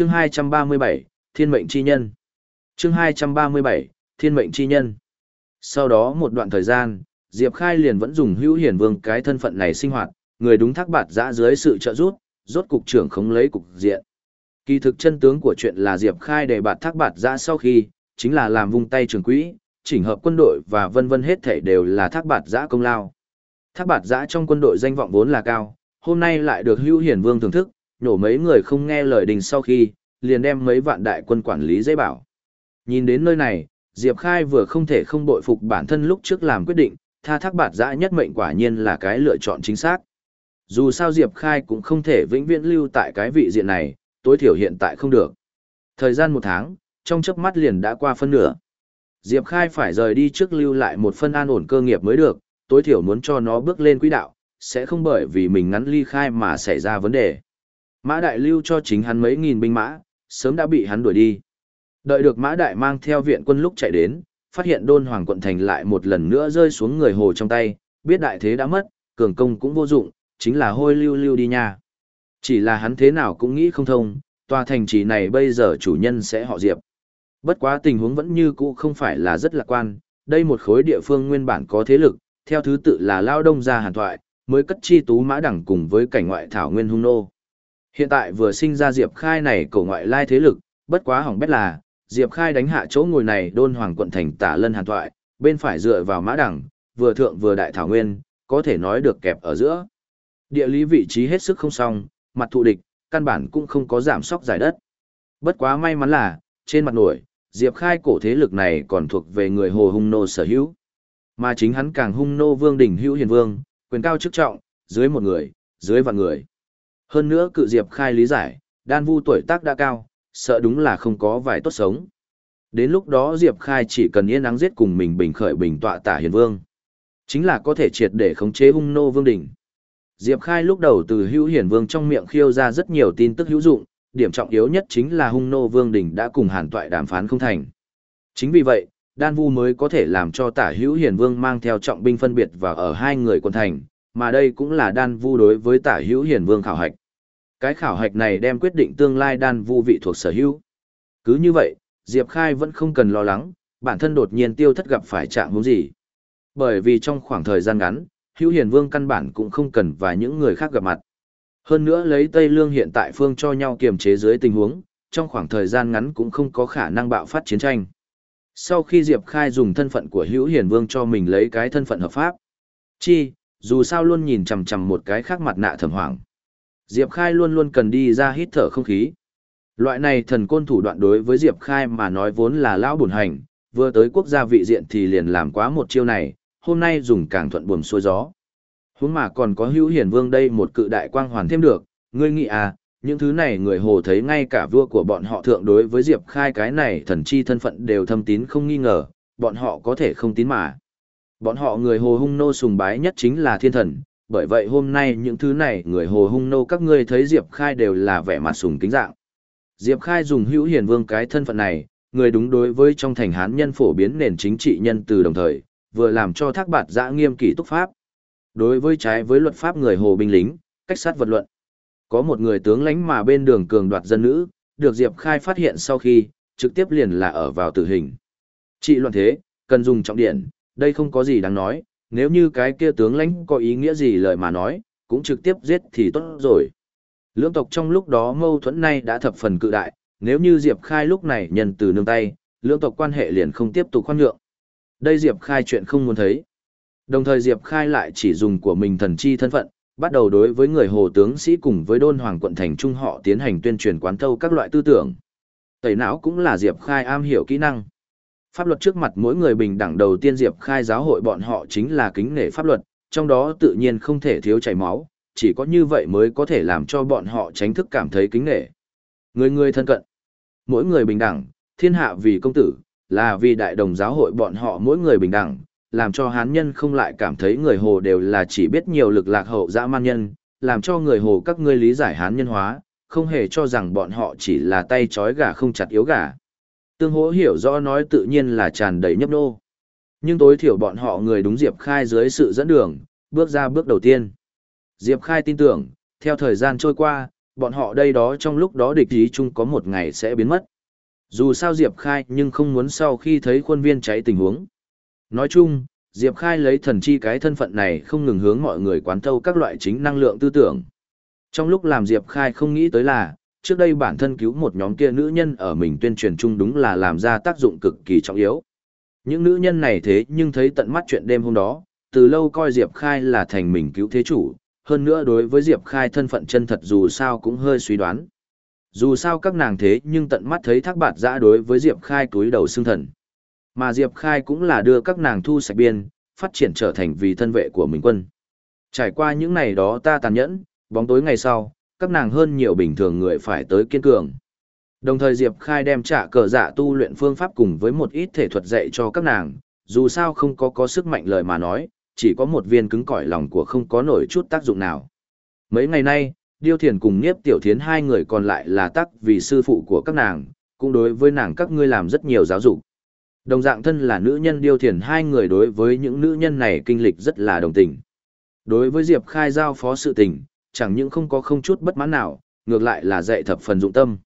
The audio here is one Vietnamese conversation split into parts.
Chương 237, Thiên mệnh chi nhân. Chương 237, Thiên mệnh chi nhân. Sau đó một đoạn thời gian, Diệp Khai liền vẫn dùng hữu hiển vương cái thân phận này sinh hoạt, người đúng thác bạt giã dưới sự trợ giúp, rốt cục trưởng không lấy cục diện. Kỳ thực chân tướng của chuyện là Diệp Khai đề bạt thác bạt giã sau khi, chính là làm vung tay trường quỹ, chỉnh hợp quân đội và vân vân hết thể đều là thác bạt giã công lao. Thác bạt giã trong quân đội danh vọng vốn là cao, hôm nay lại được hữu hiển vương thưởng thức, nhổ mấy người không nghe lời đình sau khi, liền đem mấy vạn đại quân quản lý dây bảo. Nhìn đến nơi này, Diệp Khai vừa không thể không bội phục bản thân lúc trước làm quyết định, tha thác bạt dã nhất mệnh quả nhiên là cái lựa chọn chính xác. Dù sao Diệp Khai cũng không thể vĩnh viễn lưu tại cái vị diện này, tối thiểu hiện tại không được. Thời gian một tháng, trong chớp mắt liền đã qua phân nửa. Diệp Khai phải rời đi trước lưu lại một phân an ổn cơ nghiệp mới được, tối thiểu muốn cho nó bước lên quỹ đạo, sẽ không bởi vì mình ngắn ly khai mà xảy ra vấn đề. Mã Đại lưu cho chính hắn mấy nghìn binh mã, sớm đã bị hắn đuổi đi. Đợi được Mã Đại mang theo viện quân lúc chạy đến, phát hiện đôn hoàng quận thành lại một lần nữa rơi xuống người hồ trong tay, biết đại thế đã mất, cường công cũng vô dụng, chính là hôi lưu lưu đi nha. Chỉ là hắn thế nào cũng nghĩ không thông, tòa thành trì này bây giờ chủ nhân sẽ họ Diệp. Bất quá tình huống vẫn như cũ không phải là rất lạc quan, đây một khối địa phương nguyên bản có thế lực, theo thứ tự là Lao Đông gia Hàn Thoại, mới cất chi tú mã đẳng cùng với cảnh ngoại thảo nguyên hung nô. Hiện tại vừa sinh ra Diệp Khai này cổ ngoại lai thế lực, bất quá hỏng bét là, Diệp Khai đánh hạ chỗ ngồi này đôn hoàng quận thành tả lân hàn thoại, bên phải dựa vào mã đẳng, vừa thượng vừa đại thảo nguyên, có thể nói được kẹp ở giữa. Địa lý vị trí hết sức không song, mặt thù địch, căn bản cũng không có giảm sóc giải đất. Bất quá may mắn là, trên mặt nổi, Diệp Khai cổ thế lực này còn thuộc về người hồ hung nô sở hữu. Mà chính hắn càng hung nô vương đỉnh hữu hiền vương, quyền cao chức trọng, dưới một người, dưới vạn người. Hơn nữa cự Diệp Khai lý giải, đan vu tuổi tác đã cao, sợ đúng là không có vài tốt sống. Đến lúc đó Diệp Khai chỉ cần yên ắng giết cùng mình bình khởi bình tọa tả hiền vương. Chính là có thể triệt để khống chế hung nô vương đỉnh. Diệp Khai lúc đầu từ hữu hiển vương trong miệng khiêu ra rất nhiều tin tức hữu dụng, điểm trọng yếu nhất chính là hung nô vương đỉnh đã cùng hàn toại đàm phán không thành. Chính vì vậy, Đan Vu mới có thể làm cho tả hữu hiền vương mang theo trọng binh phân biệt và ở hai người quân thành, mà đây cũng là Đan Vu đối với tả hữu hiền vương khảo hạch. Cái khảo hạch này đem quyết định tương lai Đan Vu vị thuộc sở hữu. Cứ như vậy, Diệp Khai vẫn không cần lo lắng, bản thân đột nhiên tiêu thất gặp phải trạng huống gì. Bởi vì trong khoảng thời gian ngắn, Hữu Hiền Vương căn bản cũng không cần và những người khác gặp mặt. Hơn nữa lấy Tây Lương hiện tại phương cho nhau kiềm chế dưới tình huống, trong khoảng thời gian ngắn cũng không có khả năng bạo phát chiến tranh. Sau khi Diệp Khai dùng thân phận của Hữu Hiền Vương cho mình lấy cái thân phận hợp pháp. Chi, dù sao luôn nhìn chằm chằm một cái khác mặt nạ thầm hoảng. Diệp Khai luôn luôn cần đi ra hít thở không khí. Loại này thần côn thủ đoạn đối với Diệp Khai mà nói vốn là lão buồn hành, vừa tới quốc gia vị diện thì liền làm quá một chiêu này, hôm nay dùng càng thuận buồm xuôi gió. Huống mà còn có hữu hiển vương đây một cự đại quang hoàn thêm được, ngươi nghĩ à, những thứ này người hồ thấy ngay cả vua của bọn họ thượng đối với Diệp Khai cái này thần chi thân phận đều thâm tín không nghi ngờ, bọn họ có thể không tín mà. Bọn họ người hồ hung nô sùng bái nhất chính là thiên thần, bởi vậy hôm nay những thứ này người hồ hung nô các ngươi thấy Diệp Khai đều là vẻ mặt sùng kính dạng. Diệp Khai dùng hữu hiền vương cái thân phận này, người đúng đối với trong thành hán nhân phổ biến nền chính trị nhân từ đồng thời, vừa làm cho thác bạt giã nghiêm kỷ túc pháp. Đối với trái với luật pháp người hồ binh lính, cách sát vật luận. Có một người tướng lãnh mà bên đường cường đoạt dân nữ, được Diệp Khai phát hiện sau khi, trực tiếp liền là ở vào tử hình. Trị luận thế, cần dùng trọng điện, đây không có gì đáng nói, nếu như cái kia tướng lãnh có ý nghĩa gì lời mà nói, cũng trực tiếp giết thì tốt rồi. Lưỡng tộc trong lúc đó mâu thuẫn này đã thập phần cự đại, nếu như Diệp Khai lúc này nhận từ nương tay, lưỡng tộc quan hệ liền không tiếp tục khoan nhượng. Đây Diệp Khai chuyện không muốn thấy. Đồng thời Diệp Khai lại chỉ dùng của mình thần chi thân phận, bắt đầu đối với người hồ tướng sĩ cùng với đôn hoàng quận thành trung họ tiến hành tuyên truyền quán thâu các loại tư tưởng. Tẩy não cũng là Diệp Khai am hiểu kỹ năng. Pháp luật trước mặt mỗi người bình đẳng đầu tiên Diệp Khai giáo hội bọn họ chính là kính nể pháp luật, trong đó tự nhiên không thể thiếu chảy máu, chỉ có như vậy mới có thể làm cho bọn họ tránh thức cảm thấy kính nể. Người người thân cận, mỗi người bình đẳng, thiên hạ vì công tử, là vì đại đồng giáo hội bọn họ mỗi người bình đẳng, làm cho hán nhân không lại cảm thấy người hồ đều là chỉ biết nhiều lực lạc hậu dã man nhân, làm cho người hồ các ngươi lý giải hán nhân hóa, không hề cho rằng bọn họ chỉ là tay trói gà không chặt yếu gà. Tương hỗ hiểu rõ nói tự nhiên là tràn đầy nhấp nô. Nhưng tối thiểu bọn họ người đúng Diệp Khai dưới sự dẫn đường, bước ra bước đầu tiên. Diệp Khai tin tưởng, theo thời gian trôi qua, Bọn họ đây đó trong lúc đó địch ý chung có một ngày sẽ biến mất. Dù sao Diệp Khai nhưng không muốn sau khi thấy khuôn viên cháy tình huống. Nói chung, Diệp Khai lấy thần chi cái thân phận này không ngừng hướng mọi người quán thâu các loại chính năng lượng tư tưởng. Trong lúc làm Diệp Khai không nghĩ tới là, trước đây bản thân cứu một nhóm kia nữ nhân ở mình tuyên truyền chung đúng là làm ra tác dụng cực kỳ trọng yếu. Những nữ nhân này thế nhưng thấy tận mắt chuyện đêm hôm đó, từ lâu coi Diệp Khai là thành mình cứu thế chủ, hơn nữa đối với Diệp Khai thân phận chân thật dù sao cũng hơi suy đoán. Dù sao các nàng thế nhưng tận mắt thấy thác bạt giã đối với Diệp Khai túi đầu xương thần. Mà Diệp Khai cũng là đưa các nàng thu sạch biên, phát triển trở thành vì thân vệ của mình quân. Trải qua những ngày đó ta tàn nhẫn, bóng tối ngày sau, các nàng hơn nhiều bình thường người phải tới kiên cường. Đồng thời Diệp Khai đem trả cờ dạ tu luyện phương pháp cùng với một ít thể thuật dạy cho các nàng, dù sao không có có sức mạnh lời mà nói, chỉ có một viên cứng cỏi lòng của không có nổi chút tác dụng nào. Mấy ngày nay, Điêu Thiền cùng Niếp Tiểu Thiến hai người còn lại là tác vì sư phụ của các nàng, cũng đối với nàng các ngươi làm rất nhiều giáo dục. Đồng dạng thân là nữ nhân Điêu Thiền hai người đối với những nữ nhân này kinh lịch rất là đồng tình. Đối với Diệp Khai giao phó sự tình, chẳng những không có không chút bất mãn nào, ngược lại là dạy thập phần dụng tâm.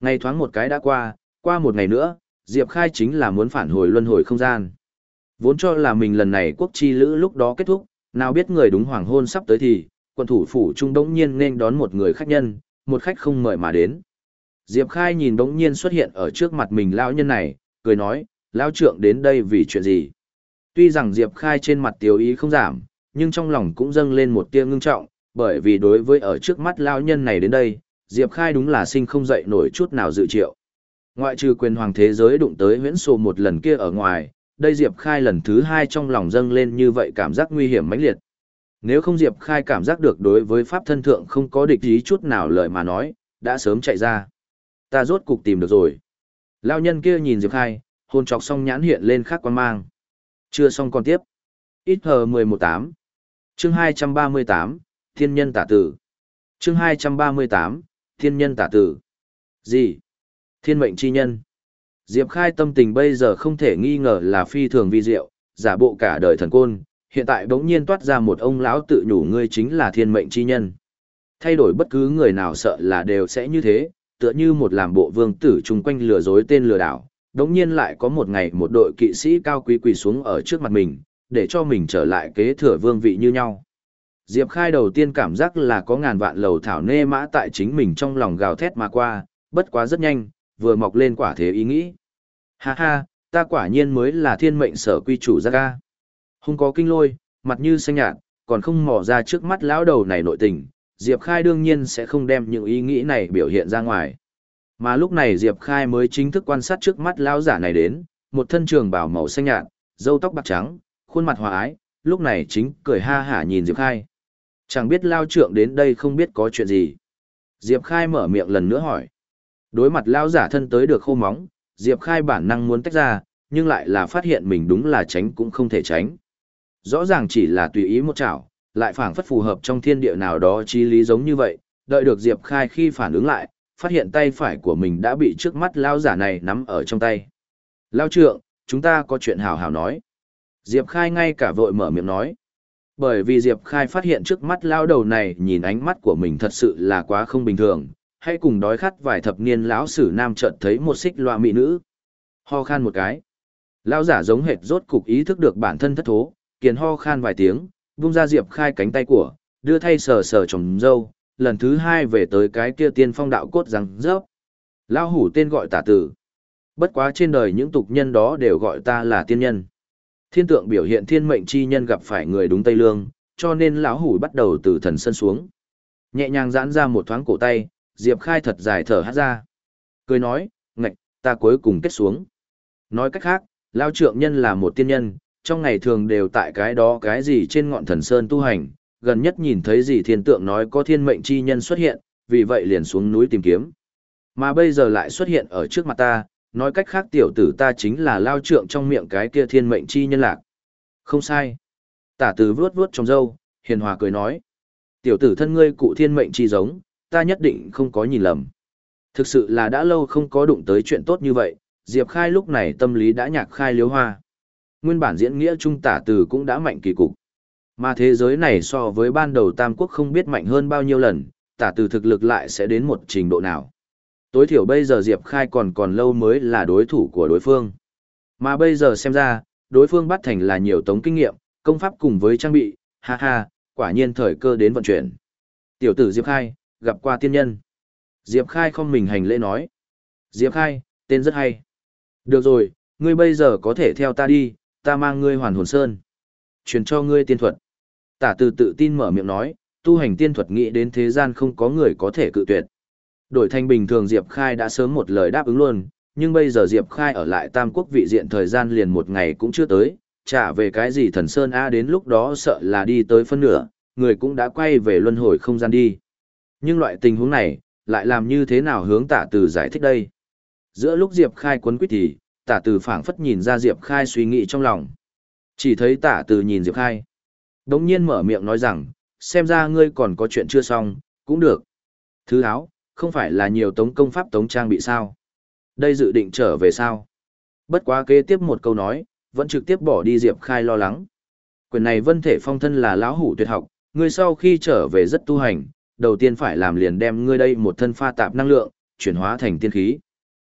Ngày thoáng một cái đã qua, qua một ngày nữa, Diệp Khai chính là muốn phản hồi luân hồi không gian. Vốn cho là mình lần này quốc chi lữ lúc đó kết thúc, nào biết người đúng hoàng hôn sắp tới thì, quân thủ phủ trung đống nhiên nên đón một người khách nhân, một khách không mời mà đến. Diệp Khai nhìn đống nhiên xuất hiện ở trước mặt mình lão nhân này, cười nói, lão trượng đến đây vì chuyện gì. Tuy rằng Diệp Khai trên mặt tiểu ý không giảm, nhưng trong lòng cũng dâng lên một tia ngưng trọng, bởi vì đối với ở trước mắt lão nhân này đến đây, Diệp Khai đúng là sinh không dậy nổi chút nào dự triệu. Ngoại trừ quyền hoàng thế giới đụng tới huyễn sổ một lần kia ở ngoài, đây Diệp Khai lần thứ hai trong lòng dâng lên như vậy cảm giác nguy hiểm mãnh liệt. Nếu không Diệp Khai cảm giác được đối với Pháp thân thượng không có địch ý chút nào lời mà nói, đã sớm chạy ra. Ta rốt cục tìm được rồi. Lao nhân kia nhìn Diệp Khai, hôn chọc xong nhãn hiện lên khác quan mang. Chưa xong còn tiếp. Ít hờ 118. Chương 238, Thiên nhân tả tử. Chương 238, Thiên nhân tả tử. Gì? Thiên mệnh chi nhân. Diệp Khai tâm tình bây giờ không thể nghi ngờ là phi thường vi diệu, giả bộ cả đời thần côn, hiện tại bỗng nhiên toát ra một ông lão tự nhủ ngươi chính là thiên mệnh chi nhân. Thay đổi bất cứ người nào sợ là đều sẽ như thế, tựa như một làm bộ vương tử chung quanh lừa dối tên lừa đảo, đống nhiên lại có một ngày một đội kỵ sĩ cao quý quỳ xuống ở trước mặt mình, để cho mình trở lại kế thừa vương vị như nhau. Diệp Khai đầu tiên cảm giác là có ngàn vạn lầu thảo nê mã tại chính mình trong lòng gào thét mà qua, bất quá rất nhanh, vừa mọc lên quả thế ý nghĩ. Ha ha, ta quả nhiên mới là thiên mệnh sở quy chủ ra ca. Hung có kinh lôi, mặt như xanh nhạt, còn không mò ra trước mắt lão đầu này nội tình, Diệp Khai đương nhiên sẽ không đem những ý nghĩ này biểu hiện ra ngoài. Mà lúc này Diệp Khai mới chính thức quan sát trước mắt lão giả này đến, một thân trường bào màu xanh nhạt, râu tóc bạc trắng, khuôn mặt hòa ái, lúc này chính cười ha hả nhìn Diệp Khai. Chẳng biết lao trượng đến đây không biết có chuyện gì. Diệp Khai mở miệng lần nữa hỏi. Đối mặt lao giả thân tới được khô móng, Diệp Khai bản năng muốn tách ra, nhưng lại là phát hiện mình đúng là tránh cũng không thể tránh. Rõ ràng chỉ là tùy ý một chảo, lại phảng phất phù hợp trong thiên địa nào đó chi lý giống như vậy, đợi được Diệp Khai khi phản ứng lại, phát hiện tay phải của mình đã bị trước mắt lao giả này nắm ở trong tay. Lao trượng, chúng ta có chuyện hào hào nói. Diệp Khai ngay cả vội mở miệng nói. Bởi vì Diệp Khai phát hiện trước mắt lao đầu này nhìn ánh mắt của mình thật sự là quá không bình thường, hay cùng đói khát vài thập niên lão sử nam chợt thấy một xích loa mỹ nữ. Ho khan một cái. Lão giả giống hệt rốt cục ý thức được bản thân thất thố, kiền ho khan vài tiếng, vung ra Diệp Khai cánh tay của, đưa thay sờ sờ chồng dâu, lần thứ hai về tới cái kia tiên phong đạo cốt rằng rớp. Lão hủ tên gọi tả tử. Bất quá trên đời những tục nhân đó đều gọi ta là tiên nhân. Thiên tượng biểu hiện thiên mệnh chi nhân gặp phải người đúng Tây Lương, cho nên lão hủ bắt đầu từ thần sân xuống. Nhẹ nhàng giãn ra một thoáng cổ tay, Diệp Khai thật dài thở hát ra. Cười nói, ngạch, ta cuối cùng kết xuống. Nói cách khác, Lao Trượng Nhân là một tiên nhân, trong ngày thường đều tại cái đó cái gì trên ngọn thần sơn tu hành, gần nhất nhìn thấy gì thiên tượng nói có thiên mệnh chi nhân xuất hiện, vì vậy liền xuống núi tìm kiếm. Mà bây giờ lại xuất hiện ở trước mặt ta, nói cách khác tiểu tử ta chính là Lao Trượng trong miệng cái kia thiên mệnh chi nhân lạc. Không sai. Tả tử vuốt vuốt trong râu hiền hòa cười nói. Tiểu tử thân ngươi cụ thiên mệnh chi giống, ta nhất định không có nhìn lầm. Thực sự là đã lâu không có đụng tới chuyện tốt như vậy, Diệp Khai lúc này tâm lý đã nhạc khai liếu hoa. Nguyên bản diễn nghĩa trung tả tử cũng đã mạnh kỳ cục. Mà thế giới này so với ban đầu Tam Quốc không biết mạnh hơn bao nhiêu lần, tả tử thực lực lại sẽ đến một trình độ nào. Tối thiểu bây giờ Diệp Khai còn còn lâu mới là đối thủ của đối phương. Mà bây giờ xem ra, đối phương bắt thành là nhiều tống kinh nghiệm, công pháp cùng với trang bị, ha ha, quả nhiên thời cơ đến vận chuyển. Tiểu tử Diệp Khai, gặp qua tiên nhân. Diệp Khai không mình hành lễ nói. Diệp Khai, tên rất hay. Được rồi, ngươi bây giờ có thể theo ta đi, ta mang ngươi hoàn hồn sơn. Truyền cho ngươi tiên thuật. Tả từ tự tin mở miệng nói, tu hành tiên thuật nghĩ đến thế gian không có người có thể cự tuyệt. Đổi thành bình thường Diệp Khai đã sớm một lời đáp ứng luôn, nhưng bây giờ Diệp Khai ở lại Tam Quốc vị diện thời gian liền một ngày cũng chưa tới, trả về cái gì thần Sơn A đến lúc đó sợ là đi tới phân nửa, người cũng đã quay về luân hồi không gian đi. Nhưng loại tình huống này, lại làm như thế nào hướng tả từ giải thích đây? Giữa lúc Diệp Khai quấn quýt thì, tả từ phảng phất nhìn ra Diệp Khai suy nghĩ trong lòng. Chỉ thấy tả từ nhìn Diệp Khai. Đống nhiên mở miệng nói rằng, xem ra ngươi còn có chuyện chưa xong, cũng được. Thứ áo, không phải là nhiều tống công pháp tống trang bị sao? Đây dự định trở về sao? Bất quá kế tiếp một câu nói, vẫn trực tiếp bỏ đi Diệp Khai lo lắng. Quyền này vân thể phong thân là lão hủ tuyệt học, ngươi sau khi trở về rất tu hành, đầu tiên phải làm liền đem ngươi đây một thân pha tạp năng lượng, chuyển hóa thành tiên khí.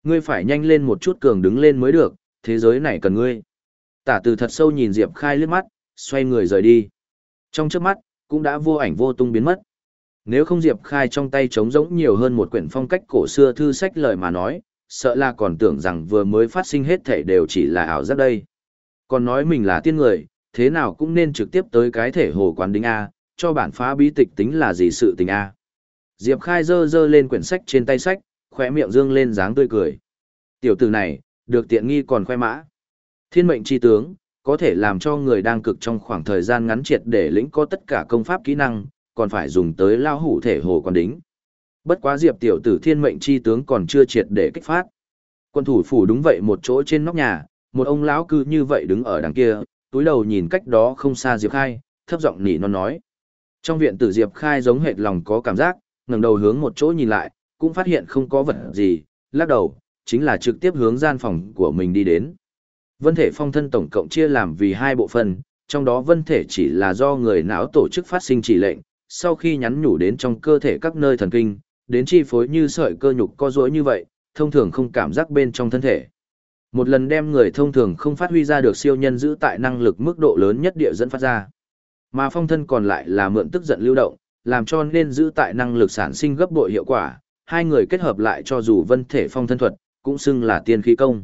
Ngươi phải nhanh lên một chút cường đứng lên mới được, thế giới này cần ngươi. Tả từ thật sâu nhìn Diệp Khai liếc mắt, xoay người rời đi. Trong trước mắt, cũng đã vô ảnh vô tung biến mất. Nếu không Diệp Khai trong tay trống rỗng nhiều hơn một quyển phong cách cổ xưa thư sách lời mà nói, sợ là còn tưởng rằng vừa mới phát sinh hết thể đều chỉ là ảo giác đây. Còn nói mình là tiên người, thế nào cũng nên trực tiếp tới cái thể hồ quán đính A, cho bản phá bí tịch tính là gì sự tình A. Diệp Khai dơ dơ lên quyển sách trên tay sách, khỏe miệng dương lên dáng tươi cười. Tiểu tử này, được tiện nghi còn khoe mã. Thiên mệnh chi tướng, có thể làm cho người đang cực trong khoảng thời gian ngắn triệt để lĩnh có tất cả công pháp kỹ năng, còn phải dùng tới lao hủ thể hồ còn đính. Bất quá Diệp tiểu tử thiên mệnh chi tướng còn chưa triệt để kích phát. Quân thủ phủ đúng vậy một chỗ trên nóc nhà, một ông lão cư như vậy đứng ở đằng kia, túi đầu nhìn cách đó không xa Diệp Khai, thấp giọng nỉ non nói. Trong viện tử Diệp Khai giống hệt lòng có cảm giác, ngẩng đầu hướng một chỗ nhìn lại, cũng phát hiện không có vật gì, lắc đầu, chính là trực tiếp hướng gian phòng của mình đi đến. Vân thể phong thân tổng cộng chia làm vì hai bộ phận, trong đó vân thể chỉ là do người não tổ chức phát sinh chỉ lệnh, sau khi nhắn nhủ đến trong cơ thể các nơi thần kinh, đến chi phối như sợi cơ nhục co duỗi như vậy, thông thường không cảm giác bên trong thân thể. Một lần đem người thông thường không phát huy ra được siêu nhân giữ tại năng lực mức độ lớn nhất địa dẫn phát ra. Mà phong thân còn lại là mượn tức giận lưu động, làm cho nên giữ tại năng lực sản sinh gấp bội hiệu quả, hai người kết hợp lại cho dù vân thể phong thân thuật, cũng xưng là tiên khí công.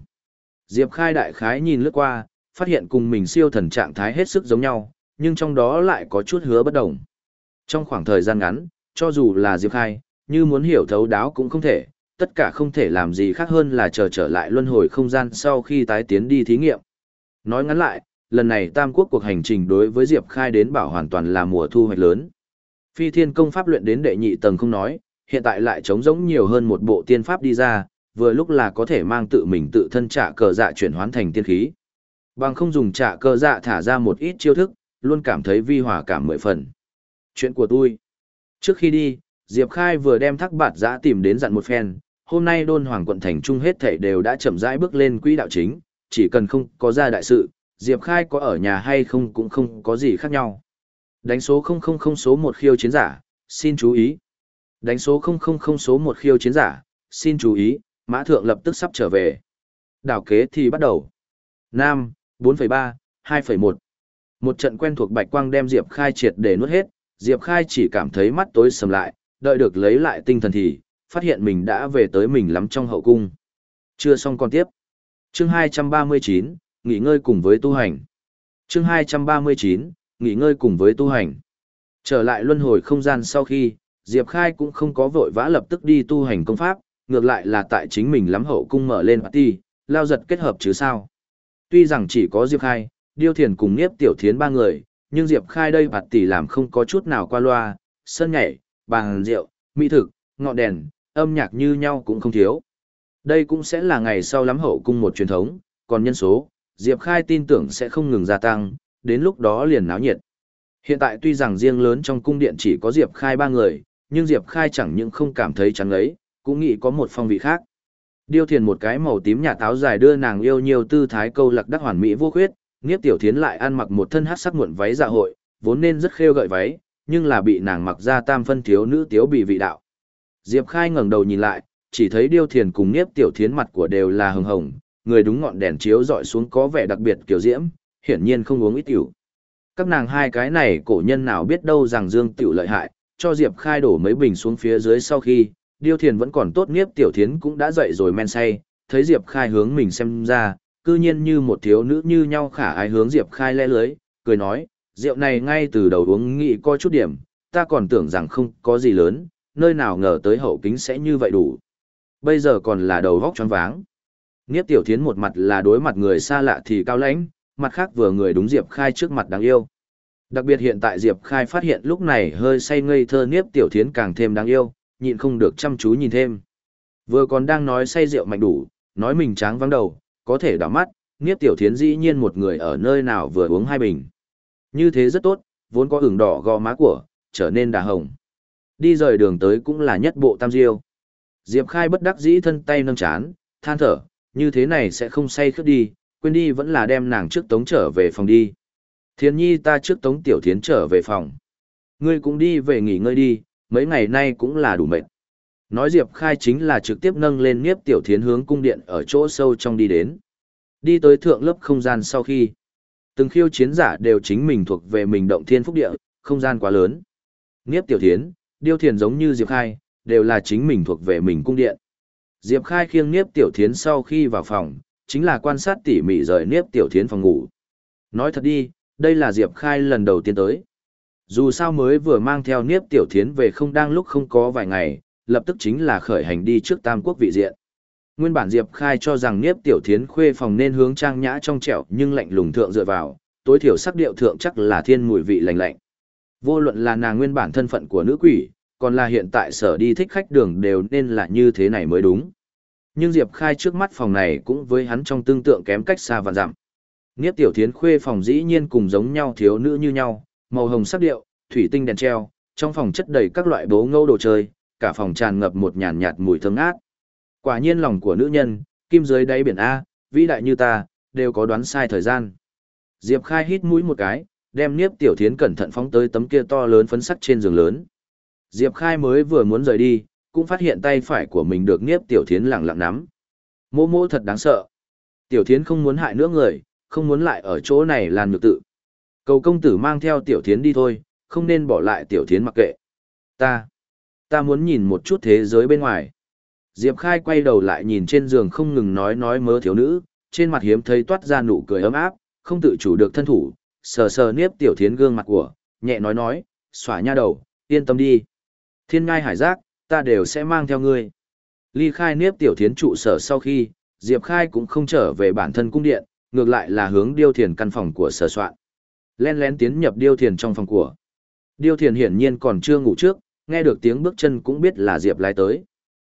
Diệp Khai đại khái nhìn lướt qua, phát hiện cùng mình siêu thần trạng thái hết sức giống nhau, nhưng trong đó lại có chút hứa bất đồng. Trong khoảng thời gian ngắn, cho dù là Diệp Khai, như muốn hiểu thấu đáo cũng không thể, tất cả không thể làm gì khác hơn là chờ trở lại luân hồi không gian sau khi tái tiến đi thí nghiệm. Nói ngắn lại, lần này Tam Quốc cuộc hành trình đối với Diệp Khai đến bảo hoàn toàn là mùa thu hoạch lớn. Phi thiên công pháp luyện đến đệ nhị tầng không nói, hiện tại lại trống rỗng nhiều hơn một bộ tiên pháp đi ra, vừa lúc là có thể mang tự mình tự thân trả cờ dạ chuyển hoán thành tiên khí. Bằng không dùng trả cờ dạ thả ra một ít chiêu thức, luôn cảm thấy vi hòa cảm mười phần. Chuyện của tôi. Trước khi đi, Diệp Khai vừa đem thác bạt giã tìm đến dặn một phen, hôm nay đôn hoàng quận thành trung hết thảy đều đã chậm rãi bước lên quỹ đạo chính, chỉ cần không có ra đại sự, Diệp Khai có ở nhà hay không cũng không có gì khác nhau. Đánh số 000 số 1 khiêu chiến giả, xin chú ý. Đánh số 000 số 1 khiêu chiến giả, xin chú ý, mã thượng lập tức sắp trở về. Đảo kế thì bắt đầu. Nam, 4,3, 2,1. Một trận quen thuộc bạch quang đem Diệp Khai triệt để nuốt hết, Diệp Khai chỉ cảm thấy mắt tối sầm lại, đợi được lấy lại tinh thần thì, phát hiện mình đã về tới mình lắm trong hậu cung. Chưa xong còn tiếp. Chương 239, nghỉ ngơi cùng với tu hành. Chương 239, nghỉ ngơi cùng với tu hành. Trở lại luân hồi không gian sau khi, Diệp Khai cũng không có vội vã lập tức đi tu hành công pháp, ngược lại là tại chính mình lắm hậu cung mở lên party, lao giật kết hợp chứ sao. Tuy rằng chỉ có Diệp Khai, Điêu Thiền cùng Niếp Tiểu Thiến ba người, nhưng Diệp Khai đây party làm không có chút nào qua loa, sân nhảy, bàn rượu, mỹ thực, ngọn đèn, âm nhạc như nhau cũng không thiếu. Đây cũng sẽ là ngày sau lắm hậu cung một truyền thống, còn nhân số, Diệp Khai tin tưởng sẽ không ngừng gia tăng, đến lúc đó liền náo nhiệt. Hiện tại tuy rằng riêng lớn trong cung điện chỉ có Diệp Khai ba người, nhưng Diệp Khai chẳng những không cảm thấy chán ấy, cũng nghĩ có một phong vị khác. Điêu thiền một cái màu tím nhà táo dài đưa nàng yêu nhiều tư thái câu lạc đắc hoàn mỹ vô khuyết, Niếp Tiểu Thiến lại ăn mặc một thân hát sắc muộn váy dạ hội, vốn nên rất khêu gợi váy, nhưng là bị nàng mặc ra tam phân thiếu nữ tiếu bị vị đạo. Diệp Khai ngẩng đầu nhìn lại, chỉ thấy Điêu Thiền cùng Niếp Tiểu Thiến mặt của đều là hồng hồng, người đúng ngọn đèn chiếu dọi xuống có vẻ đặc biệt kiểu diễm, hiển nhiên không uống ít tiểu. Các nàng hai cái này cổ nhân nào biết đâu rằng Dương tiểu lợi hại, cho Diệp Khai đổ mấy bình xuống phía dưới sau khi, Điêu Thiền vẫn còn tốt Niếp Tiểu Thiến cũng đã dậy rồi men say, thấy Diệp Khai hướng mình xem ra, cư nhiên như một thiếu nữ như nhau khả ai hướng Diệp Khai le lưới, cười nói, rượu này ngay từ đầu uống nghĩ coi chút điểm, ta còn tưởng rằng không có gì lớn, nơi nào ngờ tới hậu kính sẽ như vậy đủ. Bây giờ còn là đầu vóc choáng váng. Niếp tiểu thiến một mặt là đối mặt người xa lạ thì cao lãnh, mặt khác vừa người đúng Diệp Khai trước mặt đáng yêu. Đặc biệt hiện tại Diệp Khai phát hiện lúc này hơi say ngây thơ Niếp tiểu thiến càng thêm đáng yêu, nhịn không được chăm chú nhìn thêm. Vừa còn đang nói say rượu mạnh đủ, nói mình tráng vắng đầu, có thể đảo mắt, Niếp tiểu thiến dĩ nhiên một người ở nơi nào vừa uống hai bình. Như thế rất tốt, vốn có ửng đỏ gò má của, trở nên đà hồng. Đi rời đường tới cũng là nhất bộ tam diêu. Diệp Khai bất đắc dĩ thân tay nâng chán, than thở, như thế này sẽ không say khướt đi, quên đi vẫn là đem nàng trước tống trở về phòng đi. Thiên nhi ta trước tống tiểu thiến trở về phòng. Ngươi cũng đi về nghỉ ngơi đi, mấy ngày nay cũng là đủ mệt. Nói Diệp Khai chính là trực tiếp nâng lên Niếp tiểu thiến hướng cung điện ở chỗ sâu trong đi đến. Đi tới thượng lớp không gian sau khi, từng khiêu chiến giả đều chính mình thuộc về mình động thiên phúc địa, không gian quá lớn. Niếp tiểu thiến, điêu thiền giống như Diệp Khai, đều là chính mình thuộc về mình cung điện. Diệp Khai khiêng Niếp Tiểu Thiến sau khi vào phòng, chính là quan sát tỉ mỉ rời Niếp Tiểu Thiến phòng ngủ. Nói thật đi, đây là Diệp Khai lần đầu tiên tới. Dù sao mới vừa mang theo Niếp Tiểu Thiến về không đang lúc không có vài ngày, lập tức chính là khởi hành đi trước Tam Quốc vị diện. Nguyên bản Diệp Khai cho rằng Niếp Tiểu Thiến khuê phòng nên hướng trang nhã trong trẻo nhưng lạnh lùng thượng dựa vào, tối thiểu sắc điệu thượng chắc là thiên mùi vị lạnh lạnh. Vô luận là nàng nguyên bản thân phận của nữ quỷ, còn là hiện tại sở đi thích khách đường đều nên là như thế này mới đúng. Nhưng Diệp Khai trước mắt phòng này cũng với hắn trong tương tượng kém cách xa và dặm. Niếp tiểu thiến khuê phòng dĩ nhiên cùng giống nhau thiếu nữ như nhau, màu hồng sắc điệu, thủy tinh đèn treo, trong phòng chất đầy các loại bố ngâu đồ chơi, cả phòng tràn ngập một nhàn nhạt mùi thơm ngát. Quả nhiên lòng của nữ nhân, kim dưới đáy biển A, vĩ đại như ta, đều có đoán sai thời gian. Diệp Khai hít mũi một cái, đem Niếp Tiểu Thiến cẩn thận phóng tới tấm kia to lớn phấn sắc trên giường lớn. Diệp Khai mới vừa muốn rời đi, cũng phát hiện tay phải của mình được Niếp Tiểu Thiến lặng lặng nắm. Mô mô thật đáng sợ. Tiểu Thiến không muốn hại nữa người, không muốn lại ở chỗ này làm nhược tự. Cầu công tử mang theo Tiểu Thiến đi thôi, không nên bỏ lại Tiểu Thiến mặc kệ. Ta, ta muốn nhìn một chút thế giới bên ngoài. Diệp Khai quay đầu lại nhìn trên giường không ngừng nói nói mớ thiếu nữ, trên mặt hiếm thấy toát ra nụ cười ấm áp, không tự chủ được thân thủ, sờ sờ niếp Tiểu Thiến gương mặt của, nhẹ nói nói, xỏa nha đầu, yên tâm đi. Thiên ngai hải giác, ta đều sẽ mang theo ngươi. Ly khai niếp tiểu thiến trụ sở sau khi, Diệp Khai cũng không trở về bản thân cung điện, ngược lại là hướng điêu thiền căn phòng của sở soạn. Len lén tiến nhập điêu thiền trong phòng của. Điêu thiền hiển nhiên còn chưa ngủ trước, nghe được tiếng bước chân cũng biết là Diệp lai tới.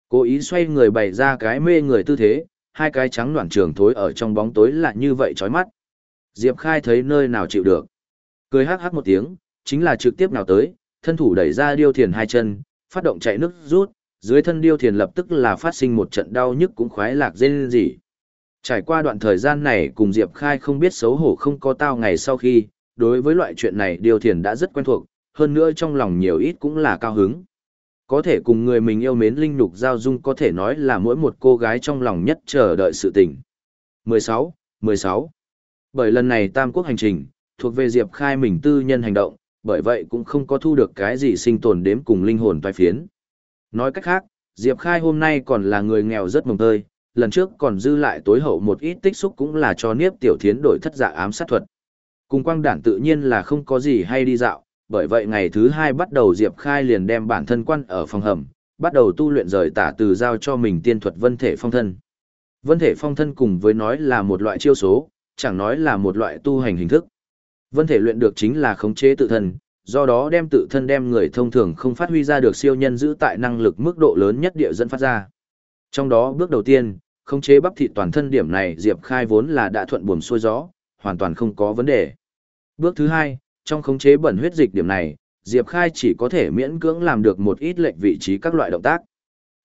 Cố ý xoay người bày ra cái mê người tư thế, hai cái trắng noản trường thối ở trong bóng tối là như vậy chói mắt. Diệp Khai thấy nơi nào chịu được. Cười hắc hắc một tiếng, chính là trực tiếp nào tới, thân thủ đẩy ra điêu thiền hai chân, phát động chạy nước rút, dưới thân điêu thiền lập tức là phát sinh một trận đau nhức cũng khoái lạc dên gì. Trải qua đoạn thời gian này cùng Diệp Khai không biết xấu hổ không có tao ngày sau khi, đối với loại chuyện này điêu thiền đã rất quen thuộc, hơn nữa trong lòng nhiều ít cũng là cao hứng. Có thể cùng người mình yêu mến linh nhục giao dung có thể nói là mỗi một cô gái trong lòng nhất chờ đợi sự tình. 16. 16. Bởi lần này Tam Quốc hành trình, thuộc về Diệp Khai mình tư nhân hành động, bởi vậy cũng không có thu được cái gì sinh tồn đếm cùng linh hồn toai phiến. Nói cách khác, Diệp Khai hôm nay còn là người nghèo rất mồng tơi, lần trước còn dư lại tối hậu một ít tích xúc cũng là cho Niếp Tiểu Thiến đổi thất dạ ám sát thuật. Cùng quang đản tự nhiên là không có gì hay đi dạo, bởi vậy ngày thứ hai bắt đầu Diệp Khai liền đem bản thân quan ở phòng hầm, bắt đầu tu luyện rời tả từ giao cho mình tiên thuật vân thể phong thân. Vân thể phong thân cùng với nói là một loại chiêu số, chẳng nói là một loại tu hành hình thức. Vân thể luyện được chính là khống chế tự thân, do đó đem tự thân đem người thông thường không phát huy ra được siêu nhân giữ tại năng lực mức độ lớn nhất địa dẫn phát ra. Trong đó bước đầu tiên, khống chế bắp thịt toàn thân điểm này Diệp Khai vốn là đã thuận buồm xuôi gió, hoàn toàn không có vấn đề. Bước thứ hai, trong khống chế bẩn huyết dịch điểm này, Diệp Khai chỉ có thể miễn cưỡng làm được một ít lệch vị trí các loại động tác.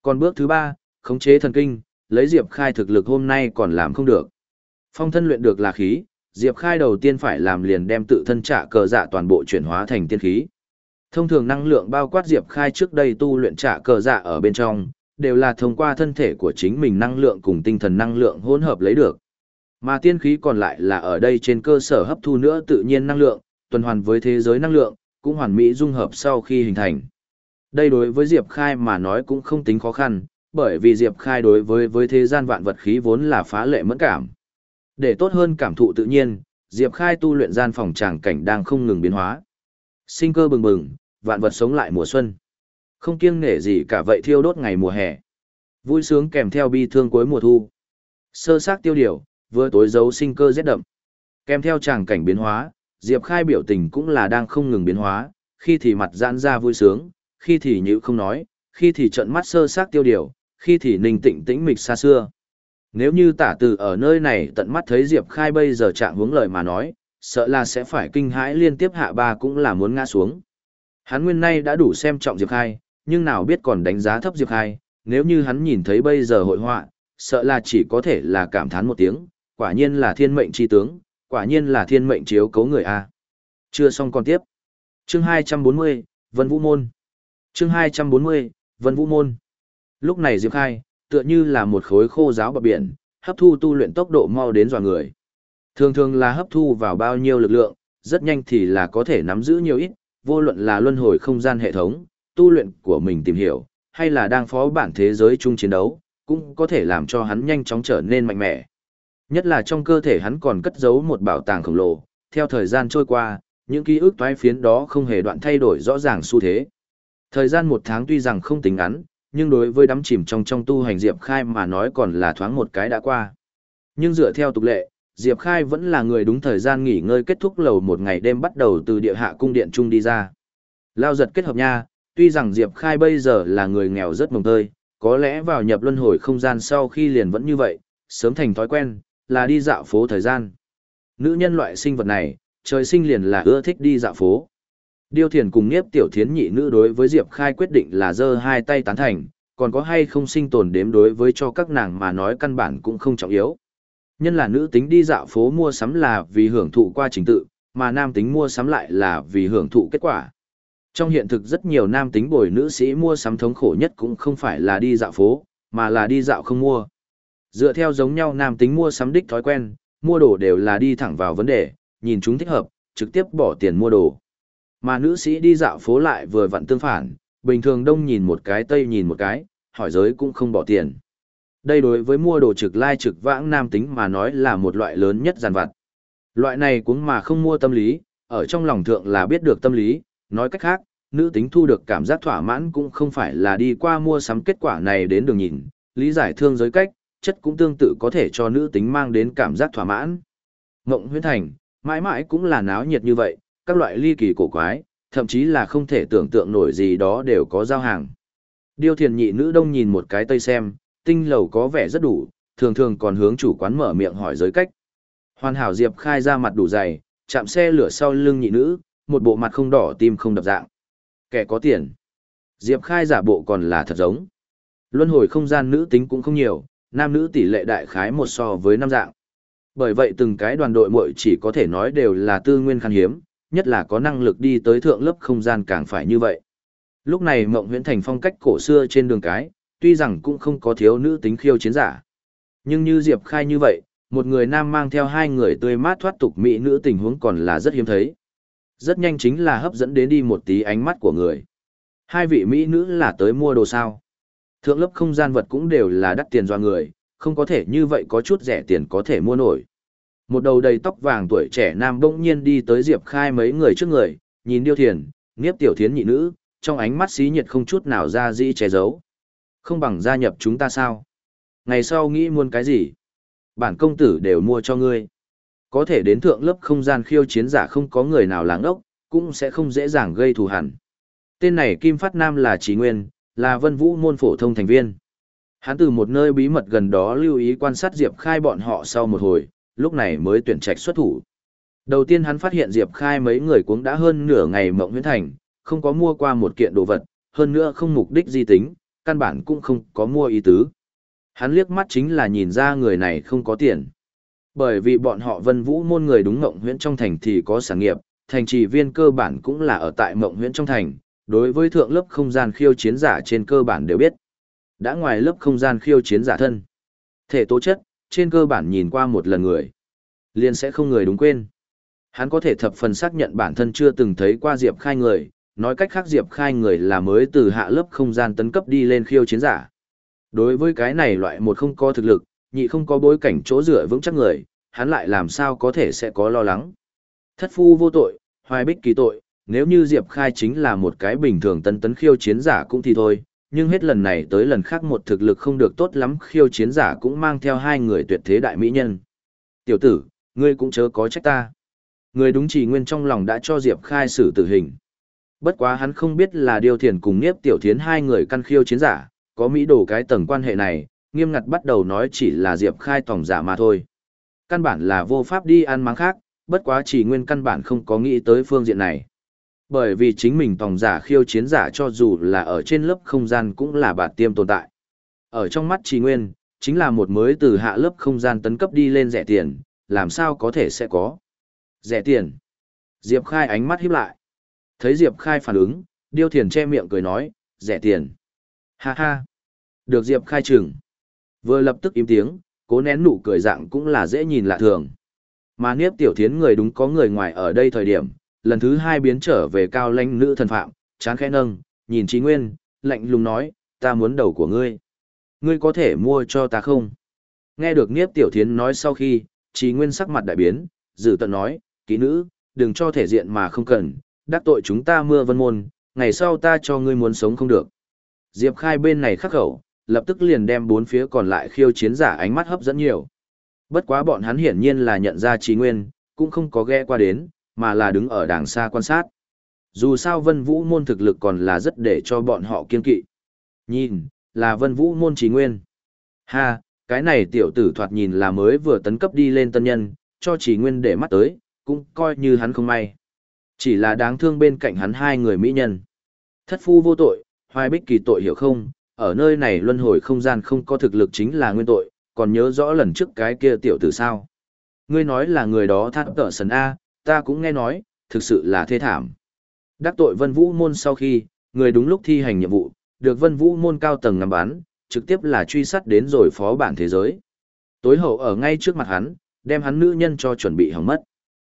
Còn bước thứ ba, khống chế thần kinh, lấy Diệp Khai thực lực hôm nay còn làm không được. Phong thân luyện được là khí, Diệp Khai đầu tiên phải làm liền đem tự thân trả cờ dạ toàn bộ chuyển hóa thành tiên khí. Thông thường năng lượng bao quát Diệp Khai trước đây tu luyện trả cờ dạ ở bên trong, đều là thông qua thân thể của chính mình năng lượng cùng tinh thần năng lượng hỗn hợp lấy được. Mà tiên khí còn lại là ở đây trên cơ sở hấp thu nữa tự nhiên năng lượng, tuần hoàn với thế giới năng lượng, cũng hoàn mỹ dung hợp sau khi hình thành. Đây đối với Diệp Khai mà nói cũng không tính khó khăn, bởi vì Diệp Khai đối với với thế gian vạn vật khí vốn là phá lệ mẫn cảm. Để tốt hơn cảm thụ tự nhiên, Diệp Khai tu luyện gian phòng tràng cảnh đang không ngừng biến hóa. Sinh cơ bừng bừng, vạn vật sống lại mùa xuân. Không kiêng nể gì cả vậy thiêu đốt ngày mùa hè. Vui sướng kèm theo bi thương cuối mùa thu. Sơ xác tiêu điều, vừa tối giấu sinh cơ rét đậm. Kèm theo tràng cảnh biến hóa, Diệp Khai biểu tình cũng là đang không ngừng biến hóa, khi thì mặt giãn ra vui sướng, khi thì nhữ không nói, khi thì trận mắt sơ xác tiêu điều, khi thì ninh tĩnh tĩnh mịch xa xưa. Nếu như tả từ ở nơi này tận mắt thấy Diệp Khai bây giờ trạng hướng lời mà nói, sợ là sẽ phải kinh hãi liên tiếp hạ ba cũng là muốn ngã xuống. Hắn nguyên nay đã đủ xem trọng Diệp Khai, nhưng nào biết còn đánh giá thấp Diệp Khai, nếu như hắn nhìn thấy bây giờ hội họa, sợ là chỉ có thể là cảm thán một tiếng, quả nhiên là thiên mệnh chi tướng, quả nhiên là thiên mệnh chiếu cấu người A. Chưa xong còn tiếp. Chương 240, Vân Vũ Môn. Chương 240, Vân Vũ Môn. Lúc này Diệp Khai, tựa như là một khối khô giáo bờ biển, hấp thu tu luyện tốc độ mau đến dọa người. Thường thường là hấp thu vào bao nhiêu lực lượng, rất nhanh thì là có thể nắm giữ nhiều ít, vô luận là luân hồi không gian hệ thống, tu luyện của mình tìm hiểu, hay là đang phó bản thế giới chung chiến đấu, cũng có thể làm cho hắn nhanh chóng trở nên mạnh mẽ. Nhất là trong cơ thể hắn còn cất giấu một bảo tàng khổng lồ, theo thời gian trôi qua, những ký ức toái phiến đó không hề đoạn thay đổi rõ ràng xu thế. Thời gian một tháng tuy rằng không tính ngắn, nhưng đối với đắm chìm trong trong tu hành Diệp Khai mà nói còn là thoáng một cái đã qua. Nhưng dựa theo tục lệ, Diệp Khai vẫn là người đúng thời gian nghỉ ngơi kết thúc lầu một ngày đêm bắt đầu từ địa hạ cung điện trung đi ra. Lao giật kết hợp nha, tuy rằng Diệp Khai bây giờ là người nghèo rất mồng tơi, có lẽ vào nhập luân hồi không gian sau khi liền vẫn như vậy, sớm thành thói quen, là đi dạo phố thời gian. Nữ nhân loại sinh vật này, trời sinh liền là ưa thích đi dạo phố. Điêu thiền cùng nghiếp tiểu thiến nhị nữ đối với Diệp Khai quyết định là giơ hai tay tán thành, còn có hay không sinh tồn đếm đối với cho các nàng mà nói căn bản cũng không trọng yếu. Nhân là nữ tính đi dạo phố mua sắm là vì hưởng thụ qua trình tự, mà nam tính mua sắm lại là vì hưởng thụ kết quả. Trong hiện thực rất nhiều nam tính bồi nữ sĩ mua sắm thống khổ nhất cũng không phải là đi dạo phố, mà là đi dạo không mua. Dựa theo giống nhau nam tính mua sắm đích thói quen, mua đồ đều là đi thẳng vào vấn đề, nhìn chúng thích hợp, trực tiếp bỏ tiền mua đồ. Mà nữ sĩ đi dạo phố lại vừa vặn tương phản, bình thường đông nhìn một cái tây nhìn một cái, hỏi giới cũng không bỏ tiền. Đây đối với mua đồ trực lai trực vãng nam tính mà nói là một loại lớn nhất giàn vặt. Loại này cũng mà không mua tâm lý, ở trong lòng thượng là biết được tâm lý, nói cách khác, nữ tính thu được cảm giác thỏa mãn cũng không phải là đi qua mua sắm kết quả này đến đường nhìn, lý giải thương giới cách, chất cũng tương tự có thể cho nữ tính mang đến cảm giác thỏa mãn. Ngộng huyên thành, mãi mãi cũng là náo nhiệt như vậy, các loại ly kỳ cổ quái, thậm chí là không thể tưởng tượng nổi gì đó đều có giao hàng. Điêu thiền nhị nữ đông nhìn một cái tây xem, tinh lầu có vẻ rất đủ, thường thường còn hướng chủ quán mở miệng hỏi giới cách. Hoàn hảo Diệp khai ra mặt đủ dày, chạm xe lửa sau lưng nhị nữ, một bộ mặt không đỏ tim không đập dạng. Kẻ có tiền. Diệp khai giả bộ còn là thật giống. Luân hồi không gian nữ tính cũng không nhiều, nam nữ tỷ lệ đại khái một so với năm dạng. Bởi vậy từng cái đoàn đội muội chỉ có thể nói đều là tư nguyên khan hiếm, nhất là có năng lực đi tới thượng lớp không gian càng phải như vậy. Lúc này Mộng Huyễn Thành phong cách cổ xưa trên đường cái, tuy rằng cũng không có thiếu nữ tính khiêu chiến giả. Nhưng như Diệp Khai như vậy, một người nam mang theo hai người tươi mát thoát tục mỹ nữ tình huống còn là rất hiếm thấy. Rất nhanh chính là hấp dẫn đến đi một tí ánh mắt của người. Hai vị mỹ nữ là tới mua đồ sao. Thượng lớp không gian vật cũng đều là đắt tiền do người, không có thể như vậy có chút rẻ tiền có thể mua nổi. Một đầu đầy tóc vàng tuổi trẻ nam bỗng nhiên đi tới Diệp Khai mấy người trước người, nhìn điêu thiền, nghiếp tiểu thiến nhị nữ, trong ánh mắt xí nhiệt không chút nào ra dĩ che giấu. Không bằng gia nhập chúng ta sao? Ngày sau nghĩ muốn cái gì? Bản công tử đều mua cho ngươi. Có thể đến thượng lớp không gian khiêu chiến giả không có người nào láng ốc, cũng sẽ không dễ dàng gây thù hẳn. Tên này Kim Phát Nam là Trí Nguyên, là vân vũ môn phổ thông thành viên. Hắn từ một nơi bí mật gần đó lưu ý quan sát Diệp Khai bọn họ sau một hồi, lúc này mới tuyển trạch xuất thủ. Đầu tiên hắn phát hiện Diệp Khai mấy người cũng đã hơn nửa ngày mộng huyễn thành, không có mua qua một kiện đồ vật, hơn nữa không mục đích di tính, căn bản cũng không có mua ý tứ. Hắn liếc mắt chính là nhìn ra người này không có tiền. Bởi vì bọn họ vân vũ môn người đúng mộng huyễn trong thành thì có sản nghiệp, thành trì viên cơ bản cũng là ở tại mộng Huyễn trong thành, đối với thượng lớp không gian khiêu chiến giả trên cơ bản đều biết. Đã ngoài lớp không gian khiêu chiến giả thân, thể tố chất, trên cơ bản nhìn qua một lần người, liền sẽ không người đúng quên. Hắn có thể thập phần xác nhận bản thân chưa từng thấy qua Diệp Khai người, nói cách khác Diệp Khai người là mới từ hạ lớp không gian tấn cấp đi lên khiêu chiến giả. Đối với cái này loại một không có thực lực, nhị không có bối cảnh chỗ dựa vững chắc người, hắn lại làm sao có thể sẽ có lo lắng. Thất phu vô tội, hoài bích kỳ tội, nếu như Diệp Khai chính là một cái bình thường tân tấn khiêu chiến giả cũng thì thôi, nhưng hết lần này tới lần khác một thực lực không được tốt lắm khiêu chiến giả cũng mang theo hai người tuyệt thế đại mỹ nhân. Tiểu tử, ngươi cũng chớ có trách ta. Người đúng chỉ nguyên trong lòng đã cho Diệp Khai xử tử hình. Bất quá hắn không biết là điều thiền cùng Niếp Tiểu Thiến hai người căn khiêu chiến giả, có mỹ đồ cái tầng quan hệ này, nghiêm ngặt bắt đầu nói chỉ là Diệp Khai tổng giả mà thôi. Căn bản là vô pháp đi ăn mắng khác, bất quá chỉ nguyên căn bản không có nghĩ tới phương diện này. Bởi vì chính mình tòng giả khiêu chiến giả cho dù là ở trên lớp không gian cũng là bạt tiêm tồn tại. Ở trong mắt trì nguyên, chính là một mới từ hạ lớp không gian tấn cấp đi lên rẻ tiền, làm sao có thể sẽ có. Rẻ tiền. Diệp Khai ánh mắt híp lại. Thấy Diệp Khai phản ứng, Điêu Thiền che miệng cười nói, rẻ tiền. Ha ha. Được Diệp Khai chừng. Vừa lập tức im tiếng, cố nén nụ cười dạng cũng là dễ nhìn lạ thường. Mà Niếp Tiểu Thiến người đúng có người ngoài ở đây thời điểm, lần thứ hai biến trở về cao lãnh nữ thần phạm, chán khẽ nâng, nhìn Trí Nguyên, lạnh lùng nói, ta muốn đầu của ngươi. Ngươi có thể mua cho ta không? Nghe được Niếp Tiểu Thiến nói sau khi, Trí Nguyên sắc mặt đại biến, dự tận nói, kỹ nữ, đừng cho thể diện mà không cần, đắc tội chúng ta mưa vân môn, ngày sau ta cho ngươi muốn sống không được. Diệp Khai bên này khắc khẩu, lập tức liền đem bốn phía còn lại khiêu chiến giả ánh mắt hấp dẫn nhiều. Bất quá bọn hắn hiển nhiên là nhận ra trí nguyên, cũng không có ghe qua đến, mà là đứng ở đàng xa quan sát. Dù sao vân vũ môn thực lực còn là rất để cho bọn họ kiên kỵ. Nhìn, là vân vũ môn trí nguyên. Ha, cái này tiểu tử thoạt nhìn là mới vừa tấn cấp đi lên tân nhân, cho trí nguyên để mắt tới, cũng coi như hắn không may. Chỉ là đáng thương bên cạnh hắn hai người mỹ nhân. Thất phu vô tội, hoài bích kỳ tội hiểu không, ở nơi này luân hồi không gian không có thực lực chính là nguyên tội, còn nhớ rõ lần trước cái kia tiểu tử sao. Ngươi nói là người đó thắt tở sần A, ta cũng nghe nói, thực sự là thê thảm. Đắc tội vân vũ môn sau khi, người đúng lúc thi hành nhiệm vụ, được vân vũ môn cao tầng ngắm bán, trực tiếp là truy sát đến rồi phó bản thế giới. Tối hậu ở ngay trước mặt hắn, đem hắn nữ nhân cho chuẩn bị hỏng mất.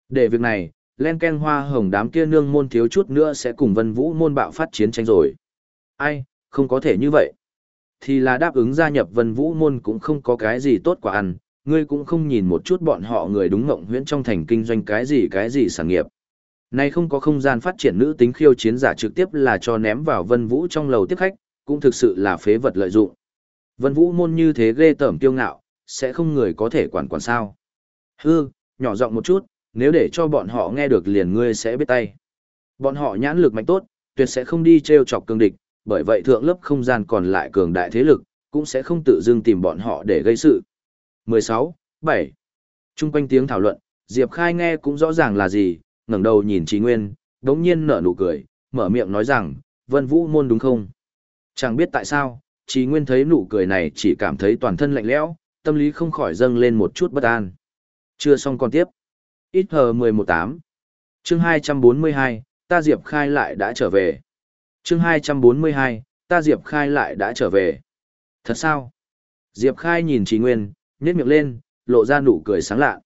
Để việc này, len ken hoa hồng đám kia nương môn thiếu chút nữa sẽ cùng vân vũ môn bạo phát chiến tranh rồi. Ai, không có thể như vậy. Thì là đáp ứng gia nhập vân vũ môn cũng không có cái gì tốt quả ăn, ngươi cũng không nhìn một chút bọn họ người đúng ngộng huyễn trong thành kinh doanh cái gì cái gì sản nghiệp. Nay không có không gian phát triển nữ tính khiêu chiến giả trực tiếp là cho ném vào vân vũ trong lầu tiếp khách, cũng thực sự là phế vật lợi dụng. Vân vũ môn như thế ghê tởm kiêu ngạo, sẽ không người có thể quản quản sao. Hư, nhỏ giọng một chút, nếu để cho bọn họ nghe được liền ngươi sẽ biết tay. Bọn họ nhãn lực mạnh tốt, tuyệt sẽ không đi treo chọc cường địch, bởi vậy thượng lớp không gian còn lại cường đại thế lực, cũng sẽ không tự dưng tìm bọn họ để gây sự. 16, 7. Trung quanh tiếng thảo luận, Diệp Khai nghe cũng rõ ràng là gì, ngẩng đầu nhìn Trí Nguyên, đống nhiên nở nụ cười, mở miệng nói rằng, Vân Vũ môn đúng không? Chẳng biết tại sao, Trí Nguyên thấy nụ cười này chỉ cảm thấy toàn thân lạnh lẽo, tâm lý không khỏi dâng lên một chút bất an. Chưa xong còn tiếp. Ít hờ 118. Chương 242, ta Diệp Khai lại đã trở về chương 242, ta Diệp Khai lại đã trở về. Thật sao? Diệp Khai nhìn Trí Nguyên, nhếch miệng lên, lộ ra nụ cười sáng lạ.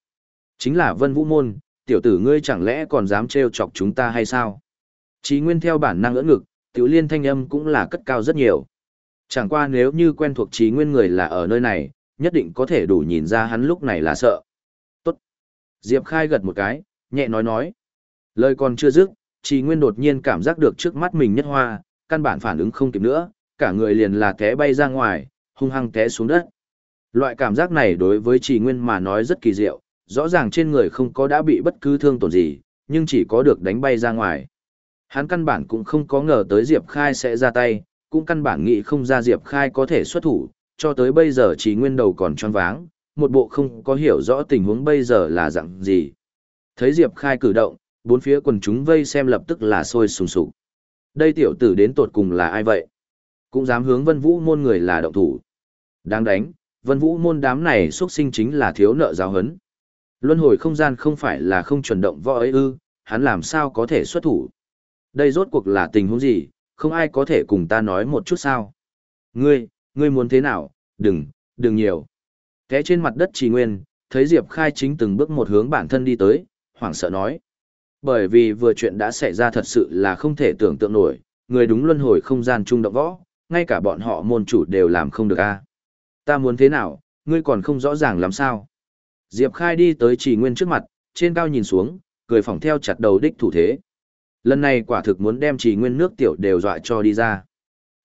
Chính là Vân Vũ Môn, tiểu tử ngươi chẳng lẽ còn dám trêu chọc chúng ta hay sao? Chí Nguyên theo bản năng ưỡn ngực, tiểu liên thanh âm cũng là cất cao rất nhiều. Chẳng qua nếu như quen thuộc Chí Nguyên người là ở nơi này, nhất định có thể đủ nhìn ra hắn lúc này là sợ. Tốt. Diệp Khai gật một cái, nhẹ nói nói. Lời còn chưa dứt, Chí Nguyên đột nhiên cảm giác được trước mắt mình nhất hoa, căn bản phản ứng không kịp nữa, cả người liền là té bay ra ngoài, hung hăng té xuống đất. Loại cảm giác này đối với Trì Nguyên mà nói rất kỳ diệu, rõ ràng trên người không có đã bị bất cứ thương tổn gì, nhưng chỉ có được đánh bay ra ngoài. Hắn căn bản cũng không có ngờ tới Diệp Khai sẽ ra tay, cũng căn bản nghĩ không ra Diệp Khai có thể xuất thủ, cho tới bây giờ Trì Nguyên đầu còn tròn váng, một bộ không có hiểu rõ tình huống bây giờ là dạng gì. Thấy Diệp Khai cử động, bốn phía quần chúng vây xem lập tức là sôi sùng sục. Đây tiểu tử đến tột cùng là ai vậy? Cũng dám hướng vân vũ môn người là động thủ. Đáng đánh, vân vũ môn đám này xuất sinh chính là thiếu nợ giáo hấn. Luân hồi không gian không phải là không chuẩn động võ ấy ư, hắn làm sao có thể xuất thủ. Đây rốt cuộc là tình huống gì, không ai có thể cùng ta nói một chút sao. Ngươi, ngươi muốn thế nào, đừng, đừng nhiều. Thế trên mặt đất trì nguyên, thấy Diệp Khai chính từng bước một hướng bản thân đi tới, hoảng sợ nói. Bởi vì vừa chuyện đã xảy ra thật sự là không thể tưởng tượng nổi, người đúng luân hồi không gian trung động võ, ngay cả bọn họ môn chủ đều làm không được a. Ta muốn thế nào, ngươi còn không rõ ràng làm sao. Diệp Khai đi tới Chỉ nguyên trước mặt, trên cao nhìn xuống, cười phỏng theo chặt đầu đích thủ thế. Lần này quả thực muốn đem Chỉ nguyên nước tiểu đều dọa cho đi ra.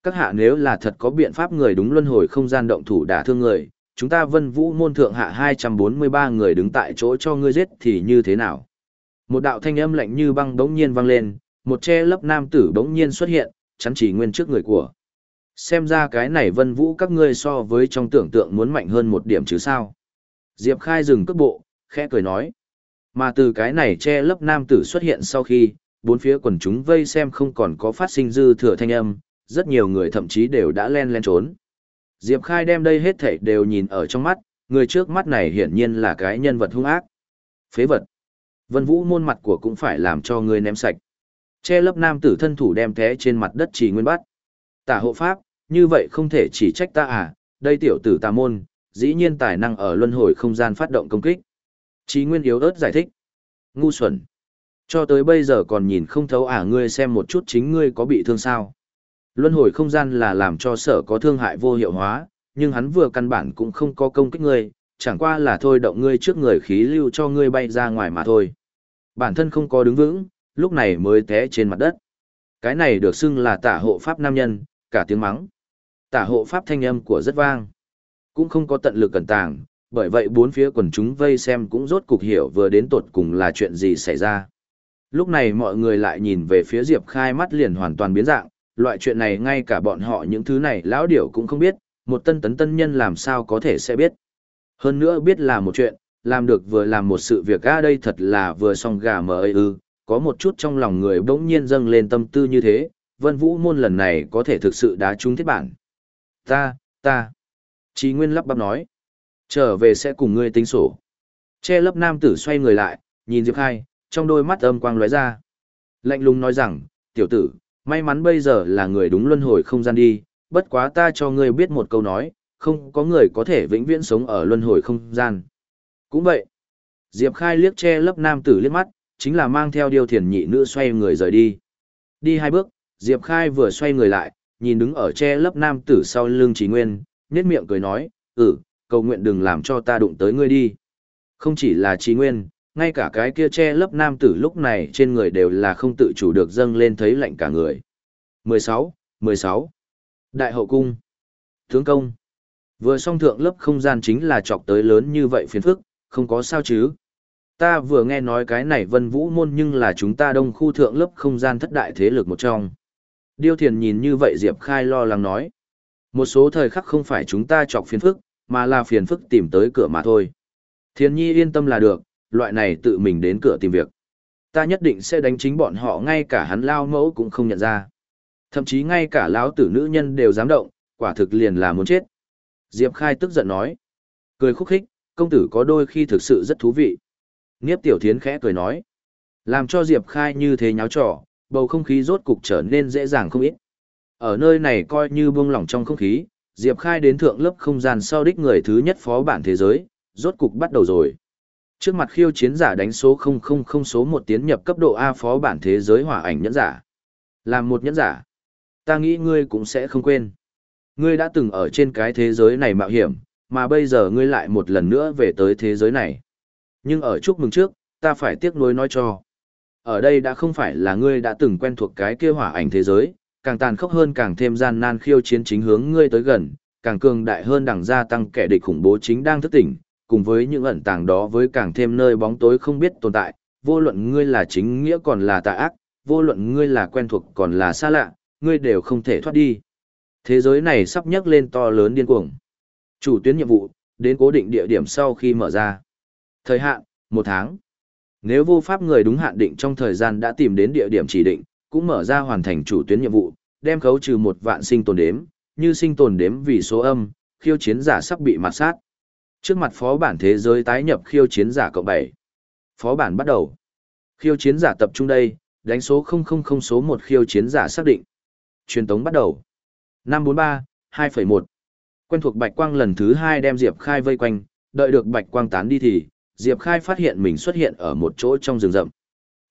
Các hạ nếu là thật có biện pháp người đúng luân hồi không gian động thủ đả thương người, chúng ta vân vũ môn thượng hạ 243 người đứng tại chỗ cho ngươi giết thì như thế nào? Một đạo thanh âm lạnh như băng đống nhiên vang lên, một che lấp nam tử đống nhiên xuất hiện, chắn chỉ nguyên trước người của. Xem ra cái này vân vũ các ngươi so với trong tưởng tượng muốn mạnh hơn một điểm chứ sao. Diệp Khai dừng cước bộ, khẽ cười nói. Mà từ cái này che lấp nam tử xuất hiện sau khi, bốn phía quần chúng vây xem không còn có phát sinh dư thừa thanh âm, rất nhiều người thậm chí đều đã len len trốn. Diệp Khai đem đây hết thảy đều nhìn ở trong mắt, người trước mắt này hiển nhiên là cái nhân vật hung ác. Phế vật. Vân Vũ môn mặt của cũng phải làm cho người ném sạch. Che lấp nam tử thân thủ đem thế trên mặt đất chỉ nguyên bắt. Tả hộ pháp, như vậy không thể chỉ trách ta à, đây tiểu tử tà môn, dĩ nhiên tài năng ở luân hồi không gian phát động công kích. Chí nguyên yếu ớt giải thích. Ngu xuẩn. Cho tới bây giờ còn nhìn không thấu à ngươi xem một chút chính ngươi có bị thương sao. Luân hồi không gian là làm cho sở có thương hại vô hiệu hóa, nhưng hắn vừa căn bản cũng không có công kích ngươi, chẳng qua là thôi động ngươi trước người khí lưu cho ngươi bay ra ngoài mà thôi. Bản thân không có đứng vững, lúc này mới té trên mặt đất. Cái này được xưng là tả hộ pháp nam nhân, cả tiếng mắng. Tả hộ pháp thanh âm của rất vang. Cũng không có tận lực cẩn tàng, bởi vậy bốn phía quần chúng vây xem cũng rốt cục hiểu vừa đến tột cùng là chuyện gì xảy ra. Lúc này mọi người lại nhìn về phía Diệp Khai mắt liền hoàn toàn biến dạng, loại chuyện này ngay cả bọn họ những thứ này lão điểu cũng không biết, một tân tấn tân nhân làm sao có thể sẽ biết. Hơn nữa biết là một chuyện, làm được vừa làm một sự việc a đây thật là vừa xong gà mờ ơi ư, có một chút trong lòng người bỗng nhiên dâng lên tâm tư như thế, vân vũ môn lần này có thể thực sự đá trúng thiết bản. Ta, ta. Chí Nguyên lắp bắp nói. Trở về sẽ cùng ngươi tính sổ. Che lấp nam tử xoay người lại, nhìn Diệp Khai, trong đôi mắt âm quang lóe ra. Lạnh lùng nói rằng, tiểu tử, may mắn bây giờ là người đúng luân hồi không gian đi, bất quá ta cho ngươi biết một câu nói, không có người có thể vĩnh viễn sống ở luân hồi không gian. Cũng vậy. Diệp Khai liếc che lấp nam tử liếc mắt, chính là mang theo điều thiền nhị nữ xoay người rời đi. Đi hai bước, Diệp Khai vừa xoay người lại, nhìn đứng ở che lấp nam tử sau lưng Trí Nguyên, nét miệng cười nói, ừ, cầu nguyện đừng làm cho ta đụng tới ngươi đi. Không chỉ là Trí Nguyên, ngay cả cái kia che lấp nam tử lúc này trên người đều là không tự chủ được dâng lên thấy lạnh cả người. 16, 16. Đại hậu cung. Tướng công. Vừa xong thượng lớp không gian chính là chọc tới lớn như vậy phiền phức, không có sao chứ. Ta vừa nghe nói cái này vân vũ môn nhưng là chúng ta đông khu thượng lớp không gian thất đại thế lực một trong. Điêu thiền nhìn như vậy Diệp Khai lo lắng nói. Một số thời khắc không phải chúng ta chọc phiền phức, mà là phiền phức tìm tới cửa mà thôi. Thiên nhi yên tâm là được, loại này tự mình đến cửa tìm việc. Ta nhất định sẽ đánh chính bọn họ ngay cả hắn lao mẫu cũng không nhận ra. Thậm chí ngay cả lão tử nữ nhân đều dám động, quả thực liền là muốn chết. Diệp Khai tức giận nói. Cười khúc khích, công tử có đôi khi thực sự rất thú vị. Niếp tiểu thiến khẽ cười nói. Làm cho Diệp Khai như thế nháo trò, bầu không khí rốt cục trở nên dễ dàng không ít. Ở nơi này coi như buông lỏng trong không khí, Diệp Khai đến thượng lớp không gian sau đích người thứ nhất phó bản thế giới, rốt cục bắt đầu rồi. Trước mặt khiêu chiến giả đánh số 000 số một tiến nhập cấp độ A phó bản thế giới hỏa ảnh nhẫn giả. Làm một nhẫn giả, ta nghĩ ngươi cũng sẽ không quên. Ngươi đã từng ở trên cái thế giới này mạo hiểm, mà bây giờ ngươi lại một lần nữa về tới thế giới này. Nhưng ở chúc mừng trước, ta phải tiếc nuối nói cho. Ở đây đã không phải là ngươi đã từng quen thuộc cái kia hỏa ảnh thế giới, càng tàn khốc hơn càng thêm gian nan khiêu chiến chính hướng ngươi tới gần, càng cường đại hơn đẳng gia tăng kẻ địch khủng bố chính đang thức tỉnh, cùng với những ẩn tàng đó với càng thêm nơi bóng tối không biết tồn tại, vô luận ngươi là chính nghĩa còn là tà ác, vô luận ngươi là quen thuộc còn là xa lạ, ngươi đều không thể thoát đi. Thế giới này sắp nhấc lên to lớn điên cuồng. Chủ tuyến nhiệm vụ, đến cố định địa điểm sau khi mở ra. Thời hạn, một tháng. Nếu vô pháp người đúng hạn định trong thời gian đã tìm đến địa điểm chỉ định, cũng mở ra hoàn thành chủ tuyến nhiệm vụ, đem khấu trừ một vạn sinh tồn đếm, như sinh tồn đếm vì số âm, khiêu chiến giả sắp bị mặt sát. Trước mặt phó bản thế giới tái nhập khiêu chiến giả cộng 7. Phó bản bắt đầu. Khiêu chiến giả tập trung đây, đánh số 000 số 1 khiêu chiến giả xác định. Truyền tống bắt đầu. 543, 2.1. Quen thuộc Bạch Quang lần thứ 2 đem Diệp Khai vây quanh, đợi được Bạch Quang tán đi thì, Diệp Khai phát hiện mình xuất hiện ở một chỗ trong rừng rậm.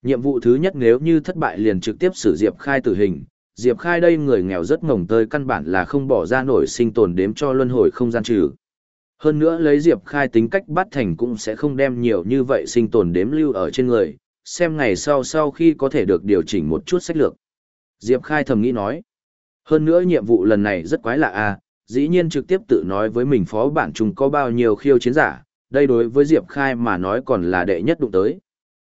Nhiệm vụ thứ nhất nếu như thất bại liền trực tiếp xử Diệp Khai tử hình. Diệp Khai đây người nghèo rất ngổng tơi căn bản là không bỏ ra nổi sinh tồn đếm cho luân hồi không gian trừ. Hơn nữa lấy Diệp Khai tính cách bắt thành cũng sẽ không đem nhiều như vậy sinh tồn đếm lưu ở trên người, xem ngày sau sau khi có thể được điều chỉnh một chút sách lược. Diệp Khai thầm nghĩ nói. Hơn nữa nhiệm vụ lần này rất quái lạ a, dĩ nhiên trực tiếp tự nói với mình phó bản chúng có bao nhiêu khiêu chiến giả, đây đối với Diệp Khai mà nói còn là đệ nhất đụng tới.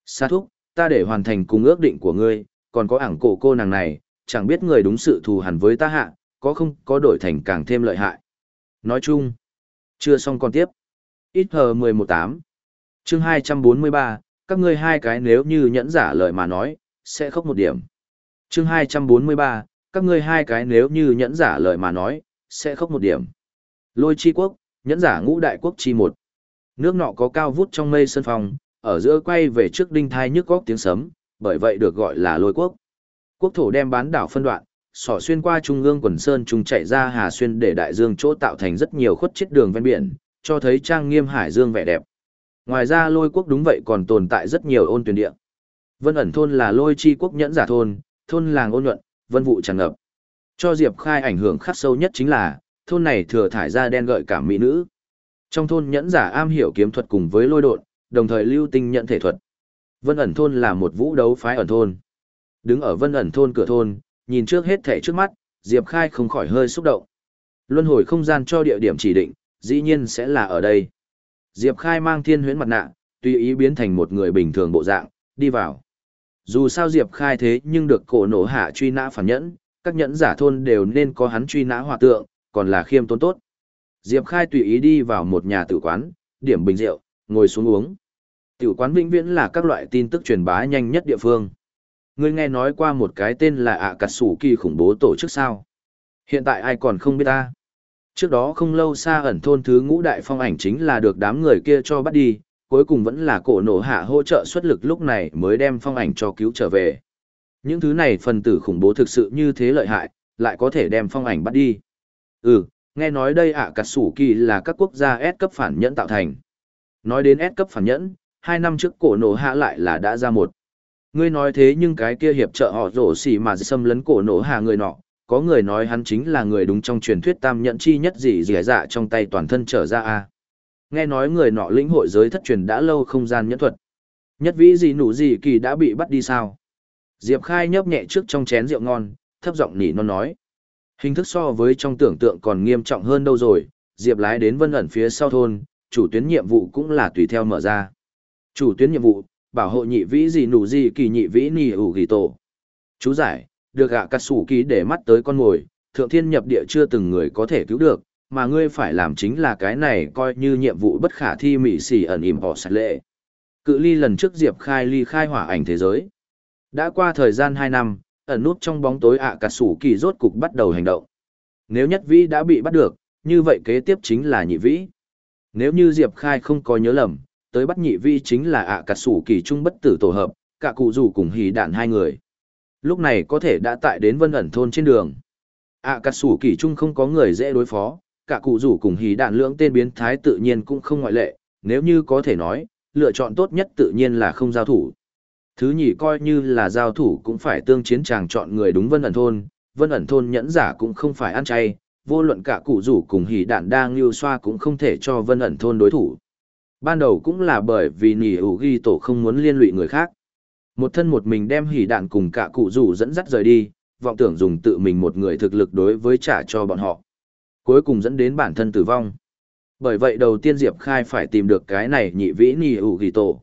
Sa thúc, ta để hoàn thành cùng ước định của ngươi, còn có ảng cổ cô nàng này, chẳng biết người đúng sự thù hẳn với ta hạ, có không có đổi thành càng thêm lợi hại. Nói chung, chưa xong còn tiếp. Ít hờ 118. Chương 243, các ngươi hai cái nếu như nhẫn giả lời mà nói, sẽ khóc một điểm. Chương 243, các ngươi hai cái nếu như nhẫn giả lời mà nói, sẽ khóc một điểm. Lôi chi quốc, nhẫn giả ngũ đại quốc chi một. Nước nọ có cao vút trong mây sân phòng, ở giữa quay về trước đinh thai nhức góc tiếng sấm, bởi vậy được gọi là lôi quốc. Quốc thổ đem bán đảo phân đoạn, sỏ xuyên qua trung ương quần sơn trung chạy ra hà xuyên để đại dương chỗ tạo thành rất nhiều khuất chết đường ven biển, cho thấy trang nghiêm hải dương vẻ đẹp. Ngoài ra lôi quốc đúng vậy còn tồn tại rất nhiều ôn tuyển địa. Vân ẩn thôn là lôi chi quốc nhẫn giả thôn, thôn làng ôn nhuận, vân vụ tràn ngập. Cho Diệp Khai ảnh hưởng khắc sâu nhất chính là, thôn này thừa thải ra đen gợi cả mỹ nữ. Trong thôn nhẫn giả am hiểu kiếm thuật cùng với lôi độn, đồng thời lưu tinh nhận thể thuật. Vân ẩn thôn là một vũ đấu phái ẩn thôn. Đứng ở vân ẩn thôn cửa thôn, nhìn trước hết thể trước mắt, Diệp Khai không khỏi hơi xúc động. Luân hồi không gian cho địa điểm chỉ định, dĩ nhiên sẽ là ở đây. Diệp Khai mang thiên huyễn mặt nạ, tùy ý biến thành một người bình thường bộ dạng, đi vào. Dù sao Diệp Khai thế nhưng được cổ nổ hạ truy nã phản nhẫn, các nhẫn giả thôn đều nên có hắn truy nã hòa tượng, còn là khiêm tốn tốt. Diệp Khai tùy ý đi vào một nhà tử quán, điểm bình rượu, ngồi xuống uống. Tử quán vĩnh viễn là các loại tin tức truyền bá nhanh nhất địa phương. Ngươi nghe nói qua một cái tên là ạ cà sủ kỳ khủng bố tổ chức sao? Hiện tại ai còn không biết ta? Trước đó không lâu xa ẩn thôn thứ ngũ đại phong ảnh chính là được đám người kia cho bắt đi, cuối cùng vẫn là cổ nổ hạ hỗ trợ xuất lực lúc này mới đem phong ảnh cho cứu trở về. Những thứ này phần tử khủng bố thực sự như thế lợi hại, lại có thể đem phong ảnh bắt đi. Ừ, nghe nói đây ạ à, cà sủ kỳ là các quốc gia S cấp phản nhẫn tạo thành. Nói đến S cấp phản nhẫn, hai năm trước cổ nổ hạ lại là đã ra một. Ngươi nói thế nhưng cái kia hiệp trợ họ rổ xỉ mà xâm lấn cổ nổ hạ người nọ, có người nói hắn chính là người đúng trong truyền thuyết tam nhẫn chi nhất gì rẻ dạ trong tay toàn thân trở ra a nghe nói người nọ lĩnh hội giới thất truyền đã lâu không gian nhẫn thuật nhất vĩ gì nụ gì kỳ đã bị bắt đi sao diệp khai nhấp nhẹ trước trong chén rượu ngon thấp giọng nỉ non nói hình thức so với trong tưởng tượng còn nghiêm trọng hơn đâu rồi diệp lái đến vân ẩn phía sau thôn chủ tuyến nhiệm vụ cũng là tùy theo mở ra chủ tuyến nhiệm vụ bảo hộ nhị vĩ gì nụ gì kỳ nhị vĩ nì ủ ghi tổ chú giải được gạ cắt sủ ký để mắt tới con mồi, thượng thiên nhập địa chưa từng người có thể cứu được, mà ngươi phải làm chính là cái này coi như nhiệm vụ bất khả thi mị xỉ ẩn im họ sạch lệ. Cự ly lần trước Diệp khai ly khai hỏa ảnh thế giới. Đã qua thời gian 2 năm, ẩn nút trong bóng tối ạ à cà sủ kỳ rốt cục bắt đầu hành động. Nếu nhất vĩ đã bị bắt được, như vậy kế tiếp chính là nhị vĩ. Nếu như Diệp khai không có nhớ lầm, tới bắt nhị vĩ chính là ạ à cà sủ kỳ trung bất tử tổ hợp, cả cụ rủ cùng hì đạn hai người. Lúc này có thể đã tại đến vân ẩn thôn trên đường. ạ à, sủ kỳ trung không có người dễ đối phó, cả cụ rủ cùng hì đạn lưỡng tên biến thái tự nhiên cũng không ngoại lệ, nếu như có thể nói, lựa chọn tốt nhất tự nhiên là không giao thủ. Thứ nhì coi như là giao thủ cũng phải tương chiến chàng chọn người đúng vân ẩn thôn, vân ẩn thôn nhẫn giả cũng không phải ăn chay, vô luận cả cụ rủ cùng hỉ đạn đang lưu xoa cũng không thể cho vân ẩn thôn đối thủ. Ban đầu cũng là bởi vì nỉ ủ ghi tổ không muốn liên lụy người khác. Một thân một mình đem hỉ đạn cùng cả cụ rủ dẫn dắt rời đi, vọng tưởng dùng tự mình một người thực lực đối với trả cho bọn họ. Cuối cùng dẫn đến bản thân tử vong. Bởi vậy đầu tiên Diệp Khai phải tìm được cái này nhị vĩ nỉ ủ ghi tổ.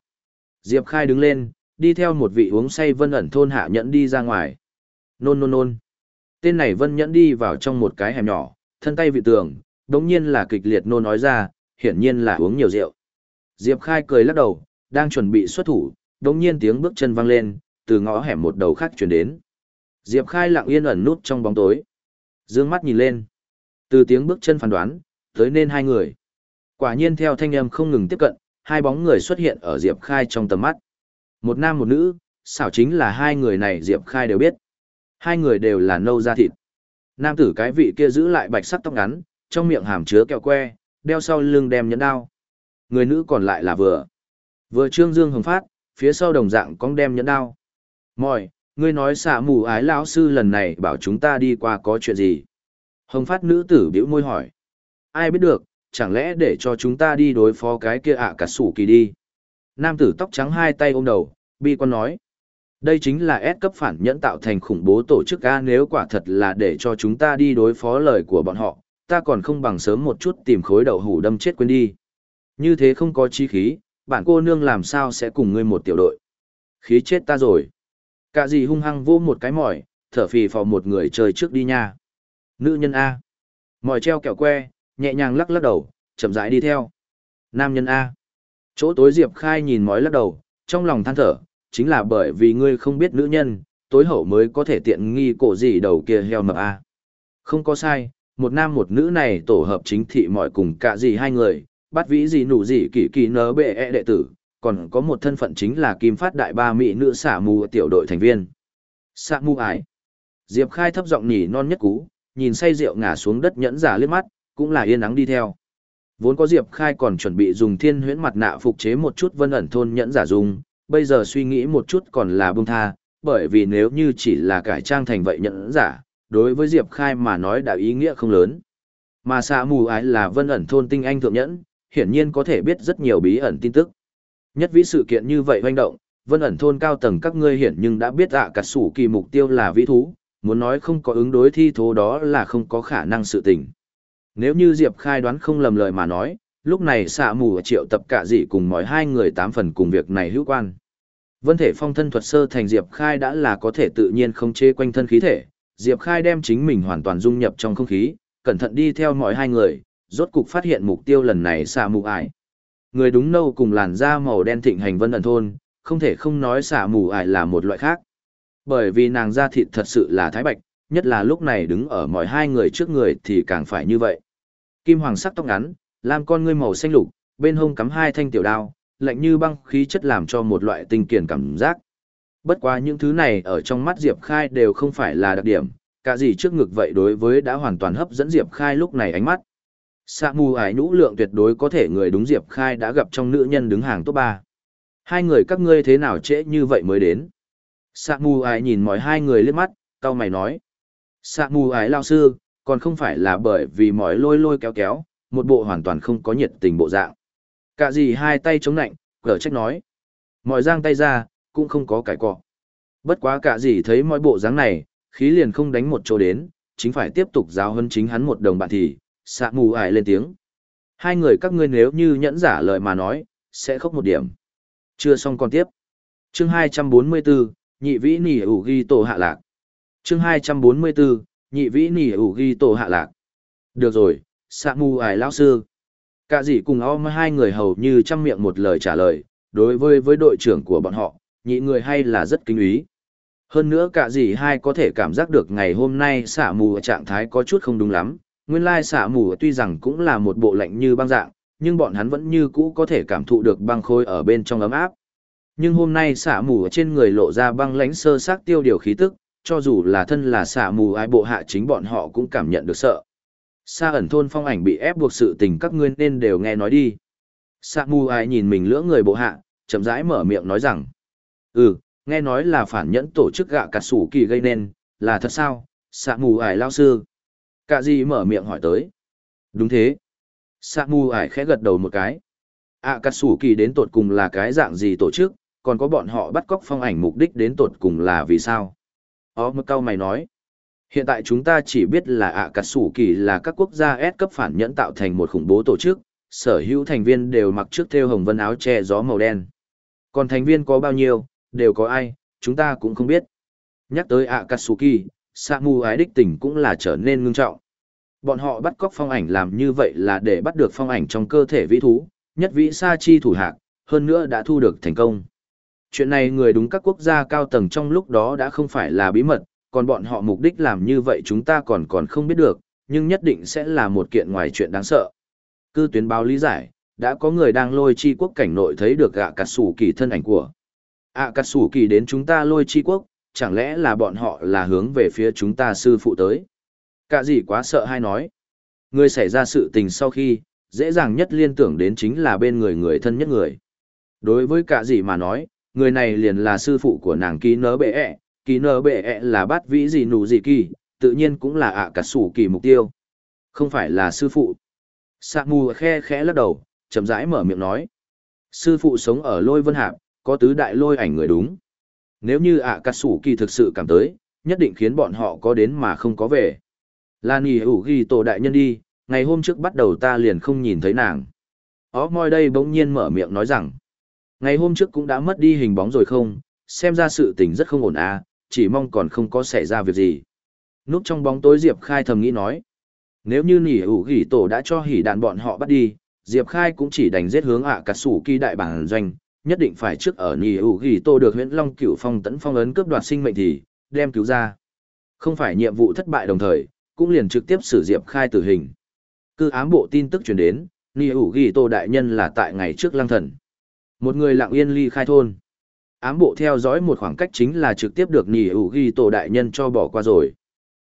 Diệp Khai đứng lên, đi theo một vị uống say vân ẩn thôn hạ nhẫn đi ra ngoài. Nôn nôn nôn. Tên này vân nhẫn đi vào trong một cái hẻm nhỏ, thân tay vị tường, đống nhiên là kịch liệt nôn nói ra, hiển nhiên là uống nhiều rượu. Diệp Khai cười lắc đầu, đang chuẩn bị xuất thủ, đống nhiên tiếng bước chân vang lên, từ ngõ hẻm một đầu khác chuyển đến. Diệp Khai lặng yên ẩn nút trong bóng tối. Dương mắt nhìn lên. Từ tiếng bước chân phán đoán, tới nên hai người. Quả nhiên theo thanh âm không ngừng tiếp cận, hai bóng người xuất hiện ở Diệp Khai trong tầm mắt. Một nam một nữ, xảo chính là hai người này Diệp Khai đều biết. Hai người đều là nâu da thịt. Nam tử cái vị kia giữ lại bạch sắc tóc ngắn, trong miệng hàm chứa kẹo que, đeo sau lưng đem nhẫn đao. Người nữ còn lại là vừa. Vừa trương dương hồng phát, phía sau đồng dạng cong đem nhẫn đao. Mọi ngươi nói xạ mù ái lão sư lần này bảo chúng ta đi qua có chuyện gì? Hồng phát nữ tử biểu môi hỏi. Ai biết được, chẳng lẽ để cho chúng ta đi đối phó cái kia ạ cả sủ kỳ đi? Nam tử tóc trắng hai tay ôm đầu, bi quan nói. Đây chính là S cấp phản nhẫn tạo thành khủng bố tổ chức A nếu quả thật là để cho chúng ta đi đối phó lời của bọn họ, ta còn không bằng sớm một chút tìm khối đậu hủ đâm chết quên đi. Như thế không có chi khí, bản cô nương làm sao sẽ cùng ngươi một tiểu đội. Khí chết ta rồi. Cả gì hung hăng vô một cái mỏi, thở phì phò một người chơi trước đi nha. Nữ nhân A. Mỏi treo kẹo que, nhẹ nhàng lắc lắc đầu, chậm rãi đi theo. Nam nhân A. Chỗ tối Diệp Khai nhìn mói lắc đầu, trong lòng than thở, chính là bởi vì ngươi không biết nữ nhân, tối hậu mới có thể tiện nghi cổ gì đầu kia heo mập A. Không có sai, một nam một nữ này tổ hợp chính thị mọi cùng cả gì hai người, bắt vĩ gì nụ gì kỳ kỳ nớ bệ e đệ tử, còn có một thân phận chính là kim phát đại ba mỹ nữ xả mù tiểu đội thành viên. Xả mù ải. Diệp Khai thấp giọng nhỉ non nhất cú, nhìn say rượu ngả xuống đất nhẫn giả liếc mắt, cũng là yên nắng đi theo. Vốn có Diệp Khai còn chuẩn bị dùng thiên huyễn mặt nạ phục chế một chút vân ẩn thôn nhẫn giả dùng, bây giờ suy nghĩ một chút còn là bông tha, bởi vì nếu như chỉ là cải trang thành vậy nhẫn giả, đối với Diệp Khai mà nói đã ý nghĩa không lớn. Mà xạ mù ái là vân ẩn thôn tinh anh thượng nhẫn, hiển nhiên có thể biết rất nhiều bí ẩn tin tức. Nhất vĩ sự kiện như vậy hoành động, vân ẩn thôn cao tầng các ngươi hiển nhưng đã biết ạ à cả sủ kỳ mục tiêu là vĩ thú, muốn nói không có ứng đối thi thố đó là không có khả năng sự tình. Nếu như Diệp Khai đoán không lầm lời mà nói, lúc này xạ mù triệu tập cả dị cùng mọi hai người tám phần cùng việc này hữu quan. Vân thể phong thân thuật sơ thành Diệp Khai đã là có thể tự nhiên không chế quanh thân khí thể, Diệp Khai đem chính mình hoàn toàn dung nhập trong không khí, cẩn thận đi theo mọi hai người, rốt cục phát hiện mục tiêu lần này xạ mù ải. Người đúng nâu cùng làn da màu đen thịnh hành vân ẩn thôn, không thể không nói xạ mù ải là một loại khác. Bởi vì nàng da thịt thật sự là thái bạch, nhất là lúc này đứng ở mọi hai người trước người thì càng phải như vậy. Kim hoàng sắc tóc ngắn, lam con ngươi màu xanh lục, bên hông cắm hai thanh tiểu đao, lạnh như băng khí chất làm cho một loại tinh kiền cảm giác. Bất quá những thứ này ở trong mắt Diệp Khai đều không phải là đặc điểm, cả gì trước ngực vậy đối với đã hoàn toàn hấp dẫn Diệp Khai lúc này ánh mắt. Sạ mù Ái nhũ lượng tuyệt đối có thể người đúng Diệp Khai đã gặp trong nữ nhân đứng hàng top 3. Hai người các ngươi thế nào trễ như vậy mới đến. Sạ mù Ái nhìn mọi hai người liếc mắt, tao mày nói. Sạ mù Ái lao sư, còn không phải là bởi vì mọi lôi lôi kéo kéo, một bộ hoàn toàn không có nhiệt tình bộ dạng. Cả gì hai tay chống nạnh, cờ trách nói. Mọi giang tay ra, cũng không có cải cọ. Bất quá cả gì thấy mọi bộ dáng này, khí liền không đánh một chỗ đến, chính phải tiếp tục giáo hơn chính hắn một đồng bạn thì, xạ mù ải lên tiếng. Hai người các ngươi nếu như nhẫn giả lời mà nói, sẽ khóc một điểm. Chưa xong còn tiếp. Chương 244, nhị vĩ nỉ ủ ghi tổ hạ lạc. Chương 244, nhị vĩ nỉ ủ ghi tổ hạ lạc. Được rồi, xạ mù ải lão sư. Cả dì cùng om hai người hầu như chăm miệng một lời trả lời, đối với với đội trưởng của bọn họ, nhị người hay là rất kính ý. Hơn nữa cả dì hai có thể cảm giác được ngày hôm nay xạ mù trạng thái có chút không đúng lắm, nguyên lai xạ mù tuy rằng cũng là một bộ lạnh như băng dạng, nhưng bọn hắn vẫn như cũ có thể cảm thụ được băng khôi ở bên trong ấm áp. Nhưng hôm nay xạ mù trên người lộ ra băng lãnh sơ xác tiêu điều khí tức, cho dù là thân là xạ mù ai bộ hạ chính bọn họ cũng cảm nhận được sợ. Sa ẩn thôn phong ảnh bị ép buộc sự tình các ngươi nên đều nghe nói đi. Xạ mù ai nhìn mình lưỡng người bộ hạ, chậm rãi mở miệng nói rằng. Ừ, nghe nói là phản nhẫn tổ chức gạ cà sủ kỳ gây nên, là thật sao, xạ mù ai lao sư. Cả gì mở miệng hỏi tới. Đúng thế. Xạ mù ai khẽ gật đầu một cái. “À, cà sủ kỳ đến tột cùng là cái dạng gì tổ chức, còn có bọn họ bắt cóc phong ảnh mục đích đến tột cùng là vì sao? Ó mơ câu mày nói. Hiện tại chúng ta chỉ biết là ạ cà sủ kỳ là các quốc gia S cấp phản nhẫn tạo thành một khủng bố tổ chức, sở hữu thành viên đều mặc trước theo hồng vân áo che gió màu đen. Còn thành viên có bao nhiêu, đều có ai, chúng ta cũng không biết. Nhắc tới Akatsuki, Samu ái đích tình cũng là trở nên ngưng trọng. Bọn họ bắt cóc phong ảnh làm như vậy là để bắt được phong ảnh trong cơ thể vĩ thú, nhất vĩ sa chi thủ hạc, hơn nữa đã thu được thành công. Chuyện này người đúng các quốc gia cao tầng trong lúc đó đã không phải là bí mật, còn bọn họ mục đích làm như vậy chúng ta còn còn không biết được, nhưng nhất định sẽ là một kiện ngoài chuyện đáng sợ. Cư tuyến báo lý giải, đã có người đang lôi chi quốc cảnh nội thấy được gạ cà sủ kỳ thân ảnh của. ạ cà sủ kỳ đến chúng ta lôi chi quốc, chẳng lẽ là bọn họ là hướng về phía chúng ta sư phụ tới. Cả gì quá sợ hay nói. Người xảy ra sự tình sau khi, dễ dàng nhất liên tưởng đến chính là bên người người thân nhất người. Đối với cả gì mà nói, người này liền là sư phụ của nàng ký nớ bệ ẹ, ký nớ bệ ẹ là bát vĩ gì nụ gì kỳ, tự nhiên cũng là ạ cả sủ kỳ mục tiêu. Không phải là sư phụ. Sạc mù khe khẽ lắc đầu, chậm rãi mở miệng nói. Sư phụ sống ở lôi vân hạp, có tứ đại lôi ảnh người đúng. Nếu như ạ cả sủ kỳ thực sự cảm tới, nhất định khiến bọn họ có đến mà không có về. Lan nì ủ ghi tổ đại nhân đi, ngày hôm trước bắt đầu ta liền không nhìn thấy nàng. Ó môi đây bỗng nhiên mở miệng nói rằng, ngày hôm trước cũng đã mất đi hình bóng rồi không, xem ra sự tình rất không ổn à, chỉ mong còn không có xảy ra việc gì. Núp trong bóng tối Diệp Khai thầm nghĩ nói, nếu như nỉ hữu gỉ tổ đã cho hỉ đạn bọn họ bắt đi, Diệp Khai cũng chỉ đành giết hướng ạ à cà sủ kỳ đại bản doanh, nhất định phải trước ở nỉ hữu gỉ tổ được huyện Long cửu phong tấn phong ấn cướp đoạt sinh mệnh thì, đem cứu ra. Không phải nhiệm vụ thất bại đồng thời, cũng liền trực tiếp xử Diệp Khai tử hình. Cư ám bộ tin tức truyền đến, Nỉ hữu gỉ tổ đại nhân là tại ngày trước lang thần. Một người lặng yên ly khai thôn. Ám bộ theo dõi một khoảng cách chính là trực tiếp được Nỉ ủ ghi tổ đại nhân cho bỏ qua rồi.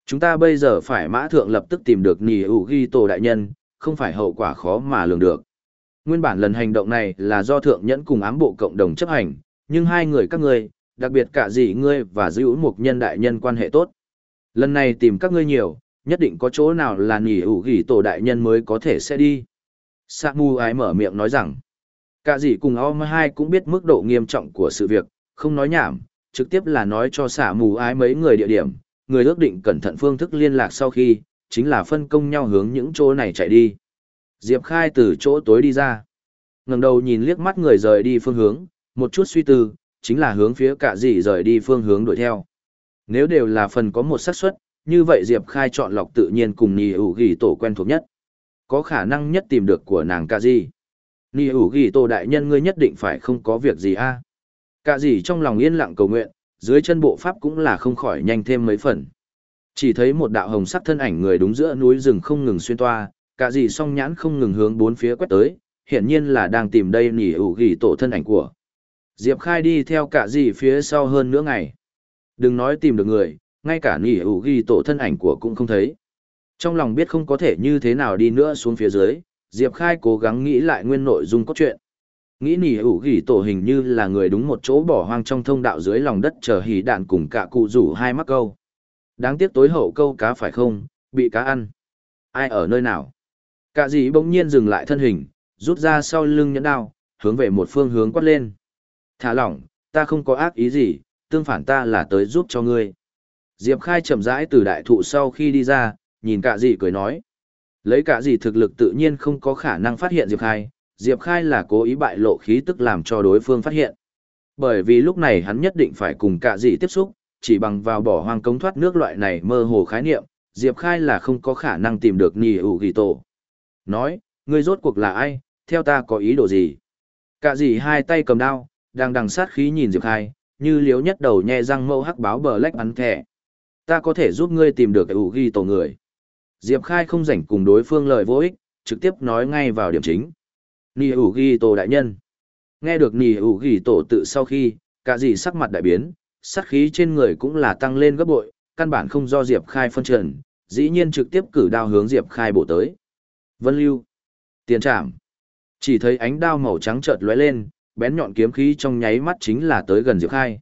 Chúng ta bây giờ phải mã thượng lập tức tìm được Nỉ ủ ghi tổ đại nhân, không phải hậu quả khó mà lường được. Nguyên bản lần hành động này là do thượng nhẫn cùng ám bộ cộng đồng chấp hành, nhưng hai người các ngươi, đặc biệt cả dì ngươi và giữ Mục nhân đại nhân quan hệ tốt. Lần này tìm các ngươi nhiều, nhất định có chỗ nào là nỉ ủ ghi tổ đại nhân mới có thể sẽ đi. Sa Mu ái mở miệng nói rằng, cả dì cùng om hai cũng biết mức độ nghiêm trọng của sự việc, không nói nhảm, trực tiếp là nói cho xả mù ái mấy người địa điểm, người ước định cẩn thận phương thức liên lạc sau khi, chính là phân công nhau hướng những chỗ này chạy đi. Diệp Khai từ chỗ tối đi ra. ngẩng đầu nhìn liếc mắt người rời đi phương hướng, một chút suy tư, chính là hướng phía cả gì rời đi phương hướng đuổi theo. Nếu đều là phần có một xác suất, như vậy Diệp Khai chọn lọc tự nhiên cùng Nì Hữu ghi tổ quen thuộc nhất. Có khả năng nhất tìm được của nàng cả gì ni ủ ghi tổ đại nhân ngươi nhất định phải không có việc gì a Cả gì trong lòng yên lặng cầu nguyện, dưới chân bộ pháp cũng là không khỏi nhanh thêm mấy phần. Chỉ thấy một đạo hồng sắc thân ảnh người đúng giữa núi rừng không ngừng xuyên toa, cả gì song nhãn không ngừng hướng bốn phía quét tới, hiển nhiên là đang tìm đây nỉ ủ ghi tổ thân ảnh của. Diệp Khai đi theo cả gì phía sau hơn nửa ngày. Đừng nói tìm được người, ngay cả nỉ ủ ghi tổ thân ảnh của cũng không thấy. Trong lòng biết không có thể như thế nào đi nữa xuống phía dưới, Diệp Khai cố gắng nghĩ lại nguyên nội dung cốt truyện. Nghĩ nỉ ủ gỉ tổ hình như là người đúng một chỗ bỏ hoang trong thông đạo dưới lòng đất chờ hỉ đạn cùng cả cụ rủ hai mắc câu. Đáng tiếc tối hậu câu cá phải không, bị cá ăn. Ai ở nơi nào? Cả gì bỗng nhiên dừng lại thân hình, rút ra sau lưng nhẫn đao, hướng về một phương hướng quát lên. Thả lỏng, ta không có ác ý gì, tương phản ta là tới giúp cho ngươi. Diệp Khai chậm rãi từ đại thụ sau khi đi ra, nhìn cả gì cười nói. Lấy cả gì thực lực tự nhiên không có khả năng phát hiện Diệp Khai, Diệp Khai là cố ý bại lộ khí tức làm cho đối phương phát hiện. Bởi vì lúc này hắn nhất định phải cùng cả gì tiếp xúc, chỉ bằng vào bỏ hoang cống thoát nước loại này mơ hồ khái niệm, Diệp Khai là không có khả năng tìm được Nhi Hữu ghi tổ. Nói, ngươi rốt cuộc là ai, theo ta có ý đồ gì? Cả gì hai tay cầm đao, đang đằng sát khí nhìn Diệp Khai, như liếu nhất đầu nhe răng mâu hắc báo bờ lách bắn thẻ. Ta có thể giúp ngươi tìm được Hữu ghi tổ người. Diệp Khai không rảnh cùng đối phương lời vô ích, trực tiếp nói ngay vào điểm chính. Nì ủ ghi tổ đại nhân. Nghe được nì ủ ghi tổ tự sau khi, cả gì sắc mặt đại biến, sát khí trên người cũng là tăng lên gấp bội, căn bản không do Diệp Khai phân trần, dĩ nhiên trực tiếp cử đao hướng Diệp Khai bổ tới. Vân Lưu, tiền trảm. Chỉ thấy ánh đao màu trắng chợt lóe lên, bén nhọn kiếm khí trong nháy mắt chính là tới gần Diệp Khai.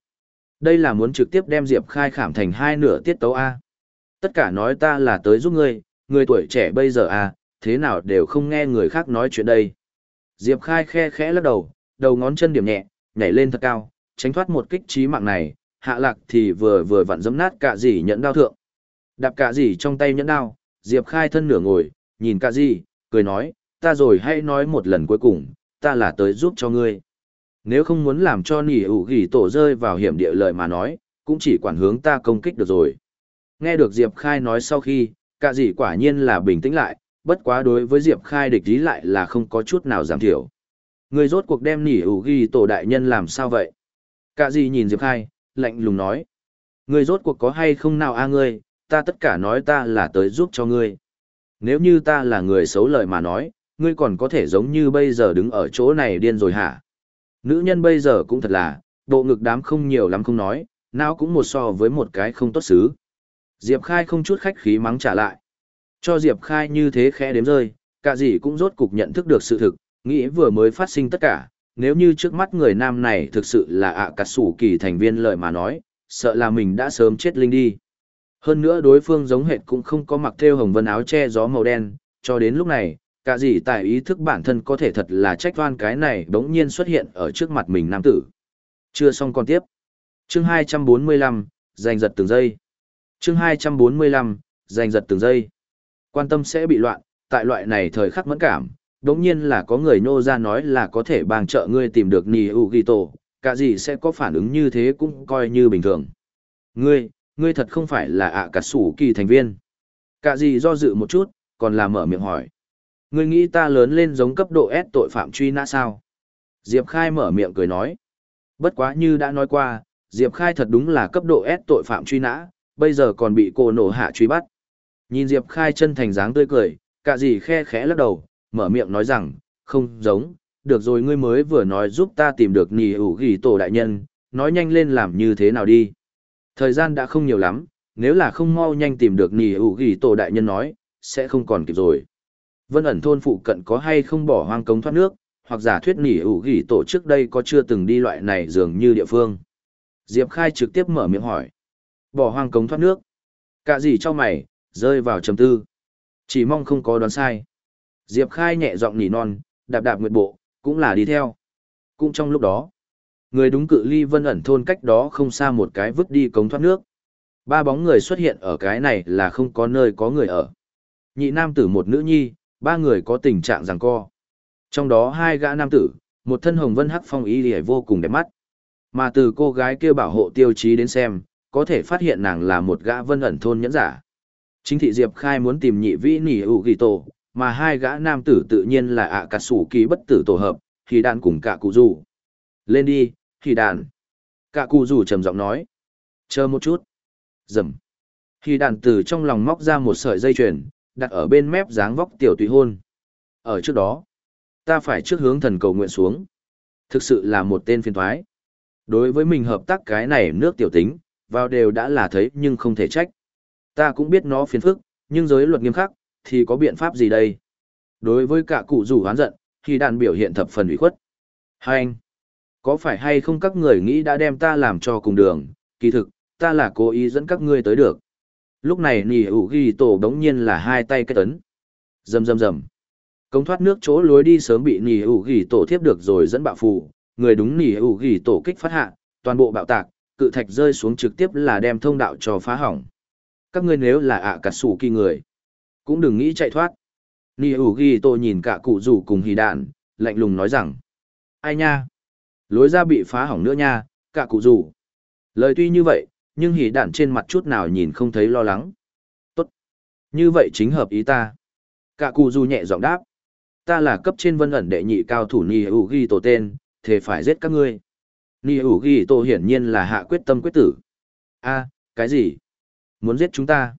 Đây là muốn trực tiếp đem Diệp Khai khảm thành hai nửa tiết tấu A. Tất cả nói ta là tới giúp ngươi, người tuổi trẻ bây giờ à, thế nào đều không nghe người khác nói chuyện đây. Diệp Khai khe khẽ lắc đầu, đầu ngón chân điểm nhẹ, nhảy lên thật cao, tránh thoát một kích trí mạng này, hạ lạc thì vừa vừa vặn giấm nát cả gì nhẫn đao thượng. Đạp cả gì trong tay nhẫn đao, Diệp khai thân nửa ngồi, nhìn cả gì, cười nói, ta rồi hãy nói một lần cuối cùng, ta là tới giúp cho ngươi. Nếu không muốn làm cho nỉ ủ gỉ tổ rơi vào hiểm địa lợi mà nói, cũng chỉ quản hướng ta công kích được rồi. Nghe được Diệp khai nói sau khi, cả gì quả nhiên là bình tĩnh lại, bất quá đối với Diệp khai địch ý lại là không có chút nào giảm thiểu. Ngươi rốt cuộc đem nỉ ủ ghi tổ đại nhân làm sao vậy? Cả gì nhìn Diệp khai, lạnh lùng nói. Ngươi rốt cuộc có hay không nào a ngươi, ta tất cả nói ta là tới giúp cho ngươi. Nếu như ta là người xấu lời mà nói, ngươi còn có thể giống như bây giờ đứng ở chỗ này điên rồi hả? Nữ nhân bây giờ cũng thật là, bộ ngực đám không nhiều lắm không nói, não cũng một so với một cái không tốt xứ. Diệp Khai không chút khách khí mắng trả lại. Cho Diệp Khai như thế khẽ đếm rơi, cả gì cũng rốt cục nhận thức được sự thực, nghĩ vừa mới phát sinh tất cả, nếu như trước mắt người nam này thực sự là ạ à cà sủ kỳ thành viên lợi mà nói, sợ là mình đã sớm chết linh đi. Hơn nữa đối phương giống hệt cũng không có mặc theo hồng vân áo che gió màu đen, cho đến lúc này, cả gì tại ý thức bản thân có thể thật là trách toan cái này đống nhiên xuất hiện ở trước mặt mình nam tử. Chưa xong còn tiếp. Chương 245, giành giật từng giây. Chương 245, giành giật từng giây. Quan tâm sẽ bị loạn, tại loại này thời khắc mẫn cảm, đống nhiên là có người nô ra nói là có thể bằng trợ ngươi tìm được nì ủ ghi tổ, cả gì sẽ có phản ứng như thế cũng coi như bình thường. Ngươi, ngươi thật không phải là ạ cả sủ kỳ thành viên. Cả gì do dự một chút, còn là mở miệng hỏi. Ngươi nghĩ ta lớn lên giống cấp độ S tội phạm truy nã sao? Diệp Khai mở miệng cười nói. Bất quá như đã nói qua, Diệp Khai thật đúng là cấp độ S tội phạm truy nã, bây giờ còn bị cô nổ hạ truy bắt. Nhìn Diệp Khai chân thành dáng tươi cười, cả gì khe khẽ lắc đầu, mở miệng nói rằng, không giống, được rồi ngươi mới vừa nói giúp ta tìm được nì ủ ghi tổ đại nhân, nói nhanh lên làm như thế nào đi. Thời gian đã không nhiều lắm, nếu là không mau nhanh tìm được nì ủ ghi tổ đại nhân nói, sẽ không còn kịp rồi. Vân ẩn thôn phụ cận có hay không bỏ hoang cống thoát nước, hoặc giả thuyết nỉ ủ ghi tổ trước đây có chưa từng đi loại này dường như địa phương. Diệp Khai trực tiếp mở miệng hỏi. Bỏ hoang cống thoát nước. Cả gì cho mày, rơi vào trầm tư. Chỉ mong không có đoán sai. Diệp Khai nhẹ giọng nỉ non, đạp đạp nguyệt bộ, cũng là đi theo. Cũng trong lúc đó, người đúng cự ly vân ẩn thôn cách đó không xa một cái vứt đi cống thoát nước. Ba bóng người xuất hiện ở cái này là không có nơi có người ở. Nhị nam tử một nữ nhi, ba người có tình trạng rằng co. Trong đó hai gã nam tử, một thân hồng vân hắc phong ý thì vô cùng đẹp mắt. Mà từ cô gái kia bảo hộ tiêu chí đến xem, có thể phát hiện nàng là một gã vân ẩn thôn nhẫn giả. Chính thị Diệp Khai muốn tìm nhị vĩ nỉ ủ ghi tổ, mà hai gã nam tử tự nhiên là ạ cà sủ kỳ bất tử tổ hợp, thì đàn cùng cả cụ rủ. Lên đi, thì đàn. Cả cụ rủ trầm giọng nói. Chờ một chút. Dầm. Thì đàn từ trong lòng móc ra một sợi dây chuyền, đặt ở bên mép dáng vóc tiểu tùy hôn. Ở trước đó, ta phải trước hướng thần cầu nguyện xuống. Thực sự là một tên phiền thoái. Đối với mình hợp tác cái này nước tiểu tính, vào đều đã là thấy nhưng không thể trách. Ta cũng biết nó phiền phức, nhưng giới luật nghiêm khắc, thì có biện pháp gì đây? Đối với cả cụ rủ hoán giận, thì đàn biểu hiện thập phần ủy khuất. Hai anh, có phải hay không các người nghĩ đã đem ta làm cho cùng đường, kỳ thực, ta là cố ý dẫn các ngươi tới được. Lúc này nì ủ ghi tổ đống nhiên là hai tay kết ấn. dầm dầm dầm Công thoát nước chỗ lối đi sớm bị nì ủ ghi tổ thiếp được rồi dẫn bạo phù, người đúng nì ủ ghi tổ kích phát hạ, toàn bộ bạo tạc, cự thạch rơi xuống trực tiếp là đem thông đạo cho phá hỏng. Các ngươi nếu là ạ cả sủ kỳ người, cũng đừng nghĩ chạy thoát. Nì ủ ghi tổ nhìn cả cụ rủ cùng hì đạn, lạnh lùng nói rằng, ai nha? Lối ra bị phá hỏng nữa nha, cả cụ rủ. Lời tuy như vậy, nhưng hỉ đạn trên mặt chút nào nhìn không thấy lo lắng. Tốt. Như vậy chính hợp ý ta. Cả cụ du nhẹ giọng đáp. Ta là cấp trên vân ẩn đệ nhị cao thủ Nì ủ ghi tổ tên, thề phải giết các ngươi. Nì ủ ghi tổ hiển nhiên là hạ quyết tâm quyết tử. a cái gì? Muốn giết chúng ta?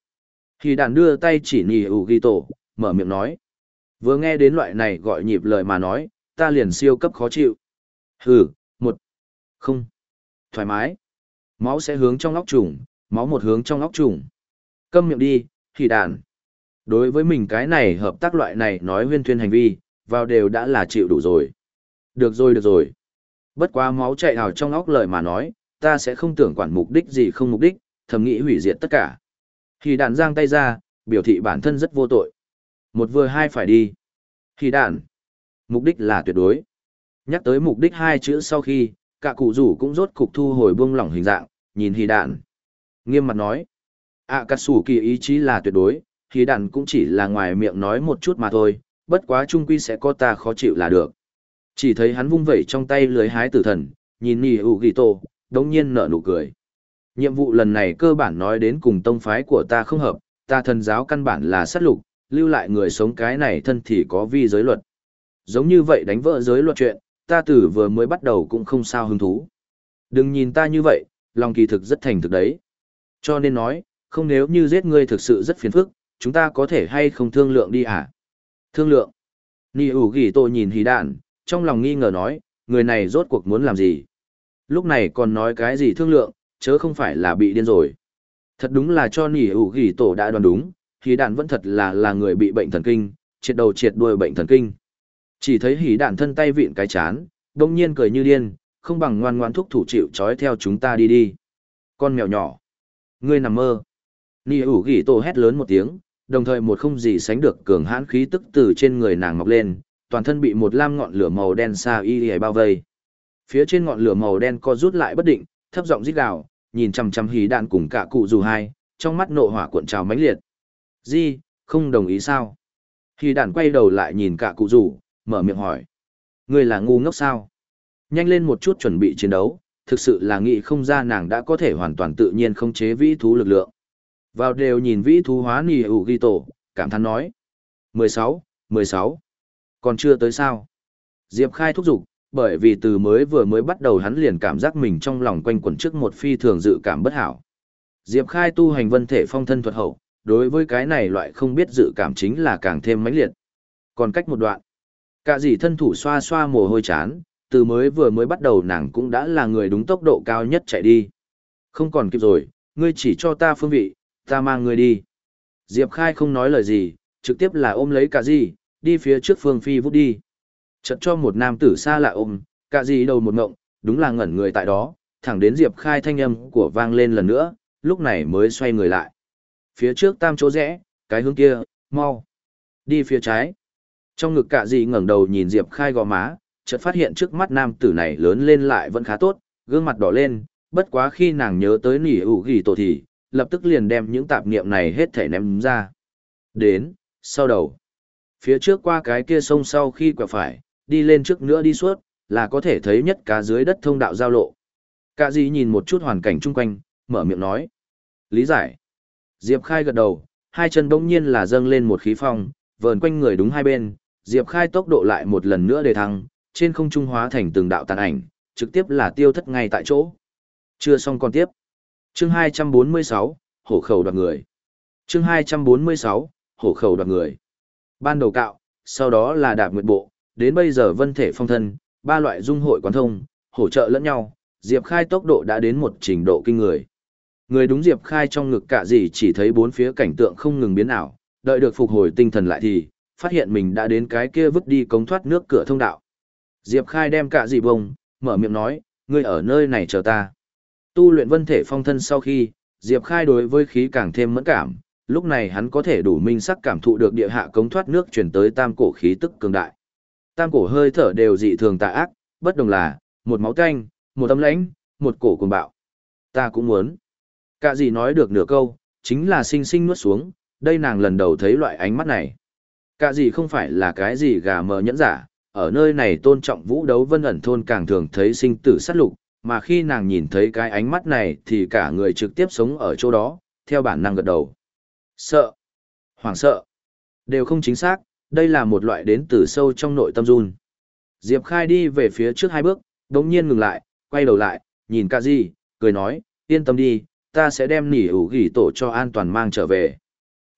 Khi đàn đưa tay chỉ Nì ủ ghi tổ, mở miệng nói. Vừa nghe đến loại này gọi nhịp lời mà nói, ta liền siêu cấp khó chịu. Hừ, một, không, thoải mái. Máu sẽ hướng trong óc trùng, máu một hướng trong óc trùng. Câm miệng đi, thì đàn. Đối với mình cái này hợp tác loại này nói huyên thuyên hành vi, vào đều đã là chịu đủ rồi. Được rồi được rồi. Bất quá máu chạy hào trong óc lời mà nói, ta sẽ không tưởng quản mục đích gì không mục đích, thầm nghĩ hủy diệt tất cả. Thì đàn giang tay ra, biểu thị bản thân rất vô tội. Một vừa hai phải đi. Thì đàn. Mục đích là tuyệt đối. Nhắc tới mục đích hai chữ sau khi, cả cụ rủ cũng rốt cục thu hồi buông lỏng hình dạng, nhìn hì đạn. Nghiêm mặt nói, à, ạ cắt sủ kỳ ý chí là tuyệt đối, hì đạn cũng chỉ là ngoài miệng nói một chút mà thôi, bất quá trung quy sẽ có ta khó chịu là được. Chỉ thấy hắn vung vẩy trong tay lưới hái tử thần, nhìn nì ủ ghi tô, đống nhiên nở nụ cười. Nhiệm vụ lần này cơ bản nói đến cùng tông phái của ta không hợp, ta thần giáo căn bản là sát lục, lưu lại người sống cái này thân thì có vi giới luật. Giống như vậy đánh vỡ giới luật chuyện, ta tử vừa mới bắt đầu cũng không sao hứng thú. Đừng nhìn ta như vậy, lòng kỳ thực rất thành thực đấy. Cho nên nói, không nếu như giết ngươi thực sự rất phiền phức, chúng ta có thể hay không thương lượng đi à? Thương lượng. Nì ủ ghi tô nhìn hí đạn, trong lòng nghi ngờ nói, người này rốt cuộc muốn làm gì? lúc này còn nói cái gì thương lượng, chớ không phải là bị điên rồi. Thật đúng là cho nỉ ủ ghi tổ đã đoán đúng, Hỉ đạn vẫn thật là là người bị bệnh thần kinh, triệt đầu triệt đuôi bệnh thần kinh. Chỉ thấy Hỉ đạn thân tay vịn cái chán, đông nhiên cười như điên, không bằng ngoan ngoan thúc thủ chịu trói theo chúng ta đi đi. Con mèo nhỏ. Ngươi nằm mơ. Nỉ ủ ghi tổ hét lớn một tiếng, đồng thời một không gì sánh được cường hãn khí tức từ trên người nàng mọc lên, toàn thân bị một lam ngọn lửa màu đen xa y y bao vây. Phía trên ngọn lửa màu đen co rút lại bất định, thấp giọng rít gào, nhìn chằm chằm hí đạn cùng cả cụ dù hai, trong mắt nộ hỏa cuộn trào mãnh liệt. Di, không đồng ý sao? Hí đạn quay đầu lại nhìn cả cụ dù, mở miệng hỏi. Người là ngu ngốc sao? Nhanh lên một chút chuẩn bị chiến đấu, thực sự là nghĩ không ra nàng đã có thể hoàn toàn tự nhiên khống chế vĩ thú lực lượng. Vào đều nhìn vĩ thú hóa nì ủ ghi tổ, cảm thán nói. 16, 16. Còn chưa tới sao? Diệp khai thúc giục, bởi vì từ mới vừa mới bắt đầu hắn liền cảm giác mình trong lòng quanh quẩn trước một phi thường dự cảm bất hảo. Diệp khai tu hành vân thể phong thân thuật hậu, đối với cái này loại không biết dự cảm chính là càng thêm mãnh liệt. Còn cách một đoạn, cả dì thân thủ xoa xoa mồ hôi chán, từ mới vừa mới bắt đầu nàng cũng đã là người đúng tốc độ cao nhất chạy đi. Không còn kịp rồi, ngươi chỉ cho ta phương vị, ta mang ngươi đi. Diệp khai không nói lời gì, trực tiếp là ôm lấy cả dì, đi phía trước phương phi vút đi. Chợt cho một nam tử xa lạ ôm, cả gì đầu một ngộng, đúng là ngẩn người tại đó, thẳng đến Diệp Khai thanh âm của vang lên lần nữa, lúc này mới xoay người lại. Phía trước tam chỗ rẽ, cái hướng kia, mau. Đi phía trái. Trong ngực cả gì ngẩng đầu nhìn Diệp Khai gò má, chợt phát hiện trước mắt nam tử này lớn lên lại vẫn khá tốt, gương mặt đỏ lên, bất quá khi nàng nhớ tới nỉ ủ ghi tổ thì, lập tức liền đem những tạp niệm này hết thể ném ra. Đến, sau đầu. Phía trước qua cái kia sông sau khi quẹo phải, đi lên trước nữa đi suốt, là có thể thấy nhất cá dưới đất thông đạo giao lộ. Cả gì nhìn một chút hoàn cảnh chung quanh, mở miệng nói. Lý giải. Diệp Khai gật đầu, hai chân bỗng nhiên là dâng lên một khí phong, vờn quanh người đúng hai bên, Diệp Khai tốc độ lại một lần nữa để thăng, trên không trung hóa thành từng đạo tàn ảnh, trực tiếp là tiêu thất ngay tại chỗ. Chưa xong còn tiếp. Chương 246, hổ khẩu đoạt người. Chương 246, hổ khẩu đoạt người. Ban đầu cạo, sau đó là đạp nguyệt bộ, đến bây giờ vân thể phong thân, ba loại dung hội quán thông, hỗ trợ lẫn nhau, Diệp Khai tốc độ đã đến một trình độ kinh người. Người đúng Diệp Khai trong ngực cả gì chỉ thấy bốn phía cảnh tượng không ngừng biến ảo, đợi được phục hồi tinh thần lại thì, phát hiện mình đã đến cái kia vứt đi cống thoát nước cửa thông đạo. Diệp Khai đem cả gì bông, mở miệng nói, ngươi ở nơi này chờ ta. Tu luyện vân thể phong thân sau khi, Diệp Khai đối với khí càng thêm mẫn cảm, lúc này hắn có thể đủ minh sắc cảm thụ được địa hạ cống thoát nước chuyển tới tam cổ khí tức cường đại. Tam cổ hơi thở đều dị thường tà ác, bất đồng là, một máu tanh, một tấm lãnh, một cổ cuồng bạo. Ta cũng muốn. Cả gì nói được nửa câu, chính là sinh sinh nuốt xuống, đây nàng lần đầu thấy loại ánh mắt này. Cả gì không phải là cái gì gà mờ nhẫn giả, ở nơi này tôn trọng vũ đấu vân ẩn thôn càng thường thấy sinh tử sát lục, mà khi nàng nhìn thấy cái ánh mắt này thì cả người trực tiếp sống ở chỗ đó, theo bản năng gật đầu. Sợ, hoảng sợ, đều không chính xác, đây là một loại đến từ sâu trong nội tâm run. Diệp Khai đi về phía trước hai bước, đống nhiên ngừng lại, quay đầu lại, nhìn ca di, cười nói, yên tâm đi, ta sẽ đem nỉ ủ gỉ tổ cho an toàn mang trở về.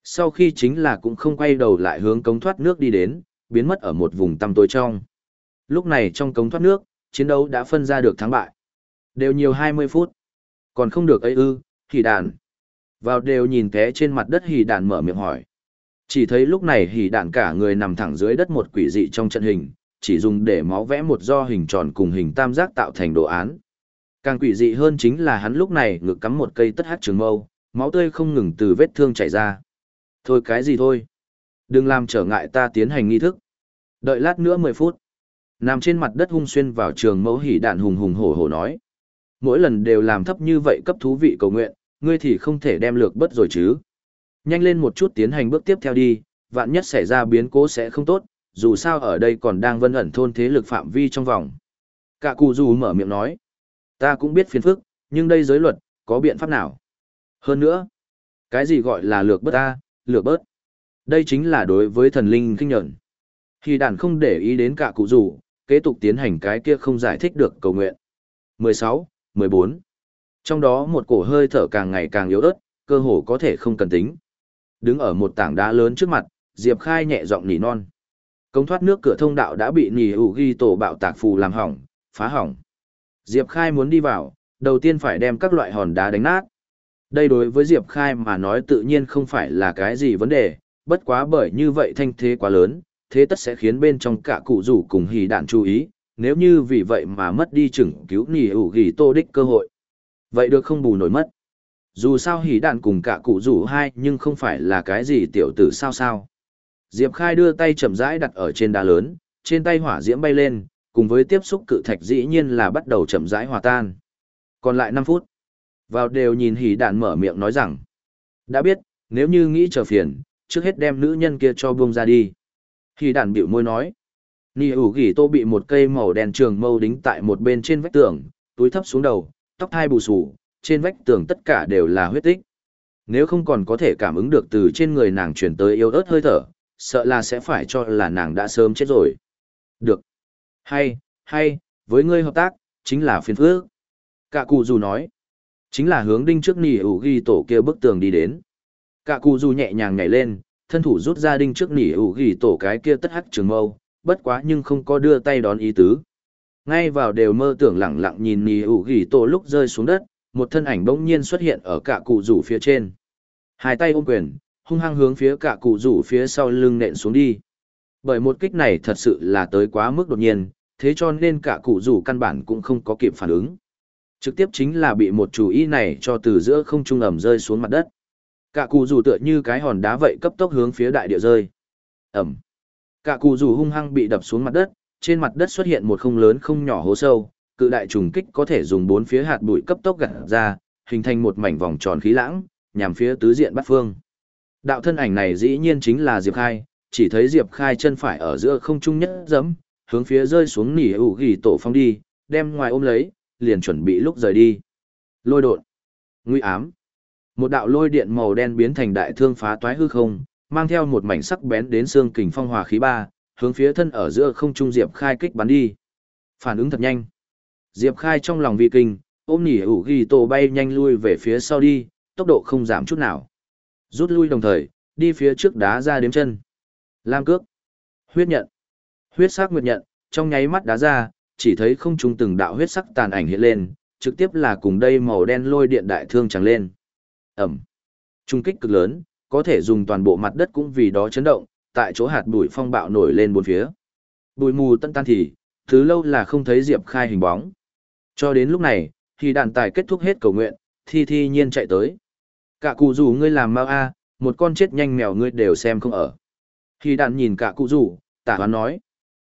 Sau khi chính là cũng không quay đầu lại hướng cống thoát nước đi đến, biến mất ở một vùng tăm tối trong. Lúc này trong cống thoát nước, chiến đấu đã phân ra được thắng bại. Đều nhiều 20 phút. Còn không được ấy ư, thì đàn. Vào đều nhìn té trên mặt đất hỉ đạn mở miệng hỏi. Chỉ thấy lúc này hỉ đạn cả người nằm thẳng dưới đất một quỷ dị trong trận hình, chỉ dùng để máu vẽ một do hình tròn cùng hình tam giác tạo thành đồ án. Càng quỷ dị hơn chính là hắn lúc này ngực cắm một cây tất hát trường mâu, máu tươi không ngừng từ vết thương chảy ra. Thôi cái gì thôi. Đừng làm trở ngại ta tiến hành nghi thức. Đợi lát nữa 10 phút. Nằm trên mặt đất hung xuyên vào trường mẫu hỉ đạn hùng hùng hổ hổ nói. Mỗi lần đều làm thấp như vậy cấp thú vị cầu nguyện, ngươi thì không thể đem lược bất rồi chứ. Nhanh lên một chút tiến hành bước tiếp theo đi, vạn nhất xảy ra biến cố sẽ không tốt, dù sao ở đây còn đang vân ẩn thôn thế lực phạm vi trong vòng. Cả cụ dù mở miệng nói, ta cũng biết phiền phức, nhưng đây giới luật, có biện pháp nào? Hơn nữa, cái gì gọi là lược bớt ta, lược bớt? Đây chính là đối với thần linh kinh nhận. Khi đàn không để ý đến cả cụ dù, kế tục tiến hành cái kia không giải thích được cầu nguyện. 16, 14. Trong đó một cổ hơi thở càng ngày càng yếu ớt, cơ hồ có thể không cần tính. Đứng ở một tảng đá lớn trước mặt, Diệp Khai nhẹ giọng nỉ non. Công thoát nước cửa thông đạo đã bị nỉ ủ ghi tổ bạo tạc phù làm hỏng, phá hỏng. Diệp Khai muốn đi vào, đầu tiên phải đem các loại hòn đá đánh nát. Đây đối với Diệp Khai mà nói tự nhiên không phải là cái gì vấn đề, bất quá bởi như vậy thanh thế quá lớn, thế tất sẽ khiến bên trong cả cụ rủ cùng hỉ đạn chú ý, nếu như vì vậy mà mất đi chừng cứu nỉ ủ ghi tô đích cơ hội. Vậy được không bù nổi mất. Dù sao hỉ đạn cùng cả cụ rủ hai nhưng không phải là cái gì tiểu tử sao sao. Diệp Khai đưa tay chậm rãi đặt ở trên đá lớn, trên tay hỏa diễm bay lên, cùng với tiếp xúc cự thạch dĩ nhiên là bắt đầu chậm rãi hòa tan. Còn lại 5 phút. Vào đều nhìn hỉ đạn mở miệng nói rằng. Đã biết, nếu như nghĩ chờ phiền, trước hết đem nữ nhân kia cho buông ra đi. Hỉ đạn biểu môi nói. Nì ủ gỉ tô bị một cây màu đen trường mâu đính tại một bên trên vách tường, túi thấp xuống đầu, tóc hai bù xù, trên vách tường tất cả đều là huyết tích. Nếu không còn có thể cảm ứng được từ trên người nàng chuyển tới yếu ớt hơi thở, sợ là sẽ phải cho là nàng đã sớm chết rồi. Được. Hay, hay, với ngươi hợp tác, chính là phiền phước. Cả cụ dù nói. Chính là hướng đinh trước nỉ ủ ghi tổ kia bức tường đi đến. Cả cụ dù nhẹ nhàng nhảy lên, thân thủ rút ra đinh trước nỉ ủ ghi tổ cái kia tất hắc trường mâu, bất quá nhưng không có đưa tay đón ý tứ. Ngay vào đều mơ tưởng lẳng lặng nhìn nỉ ủ gỉ tổ lúc rơi xuống đất, một thân ảnh bỗng nhiên xuất hiện ở cả cụ rủ phía trên. Hai tay ôm quyền, hung hăng hướng phía cả cụ rủ phía sau lưng nện xuống đi. Bởi một kích này thật sự là tới quá mức đột nhiên, thế cho nên cả cụ rủ căn bản cũng không có kịp phản ứng. Trực tiếp chính là bị một chủ ý này cho từ giữa không trung ẩm rơi xuống mặt đất. Cả cụ rủ tựa như cái hòn đá vậy cấp tốc hướng phía đại địa rơi. Ẩm. Cả cụ rủ hung hăng bị đập xuống mặt đất, trên mặt đất xuất hiện một không lớn không nhỏ hố sâu, cự đại trùng kích có thể dùng bốn phía hạt bụi cấp tốc gạt ra, hình thành một mảnh vòng tròn khí lãng, nhằm phía tứ diện bắt phương. Đạo thân ảnh này dĩ nhiên chính là Diệp Khai, chỉ thấy Diệp Khai chân phải ở giữa không trung nhất dẫm, hướng phía rơi xuống nỉ ủ ghi tổ phong đi, đem ngoài ôm lấy, liền chuẩn bị lúc rời đi. Lôi đột. Nguy ám. Một đạo lôi điện màu đen biến thành đại thương phá toái hư không, mang theo một mảnh sắc bén đến xương kình phong hòa khí ba, hướng phía thân ở giữa không trung Diệp Khai kích bắn đi. Phản ứng thật nhanh. Diệp Khai trong lòng vi kinh, ôm nỉ ủ ghi tổ bay nhanh lui về phía sau đi, tốc độ không giảm chút nào. Rút lui đồng thời, đi phía trước đá ra đếm chân. Lam cước. Huyết nhận. Huyết sắc nguyệt nhận, trong nháy mắt đá ra, chỉ thấy không trung từng đạo huyết sắc tàn ảnh hiện lên, trực tiếp là cùng đây màu đen lôi điện đại thương chẳng lên. Ẩm. Trung kích cực lớn, có thể dùng toàn bộ mặt đất cũng vì đó chấn động, tại chỗ hạt bụi phong bạo nổi lên bốn phía. Bụi mù tân tan thì, thứ lâu là không thấy Diệp Khai hình bóng. Cho đến lúc này, thì đàn tài kết thúc hết cầu nguyện, thi thi nhiên chạy tới. Cả cụ rủ ngươi làm mau a, một con chết nhanh mèo ngươi đều xem không ở. thì đàn nhìn cả cụ rủ, tả hoán nói.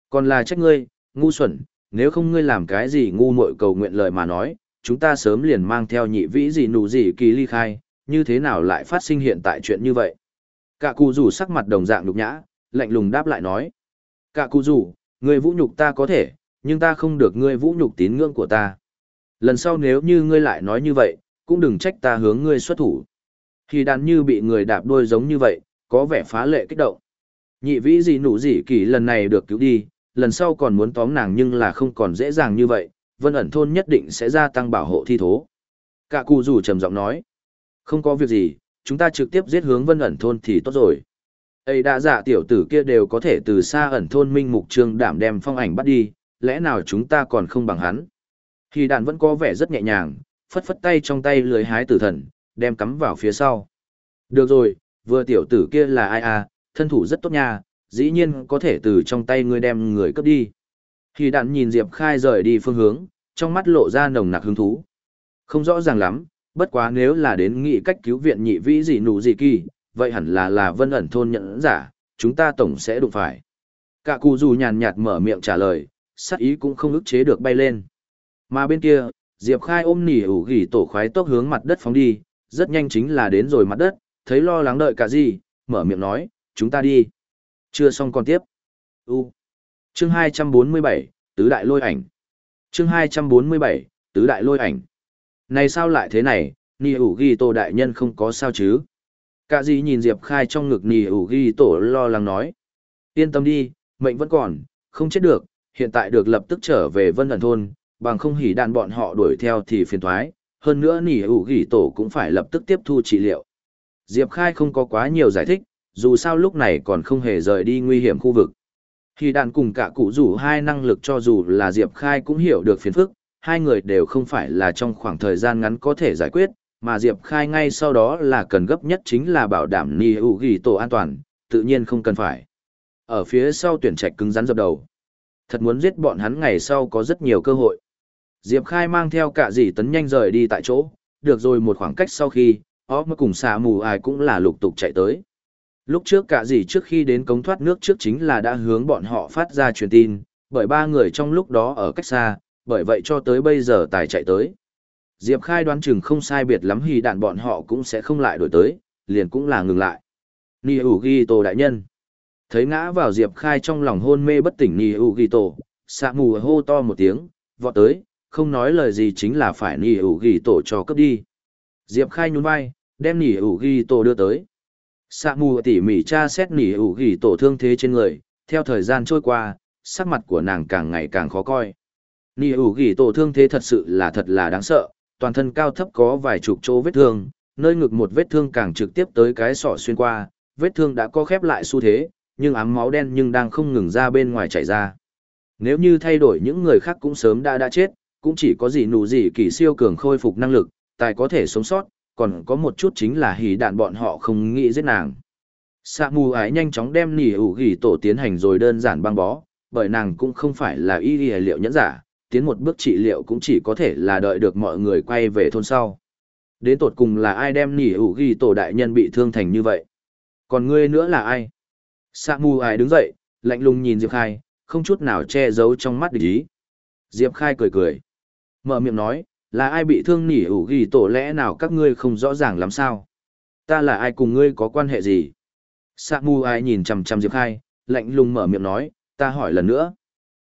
Còn là trách ngươi, ngu xuẩn, nếu không ngươi làm cái gì ngu muội cầu nguyện lời mà nói, chúng ta sớm liền mang theo nhị vĩ gì nụ gì kỳ ly khai, như thế nào lại phát sinh hiện tại chuyện như vậy. Cả cụ rủ sắc mặt đồng dạng nhục nhã, lạnh lùng đáp lại nói. Cả cụ rủ, ngươi vũ nhục ta có thể, nhưng ta không được ngươi vũ nhục tín ngưỡng của ta. Lần sau nếu như ngươi lại nói như vậy, cũng đừng trách ta hướng ngươi xuất thủ. Khi đàn như bị người đạp đuôi giống như vậy, có vẻ phá lệ kích động. Nhị vĩ gì nụ gì kỳ lần này được cứu đi, lần sau còn muốn tóm nàng nhưng là không còn dễ dàng như vậy, vân ẩn thôn nhất định sẽ gia tăng bảo hộ thi thố. Cả cụ rủ trầm giọng nói, không có việc gì, chúng ta trực tiếp giết hướng vân ẩn thôn thì tốt rồi. Ây đã giả dạ tiểu tử kia đều có thể từ xa ẩn thôn minh mục trương đảm đem phong ảnh bắt đi, lẽ nào chúng ta còn không bằng hắn. thì đàn vẫn có vẻ rất nhẹ nhàng, phất phất tay trong tay lưới hái tử thần, đem cắm vào phía sau. Được rồi, vừa tiểu tử kia là ai à, thân thủ rất tốt nha, dĩ nhiên có thể từ trong tay ngươi đem người cướp đi. Thì đàn nhìn Diệp Khai rời đi phương hướng, trong mắt lộ ra nồng nặc hứng thú. Không rõ ràng lắm, bất quá nếu là đến nghị cách cứu viện nhị vĩ gì nụ gì kỳ, vậy hẳn là là vân ẩn thôn nhận giả, chúng ta tổng sẽ đụng phải. Cả cụ dù nhàn nhạt mở miệng trả lời, sắc ý cũng không ức chế được bay lên. Mà bên kia, Diệp Khai ôm nỉ ủ gỉ tổ khoái tốc hướng mặt đất phóng đi, rất nhanh chính là đến rồi mặt đất, thấy lo lắng đợi cả gì, mở miệng nói, chúng ta đi. Chưa xong còn tiếp. U. Chương 247, Tứ Đại Lôi Ảnh. Chương 247, Tứ Đại Lôi Ảnh. Này sao lại thế này, Nì ủ ghi tổ đại nhân không có sao chứ? Cả gì nhìn Diệp Khai trong ngực Nì ủ ghi tổ lo lắng nói. Yên tâm đi, mệnh vẫn còn, không chết được, hiện tại được lập tức trở về vân ẩn thôn, bằng không hỉ đàn bọn họ đuổi theo thì phiền thoái, hơn nữa Nì ủ gỉ tổ cũng phải lập tức tiếp thu trị liệu. Diệp Khai không có quá nhiều giải thích, dù sao lúc này còn không hề rời đi nguy hiểm khu vực. Hỉ đàn cùng cả cụ rủ hai năng lực cho dù là Diệp Khai cũng hiểu được phiền phức, hai người đều không phải là trong khoảng thời gian ngắn có thể giải quyết, mà Diệp Khai ngay sau đó là cần gấp nhất chính là bảo đảm Nì Hữu Ghi Tổ an toàn, tự nhiên không cần phải. Ở phía sau tuyển trạch cứng rắn dập đầu. Thật muốn giết bọn hắn ngày sau có rất nhiều cơ hội. Diệp Khai mang theo cả dì tấn nhanh rời đi tại chỗ, được rồi một khoảng cách sau khi, óc cùng xà mù ai cũng là lục tục chạy tới. Lúc trước cả dì trước khi đến cống thoát nước trước chính là đã hướng bọn họ phát ra truyền tin, bởi ba người trong lúc đó ở cách xa, bởi vậy cho tới bây giờ tài chạy tới. Diệp Khai đoán chừng không sai biệt lắm hì đạn bọn họ cũng sẽ không lại đổi tới, liền cũng là ngừng lại. Nì ủ ghi tổ đại nhân. Thấy ngã vào Diệp Khai trong lòng hôn mê bất tỉnh Nì ủ ghi tổ, sạ mù hô to một tiếng, vọt tới, không nói lời gì chính là phải Nì ủ ghi tổ cho cấp đi. Diệp Khai nhún vai, đem Nì ủ ghi tổ đưa tới. Sạ mù tỉ mỉ tra xét Nì ủ ghi tổ thương thế trên người, theo thời gian trôi qua, sắc mặt của nàng càng ngày càng khó coi. Nì ủ ghi tổ thương thế thật sự là thật là đáng sợ, toàn thân cao thấp có vài chục chỗ vết thương, nơi ngực một vết thương càng trực tiếp tới cái sọ xuyên qua, vết thương đã co khép lại xu thế, nhưng ám máu đen nhưng đang không ngừng ra bên ngoài chảy ra. Nếu như thay đổi những người khác cũng sớm đã đã chết, cũng chỉ có gì nụ gì kỳ siêu cường khôi phục năng lực, tài có thể sống sót, còn có một chút chính là hỉ đạn bọn họ không nghĩ giết nàng. Sạ mù ái nhanh chóng đem nỉ ủ gỉ tổ tiến hành rồi đơn giản băng bó, bởi nàng cũng không phải là y liệu nhẫn giả, tiến một bước trị liệu cũng chỉ có thể là đợi được mọi người quay về thôn sau. Đến tột cùng là ai đem nỉ hữu ghi tổ đại nhân bị thương thành như vậy? Còn ngươi nữa là ai? Sạ mù ai đứng dậy, lạnh lùng nhìn Diệp Khai, không chút nào che giấu trong mắt địch ý. Diệp Khai cười cười. Mở miệng nói, là ai bị thương nỉ hữu ghi tổ lẽ nào các ngươi không rõ ràng lắm sao? Ta là ai cùng ngươi có quan hệ gì? Sạ mù ai nhìn chằm chằm Diệp Khai, lạnh lùng mở miệng nói, ta hỏi lần nữa.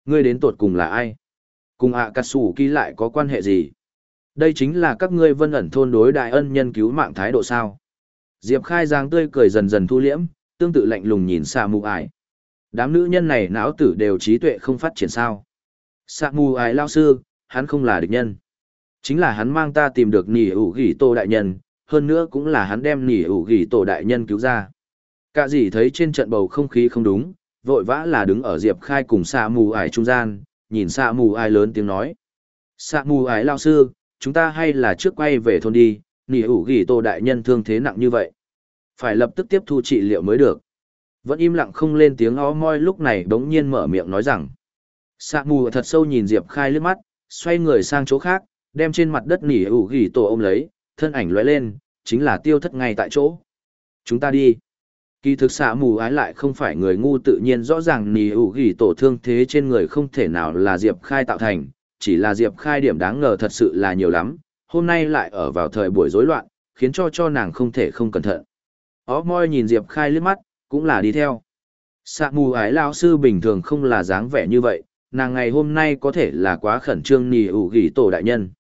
Ngươi đến tột cùng là ai? Cùng ạ cà sủ kỳ lại có quan hệ gì? Đây chính là các ngươi vân ẩn thôn đối đại ân nhân cứu mạng thái độ sao. Diệp khai giang tươi cười dần dần thu liễm, tương tự lạnh lùng nhìn xạ mù ải. Đám nữ nhân này não tử đều trí tuệ không phát triển sao. Xạ mù ải lao sư, hắn không là địch nhân. Chính là hắn mang ta tìm được nỉ ủ gỉ tô đại nhân, hơn nữa cũng là hắn đem nỉ ủ gỉ tổ đại nhân cứu ra. Cả gì thấy trên trận bầu không khí không đúng, vội vã là đứng ở Diệp Khai cùng xa mù ải trung gian, nhìn xạ mù ai lớn tiếng nói. Xạ mù ải lao sư, chúng ta hay là trước quay về thôn đi, nỉ ủ ghi tô đại nhân thương thế nặng như vậy. Phải lập tức tiếp thu trị liệu mới được. Vẫn im lặng không lên tiếng ó moi lúc này đống nhiên mở miệng nói rằng. Xạ mù thật sâu nhìn Diệp Khai lướt mắt, xoay người sang chỗ khác, đem trên mặt đất nỉ ủ ghi tô ôm lấy, thân ảnh lóe lên, chính là tiêu thất ngay tại chỗ. Chúng ta đi. Kỳ thực xạ mù ái lại không phải người ngu tự nhiên rõ ràng nì ủ ghi tổ thương thế trên người không thể nào là Diệp Khai tạo thành, chỉ là Diệp Khai điểm đáng ngờ thật sự là nhiều lắm, hôm nay lại ở vào thời buổi rối loạn, khiến cho cho nàng không thể không cẩn thận. Ó môi nhìn Diệp Khai liếc mắt, cũng là đi theo. Sạ mù ái lao sư bình thường không là dáng vẻ như vậy, nàng ngày hôm nay có thể là quá khẩn trương nì ủ gỉ tổ đại nhân.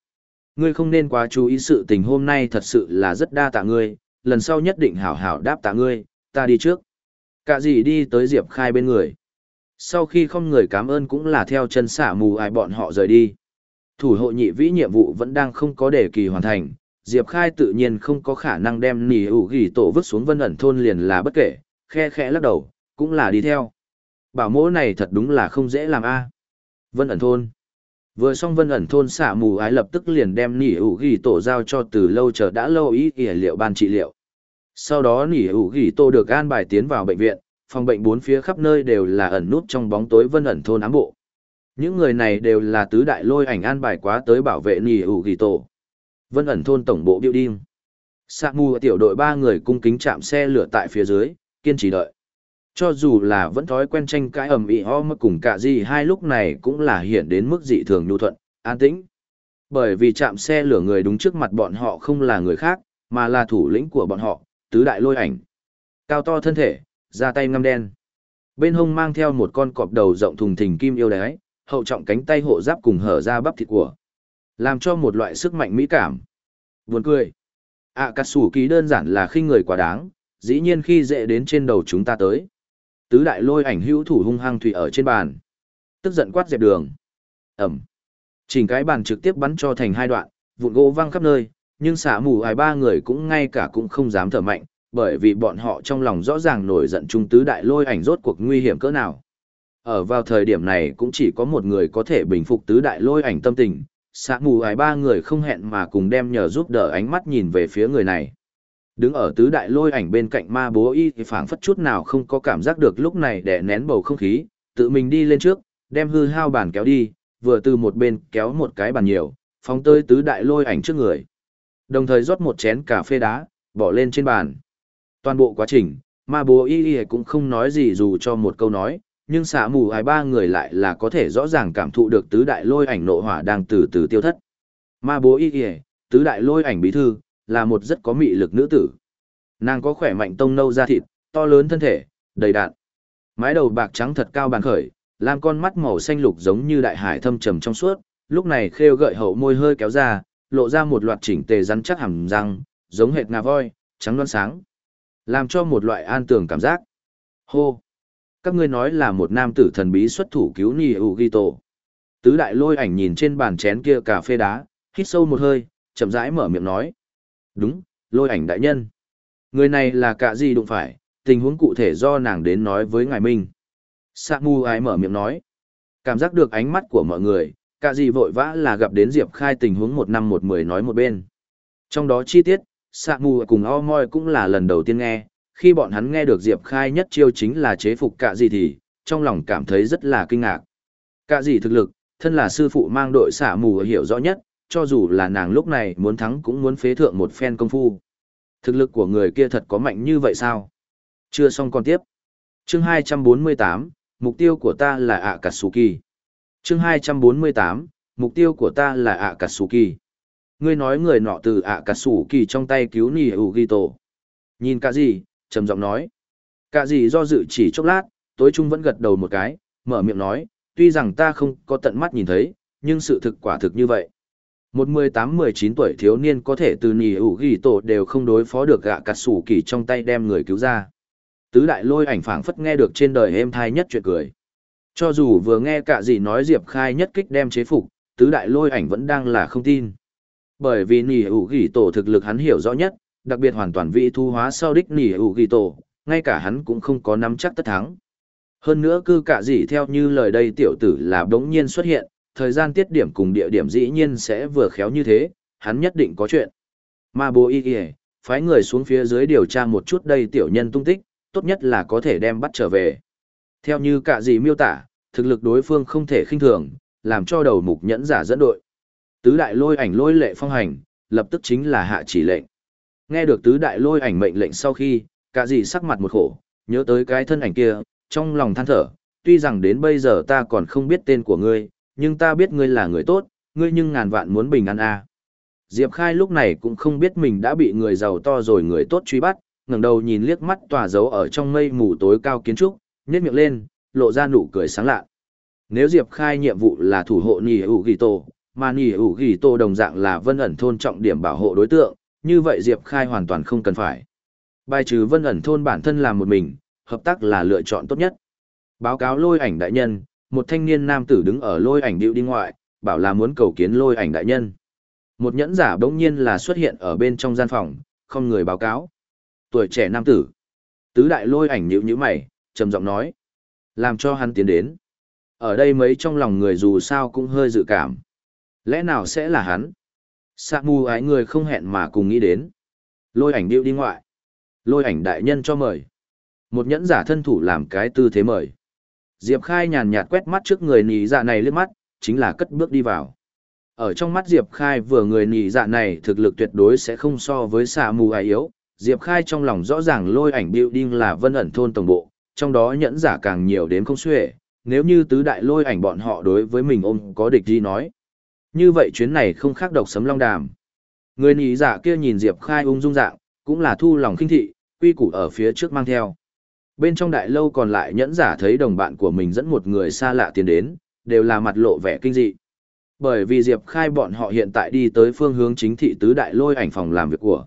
Ngươi không nên quá chú ý sự tình hôm nay thật sự là rất đa tạ ngươi, lần sau nhất định hảo hảo đáp tạ ngươi, ta đi trước. Cả gì đi tới Diệp Khai bên người. Sau khi không người cảm ơn cũng là theo chân xả mù ai bọn họ rời đi. Thủ hộ nhị vĩ nhiệm vụ vẫn đang không có đề kỳ hoàn thành, Diệp Khai tự nhiên không có khả năng đem nỉ ủ ghi tổ vứt xuống vân ẩn thôn liền là bất kể, khe khẽ lắc đầu, cũng là đi theo. Bảo mỗ này thật đúng là không dễ làm a Vân ẩn thôn. Vừa xong vân ẩn thôn xả mù ái lập tức liền đem nỉ ủ ghi tổ giao cho từ lâu chờ đã lâu ý kỷ liệu ban trị liệu. Sau đó nỉ ủ ghi tô được an bài tiến vào bệnh viện, phòng bệnh bốn phía khắp nơi đều là ẩn nút trong bóng tối vân ẩn thôn ám bộ. Những người này đều là tứ đại lôi ảnh an bài quá tới bảo vệ nỉ ủ ghi tô. Vân ẩn thôn tổng bộ biểu đinh. Sạ mù tiểu đội ba người cung kính chạm xe lửa tại phía dưới, kiên trì đợi. Cho dù là vẫn thói quen tranh cãi ầm ĩ ho mà cùng cả gì hai lúc này cũng là hiện đến mức dị thường nhu thuận, an tĩnh. Bởi vì chạm xe lửa người đúng trước mặt bọn họ không là người khác, mà là thủ lĩnh của bọn họ, tứ đại lôi ảnh. Cao to thân thể, ra tay ngăm đen. Bên hông mang theo một con cọp đầu rộng thùng thình kim yêu đái, hậu trọng cánh tay hộ giáp cùng hở ra bắp thịt của. Làm cho một loại sức mạnh mỹ cảm. Buồn cười. À cắt sủ ký đơn giản là khinh người quá đáng, dĩ nhiên khi dễ đến trên đầu chúng ta tới. Tứ đại lôi ảnh hữu thủ hung hăng thủy ở trên bàn. Tức giận quát dẹp đường. Ẩm. Chỉnh cái bàn trực tiếp bắn cho thành hai đoạn, vụn gỗ văng khắp nơi, nhưng xả mù ai ba người cũng ngay cả cũng không dám thở mạnh, bởi vì bọn họ trong lòng rõ ràng nổi giận trung tứ đại lôi ảnh rốt cuộc nguy hiểm cỡ nào. Ở vào thời điểm này cũng chỉ có một người có thể bình phục tứ đại lôi ảnh tâm tình, xạ mù hai ba người không hẹn mà cùng đem nhờ giúp đỡ ánh mắt nhìn về phía người này. Đứng ở tứ đại lôi ảnh bên cạnh ma bố y thì phảng phất chút nào không có cảm giác được lúc này để nén bầu không khí, tự mình đi lên trước, đem hư hao bàn kéo đi, vừa từ một bên kéo một cái bàn nhiều, phóng tới tứ đại lôi ảnh trước người. Đồng thời rót một chén cà phê đá, bỏ lên trên bàn. Toàn bộ quá trình, ma bố y y cũng không nói gì dù cho một câu nói, nhưng xả mù ai ba người lại là có thể rõ ràng cảm thụ được tứ đại lôi ảnh nộ hỏa đang từ từ tiêu thất. Ma bố y y, tứ đại lôi ảnh bí thư, là một rất có mị lực nữ tử. Nàng có khỏe mạnh tông nâu da thịt, to lớn thân thể, đầy đạn. Mái đầu bạc trắng thật cao bàn khởi, làm con mắt màu xanh lục giống như đại hải thâm trầm trong suốt, lúc này khêu gợi hậu môi hơi kéo ra, lộ ra một loạt chỉnh tề rắn chắc hàm răng, giống hệt ngà voi, trắng loan sáng. Làm cho một loại an tường cảm giác. Hô! Các ngươi nói là một nam tử thần bí xuất thủ cứu Nhi ủ ghi tổ. Tứ đại lôi ảnh nhìn trên bàn chén kia cà phê đá, hít sâu một hơi, chậm rãi mở miệng nói. Đúng, lôi ảnh đại nhân. Người này là cả gì đụng phải, tình huống cụ thể do nàng đến nói với ngài Minh. Sạc mù ái mở miệng nói. Cảm giác được ánh mắt của mọi người, cả gì vội vã là gặp đến Diệp Khai tình huống một năm một mười nói một bên. Trong đó chi tiết, Sạ mù cùng o moi cũng là lần đầu tiên nghe, khi bọn hắn nghe được Diệp Khai nhất chiêu chính là chế phục cả gì thì, trong lòng cảm thấy rất là kinh ngạc. Cả gì thực lực, thân là sư phụ mang đội xả mù hiểu rõ nhất, cho dù là nàng lúc này muốn thắng cũng muốn phế thượng một phen công phu. Thực lực của người kia thật có mạnh như vậy sao? Chưa xong còn tiếp. Chương 248, mục tiêu của ta là ạ Akatsuki. Chương 248, mục tiêu của ta là ạ Akatsuki. Ngươi nói người nọ từ ạ Akatsuki trong tay cứu Nì tổ. Nhìn cả gì, trầm giọng nói. Cả gì do dự chỉ chốc lát, tối trung vẫn gật đầu một cái, mở miệng nói, tuy rằng ta không có tận mắt nhìn thấy, nhưng sự thực quả thực như vậy. Một 18-19 tuổi thiếu niên có thể từ nì ủ ghi tổ đều không đối phó được gạ cà sủ kỳ trong tay đem người cứu ra. Tứ đại lôi ảnh phảng phất nghe được trên đời êm thai nhất chuyện cười. Cho dù vừa nghe cả gì nói Diệp Khai nhất kích đem chế phục, tứ đại lôi ảnh vẫn đang là không tin. Bởi vì nỉ hữu ghi tổ thực lực hắn hiểu rõ nhất, đặc biệt hoàn toàn vị thu hóa sau đích nỉ hữu ghi tổ, ngay cả hắn cũng không có nắm chắc tất thắng. Hơn nữa cư cả gì theo như lời đây tiểu tử là đống nhiên xuất hiện, thời gian tiết điểm cùng địa điểm dĩ nhiên sẽ vừa khéo như thế, hắn nhất định có chuyện. Ma bố y kìa, phái người xuống phía dưới điều tra một chút đây tiểu nhân tung tích, tốt nhất là có thể đem bắt trở về. Theo như cả gì miêu tả, thực lực đối phương không thể khinh thường, làm cho đầu mục nhẫn giả dẫn đội. Tứ đại lôi ảnh lôi lệ phong hành, lập tức chính là hạ chỉ lệnh. Nghe được tứ đại lôi ảnh mệnh lệnh sau khi, cả gì sắc mặt một khổ, nhớ tới cái thân ảnh kia, trong lòng than thở, tuy rằng đến bây giờ ta còn không biết tên của ngươi, nhưng ta biết ngươi là người tốt, ngươi nhưng ngàn vạn muốn bình an a. Diệp Khai lúc này cũng không biết mình đã bị người giàu to rồi người tốt truy bắt, ngẩng đầu nhìn liếc mắt tòa dấu ở trong mây mù tối cao kiến trúc, nhét miệng lên, lộ ra nụ cười sáng lạ. Nếu Diệp Khai nhiệm vụ là thủ hộ Nỉ Hữu Ghi Tô, mà Nỉ Hữu Ghi Tô đồng dạng là Vân ẩn thôn trọng điểm bảo hộ đối tượng, như vậy Diệp Khai hoàn toàn không cần phải. Bài trừ Vân ẩn thôn bản thân làm một mình, hợp tác là lựa chọn tốt nhất. Báo cáo lôi ảnh đại nhân, một thanh niên nam tử đứng ở lôi ảnh điệu đi ngoại, bảo là muốn cầu kiến lôi ảnh đại nhân. Một nhẫn giả bỗng nhiên là xuất hiện ở bên trong gian phòng, không người báo cáo. Tuổi trẻ nam tử. Tứ đại lôi ảnh nhíu nhíu mày, trầm giọng nói. Làm cho hắn tiến đến. Ở đây mấy trong lòng người dù sao cũng hơi dự cảm. Lẽ nào sẽ là hắn? Sạc mù ái người không hẹn mà cùng nghĩ đến. Lôi ảnh điệu đi ngoại. Lôi ảnh đại nhân cho mời. Một nhẫn giả thân thủ làm cái tư thế mời. Diệp Khai nhàn nhạt quét mắt trước người nì dạ này lướt mắt, chính là cất bước đi vào. Ở trong mắt Diệp Khai vừa người nì dạ này thực lực tuyệt đối sẽ không so với xạ mù ai yếu. Diệp Khai trong lòng rõ ràng lôi ảnh building là vân ẩn thôn tổng bộ, trong đó nhẫn giả càng nhiều đến không xuể, nếu như tứ đại lôi ảnh bọn họ đối với mình ôm có địch gì nói. Như vậy chuyến này không khác độc sấm long đàm. Người nì giả kia nhìn Diệp Khai ung dung dạng, cũng là thu lòng kinh thị, quy củ ở phía trước mang theo. Bên trong đại lâu còn lại nhẫn giả thấy đồng bạn của mình dẫn một người xa lạ tiến đến, đều là mặt lộ vẻ kinh dị. Bởi vì Diệp Khai bọn họ hiện tại đi tới phương hướng chính thị tứ đại lôi ảnh phòng làm việc của.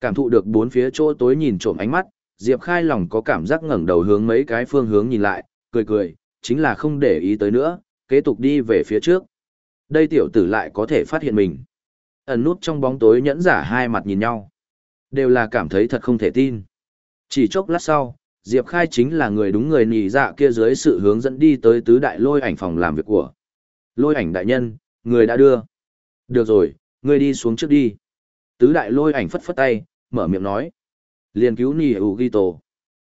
Cảm thụ được bốn phía chỗ tối nhìn trộm ánh mắt, Diệp Khai lòng có cảm giác ngẩng đầu hướng mấy cái phương hướng nhìn lại, cười cười, chính là không để ý tới nữa, kế tục đi về phía trước. Đây tiểu tử lại có thể phát hiện mình. Ẩn nút trong bóng tối nhẫn giả hai mặt nhìn nhau. Đều là cảm thấy thật không thể tin. Chỉ chốc lát sau, Diệp Khai chính là người đúng người nì dạ kia dưới sự hướng dẫn đi tới tứ đại lôi ảnh phòng làm việc của. Lôi ảnh đại nhân, người đã đưa. Được rồi, người đi xuống trước đi. Tứ đại lôi ảnh phất phất tay, mở miệng nói. Liền cứu nì hữu ghi tổ.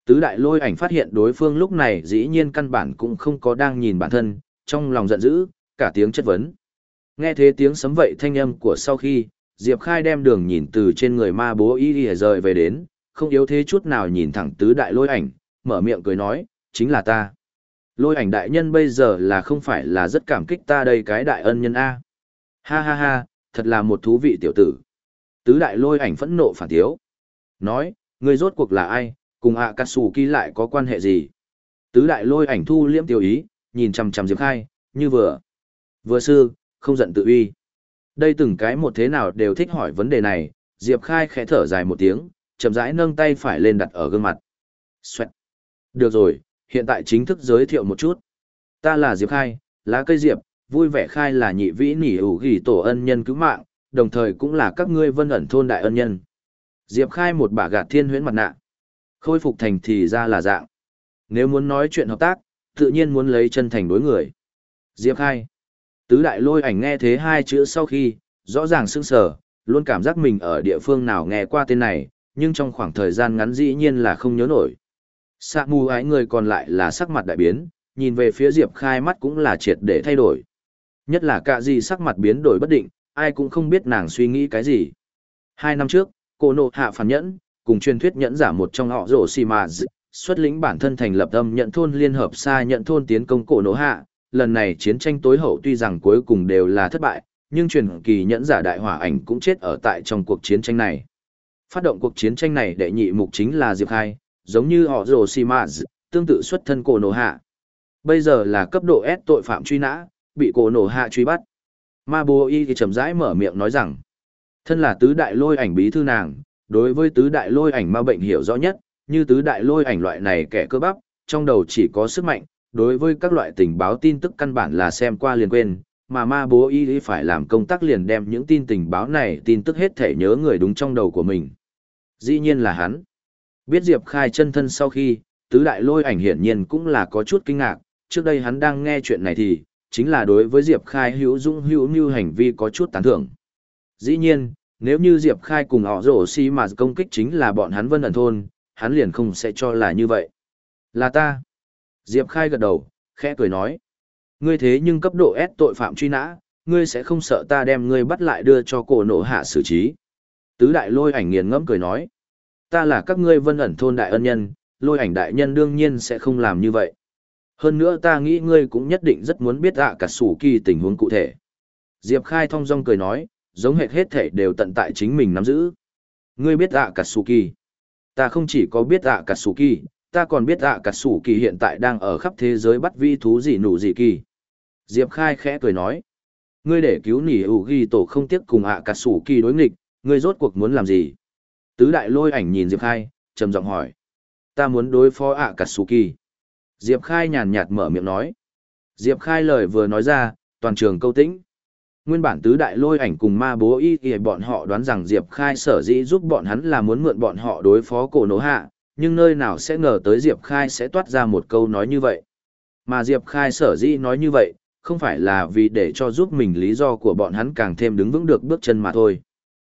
Tứ đại lôi ảnh phát hiện đối phương lúc này dĩ nhiên căn bản cũng không có đang nhìn bản thân, trong lòng giận dữ, cả tiếng chất vấn. Nghe thế tiếng sấm vậy thanh âm của sau khi, Diệp Khai đem đường nhìn từ trên người ma bố y y rời về đến, không yếu thế chút nào nhìn thẳng tứ đại lôi ảnh, mở miệng cười nói, chính là ta. Lôi ảnh đại nhân bây giờ là không phải là rất cảm kích ta đây cái đại ân nhân A. Ha ha ha, thật là một thú vị tiểu tử. Tứ đại lôi ảnh phẫn nộ phản thiếu. Nói, người rốt cuộc là ai, cùng ạ cà sù kỳ lại có quan hệ gì? Tứ đại lôi ảnh thu liễm tiêu ý, nhìn chằm chằm Diệp Khai, như vừa. Vừa sư, không giận tự uy. Đây từng cái một thế nào đều thích hỏi vấn đề này, Diệp Khai khẽ thở dài một tiếng, chậm rãi nâng tay phải lên đặt ở gương mặt. Xoẹt. Được rồi, hiện tại chính thức giới thiệu một chút. Ta là Diệp Khai, lá cây Diệp, vui vẻ khai là nhị vĩ nỉ ủ ghi tổ ân nhân cứu mạng, đồng thời cũng là các ngươi vân ẩn thôn đại ân nhân. Diệp Khai một bả gạt thiên huyễn mặt nạ. Khôi phục thành thì ra là dạng. Nếu muốn nói chuyện hợp tác, tự nhiên muốn lấy chân thành đối người. Diệp Khai. Tứ đại lôi ảnh nghe thế hai chữ sau khi, rõ ràng sững sờ, luôn cảm giác mình ở địa phương nào nghe qua tên này, nhưng trong khoảng thời gian ngắn dĩ nhiên là không nhớ nổi. Sạ mù ái người còn lại là sắc mặt đại biến, nhìn về phía Diệp Khai mắt cũng là triệt để thay đổi. Nhất là cả gì sắc mặt biến đổi bất định, ai cũng không biết nàng suy nghĩ cái gì. Hai năm trước, cô nộ hạ phản nhẫn, cùng truyền thuyết nhẫn giả một trong họ rổ xì mà xuất lĩnh bản thân thành lập âm nhận thôn liên hợp xa nhận thôn tiến công cổ nộ hạ. Lần này chiến tranh tối hậu tuy rằng cuối cùng đều là thất bại, nhưng truyền kỳ nhẫn giả đại hỏa ảnh cũng chết ở tại trong cuộc chiến tranh này. Phát động cuộc chiến tranh này đệ nhị mục chính là Diệp Khai, giống như họ rồ xì tương tự xuất thân cổ nổ hạ. Bây giờ là cấp độ S tội phạm truy nã, bị cổ nổ hạ truy bắt. Ma bố y thì chậm rãi mở miệng nói rằng, thân là tứ đại lôi ảnh bí thư nàng, đối với tứ đại lôi ảnh ma bệnh hiểu rõ nhất, như tứ đại lôi ảnh loại này kẻ cơ bắp, trong đầu chỉ có sức mạnh, đối với các loại tình báo tin tức căn bản là xem qua liền quên, mà ma bố y phải làm công tác liền đem những tin tình báo này tin tức hết thể nhớ người đúng trong đầu của mình. Dĩ nhiên là hắn. Biết Diệp Khai chân thân sau khi, tứ đại lôi ảnh hiển nhiên cũng là có chút kinh ngạc, trước đây hắn đang nghe chuyện này thì, chính là đối với Diệp Khai hữu dũng hữu như hành vi có chút tán thưởng. Dĩ nhiên, nếu như Diệp Khai cùng họ rổ xi mà công kích chính là bọn hắn vân ẩn thôn, hắn liền không sẽ cho là như vậy. Là ta. Diệp Khai gật đầu, khẽ cười nói. Ngươi thế nhưng cấp độ S tội phạm truy nã, ngươi sẽ không sợ ta đem ngươi bắt lại đưa cho cổ nổ hạ xử trí. Tứ đại lôi ảnh nghiền ngẫm cười nói. Ta là các ngươi vân ẩn thôn đại ân nhân, lôi ảnh đại nhân đương nhiên sẽ không làm như vậy. Hơn nữa ta nghĩ ngươi cũng nhất định rất muốn biết ạ cả sủ kỳ tình huống cụ thể. Diệp Khai thong dong cười nói, giống hệt hết thể đều tận tại chính mình nắm giữ. Ngươi biết ạ cả sủ kỳ. Ta không chỉ có biết ạ cả sủ kỳ, ta còn biết ạ cả sủ kỳ hiện tại đang ở khắp thế giới bắt vi thú gì nụ gì kỳ. Diệp Khai khẽ cười nói, ngươi để cứu nỉ ủ ghi tổ không tiếc cùng ạ cả sủ kỳ đối nghịch, ngươi rốt cuộc muốn làm gì? Tứ đại lôi ảnh nhìn Diệp Khai, trầm giọng hỏi. Ta muốn đối phó ạ cả sủ kỳ. Diệp Khai nhàn nhạt mở miệng nói. Diệp Khai lời vừa nói ra, toàn trường câu tĩnh. Nguyên bản tứ đại lôi ảnh cùng ma bố y thì bọn họ đoán rằng Diệp Khai sở dĩ giúp bọn hắn là muốn mượn bọn họ đối phó cổ nổ hạ, nhưng nơi nào sẽ ngờ tới Diệp Khai sẽ toát ra một câu nói như vậy. Mà Diệp Khai sở dĩ nói như vậy, không phải là vì để cho giúp mình lý do của bọn hắn càng thêm đứng vững được bước chân mà thôi.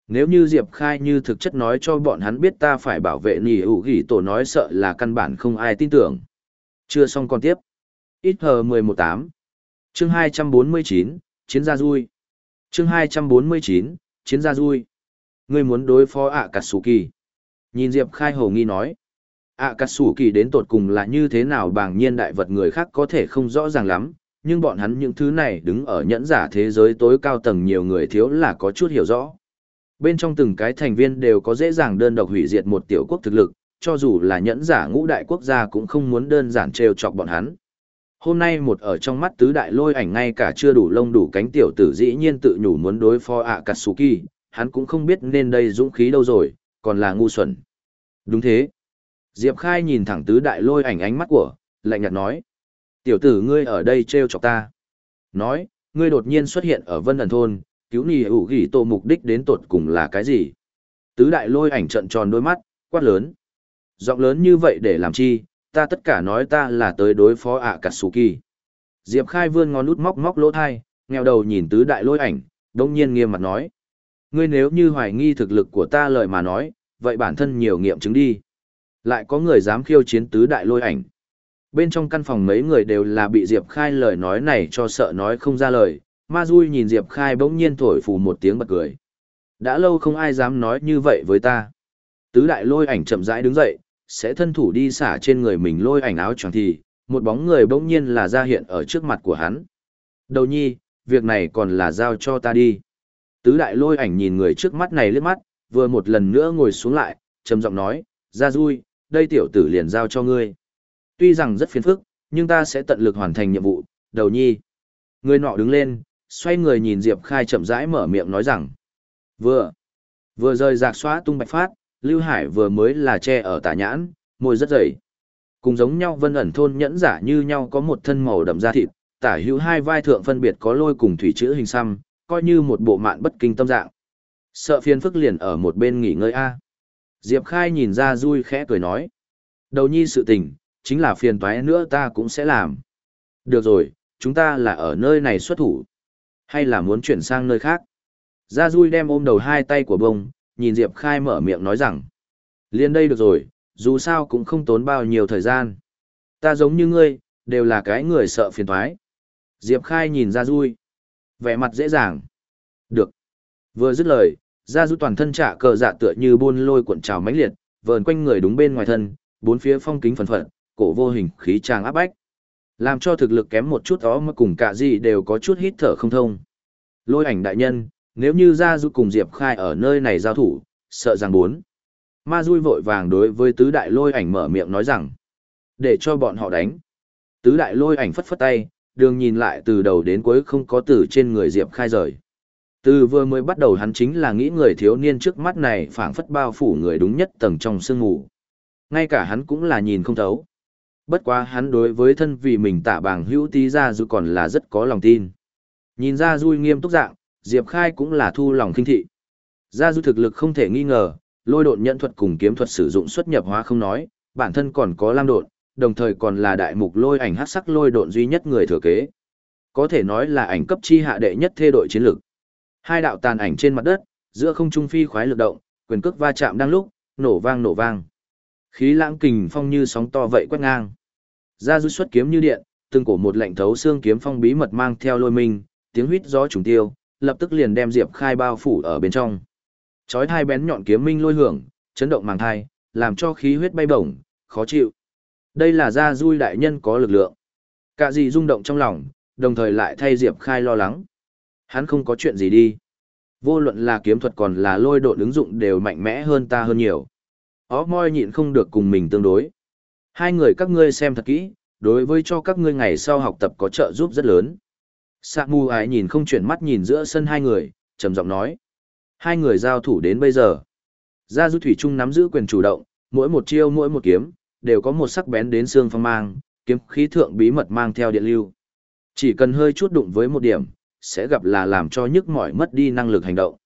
Nếu như Diệp Khai như thực chất nói cho bọn hắn biết ta phải bảo vệ nỉ hữu ghi tổ nói sợ là căn bản không ai tin tưởng. Chưa xong còn tiếp. Ít hờ 118. Chương 249, Chiến gia vui. Chương 249, Chiến gia vui. Ngươi muốn đối phó ạ à Kỳ. Nhìn Diệp Khai hầu nghi nói. ạ à Kỳ đến tột cùng là như thế nào bàng nhiên đại vật người khác có thể không rõ ràng lắm, nhưng bọn hắn những thứ này đứng ở nhẫn giả thế giới tối cao tầng nhiều người thiếu là có chút hiểu rõ. Bên trong từng cái thành viên đều có dễ dàng đơn độc hủy diệt một tiểu quốc thực lực, cho dù là nhẫn giả ngũ đại quốc gia cũng không muốn đơn giản trêu chọc bọn hắn. Hôm nay một ở trong mắt tứ đại lôi ảnh ngay cả chưa đủ lông đủ cánh tiểu tử dĩ nhiên tự nhủ muốn đối phó ạ Katsuki, hắn cũng không biết nên đây dũng khí đâu rồi, còn là ngu xuẩn. Đúng thế. Diệp Khai nhìn thẳng tứ đại lôi ảnh ánh mắt của, lạnh nhạt nói. Tiểu tử ngươi ở đây trêu chọc ta. Nói, ngươi đột nhiên xuất hiện ở vân ẩn thôn, cứu nì ủ ghi tổ mục đích đến tột cùng là cái gì? Tứ đại lôi ảnh trận tròn đôi mắt, quát lớn. Giọng lớn như vậy để làm chi, ta tất cả nói ta là tới đối phó ạ cà sù kỳ Diệp Khai vươn ngón nút móc móc lỗ thai, nghèo đầu nhìn tứ đại lôi ảnh, đông nhiên nghiêm mặt nói. Ngươi nếu như hoài nghi thực lực của ta lời mà nói, vậy bản thân nhiều nghiệm chứng đi. Lại có người dám khiêu chiến tứ đại lôi ảnh. Bên trong căn phòng mấy người đều là bị Diệp Khai lời nói này cho sợ nói không ra lời, Ma Dui nhìn Diệp Khai bỗng nhiên thổi phù một tiếng bật cười. Đã lâu không ai dám nói như vậy với ta. Tứ đại lôi ảnh chậm rãi đứng dậy, sẽ thân thủ đi xả trên người mình lôi ảnh áo choàng thì, một bóng người bỗng nhiên là ra hiện ở trước mặt của hắn. Đầu nhi, việc này còn là giao cho ta đi. Tứ đại lôi ảnh nhìn người trước mắt này liếc mắt, vừa một lần nữa ngồi xuống lại, trầm giọng nói, ra vui, đây tiểu tử liền giao cho ngươi. Tuy rằng rất phiền phức, nhưng ta sẽ tận lực hoàn thành nhiệm vụ, đầu nhi. Người nọ đứng lên, xoay người nhìn Diệp Khai chậm rãi mở miệng nói rằng, vừa, vừa rời rạc xóa tung bạch phát, Lưu Hải vừa mới là che ở tả nhãn, môi rất dày. Cùng giống nhau vân ẩn thôn nhẫn giả như nhau có một thân màu đậm da thịt, tả hữu hai vai thượng phân biệt có lôi cùng thủy chữ hình xăm, coi như một bộ mạn bất kinh tâm dạng. Sợ phiền phức liền ở một bên nghỉ ngơi a. Diệp Khai nhìn ra vui khẽ cười nói. Đầu nhi sự tình, chính là phiền toái nữa ta cũng sẽ làm. Được rồi, chúng ta là ở nơi này xuất thủ. Hay là muốn chuyển sang nơi khác? Gia Duy đem ôm đầu hai tay của bông, nhìn Diệp Khai mở miệng nói rằng. Liên đây được rồi, dù sao cũng không tốn bao nhiêu thời gian. Ta giống như ngươi, đều là cái người sợ phiền toái. Diệp Khai nhìn ra vui, Vẻ mặt dễ dàng. Được. Vừa dứt lời, Ra Du toàn thân trả cờ dạ tựa như buôn lôi cuộn trào mãnh liệt, vờn quanh người đúng bên ngoài thân, bốn phía phong kính phần phận, cổ vô hình khí tràng áp bách. Làm cho thực lực kém một chút đó mà cùng cả gì đều có chút hít thở không thông. Lôi ảnh đại nhân, nếu như Gia Du cùng Diệp Khai ở nơi này giao thủ, sợ rằng bốn. Ma Dui vội vàng đối với tứ đại lôi ảnh mở miệng nói rằng, để cho bọn họ đánh. Tứ đại lôi ảnh phất phất tay, đường nhìn lại từ đầu đến cuối không có từ trên người Diệp Khai rời. Từ vừa mới bắt đầu hắn chính là nghĩ người thiếu niên trước mắt này phảng phất bao phủ người đúng nhất tầng trong sương mù. Ngay cả hắn cũng là nhìn không thấu. Bất quá hắn đối với thân vì mình tạ bảng hữu tí ra dù còn là rất có lòng tin. Nhìn ra Dui nghiêm túc dạng, Diệp Khai cũng là thu lòng kinh thị. Gia Du thực lực không thể nghi ngờ, lôi độn nhận thuật cùng kiếm thuật sử dụng xuất nhập hóa không nói, bản thân còn có lam độn, đồng thời còn là đại mục lôi ảnh hắc sắc lôi độn duy nhất người thừa kế. Có thể nói là ảnh cấp chi hạ đệ nhất thê đội chiến lược. Hai đạo tàn ảnh trên mặt đất, giữa không trung phi khoái lực động, quyền cước va chạm đang lúc, nổ vang nổ vang. Khí lãng kình phong như sóng to vậy quét ngang. Ra du xuất kiếm như điện, từng cổ một lạnh thấu xương kiếm phong bí mật mang theo lôi mình, tiếng huýt gió trùng tiêu, lập tức liền đem Diệp Khai bao phủ ở bên trong. Chói hai bén nhọn kiếm minh lôi hưởng, chấn động màng thai, làm cho khí huyết bay bổng, khó chịu. Đây là gia dui đại nhân có lực lượng. Cả gì rung động trong lòng, đồng thời lại thay Diệp Khai lo lắng. Hắn không có chuyện gì đi. Vô luận là kiếm thuật còn là lôi độ ứng dụng đều mạnh mẽ hơn ta hơn nhiều. Ó môi nhịn không được cùng mình tương đối. Hai người các ngươi xem thật kỹ, đối với cho các ngươi ngày sau học tập có trợ giúp rất lớn. Sạ mù ái nhìn không chuyển mắt nhìn giữa sân hai người, trầm giọng nói. Hai người giao thủ đến bây giờ. Gia Du Thủy Trung nắm giữ quyền chủ động, mỗi một chiêu mỗi một kiếm, đều có một sắc bén đến xương phong mang, kiếm khí thượng bí mật mang theo điện lưu. Chỉ cần hơi chút đụng với một điểm, sẽ gặp là làm cho nhức mỏi mất đi năng lực hành động.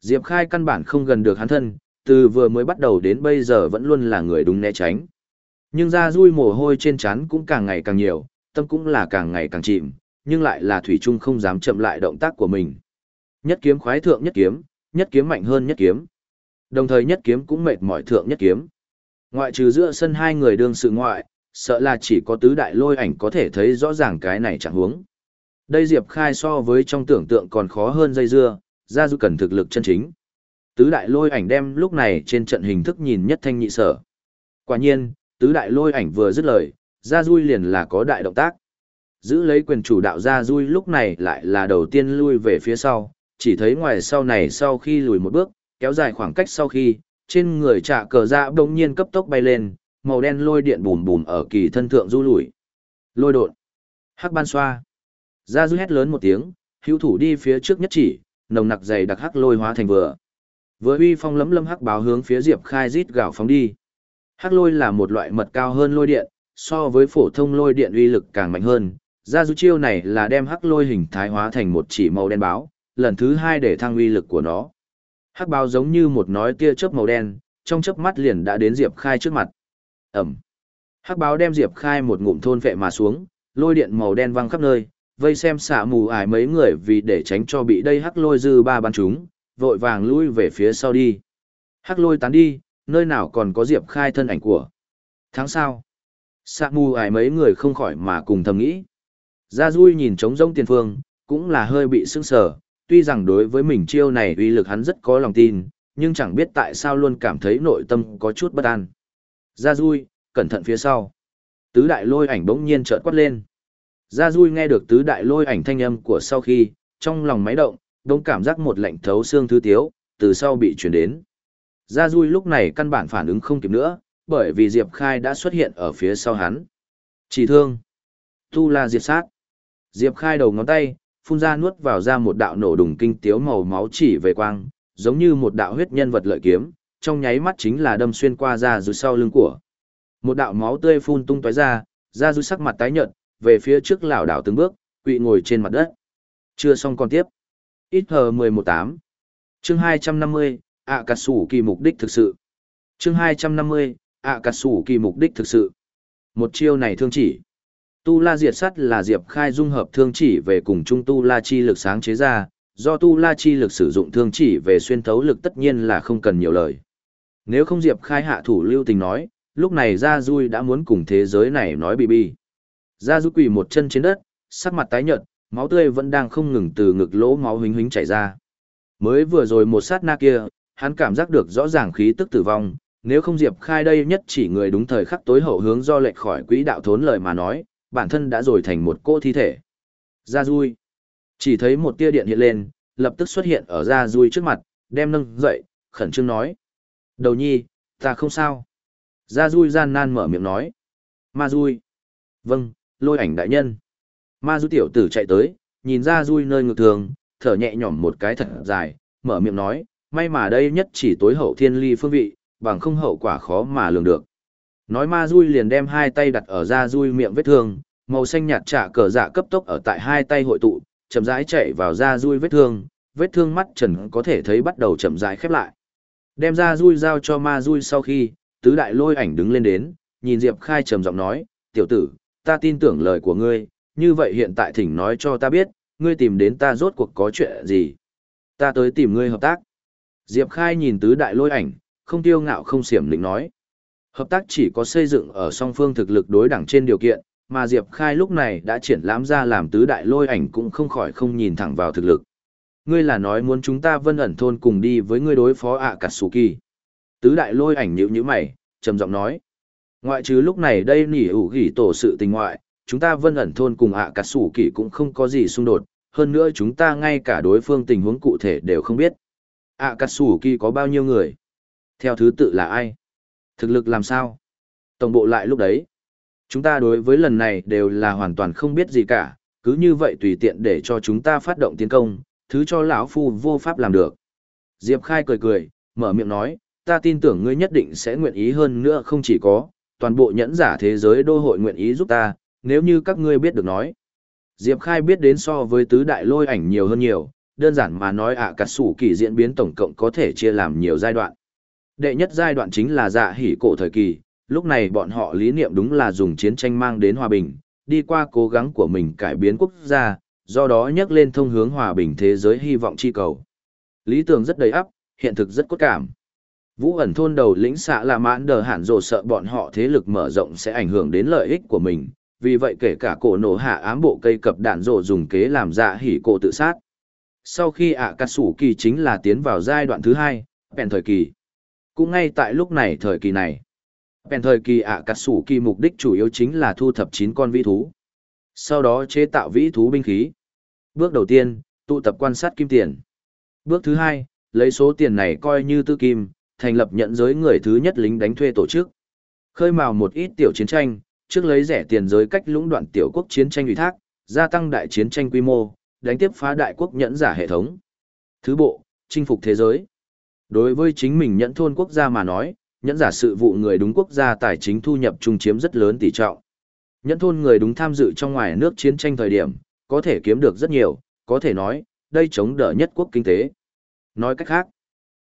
Diệp Khai căn bản không gần được hắn thân, từ vừa mới bắt đầu đến bây giờ vẫn luôn là người đúng né tránh. Nhưng ra rui mồ hôi trên trán cũng càng ngày càng nhiều, tâm cũng là càng ngày càng chìm, nhưng lại là thủy trung không dám chậm lại động tác của mình. Nhất kiếm khoái thượng nhất kiếm, nhất kiếm mạnh hơn nhất kiếm. Đồng thời nhất kiếm cũng mệt mỏi thượng nhất kiếm. Ngoại trừ giữa sân hai người đương sự ngoại, sợ là chỉ có tứ đại lôi ảnh có thể thấy rõ ràng cái này chẳng huống. Đây Diệp Khai so với trong tưởng tượng còn khó hơn dây dưa, ra du cần thực lực chân chính. Tứ đại lôi ảnh đem lúc này trên trận hình thức nhìn nhất thanh nhị sở. Quả nhiên, tứ đại lôi ảnh vừa dứt lời, ra dui liền là có đại động tác. Giữ lấy quyền chủ đạo ra dui lúc này lại là đầu tiên lui về phía sau, chỉ thấy ngoài sau này sau khi lùi một bước, kéo dài khoảng cách sau khi, trên người trả cờ dạ ra đông nhiên cấp tốc bay lên, màu đen lôi điện bùm bùm ở kỳ thân thượng du lùi. Lôi đột. Hắc ban xoa. Ra du hét lớn một tiếng, hữu thủ đi phía trước nhất chỉ, nồng nặc dày đặc hắc lôi hóa thành vừa. Vừa uy phong lấm lâm hắc báo hướng phía Diệp Khai rít gạo phóng đi. Hắc lôi là một loại mật cao hơn lôi điện, so với phổ thông lôi điện uy lực càng mạnh hơn. Ra du chiêu này là đem hắc lôi hình thái hóa thành một chỉ màu đen báo, lần thứ hai để thăng uy lực của nó. Hắc báo giống như một nói tia chớp màu đen, trong chớp mắt liền đã đến Diệp Khai trước mặt. Ẩm. Hắc báo đem Diệp Khai một ngụm thôn vệ mà xuống, lôi điện màu đen văng khắp nơi, vây xem xạ mù ải mấy người vì để tránh cho bị đây hắc lôi dư ba bắn chúng, vội vàng lui về phía sau đi. Hắc lôi tán đi, nơi nào còn có Diệp Khai thân ảnh của. Tháng sau, xạ mù ải mấy người không khỏi mà cùng thầm nghĩ. Gia Duy nhìn trống rông tiền phương, cũng là hơi bị sưng sở, tuy rằng đối với mình chiêu này uy lực hắn rất có lòng tin, nhưng chẳng biết tại sao luôn cảm thấy nội tâm có chút bất an. Gia Duy, cẩn thận phía sau. Tứ đại lôi ảnh bỗng nhiên chợt quát lên. Gia Duy nghe được tứ đại lôi ảnh thanh âm của sau khi, trong lòng máy động, đông cảm giác một lạnh thấu xương thứ tiếu, từ sau bị chuyển đến. Gia Duy lúc này căn bản phản ứng không kịp nữa, bởi vì Diệp Khai đã xuất hiện ở phía sau hắn. Chỉ thương. Tu La diệt sát. Diệp Khai đầu ngón tay, phun ra nuốt vào ra một đạo nổ đùng kinh tiếu màu máu chỉ về quang, giống như một đạo huyết nhân vật lợi kiếm, trong nháy mắt chính là đâm xuyên qua ra dưới sau lưng của. Một đạo máu tươi phun tung tóe ra, ra dưới sắc mặt tái nhợt, về phía trước lảo đảo từng bước, quỵ ngồi trên mặt đất. Chưa xong còn tiếp. Ít hờ 118. Chương 250, ạ cà sủ kỳ mục đích thực sự. Chương 250, ạ cà sủ kỳ mục đích thực sự. Một chiêu này thương chỉ. Tu La Diệt Sắt là Diệp Khai dung hợp thương chỉ về cùng Trung Tu La Chi lực sáng chế ra, do Tu La Chi lực sử dụng thương chỉ về xuyên thấu lực tất nhiên là không cần nhiều lời. Nếu không Diệp Khai hạ thủ lưu tình nói, lúc này Gia Duy đã muốn cùng thế giới này nói bị bi. Gia Duy quỳ một chân trên đất, sắc mặt tái nhợt, máu tươi vẫn đang không ngừng từ ngực lỗ máu hính hính chảy ra. Mới vừa rồi một sát na kia, hắn cảm giác được rõ ràng khí tức tử vong, nếu không Diệp Khai đây nhất chỉ người đúng thời khắc tối hậu hướng do lệch khỏi quỹ đạo thốn lời mà nói, bản thân đã rồi thành một cô thi thể. Gia Dui. Chỉ thấy một tia điện hiện lên, lập tức xuất hiện ở Gia Dui trước mặt, đem nâng dậy, khẩn trương nói. Đầu nhi, ta không sao. Gia Dui gian nan mở miệng nói. Ma Dui. Vâng, lôi ảnh đại nhân. Ma duy tiểu tử chạy tới, nhìn Gia Dui nơi ngược thường, thở nhẹ nhõm một cái thật dài, mở miệng nói, may mà đây nhất chỉ tối hậu thiên ly phương vị, bằng không hậu quả khó mà lường được. Nói ma Dui liền đem hai tay đặt ở da Dui miệng vết thương, màu xanh nhạt trả cờ dạ cấp tốc ở tại hai tay hội tụ, chậm rãi chạy vào da Dui vết thương, vết thương mắt trần có thể thấy bắt đầu chậm rãi khép lại. Đem da Dui giao cho ma Dui sau khi, tứ đại lôi ảnh đứng lên đến, nhìn Diệp Khai trầm giọng nói, tiểu tử, ta tin tưởng lời của ngươi, như vậy hiện tại thỉnh nói cho ta biết, ngươi tìm đến ta rốt cuộc có chuyện gì. Ta tới tìm ngươi hợp tác. Diệp Khai nhìn tứ đại lôi ảnh, không tiêu ngạo không xiểm định nói. Hợp tác chỉ có xây dựng ở song phương thực lực đối đẳng trên điều kiện, mà Diệp Khai lúc này đã triển lãm ra làm tứ đại lôi ảnh cũng không khỏi không nhìn thẳng vào thực lực. Ngươi là nói muốn chúng ta vân ẩn thôn cùng đi với ngươi đối phó ạ à Katsuki. Tứ đại lôi ảnh nhữ nhíu mày, trầm giọng nói. Ngoại trừ lúc này đây nỉ ủ gỉ tổ sự tình ngoại, chúng ta vân ẩn thôn cùng ạ à Katsuki cũng không có gì xung đột, hơn nữa chúng ta ngay cả đối phương tình huống cụ thể đều không biết. ạ à Katsuki có bao nhiêu người? Theo thứ tự là ai? Thực lực làm sao? Tổng bộ lại lúc đấy. Chúng ta đối với lần này đều là hoàn toàn không biết gì cả, cứ như vậy tùy tiện để cho chúng ta phát động tiến công, thứ cho lão phu vô pháp làm được. Diệp Khai cười cười, mở miệng nói, ta tin tưởng ngươi nhất định sẽ nguyện ý hơn nữa không chỉ có, toàn bộ nhẫn giả thế giới đô hội nguyện ý giúp ta, nếu như các ngươi biết được nói. Diệp Khai biết đến so với tứ đại lôi ảnh nhiều hơn nhiều, đơn giản mà nói ạ à, cắt sủ kỳ diễn biến tổng cộng có thể chia làm nhiều giai đoạn. Đệ nhất giai đoạn chính là dạ hỉ cổ thời kỳ, lúc này bọn họ lý niệm đúng là dùng chiến tranh mang đến hòa bình, đi qua cố gắng của mình cải biến quốc gia, do đó nhắc lên thông hướng hòa bình thế giới hy vọng chi cầu. Lý tưởng rất đầy ắp, hiện thực rất cốt cảm. Vũ ẩn thôn đầu lĩnh xạ là mãn đờ hẳn rồ sợ bọn họ thế lực mở rộng sẽ ảnh hưởng đến lợi ích của mình, vì vậy kể cả cổ nổ hạ ám bộ cây cập đạn rồ dùng kế làm dạ hỉ cổ tự sát. Sau khi ạ cắt sủ kỳ chính là tiến vào giai đoạn thứ hai, bèn thời kỳ. Cũng ngay tại lúc này thời kỳ này, bèn thời kỳ ạ cắt sủ kỳ mục đích chủ yếu chính là thu thập 9 con vĩ thú. Sau đó chế tạo vĩ thú binh khí. Bước đầu tiên, tụ tập quan sát kim tiền. Bước thứ hai, lấy số tiền này coi như tư kim, thành lập nhận giới người thứ nhất lính đánh thuê tổ chức. Khơi mào một ít tiểu chiến tranh, trước lấy rẻ tiền giới cách lũng đoạn tiểu quốc chiến tranh ủy thác, gia tăng đại chiến tranh quy mô, đánh tiếp phá đại quốc nhẫn giả hệ thống. Thứ bộ, chinh phục thế giới. Đối với chính mình nhẫn thôn quốc gia mà nói, nhẫn giả sự vụ người đúng quốc gia tài chính thu nhập trung chiếm rất lớn tỷ trọng. Nhẫn thôn người đúng tham dự trong ngoài nước chiến tranh thời điểm, có thể kiếm được rất nhiều, có thể nói, đây chống đỡ nhất quốc kinh tế. Nói cách khác,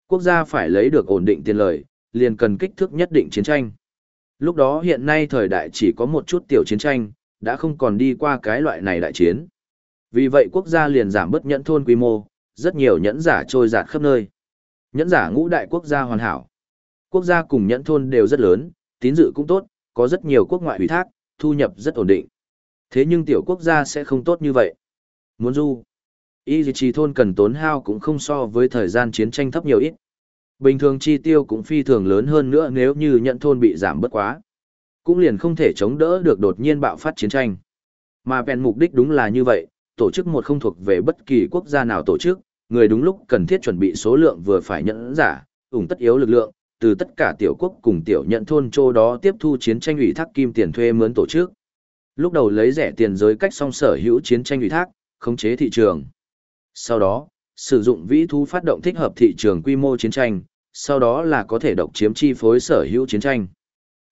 quốc gia phải lấy được ổn định tiền lời, liền cần kích thước nhất định chiến tranh. Lúc đó hiện nay thời đại chỉ có một chút tiểu chiến tranh, đã không còn đi qua cái loại này đại chiến. Vì vậy quốc gia liền giảm bớt nhẫn thôn quy mô, rất nhiều nhẫn giả trôi giạt khắp nơi. Nhẫn giả ngũ đại quốc gia hoàn hảo. Quốc gia cùng nhẫn thôn đều rất lớn, tín dự cũng tốt, có rất nhiều quốc ngoại ủy thác, thu nhập rất ổn định. Thế nhưng tiểu quốc gia sẽ không tốt như vậy. Muốn du, y trì thôn cần tốn hao cũng không so với thời gian chiến tranh thấp nhiều ít. Bình thường chi tiêu cũng phi thường lớn hơn nữa nếu như nhận thôn bị giảm bất quá. Cũng liền không thể chống đỡ được đột nhiên bạo phát chiến tranh. Mà bèn mục đích đúng là như vậy, tổ chức một không thuộc về bất kỳ quốc gia nào tổ chức, người đúng lúc cần thiết chuẩn bị số lượng vừa phải nhận giả, ủng tất yếu lực lượng, từ tất cả tiểu quốc cùng tiểu nhận thôn châu đó tiếp thu chiến tranh ủy thác kim tiền thuê mướn tổ chức. Lúc đầu lấy rẻ tiền giới cách song sở hữu chiến tranh ủy thác, khống chế thị trường. Sau đó, sử dụng vĩ thú phát động thích hợp thị trường quy mô chiến tranh, sau đó là có thể độc chiếm chi phối sở hữu chiến tranh.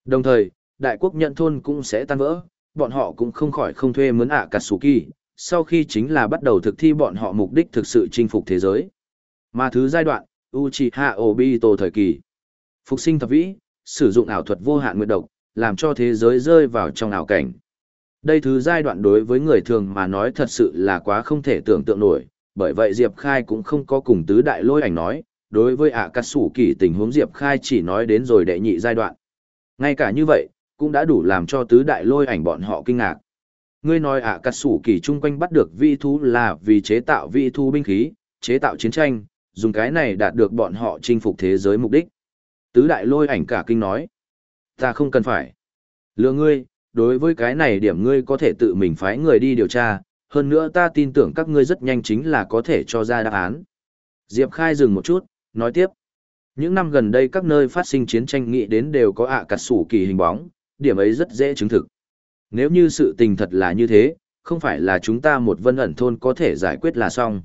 Đồng thời, đại quốc nhận thôn cũng sẽ tan vỡ, bọn họ cũng không khỏi không thuê mướn ạ Katsuki, sau khi chính là bắt đầu thực thi bọn họ mục đích thực sự chinh phục thế giới. Mà thứ giai đoạn, Uchiha Obito thời kỳ. Phục sinh thập vĩ, sử dụng ảo thuật vô hạn nguyệt độc, làm cho thế giới rơi vào trong ảo cảnh. Đây thứ giai đoạn đối với người thường mà nói thật sự là quá không thể tưởng tượng nổi, bởi vậy Diệp Khai cũng không có cùng tứ đại lôi ảnh nói, đối với ạ cắt sủ kỳ tình huống Diệp Khai chỉ nói đến rồi đệ nhị giai đoạn. Ngay cả như vậy, cũng đã đủ làm cho tứ đại lôi ảnh bọn họ kinh ngạc. Ngươi nói ạ cắt sủ kỳ chung quanh bắt được vi thú là vì chế tạo vi thú binh khí, chế tạo chiến tranh, dùng cái này đạt được bọn họ chinh phục thế giới mục đích. Tứ đại lôi ảnh cả kinh nói. Ta không cần phải. Lừa ngươi, đối với cái này điểm ngươi có thể tự mình phái người đi điều tra, hơn nữa ta tin tưởng các ngươi rất nhanh chính là có thể cho ra đáp án. Diệp Khai dừng một chút, nói tiếp. Những năm gần đây các nơi phát sinh chiến tranh nghĩ đến đều có ạ à sủ kỳ hình bóng, điểm ấy rất dễ chứng thực. Nếu như sự tình thật là như thế, không phải là chúng ta một vân ẩn thôn có thể giải quyết là xong.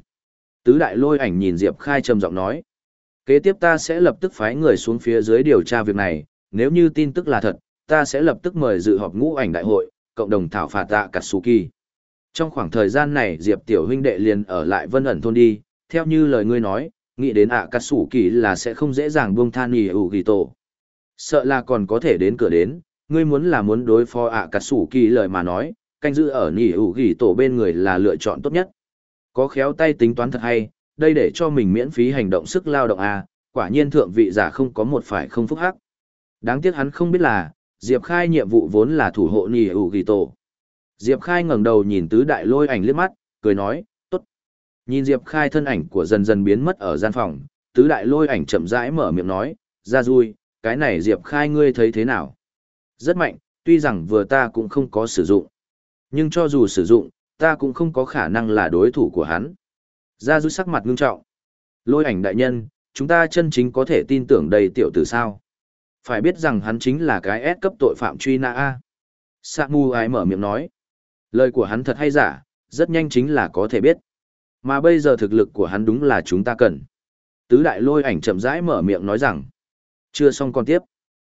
Tứ đại lôi ảnh nhìn Diệp Khai trầm giọng nói. Kế tiếp ta sẽ lập tức phái người xuống phía dưới điều tra việc này, nếu như tin tức là thật, ta sẽ lập tức mời dự họp ngũ ảnh đại hội, cộng đồng thảo phạt tạ Katsuki. Trong khoảng thời gian này Diệp tiểu huynh đệ liền ở lại vân ẩn thôn đi, theo như lời ngươi nói, nghĩ đến ạ Katsuki là sẽ không dễ dàng buông than nghỉ ủ ghi tổ. Sợ là còn có thể đến cửa đến, ngươi muốn là muốn đối phó ạ kỳ lời mà nói, canh giữ ở nỉ hữu ghi tổ bên người là lựa chọn tốt nhất. Có khéo tay tính toán thật hay, đây để cho mình miễn phí hành động sức lao động à, quả nhiên thượng vị giả không có một phải không phúc hắc. Đáng tiếc hắn không biết là, Diệp Khai nhiệm vụ vốn là thủ hộ nỉ hữu ghi tổ. Diệp Khai ngẩng đầu nhìn tứ đại lôi ảnh liếc mắt, cười nói, tốt. Nhìn Diệp Khai thân ảnh của dần dần biến mất ở gian phòng, tứ đại lôi ảnh chậm rãi mở miệng nói, ra vui, cái này Diệp Khai ngươi thấy thế nào? Rất mạnh, tuy rằng vừa ta cũng không có sử dụng. Nhưng cho dù sử dụng, ta cũng không có khả năng là đối thủ của hắn. gia du sắc mặt ngưng trọng. Lôi ảnh đại nhân, chúng ta chân chính có thể tin tưởng đầy tiểu tử sao? Phải biết rằng hắn chính là cái S cấp tội phạm truy nã A. Sạ mù ái mở miệng nói. Lời của hắn thật hay giả, rất nhanh chính là có thể biết. Mà bây giờ thực lực của hắn đúng là chúng ta cần. Tứ đại lôi ảnh chậm rãi mở miệng nói rằng. Chưa xong còn tiếp.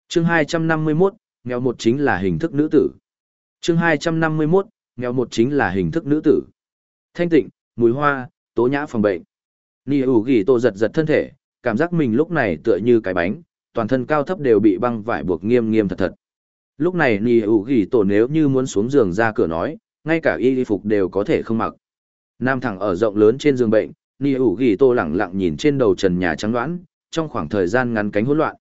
Chương 251, nghèo một chính là hình thức nữ tử. Chương 251, nghèo một chính là hình thức nữ tử. Thanh tịnh, mùi hoa, tố nhã phòng bệnh. Nhi ủ ghi tô giật giật thân thể, cảm giác mình lúc này tựa như cái bánh, toàn thân cao thấp đều bị băng vải buộc nghiêm nghiêm thật thật. Lúc này Nhi ủ ghi tổ nếu như muốn xuống giường ra cửa nói, ngay cả y phục đều có thể không mặc. Nam thẳng ở rộng lớn trên giường bệnh, Nhi ủ ghi tô lẳng lặng nhìn trên đầu trần nhà trắng đoán, trong khoảng thời gian ngắn cánh hỗn loạn.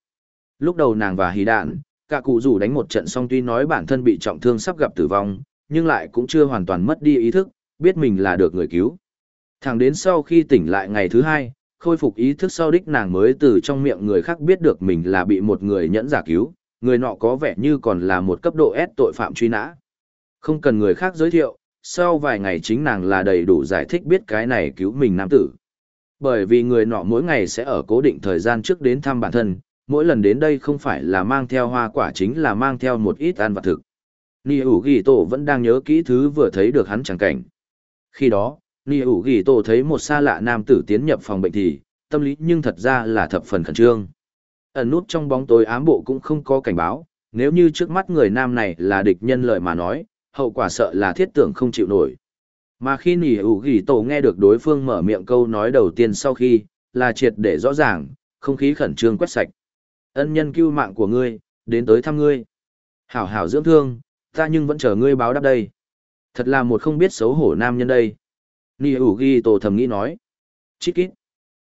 Lúc đầu nàng và hí đạn, cả cụ rủ đánh một trận xong tuy nói bản thân bị trọng thương sắp gặp tử vong, nhưng lại cũng chưa hoàn toàn mất đi ý thức, biết mình là được người cứu. Thẳng đến sau khi tỉnh lại ngày thứ hai, khôi phục ý thức sau đích nàng mới từ trong miệng người khác biết được mình là bị một người nhẫn giả cứu, người nọ có vẻ như còn là một cấp độ S tội phạm truy nã. Không cần người khác giới thiệu, sau vài ngày chính nàng là đầy đủ giải thích biết cái này cứu mình nam tử. Bởi vì người nọ mỗi ngày sẽ ở cố định thời gian trước đến thăm bản thân, mỗi lần đến đây không phải là mang theo hoa quả chính là mang theo một ít ăn vặt thực. Nì ủ ghi tổ vẫn đang nhớ kỹ thứ vừa thấy được hắn chẳng cảnh. Khi đó, Nì ủ ghi tổ thấy một xa lạ nam tử tiến nhập phòng bệnh thì, tâm lý nhưng thật ra là thập phần khẩn trương. Ẩn nút trong bóng tối ám bộ cũng không có cảnh báo, nếu như trước mắt người nam này là địch nhân lợi mà nói, hậu quả sợ là thiết tưởng không chịu nổi. Mà khi nỉ ủ ghi tổ nghe được đối phương mở miệng câu nói đầu tiên sau khi, là triệt để rõ ràng, không khí khẩn trương quét sạch. Ân nhân cứu mạng của ngươi, đến tới thăm ngươi. Hảo hảo dưỡng thương, ta nhưng vẫn chờ ngươi báo đáp đây. Thật là một không biết xấu hổ nam nhân đây. Nì ủ ghi tổ thầm nghĩ nói. Chít kít.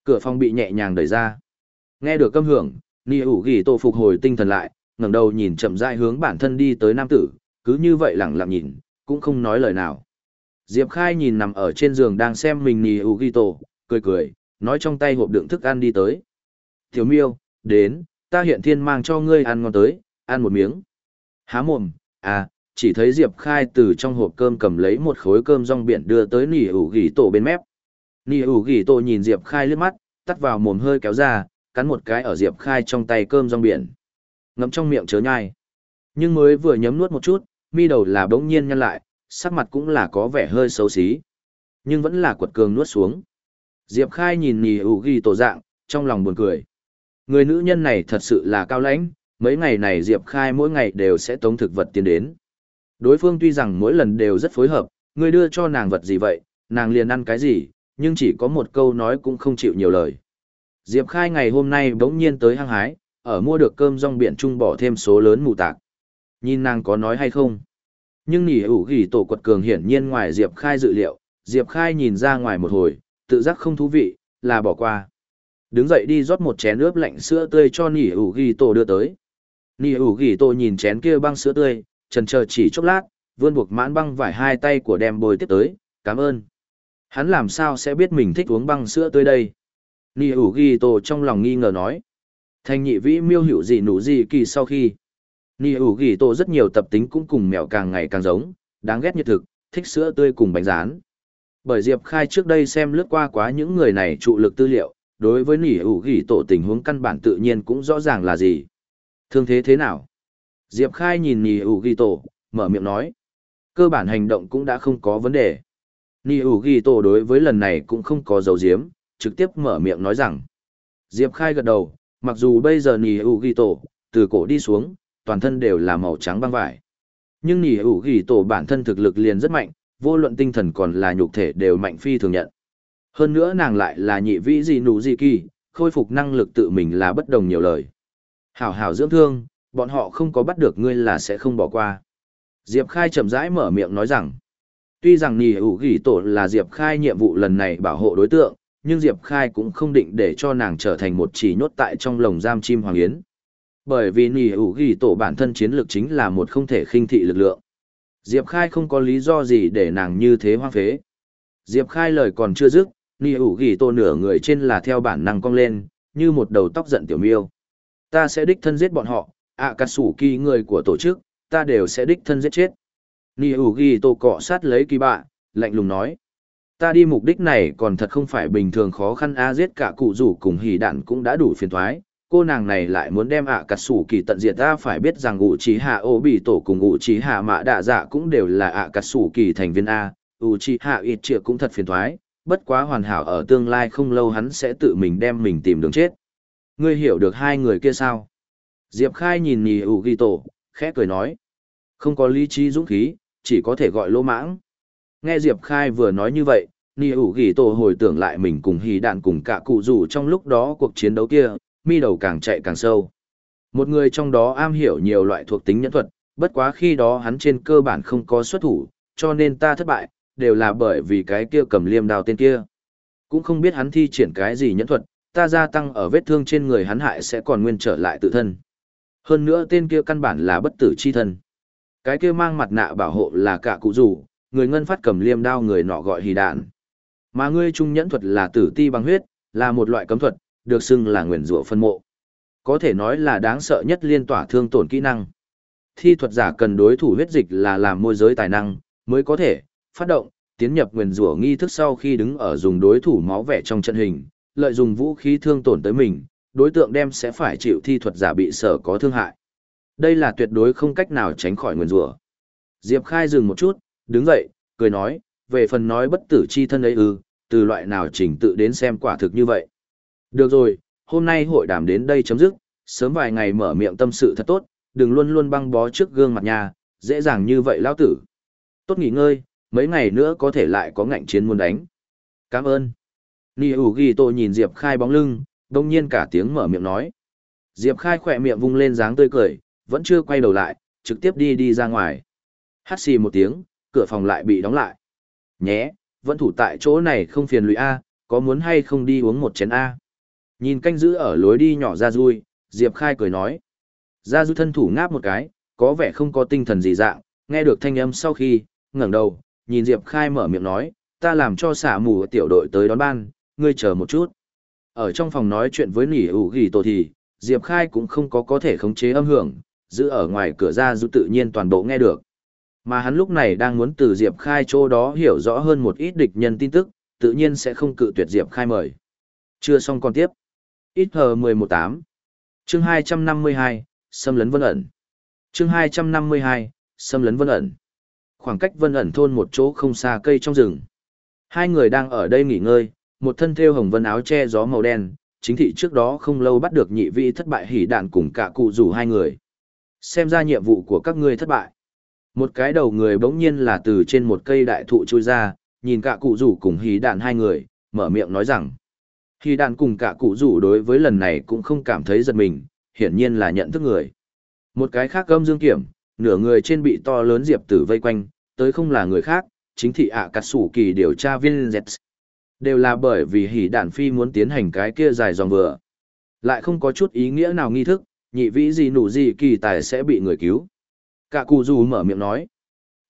Cửa phòng bị nhẹ nhàng đẩy ra. Nghe được câm hưởng, Nì ủ ghi tổ phục hồi tinh thần lại, ngẩng đầu nhìn chậm rãi hướng bản thân đi tới nam tử, cứ như vậy lẳng lặng nhìn, cũng không nói lời nào. Diệp Khai nhìn nằm ở trên giường đang xem mình Nì ủ ghi tổ, cười cười, nói trong tay hộp đựng thức ăn đi tới. Tiểu miêu, đến, ta hiện thiên mang cho ngươi ăn ngon tới, ăn một miếng. Há mồm, à, chỉ thấy Diệp Khai từ trong hộp cơm cầm lấy một khối cơm rong biển đưa tới nỉ ủ gỉ tổ bên mép. Nỉ ủ gỉ tổ nhìn Diệp Khai lướt mắt, tắt vào mồm hơi kéo ra, cắn một cái ở Diệp Khai trong tay cơm rong biển. Ngậm trong miệng chớ nhai. Nhưng mới vừa nhấm nuốt một chút, mi đầu là bỗng nhiên nhăn lại, sắc mặt cũng là có vẻ hơi xấu xí. Nhưng vẫn là quật cường nuốt xuống. Diệp Khai nhìn nỉ ủ gỉ tổ dạng, trong lòng buồn cười. Người nữ nhân này thật sự là cao lãnh, mấy ngày này Diệp Khai mỗi ngày đều sẽ tống thực vật tiến đến. Đối phương tuy rằng mỗi lần đều rất phối hợp, người đưa cho nàng vật gì vậy, nàng liền ăn cái gì, nhưng chỉ có một câu nói cũng không chịu nhiều lời. Diệp Khai ngày hôm nay bỗng nhiên tới hăng hái, ở mua được cơm rong biển trung bỏ thêm số lớn mù tạc. Nhìn nàng có nói hay không? Nhưng nỉ ủ gỉ tổ quật cường hiển nhiên ngoài Diệp Khai dự liệu, Diệp Khai nhìn ra ngoài một hồi, tự giác không thú vị, là bỏ qua. Đứng dậy đi rót một chén ướp lạnh sữa tươi cho nỉ ủ ghi tổ đưa tới. Nỉ ủ ghi tổ nhìn chén kia băng sữa tươi, trần chờ chỉ chốc lát, vươn buộc mãn băng vải hai tay của đem bồi tiếp tới, cảm ơn. Hắn làm sao sẽ biết mình thích uống băng sữa tươi đây? Nỉ ủ ghi tổ trong lòng nghi ngờ nói. Thành nhị vĩ miêu hiểu gì nụ gì kỳ sau khi. Nỉ ủ ghi tổ rất nhiều tập tính cũng cùng mèo càng ngày càng giống, đáng ghét như thực, thích sữa tươi cùng bánh rán. Bởi Diệp Khai trước đây xem lướt qua quá những người này trụ lực tư liệu, đối với nỉ ủ gỉ tổ tình huống căn bản tự nhiên cũng rõ ràng là gì. Thương thế thế nào? Diệp Khai nhìn nỉ ủ gỉ tổ, mở miệng nói. Cơ bản hành động cũng đã không có vấn đề. Nỉ ủ gỉ tổ đối với lần này cũng không có dấu diếm, trực tiếp mở miệng nói rằng. Diệp Khai gật đầu, mặc dù bây giờ nỉ ủ gỉ tổ, từ cổ đi xuống, toàn thân đều là màu trắng băng vải. Nhưng nỉ ủ gỉ tổ bản thân thực lực liền rất mạnh, vô luận tinh thần còn là nhục thể đều mạnh phi thường nhận. Hơn nữa nàng lại là nhị vĩ gì nụ gì kỳ, khôi phục năng lực tự mình là bất đồng nhiều lời. Hảo hảo dưỡng thương, bọn họ không có bắt được ngươi là sẽ không bỏ qua. Diệp Khai chậm rãi mở miệng nói rằng, tuy rằng nì hữu ghi tổ là Diệp Khai nhiệm vụ lần này bảo hộ đối tượng, nhưng Diệp Khai cũng không định để cho nàng trở thành một chỉ nhốt tại trong lồng giam chim hoàng yến. Bởi vì nì hữu ghi tổ bản thân chiến lược chính là một không thể khinh thị lực lượng. Diệp Khai không có lý do gì để nàng như thế hoang phế. Diệp Khai lời còn chưa dứt, ni ủ ghi tô nửa người trên là theo bản năng cong lên, như một đầu tóc giận tiểu miêu. Ta sẽ đích thân giết bọn họ, ạ cà sủ kỳ người của tổ chức, ta đều sẽ đích thân giết chết. ni ủ ghi tô cọ sát lấy kỳ bạ, lạnh lùng nói. Ta đi mục đích này còn thật không phải bình thường khó khăn a giết cả cụ rủ cùng hỉ đạn cũng đã đủ phiền thoái. Cô nàng này lại muốn đem ạ cà sủ kỳ tận diệt ta phải biết rằng ủ trí hạ ô bị tổ cùng ủ trí hạ mạ đạ dạ cũng đều là ạ cà sủ kỳ thành viên A, ủ trí hạ ít trịa cũng thật phiền thoái, bất quá hoàn hảo ở tương lai không lâu hắn sẽ tự mình đem mình tìm đường chết. Ngươi hiểu được hai người kia sao? Diệp Khai nhìn Nì ủ ghi tổ, khẽ cười nói. Không có lý trí dũng khí, chỉ có thể gọi lỗ mãng. Nghe Diệp Khai vừa nói như vậy, Nhi ủ ghi tổ hồi tưởng lại mình cùng hì đạn cùng cả cụ rủ trong lúc đó cuộc chiến đấu kia, mi đầu càng chạy càng sâu. Một người trong đó am hiểu nhiều loại thuộc tính nhẫn thuật, bất quá khi đó hắn trên cơ bản không có xuất thủ, cho nên ta thất bại, đều là bởi vì cái kia cầm liêm đào tên kia. Cũng không biết hắn thi triển cái gì nhẫn thuật, ta gia tăng ở vết thương trên người hắn hại sẽ còn nguyên trở lại tự thân. Hơn nữa tên kia căn bản là bất tử chi thân. Cái kia mang mặt nạ bảo hộ là cả cụ rủ, người ngân phát cầm liêm đao người nọ gọi hì đạn. Mà ngươi trung nhẫn thuật là tử ti bằng huyết, là một loại cấm thuật, được xưng là nguyền rủa phân mộ. Có thể nói là đáng sợ nhất liên tỏa thương tổn kỹ năng. Thi thuật giả cần đối thủ huyết dịch là làm môi giới tài năng, mới có thể phát động, tiến nhập nguyền rủa nghi thức sau khi đứng ở dùng đối thủ máu vẻ trong trận hình, lợi dụng vũ khí thương tổn tới mình, đối tượng đem sẽ phải chịu thi thuật giả bị sở có thương hại. Đây là tuyệt đối không cách nào tránh khỏi nguyên rủa. Diệp Khai dừng một chút, đứng dậy, cười nói, về phần nói bất tử chi thân ấy ư, từ loại nào chỉnh tự đến xem quả thực như vậy. Được rồi, hôm nay hội đàm đến đây chấm dứt, sớm vài ngày mở miệng tâm sự thật tốt, đừng luôn luôn băng bó trước gương mặt nhà, dễ dàng như vậy lao tử. Tốt nghỉ ngơi, mấy ngày nữa có thể lại có ngạnh chiến muốn đánh. Cảm ơn. Nì ủ ghi tô nhìn Diệp Khai bóng lưng, đông nhiên cả tiếng mở miệng nói. Diệp Khai khỏe miệng vung lên dáng tươi cười, vẫn chưa quay đầu lại, trực tiếp đi đi ra ngoài. Hát xì một tiếng, cửa phòng lại bị đóng lại. Nhé, vẫn thủ tại chỗ này không phiền lụy A, có muốn hay không đi uống một chén A. Nhìn canh giữ ở lối đi nhỏ ra rui, Diệp Khai cười nói. Ra rui thân thủ ngáp một cái, có vẻ không có tinh thần gì dạng, nghe được thanh âm sau khi, ngẩng đầu, nhìn Diệp Khai mở miệng nói, ta làm cho xả mù tiểu đội tới đón ban, ngươi chờ một chút. Ở trong phòng nói chuyện với nỉ ủ ghi tổ thì, Diệp Khai cũng không có có thể khống chế âm hưởng, giữ ở ngoài cửa ra dù tự nhiên toàn bộ nghe được. Mà hắn lúc này đang muốn từ Diệp Khai chỗ đó hiểu rõ hơn một ít địch nhân tin tức, tự nhiên sẽ không cự tuyệt Diệp Khai mời. Chưa xong còn tiếp. Ít hờ 118. Chương 252, xâm lấn vân ẩn. Chương 252, xâm lấn vân ẩn. Khoảng cách vân ẩn thôn một chỗ không xa cây trong rừng. Hai người đang ở đây nghỉ ngơi, một thân thêu hồng vân áo che gió màu đen, chính thị trước đó không lâu bắt được nhị vị thất bại hỉ đạn cùng cả cụ rủ hai người. Xem ra nhiệm vụ của các ngươi thất bại. Một cái đầu người bỗng nhiên là từ trên một cây đại thụ trôi ra, nhìn cả cụ rủ cùng hỉ đạn hai người, mở miệng nói rằng. Hỉ đạn cùng cả cụ rủ đối với lần này cũng không cảm thấy giật mình, hiển nhiên là nhận thức người. Một cái khác gâm dương kiểm, nửa người trên bị to lớn diệp tử vây quanh, tới không là người khác, chính thị ạ à cắt sủ kỳ điều tra viên Z. Đều là bởi vì hỉ đạn phi muốn tiến hành cái kia dài dòng vừa. Lại không có chút ý nghĩa nào nghi thức, nhị vĩ gì nụ gì kỳ tài sẽ bị người cứu. Cả cụ dù mở miệng nói.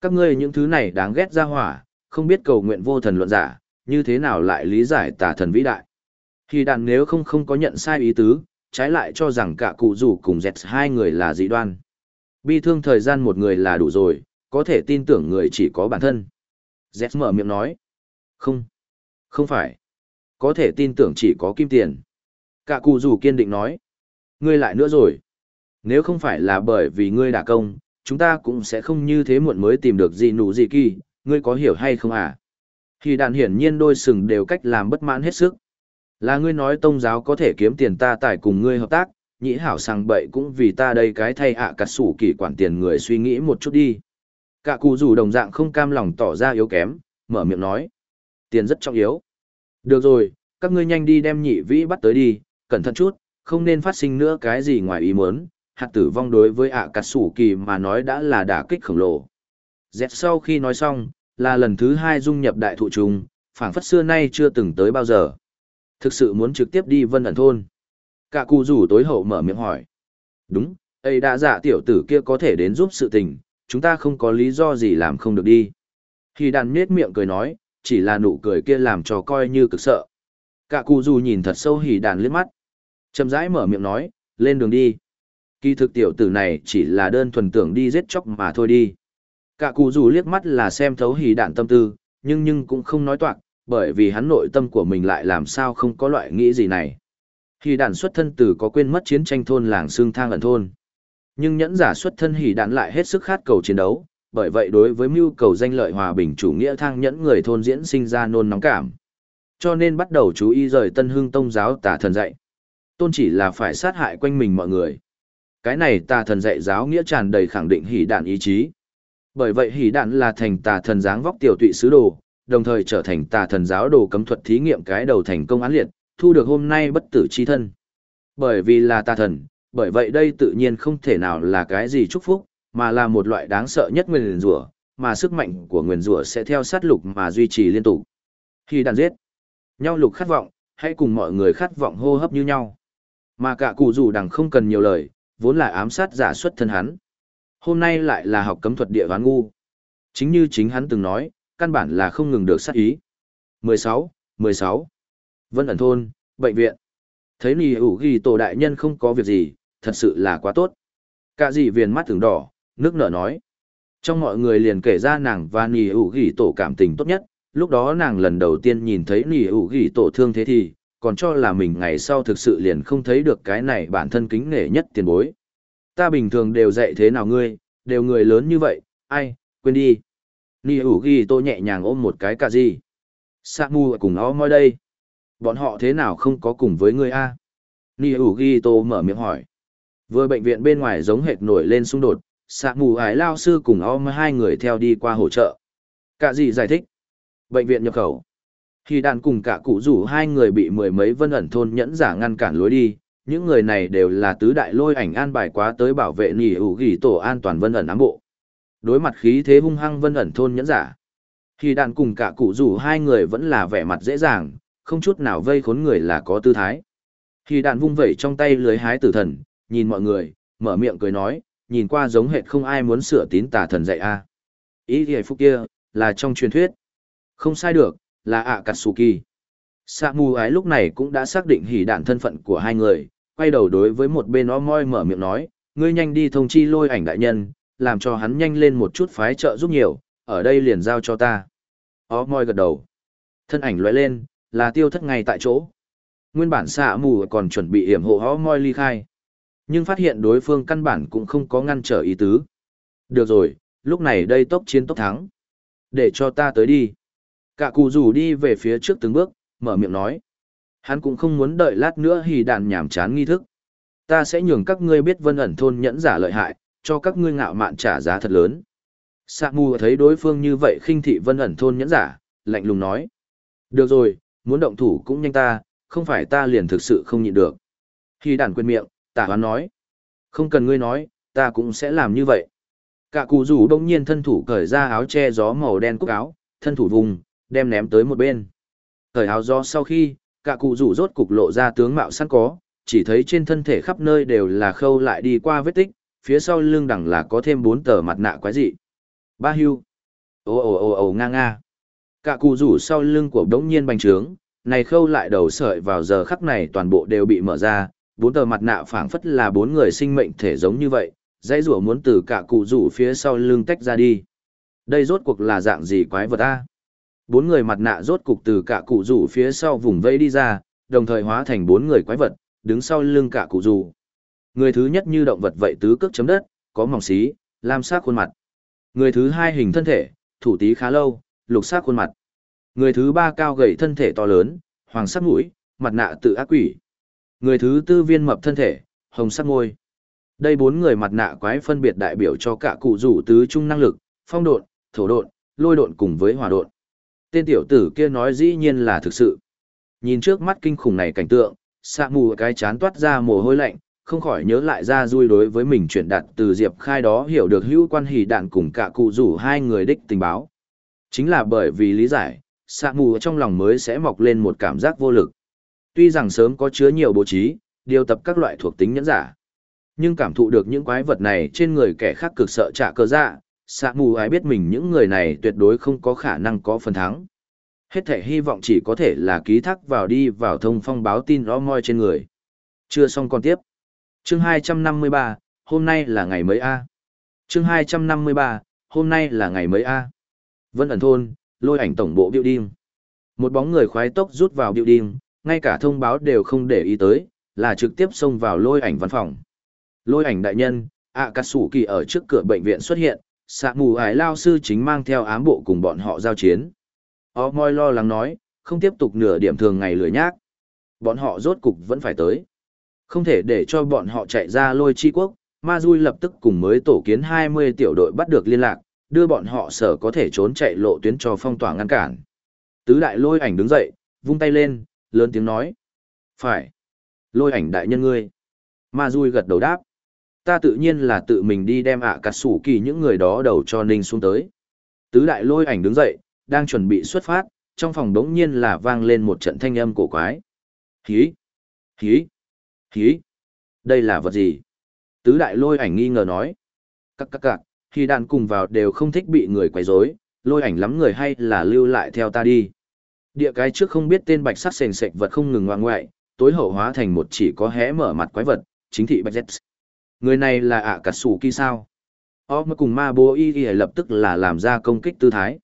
Các ngươi những thứ này đáng ghét ra hỏa, không biết cầu nguyện vô thần luận giả, như thế nào lại lý giải tà thần vĩ đại. Hỉ đạn nếu không không có nhận sai ý tứ, trái lại cho rằng cả cụ dù cùng Z hai người là dị đoan. Bi thương thời gian một người là đủ rồi, có thể tin tưởng người chỉ có bản thân. Z mở miệng nói. Không. Không phải. Có thể tin tưởng chỉ có kim tiền. Cả cụ rủ kiên định nói. Ngươi lại nữa rồi. Nếu không phải là bởi vì ngươi đả công, chúng ta cũng sẽ không như thế muộn mới tìm được gì nụ gì kỳ, ngươi có hiểu hay không à? Thì đàn hiển nhiên đôi sừng đều cách làm bất mãn hết sức. Là ngươi nói tông giáo có thể kiếm tiền ta tải cùng ngươi hợp tác, nhĩ hảo sang bậy cũng vì ta đây cái thay ạ à cắt sủ kỳ quản tiền người suy nghĩ một chút đi. Cả cụ rủ đồng dạng không cam lòng tỏ ra yếu kém, mở miệng nói. Tiền rất trọng yếu. Được rồi, các ngươi nhanh đi đem nhị vĩ bắt tới đi, cẩn thận chút, không nên phát sinh nữa cái gì ngoài ý muốn. Hạt tử vong đối với ạ à cắt sủ kỳ mà nói đã là đả kích khổng lồ. Dẹp sau khi nói xong, là lần thứ hai dung nhập đại thụ trùng, phảng phất xưa nay chưa từng tới bao giờ. Thực sự muốn trực tiếp đi vân ẩn thôn. Cả cụ rủ tối hậu mở miệng hỏi. Đúng, ấy đã dạ tiểu tử kia có thể đến giúp sự tình, chúng ta không có lý do gì làm không được đi. Khi đàn nết miệng cười nói, chỉ là nụ cười kia làm cho coi như cực sợ. Cả cụ rủ nhìn thật sâu hỉ đàn liếc mắt. chậm rãi mở miệng nói, lên đường đi. Kỳ thực tiểu tử này chỉ là đơn thuần tưởng đi giết chóc mà thôi đi. Cả cụ rủ liếc mắt là xem thấu hỉ Đàn tâm tư, nhưng nhưng cũng không nói toạc, bởi vì hắn nội tâm của mình lại làm sao không có loại nghĩ gì này. Hỉ đạn xuất thân từ có quên mất chiến tranh thôn làng xương thang ẩn thôn. Nhưng nhẫn giả xuất thân hỉ đạn lại hết sức khát cầu chiến đấu, bởi vậy đối với mưu cầu danh lợi hòa bình chủ nghĩa thang nhẫn người thôn diễn sinh ra nôn nóng cảm. Cho nên bắt đầu chú ý rời tân hương tông giáo tà thần dạy. Tôn chỉ là phải sát hại quanh mình mọi người. Cái này tà thần dạy giáo nghĩa tràn đầy khẳng định hỉ đạn ý chí. Bởi vậy hỉ đạn là thành tà thần dáng vóc tiểu tụy sứ đồ, đồng thời trở thành tà thần giáo đồ cấm thuật thí nghiệm cái đầu thành công án liệt, thu được hôm nay bất tử chi thân. Bởi vì là tà thần, bởi vậy đây tự nhiên không thể nào là cái gì chúc phúc, mà là một loại đáng sợ nhất nguyền rủa, mà sức mạnh của nguyền rủa sẽ theo sát lục mà duy trì liên tục. Khi đàn giết, nhau lục khát vọng, hãy cùng mọi người khát vọng hô hấp như nhau. Mà cả cụ rủ đằng không cần nhiều lời, vốn là ám sát giả xuất thân hắn. Hôm nay lại là học cấm thuật địa ván ngu. Chính như chính hắn từng nói, căn bản là không ngừng được sát ý. 16, 16. Vân ẩn thôn, bệnh viện. Thấy nì ủ ghi tổ đại nhân không có việc gì, thật sự là quá tốt. Cả gì viền mắt thường đỏ, nước nở nói. Trong mọi người liền kể ra nàng và nì ủ ghi tổ cảm tình tốt nhất, lúc đó nàng lần đầu tiên nhìn thấy nì ủ ghi tổ thương thế thì, còn cho là mình ngày sau thực sự liền không thấy được cái này bản thân kính nể nhất tiền bối. Ta bình thường đều dạy thế nào ngươi, đều người lớn như vậy, ai, quên đi. Nì ủ ghi tổ nhẹ nhàng ôm một cái cả gì. Sa mu cùng ó moi đây. Bọn họ thế nào không có cùng với ngươi a? ni u ghi tô mở miệng hỏi. Vừa bệnh viện bên ngoài giống hệt nổi lên xung đột, sạc mù ái lao sư cùng om hai người theo đi qua hỗ trợ. Cả gì giải thích? Bệnh viện nhập khẩu. Khi đàn cùng cả cụ rủ hai người bị mười mấy vân ẩn thôn nhẫn giả ngăn cản lối đi, những người này đều là tứ đại lôi ảnh an bài quá tới bảo vệ nỉ hữu ghi tổ an toàn vân ẩn ám bộ. Đối mặt khí thế hung hăng vân ẩn thôn nhẫn giả. Khi đàn cùng cả cụ rủ hai người vẫn là vẻ mặt dễ dàng, không chút nào vây khốn người là có tư thái. Khi đạn vung vẩy trong tay lưới hái tử thần, nhìn mọi người, mở miệng cười nói, nhìn qua giống hệt không ai muốn sửa tín tà thần dạy a. Ý thì phúc kia, là trong truyền thuyết. Không sai được, là ạ Katsuki. Sạ mù ái lúc này cũng đã xác định hỉ đạn thân phận của hai người, quay đầu đối với một bên o môi mở miệng nói, ngươi nhanh đi thông chi lôi ảnh đại nhân, làm cho hắn nhanh lên một chút phái trợ giúp nhiều, ở đây liền giao cho ta. O môi gật đầu. Thân ảnh lóe lên, là tiêu thất ngay tại chỗ. Nguyên bản xạ mù còn chuẩn bị hiểm hộ o môi ly khai. Nhưng phát hiện đối phương căn bản cũng không có ngăn trở ý tứ. Được rồi, lúc này đây tốc chiến tốc thắng. Để cho ta tới đi. Cả cụ rủ đi về phía trước từng bước, mở miệng nói. Hắn cũng không muốn đợi lát nữa hì đàn nhảm chán nghi thức. Ta sẽ nhường các ngươi biết vân ẩn thôn nhẫn giả lợi hại, cho các ngươi ngạo mạn trả giá thật lớn. Sạ mù thấy đối phương như vậy khinh thị vân ẩn thôn nhẫn giả, lạnh lùng nói. Được rồi, muốn động thủ cũng nhanh ta, không phải ta liền thực sự không nhịn được. Khi đàn quên miệng, tả hoán nói. Không cần ngươi nói, ta cũng sẽ làm như vậy. Cả cụ rủ đông nhiên thân thủ cởi ra áo che gió màu đen cúc áo, thân thủ vùng, đem ném tới một bên. Cởi áo gió sau khi, cả cụ rủ rốt cục lộ ra tướng mạo sẵn có, chỉ thấy trên thân thể khắp nơi đều là khâu lại đi qua vết tích, phía sau lưng đằng là có thêm bốn tờ mặt nạ quái dị. Ba hưu. ô ô ô ô nga nga. Cả cụ rủ sau lưng của đống nhiên bành trướng, này khâu lại đầu sợi vào giờ khắc này toàn bộ đều bị mở ra, bốn tờ mặt nạ phảng phất là bốn người sinh mệnh thể giống như vậy, dãy rủa muốn từ cả cụ rủ phía sau lưng tách ra đi. Đây rốt cuộc là dạng gì quái vật a? Bốn người mặt nạ rốt cục từ cả cụ rủ phía sau vùng vây đi ra, đồng thời hóa thành bốn người quái vật, đứng sau lưng cả cụ rủ. Người thứ nhất như động vật vậy tứ cước chấm đất, có mỏng xí, lam sắc khuôn mặt. Người thứ hai hình thân thể, thủ tí khá lâu, lục sắc khuôn mặt. Người thứ ba cao gầy thân thể to lớn, hoàng sắc mũi, mặt nạ tự ác quỷ. Người thứ tư viên mập thân thể, hồng sắc môi. Đây bốn người mặt nạ quái phân biệt đại biểu cho cả cụ rủ tứ trung năng lực, phong độn, thổ độn, lôi độn cùng với hỏa độn. Tên tiểu tử kia nói dĩ nhiên là thực sự. Nhìn trước mắt kinh khủng này cảnh tượng, xạ mù cái chán toát ra mồ hôi lạnh, không khỏi nhớ lại ra vui đối với mình chuyển đặt từ Diệp Khai đó hiểu được hữu quan hỷ đạn cùng cả cụ rủ hai người đích tình báo. Chính là bởi vì lý giải, xạ mù trong lòng mới sẽ mọc lên một cảm giác vô lực. Tuy rằng sớm có chứa nhiều bố trí, điều tập các loại thuộc tính nhẫn giả. Nhưng cảm thụ được những quái vật này trên người kẻ khác cực sợ trả cơ dạ, xạ mù ai biết mình những người này tuyệt đối không có khả năng có phần thắng. Hết thể hy vọng chỉ có thể là ký thác vào đi vào thông phong báo tin rõ moi trên người. Chưa xong còn tiếp. Chương 253, hôm nay là ngày mấy A. Chương 253, hôm nay là ngày mấy A. Vân ẩn thôn, lôi ảnh tổng bộ biểu đinh. Một bóng người khoái tốc rút vào biểu đinh, ngay cả thông báo đều không để ý tới, là trực tiếp xông vào lôi ảnh văn phòng. Lôi ảnh đại nhân, ạ cà sủ kỳ ở trước cửa bệnh viện xuất hiện, xạ mù ải lao sư chính mang theo ám bộ cùng bọn họ giao chiến. O môi lo lắng nói, không tiếp tục nửa điểm thường ngày lười nhác. Bọn họ rốt cục vẫn phải tới. Không thể để cho bọn họ chạy ra lôi chi quốc, Ma Dui lập tức cùng mới tổ kiến 20 tiểu đội bắt được liên lạc, đưa bọn họ sở có thể trốn chạy lộ tuyến cho phong tỏa ngăn cản. Tứ đại lôi ảnh đứng dậy, vung tay lên, lớn tiếng nói. Phải. Lôi ảnh đại nhân ngươi. Ma Dui gật đầu đáp. Ta tự nhiên là tự mình đi đem ạ à cắt sủ kỳ những người đó đầu cho Ninh xuống tới. Tứ đại lôi ảnh đứng dậy, đang chuẩn bị xuất phát, trong phòng đống nhiên là vang lên một trận thanh âm cổ quái. Hí! Hí! Hí! Đây là vật gì? Tứ đại lôi ảnh nghi ngờ nói. Các các các, khi đàn cùng vào đều không thích bị người quấy rối, lôi ảnh lắm người hay là lưu lại theo ta đi. Địa cái trước không biết tên bạch sắc sền sệt vật không ngừng ngoan ngoại, tối hậu hóa thành một chỉ có hé mở mặt quái vật, chính thị bạch dẹt. Người này là ạ cà sủ kỳ sao? O mà cùng ma bố y y lập tức là làm ra công kích tư thái.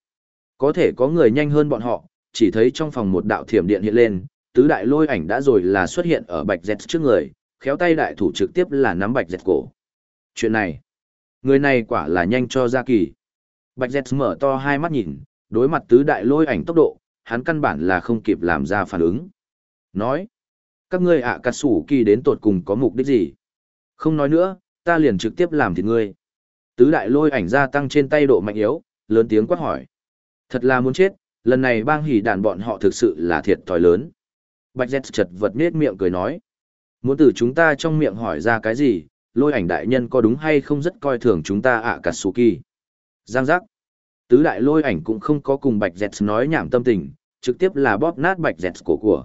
Có thể có người nhanh hơn bọn họ, chỉ thấy trong phòng một đạo thiểm điện hiện lên, tứ đại lôi ảnh đã rồi là xuất hiện ở bạch dẹt trước người, khéo tay đại thủ trực tiếp là nắm bạch dẹt cổ. Chuyện này, người này quả là nhanh cho ra kỳ. Bạch dẹt mở to hai mắt nhìn, đối mặt tứ đại lôi ảnh tốc độ, hắn căn bản là không kịp làm ra phản ứng. Nói, các ngươi ạ cà sủ kỳ đến tột cùng có mục đích gì? Không nói nữa, ta liền trực tiếp làm thịt ngươi. Tứ đại lôi ảnh gia tăng trên tay độ mạnh yếu, lớn tiếng quát hỏi. Thật là muốn chết, lần này bang hỉ đàn bọn họ thực sự là thiệt thòi lớn. Bạch Dẹt chật vật nết miệng cười nói. Muốn từ chúng ta trong miệng hỏi ra cái gì, lôi ảnh đại nhân có đúng hay không rất coi thường chúng ta ạ à Katsuki. Giang giác. Tứ đại lôi ảnh cũng không có cùng Bạch Dẹt nói nhảm tâm tình, trực tiếp là bóp nát Bạch Dẹt cổ của.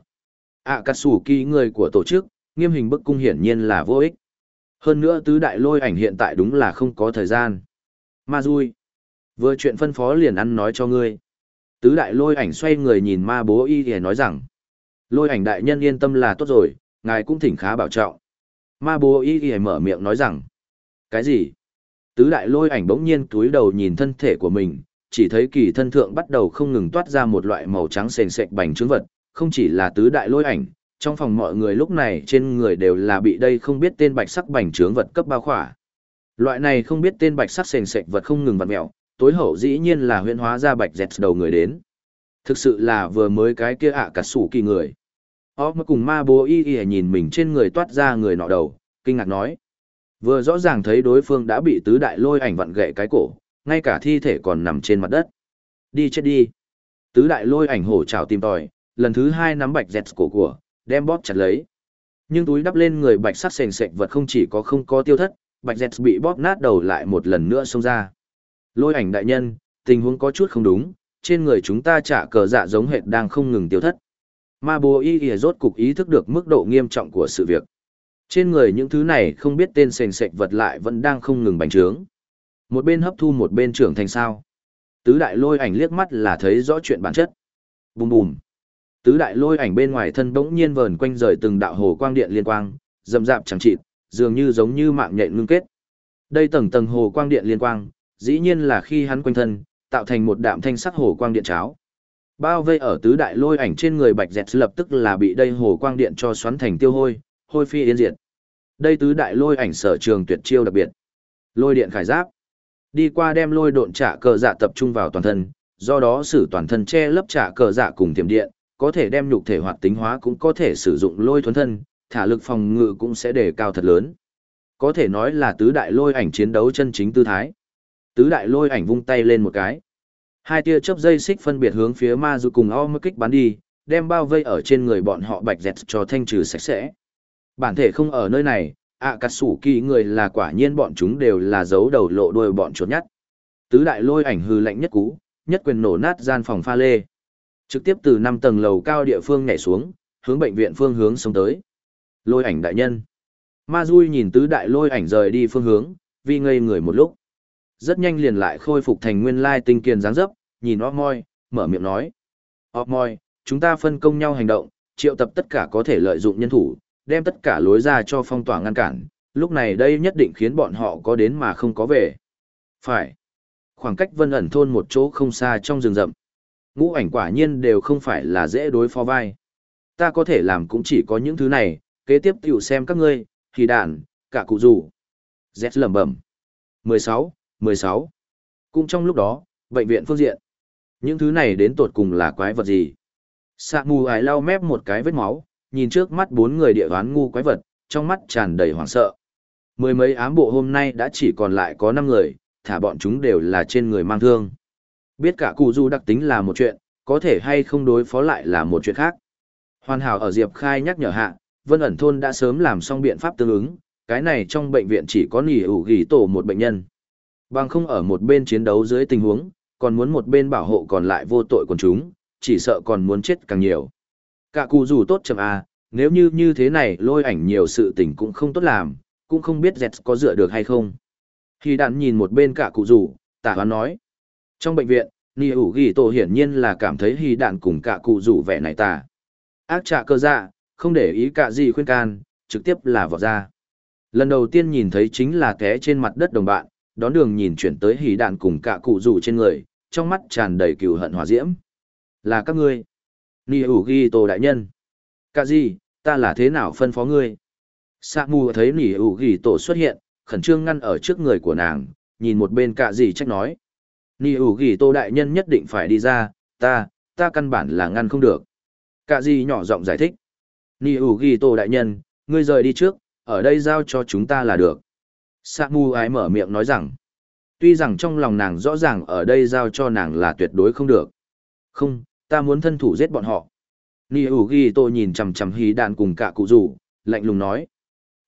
ạ cả sủ kỳ người của tổ chức, nghiêm hình bức cung hiển nhiên là vô ích. Hơn nữa tứ đại lôi ảnh hiện tại đúng là không có thời gian. Ma Dui. Vừa chuyện phân phó liền ăn nói cho ngươi. Tứ đại lôi ảnh xoay người nhìn ma bố y thì nói rằng. Lôi ảnh đại nhân yên tâm là tốt rồi, ngài cũng thỉnh khá bảo trọng. Ma bố y y mở miệng nói rằng. Cái gì? Tứ đại lôi ảnh bỗng nhiên túi đầu nhìn thân thể của mình, chỉ thấy kỳ thân thượng bắt đầu không ngừng toát ra một loại màu trắng sền sệt bành trướng vật, không chỉ là tứ đại lôi ảnh, trong phòng mọi người lúc này trên người đều là bị đây không biết tên bạch sắc bành trướng vật cấp bao khỏa. Loại này không biết tên bạch sắc sền sệt vật không ngừng vặn mèo, tối hậu dĩ nhiên là huyễn hóa ra bạch dẹt đầu người đến. Thực sự là vừa mới cái kia ạ cả sủ kỳ người. Họ mới cùng ma bố y y nhìn mình trên người toát ra người nọ đầu, kinh ngạc nói. Vừa rõ ràng thấy đối phương đã bị tứ đại lôi ảnh vặn gậy cái cổ, ngay cả thi thể còn nằm trên mặt đất. Đi chết đi. Tứ đại lôi ảnh hổ trào tìm tòi, lần thứ hai nắm bạch dẹt cổ của, đem bóp chặt lấy. Nhưng túi đắp lên người bạch sắc sền sệt vật không chỉ có không có tiêu thất, bạch dẹt bị bóp nát đầu lại một lần nữa xông ra. Lôi ảnh đại nhân, tình huống có chút không đúng, trên người chúng ta trả cờ dạ giống hệt đang không ngừng tiêu thất. Ma bố y ỉa rốt cục ý thức được mức độ nghiêm trọng của sự việc. Trên người những thứ này không biết tên sền sệt vật lại vẫn đang không ngừng bành trướng. Một bên hấp thu một bên trưởng thành sao. Tứ đại lôi ảnh liếc mắt là thấy rõ chuyện bản chất. Bùm bùm. Tứ đại lôi ảnh bên ngoài thân bỗng nhiên vờn quanh rời từng đạo hồ quang điện liên quang, rầm rạp chẳng chịt, dường như giống như mạng nhện ngưng kết. Đây tầng tầng hồ quang điện liên quang, dĩ nhiên là khi hắn quanh thân, tạo thành một đạm thanh sắc hồ quang điện cháo. Bao vây ở tứ đại lôi ảnh trên người Bạch Dẹt lập tức là bị đây hồ quang điện cho xoắn thành tiêu hôi, hôi phi yên diệt. Đây tứ đại lôi ảnh sở trường tuyệt chiêu đặc biệt. Lôi điện khải giáp. Đi qua đem lôi độn trả cờ dạ tập trung vào toàn thân, do đó sử toàn thân che lấp trả cờ dạ cùng tiềm điện, có thể đem nhục thể hoạt tính hóa cũng có thể sử dụng lôi thuần thân, thả lực phòng ngự cũng sẽ đề cao thật lớn. Có thể nói là tứ đại lôi ảnh chiến đấu chân chính tư thái. Tứ đại lôi ảnh vung tay lên một cái. Hai tia chớp dây xích phân biệt hướng phía ma dù cùng o kích bắn đi, đem bao vây ở trên người bọn họ bạch dẹt cho thanh trừ sạch sẽ. Bản thể không ở nơi này, ạ cà sủ kỳ người là quả nhiên bọn chúng đều là dấu đầu lộ đuôi bọn chuột nhắt. Tứ đại lôi ảnh hư lạnh nhất cú, nhất quyền nổ nát gian phòng pha lê. Trực tiếp từ năm tầng lầu cao địa phương nhảy xuống, hướng bệnh viện phương hướng sống tới. Lôi ảnh đại nhân. Ma Dui nhìn tứ đại lôi ảnh rời đi phương hướng, vì ngây người một lúc. Rất nhanh liền lại khôi phục thành nguyên lai tinh kiền dáng dấp, nhìn óc môi, mở miệng nói. Óc môi, chúng ta phân công nhau hành động, triệu tập tất cả có thể lợi dụng nhân thủ, đem tất cả lối ra cho phong tỏa ngăn cản, lúc này đây nhất định khiến bọn họ có đến mà không có về. Phải. Khoảng cách vân ẩn thôn một chỗ không xa trong rừng rậm. Ngũ ảnh quả nhiên đều không phải là dễ đối phó vai. Ta có thể làm cũng chỉ có những thứ này, kế tiếp tiểu xem các ngươi, thì đàn, cả cụ rủ. Z lẩm bẩm. 16, 16. Cũng trong lúc đó, bệnh viện phương diện. Những thứ này đến tột cùng là quái vật gì? Sạ mù ái lau mép một cái vết máu, nhìn trước mắt bốn người địa đoán ngu quái vật, trong mắt tràn đầy hoảng sợ. Mười mấy ám bộ hôm nay đã chỉ còn lại có 5 người, thả bọn chúng đều là trên người mang thương. Biết cả cụ du đặc tính là một chuyện, có thể hay không đối phó lại là một chuyện khác. Hoàn hảo ở Diệp Khai nhắc nhở hạ, Vân ẩn thôn đã sớm làm xong biện pháp tương ứng, cái này trong bệnh viện chỉ có nỉ ủ ghi tổ một bệnh nhân. Bằng không ở một bên chiến đấu dưới tình huống, còn muốn một bên bảo hộ còn lại vô tội quần chúng, chỉ sợ còn muốn chết càng nhiều. Cả cụ dù tốt chậm à, nếu như như thế này lôi ảnh nhiều sự tình cũng không tốt làm, cũng không biết dẹt có dựa được hay không. Khi đàn nhìn một bên cả cụ rủ, tả hoán nói. Trong bệnh viện, Nì ủ ghi tổ hiển nhiên là cảm thấy hy đạn cùng cả cụ rủ vẻ này tà. Ác trạ cơ dạ, không để ý cả gì khuyên can, trực tiếp là vọt ra. Lần đầu tiên nhìn thấy chính là té trên mặt đất đồng bạn, đón đường nhìn chuyển tới hỉ đạn cùng cả cụ rủ trên người, trong mắt tràn đầy cừu hận hỏa diễm. Là các ngươi. Nì ủ ghi tổ đại nhân. Cả gì, ta là thế nào phân phó ngươi? Sạ mù thấy nỉ ủ ghi tổ xuất hiện, khẩn trương ngăn ở trước người của nàng, nhìn một bên cả gì trách nói. Nỉ ủ ghi tổ đại nhân nhất định phải đi ra, ta, ta căn bản là ngăn không được. Cả gì nhỏ giọng giải thích. Nỉ ủ ghi tổ đại nhân, ngươi rời đi trước, ở đây giao cho chúng ta là được. Sạ mù ái mở miệng nói rằng. Tuy rằng trong lòng nàng rõ ràng ở đây giao cho nàng là tuyệt đối không được. Không, ta muốn thân thủ giết bọn họ. Nhi ủ ghi tôi nhìn chằm chằm hí đạn cùng cả cụ rủ, lạnh lùng nói.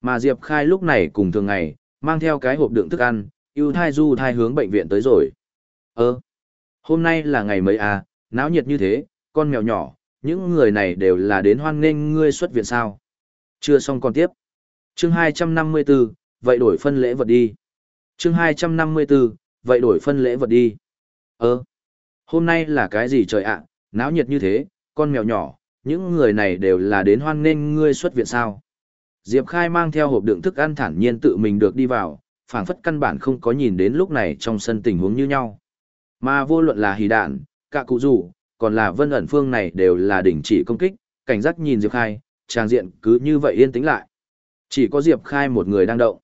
Mà Diệp Khai lúc này cùng thường ngày, mang theo cái hộp đựng thức ăn, yêu thai du thai hướng bệnh viện tới rồi. Ơ, Hôm nay là ngày mấy à, náo nhiệt như thế, con mèo nhỏ, những người này đều là đến hoan nghênh ngươi xuất viện sao. Chưa xong còn tiếp. Chương 254, vậy đổi phân lễ vật đi. Chương 254, vậy đổi phân lễ vật đi. Ơ, hôm nay là cái gì trời ạ, náo nhiệt như thế, con mèo nhỏ, những người này đều là đến hoan nghênh ngươi xuất viện sao. Diệp Khai mang theo hộp đựng thức ăn thản nhiên tự mình được đi vào, phảng phất căn bản không có nhìn đến lúc này trong sân tình huống như nhau. Mà vô luận là hỉ đạn, cả cụ rủ, còn là vân ẩn phương này đều là đỉnh chỉ công kích, cảnh giác nhìn Diệp Khai, trang diện cứ như vậy yên tĩnh lại. Chỉ có Diệp Khai một người đang động.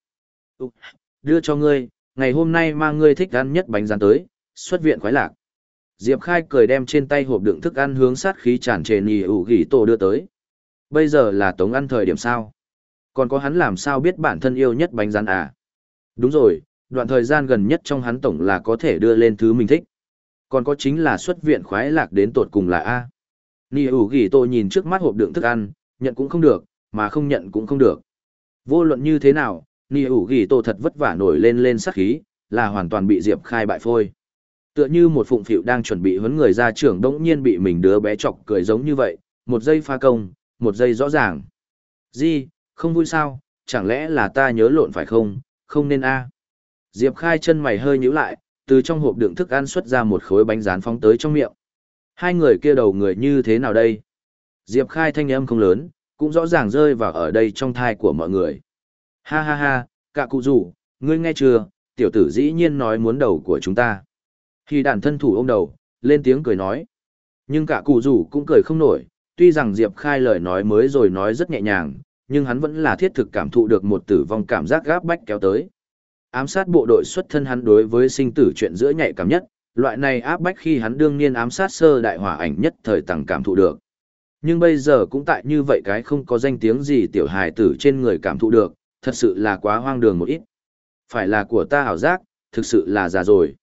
Đưa cho ngươi, ngày hôm nay mang ngươi thích ăn nhất bánh rán tới, xuất viện khoái lạc. Diệp Khai cười đem trên tay hộp đựng thức ăn hướng sát khí tràn trề nì ủ gỉ tổ đưa tới. Bây giờ là tống ăn thời điểm sao? Còn có hắn làm sao biết bản thân yêu nhất bánh rán à? Đúng rồi, đoạn thời gian gần nhất trong hắn tổng là có thể đưa lên thứ mình thích. Còn có chính là xuất viện khoái lạc đến tột cùng là A. Nì ủ gỉ tổ nhìn trước mắt hộp đựng thức ăn, nhận cũng không được, mà không nhận cũng không được. Vô luận như thế nào, Nì ủ gỉ tổ thật vất vả nổi lên lên sát khí, là hoàn toàn bị Diệp Khai bại phôi. Tựa như một phụng phịu đang chuẩn bị huấn người ra trưởng đống nhiên bị mình đứa bé chọc cười giống như vậy, một giây pha công, một giây rõ ràng. Di, không vui sao, chẳng lẽ là ta nhớ lộn phải không, không nên a Diệp khai chân mày hơi nhíu lại, từ trong hộp đựng thức ăn xuất ra một khối bánh rán phóng tới trong miệng. Hai người kia đầu người như thế nào đây? Diệp khai thanh âm không lớn, cũng rõ ràng rơi vào ở đây trong thai của mọi người. Ha ha ha, cả cụ rủ, ngươi nghe chưa, tiểu tử dĩ nhiên nói muốn đầu của chúng ta. Khi đàn thân thủ ôm đầu, lên tiếng cười nói. Nhưng cả cụ rủ cũng cười không nổi, tuy rằng Diệp khai lời nói mới rồi nói rất nhẹ nhàng, nhưng hắn vẫn là thiết thực cảm thụ được một tử vong cảm giác gáp bách kéo tới. Ám sát bộ đội xuất thân hắn đối với sinh tử chuyện giữa nhạy cảm nhất, loại này áp bách khi hắn đương nhiên ám sát sơ đại hỏa ảnh nhất thời tầng cảm thụ được. Nhưng bây giờ cũng tại như vậy cái không có danh tiếng gì tiểu hài tử trên người cảm thụ được, thật sự là quá hoang đường một ít. Phải là của ta hảo giác, thực sự là già rồi.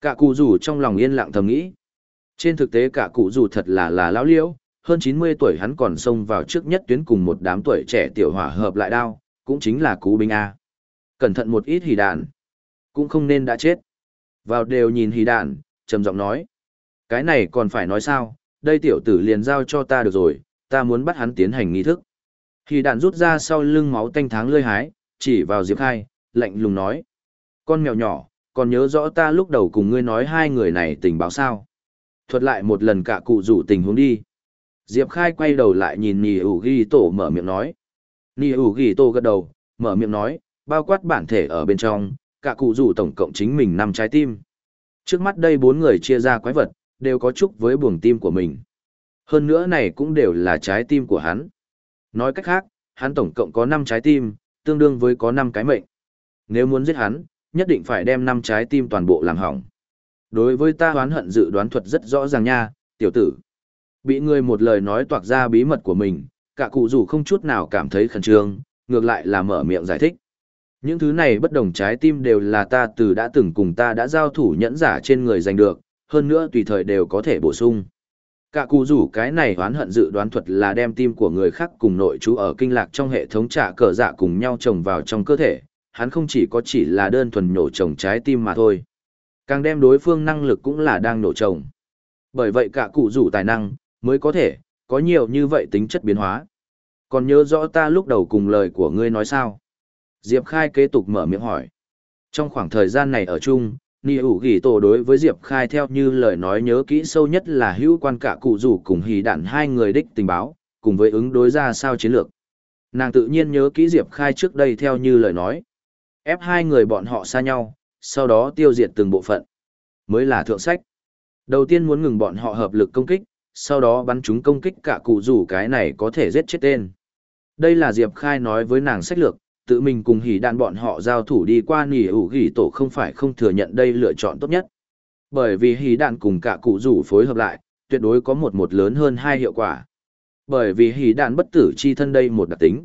Cả cụ rủ trong lòng yên lặng thầm nghĩ. Trên thực tế cả cụ rủ thật là là lão liễu, hơn 90 tuổi hắn còn xông vào trước nhất tuyến cùng một đám tuổi trẻ tiểu hỏa hợp lại đao, cũng chính là cú binh A. Cẩn thận một ít hỉ đạn, cũng không nên đã chết. Vào đều nhìn hỉ đạn, trầm giọng nói. Cái này còn phải nói sao, đây tiểu tử liền giao cho ta được rồi, ta muốn bắt hắn tiến hành nghi thức. Hỉ đạn rút ra sau lưng máu tanh tháng lơi hái, chỉ vào Diệp Khai, lạnh lùng nói. Con mèo nhỏ, còn nhớ rõ ta lúc đầu cùng ngươi nói hai người này tình báo sao. Thuật lại một lần cả cụ rủ tình huống đi. Diệp Khai quay đầu lại nhìn Nì ủ ghi tổ mở miệng nói. Nì ủ ghi tổ gật đầu, mở miệng nói, bao quát bản thể ở bên trong, cả cụ rủ tổng cộng chính mình năm trái tim. Trước mắt đây bốn người chia ra quái vật, đều có chúc với buồng tim của mình. Hơn nữa này cũng đều là trái tim của hắn. Nói cách khác, hắn tổng cộng có 5 trái tim, tương đương với có 5 cái mệnh. Nếu muốn giết hắn, nhất định phải đem 5 trái tim toàn bộ làm hỏng. Đối với ta hoán hận dự đoán thuật rất rõ ràng nha, tiểu tử. Bị người một lời nói toạc ra bí mật của mình, cả cụ dù không chút nào cảm thấy khẩn trương, ngược lại là mở miệng giải thích. Những thứ này bất đồng trái tim đều là ta từ đã từng cùng ta đã giao thủ nhẫn giả trên người giành được, hơn nữa tùy thời đều có thể bổ sung. Cả cụ rủ cái này oán hận dự đoán thuật là đem tim của người khác cùng nội chú ở kinh lạc trong hệ thống trả cờ dạ cùng nhau trồng vào trong cơ thể, hắn không chỉ có chỉ là đơn thuần nổ trồng trái tim mà thôi. Càng đem đối phương năng lực cũng là đang nổ trồng. Bởi vậy cả cụ rủ tài năng, mới có thể, có nhiều như vậy tính chất biến hóa. Còn nhớ rõ ta lúc đầu cùng lời của ngươi nói sao? Diệp Khai kế tục mở miệng hỏi. Trong khoảng thời gian này ở chung, Nhi ủ ghi tổ đối với Diệp Khai theo như lời nói nhớ kỹ sâu nhất là hữu quan cả cụ rủ cùng hì đạn hai người đích tình báo, cùng với ứng đối ra sao chiến lược. Nàng tự nhiên nhớ kỹ Diệp Khai trước đây theo như lời nói. Ép hai người bọn họ xa nhau, sau đó tiêu diệt từng bộ phận. Mới là thượng sách. Đầu tiên muốn ngừng bọn họ hợp lực công kích, sau đó bắn chúng công kích cả cụ rủ cái này có thể giết chết tên. Đây là Diệp Khai nói với nàng sách lược, tự mình cùng hỉ đạn bọn họ giao thủ đi qua nỉ ủ gỉ tổ không phải không thừa nhận đây lựa chọn tốt nhất. Bởi vì hỉ đạn cùng cả cụ rủ phối hợp lại, tuyệt đối có một một lớn hơn hai hiệu quả. Bởi vì hỉ đạn bất tử chi thân đây một đặc tính.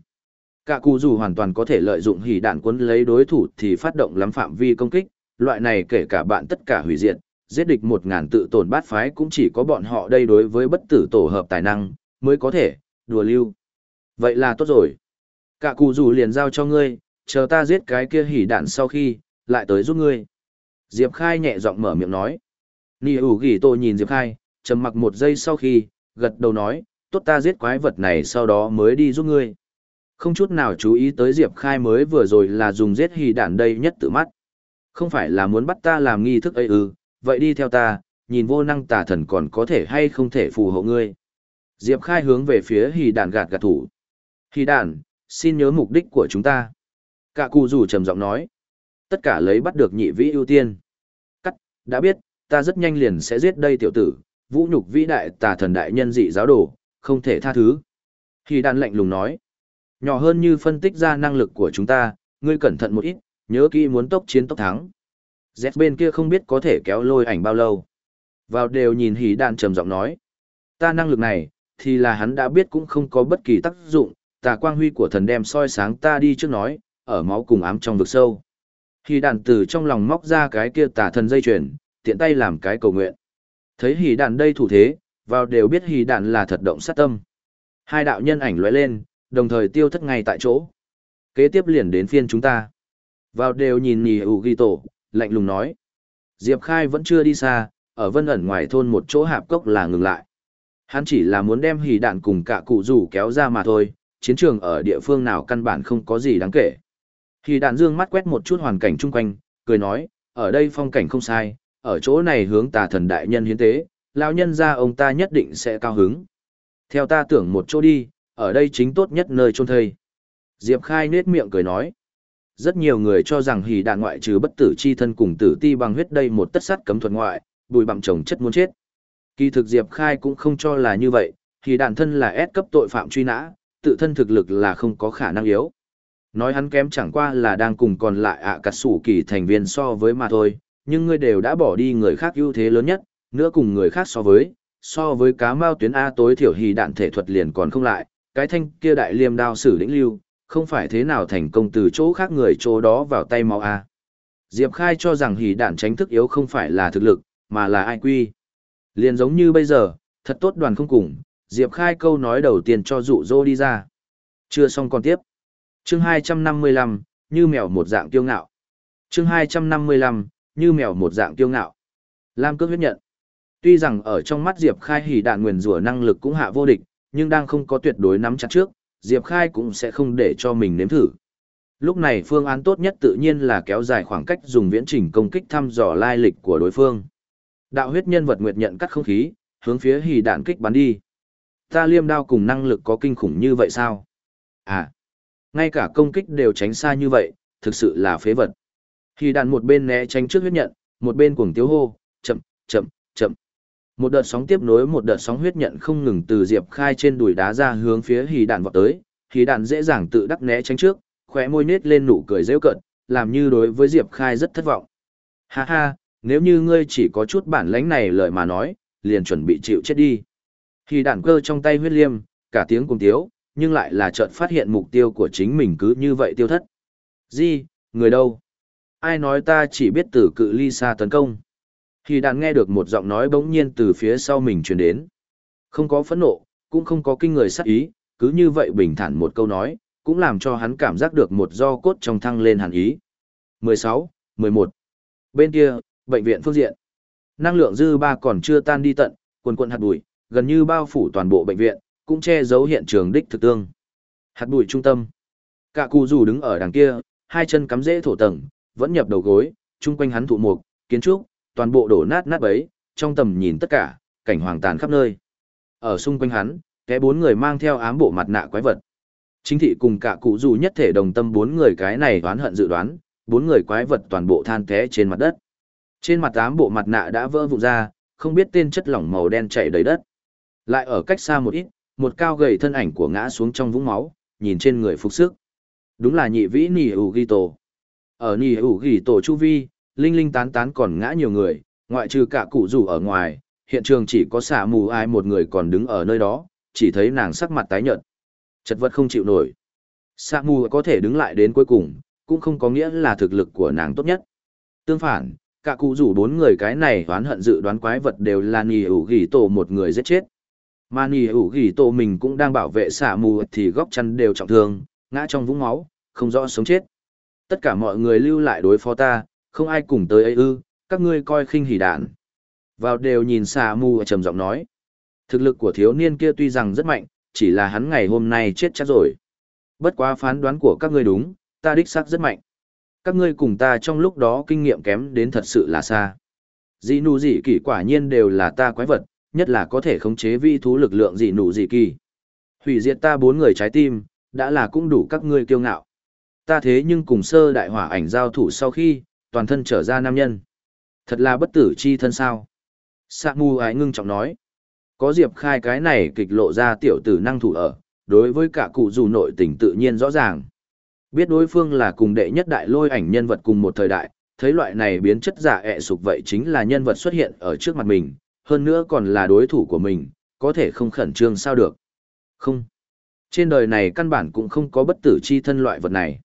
Cả cụ rủ hoàn toàn có thể lợi dụng hỉ đạn cuốn lấy đối thủ thì phát động lắm phạm vi công kích, loại này kể cả bạn tất cả hủy diệt, giết địch một ngàn tự tổn bát phái cũng chỉ có bọn họ đây đối với bất tử tổ hợp tài năng, mới có thể, đùa lưu. Vậy là tốt rồi. Cả cụ rủ liền giao cho ngươi, chờ ta giết cái kia hỉ đạn sau khi, lại tới giúp ngươi. Diệp Khai nhẹ giọng mở miệng nói. Nì ủ ghi tôi nhìn Diệp Khai, trầm mặc một giây sau khi, gật đầu nói, tốt ta giết quái vật này sau đó mới đi giúp ngươi. Không chút nào chú ý tới Diệp Khai mới vừa rồi là dùng giết hì đạn đây nhất tự mắt. Không phải là muốn bắt ta làm nghi thức ấy ư, vậy đi theo ta, nhìn vô năng tà thần còn có thể hay không thể phù hộ ngươi. Diệp Khai hướng về phía hì đạn gạt gạt thủ. Hì đạn, xin nhớ mục đích của chúng ta. Cả cụ rủ trầm giọng nói. Tất cả lấy bắt được nhị vĩ ưu tiên. Cắt, đã biết, ta rất nhanh liền sẽ giết đây tiểu tử, vũ nhục vĩ đại tà thần đại nhân dị giáo đồ, không thể tha thứ. khi đan lạnh lùng nói. Nhỏ hơn như phân tích ra năng lực của chúng ta, ngươi cẩn thận một ít, nhớ kỹ muốn tốc chiến tốc thắng. Z bên kia không biết có thể kéo lôi ảnh bao lâu. Vào đều nhìn hỉ đạn trầm giọng nói. Ta năng lực này, thì là hắn đã biết cũng không có bất kỳ tác dụng, tà quang huy của thần đem soi sáng ta đi trước nói, ở máu cùng ám trong vực sâu. Hỉ đàn từ trong lòng móc ra cái kia tà thần dây chuyền, tiện tay làm cái cầu nguyện. Thấy hỉ đàn đây thủ thế, vào đều biết hỉ đàn là thật động sát tâm. Hai đạo nhân ảnh lóe lên, đồng thời tiêu thất ngay tại chỗ. Kế tiếp liền đến phiên chúng ta. Vào đều nhìn nhì ủ ghi tổ, lạnh lùng nói. Diệp Khai vẫn chưa đi xa, ở vân ẩn ngoài thôn một chỗ hạp cốc là ngừng lại. Hắn chỉ là muốn đem hỉ đạn cùng cả cụ rủ kéo ra mà thôi, chiến trường ở địa phương nào căn bản không có gì đáng kể. Khi đạn dương mắt quét một chút hoàn cảnh chung quanh, cười nói, ở đây phong cảnh không sai, ở chỗ này hướng tà thần đại nhân hiến tế, lão nhân ra ông ta nhất định sẽ cao hứng. Theo ta tưởng một chỗ đi, ở đây chính tốt nhất nơi chôn thây. Diệp Khai nết miệng cười nói. Rất nhiều người cho rằng hỉ đạn ngoại trừ bất tử chi thân cùng tử ti bằng huyết đây một tất sắt cấm thuật ngoại, bùi bằng chồng chất muốn chết. Kỳ thực Diệp Khai cũng không cho là như vậy, hỉ đạn thân là S cấp tội phạm truy nã, tự thân thực lực là không có khả năng yếu. Nói hắn kém chẳng qua là đang cùng còn lại ạ à cắt sủ kỳ thành viên so với mà thôi, nhưng ngươi đều đã bỏ đi người khác ưu thế lớn nhất, nữa cùng người khác so với, so với cá mao tuyến A tối thiểu hì đạn thể thuật liền còn không lại, cái thanh kia đại liêm đao sử lĩnh lưu, không phải thế nào thành công từ chỗ khác người chỗ đó vào tay mau a. Diệp Khai cho rằng hì đạn tránh thức yếu không phải là thực lực, mà là ai quy. Liền giống như bây giờ, thật tốt đoàn không cùng, Diệp Khai câu nói đầu tiên cho dụ dỗ đi ra. Chưa xong còn tiếp. Chương 255, như mèo một dạng kiêu ngạo. Chương 255, như mèo một dạng kiêu ngạo. Lam cước huyết nhận. Tuy rằng ở trong mắt Diệp Khai hỉ đạn nguyền rủa năng lực cũng hạ vô địch, nhưng đang không có tuyệt đối nắm chặt trước, Diệp Khai cũng sẽ không để cho mình nếm thử. Lúc này phương án tốt nhất tự nhiên là kéo dài khoảng cách dùng viễn trình công kích thăm dò lai lịch của đối phương. Đạo huyết nhân vật nguyệt nhận cắt không khí, hướng phía hỉ đạn kích bắn đi. Ta liêm đao cùng năng lực có kinh khủng như vậy sao? À, ngay cả công kích đều tránh xa như vậy, thực sự là phế vật. Hỉ đạn một bên né tránh trước huyết nhận, một bên cuồng tiếu hô, chậm, chậm, chậm. Một đợt sóng tiếp nối một đợt sóng huyết nhận không ngừng từ Diệp Khai trên đùi đá ra hướng phía hỉ đạn vọt tới, hỉ đạn dễ dàng tự đắc né tránh trước, khóe môi nết lên nụ cười rêu cợt, làm như đối với Diệp Khai rất thất vọng. Ha ha, nếu như ngươi chỉ có chút bản lãnh này lời mà nói, liền chuẩn bị chịu chết đi khi đạn cơ trong tay huyết liêm, cả tiếng cùng tiếu, nhưng lại là chợt phát hiện mục tiêu của chính mình cứ như vậy tiêu thất. Gì, người đâu? Ai nói ta chỉ biết từ cự ly xa tấn công? Thì đạn nghe được một giọng nói bỗng nhiên từ phía sau mình truyền đến. Không có phẫn nộ, cũng không có kinh người sắc ý, cứ như vậy bình thản một câu nói, cũng làm cho hắn cảm giác được một do cốt trong thăng lên hẳn ý. 16, 11. Bên kia, bệnh viện phương diện. Năng lượng dư ba còn chưa tan đi tận, quần quần hạt bụi, gần như bao phủ toàn bộ bệnh viện, cũng che giấu hiện trường đích thực tương. Hạt bụi trung tâm. Cả cụ dù đứng ở đằng kia, hai chân cắm rễ thổ tầng, vẫn nhập đầu gối, chung quanh hắn thụ mục, kiến trúc, toàn bộ đổ nát nát bấy, trong tầm nhìn tất cả, cảnh hoàng tàn khắp nơi. Ở xung quanh hắn, cái bốn người mang theo ám bộ mặt nạ quái vật. Chính thị cùng cả cụ dù nhất thể đồng tâm bốn người cái này đoán hận dự đoán, bốn người quái vật toàn bộ than té trên mặt đất. Trên mặt ám bộ mặt nạ đã vỡ vụn ra, không biết tên chất lỏng màu đen chảy đầy đất. Lại ở cách xa một ít, một cao gầy thân ảnh của ngã xuống trong vũng máu, nhìn trên người phục sức. Đúng là nhị vĩ Nì ủ ghi tổ. Ở Nì ủ ghi tổ chu vi, linh linh tán tán còn ngã nhiều người, ngoại trừ cả cụ rủ ở ngoài, hiện trường chỉ có xả mù ai một người còn đứng ở nơi đó, chỉ thấy nàng sắc mặt tái nhợt. Chật vật không chịu nổi. Xả mù có thể đứng lại đến cuối cùng, cũng không có nghĩa là thực lực của nàng tốt nhất. Tương phản, cả cụ rủ bốn người cái này oán hận dự đoán quái vật đều là nì ủ ghi tổ một người giết chết. Mà nỉ ủ ghi tổ mình cũng đang bảo vệ xả mù thì góc chăn đều trọng thương, ngã trong vũng máu, không rõ sống chết. Tất cả mọi người lưu lại đối phó ta, không ai cùng tới ấy ư, các ngươi coi khinh hỉ đạn. Vào đều nhìn xả mù trầm giọng nói. Thực lực của thiếu niên kia tuy rằng rất mạnh, chỉ là hắn ngày hôm nay chết chắc rồi. Bất quá phán đoán của các ngươi đúng, ta đích xác rất mạnh. Các ngươi cùng ta trong lúc đó kinh nghiệm kém đến thật sự là xa. Dị nụ dị kỳ quả nhiên đều là ta quái vật, nhất là có thể khống chế vi thú lực lượng dị nụ dị kỳ. Hủy diệt ta bốn người trái tim, đã là cũng đủ các ngươi kiêu ngạo. Ta thế nhưng cùng sơ đại hỏa ảnh giao thủ sau khi, toàn thân trở ra nam nhân. Thật là bất tử chi thân sao. Sạ mù ái ngưng trọng nói. Có Diệp Khai cái này kịch lộ ra tiểu tử năng thủ ở, đối với cả cụ dù nội tình tự nhiên rõ ràng. Biết đối phương là cùng đệ nhất đại lôi ảnh nhân vật cùng một thời đại, thấy loại này biến chất giả ẹ sục vậy chính là nhân vật xuất hiện ở trước mặt mình, hơn nữa còn là đối thủ của mình, có thể không khẩn trương sao được. Không. Trên đời này căn bản cũng không có bất tử chi thân loại vật này.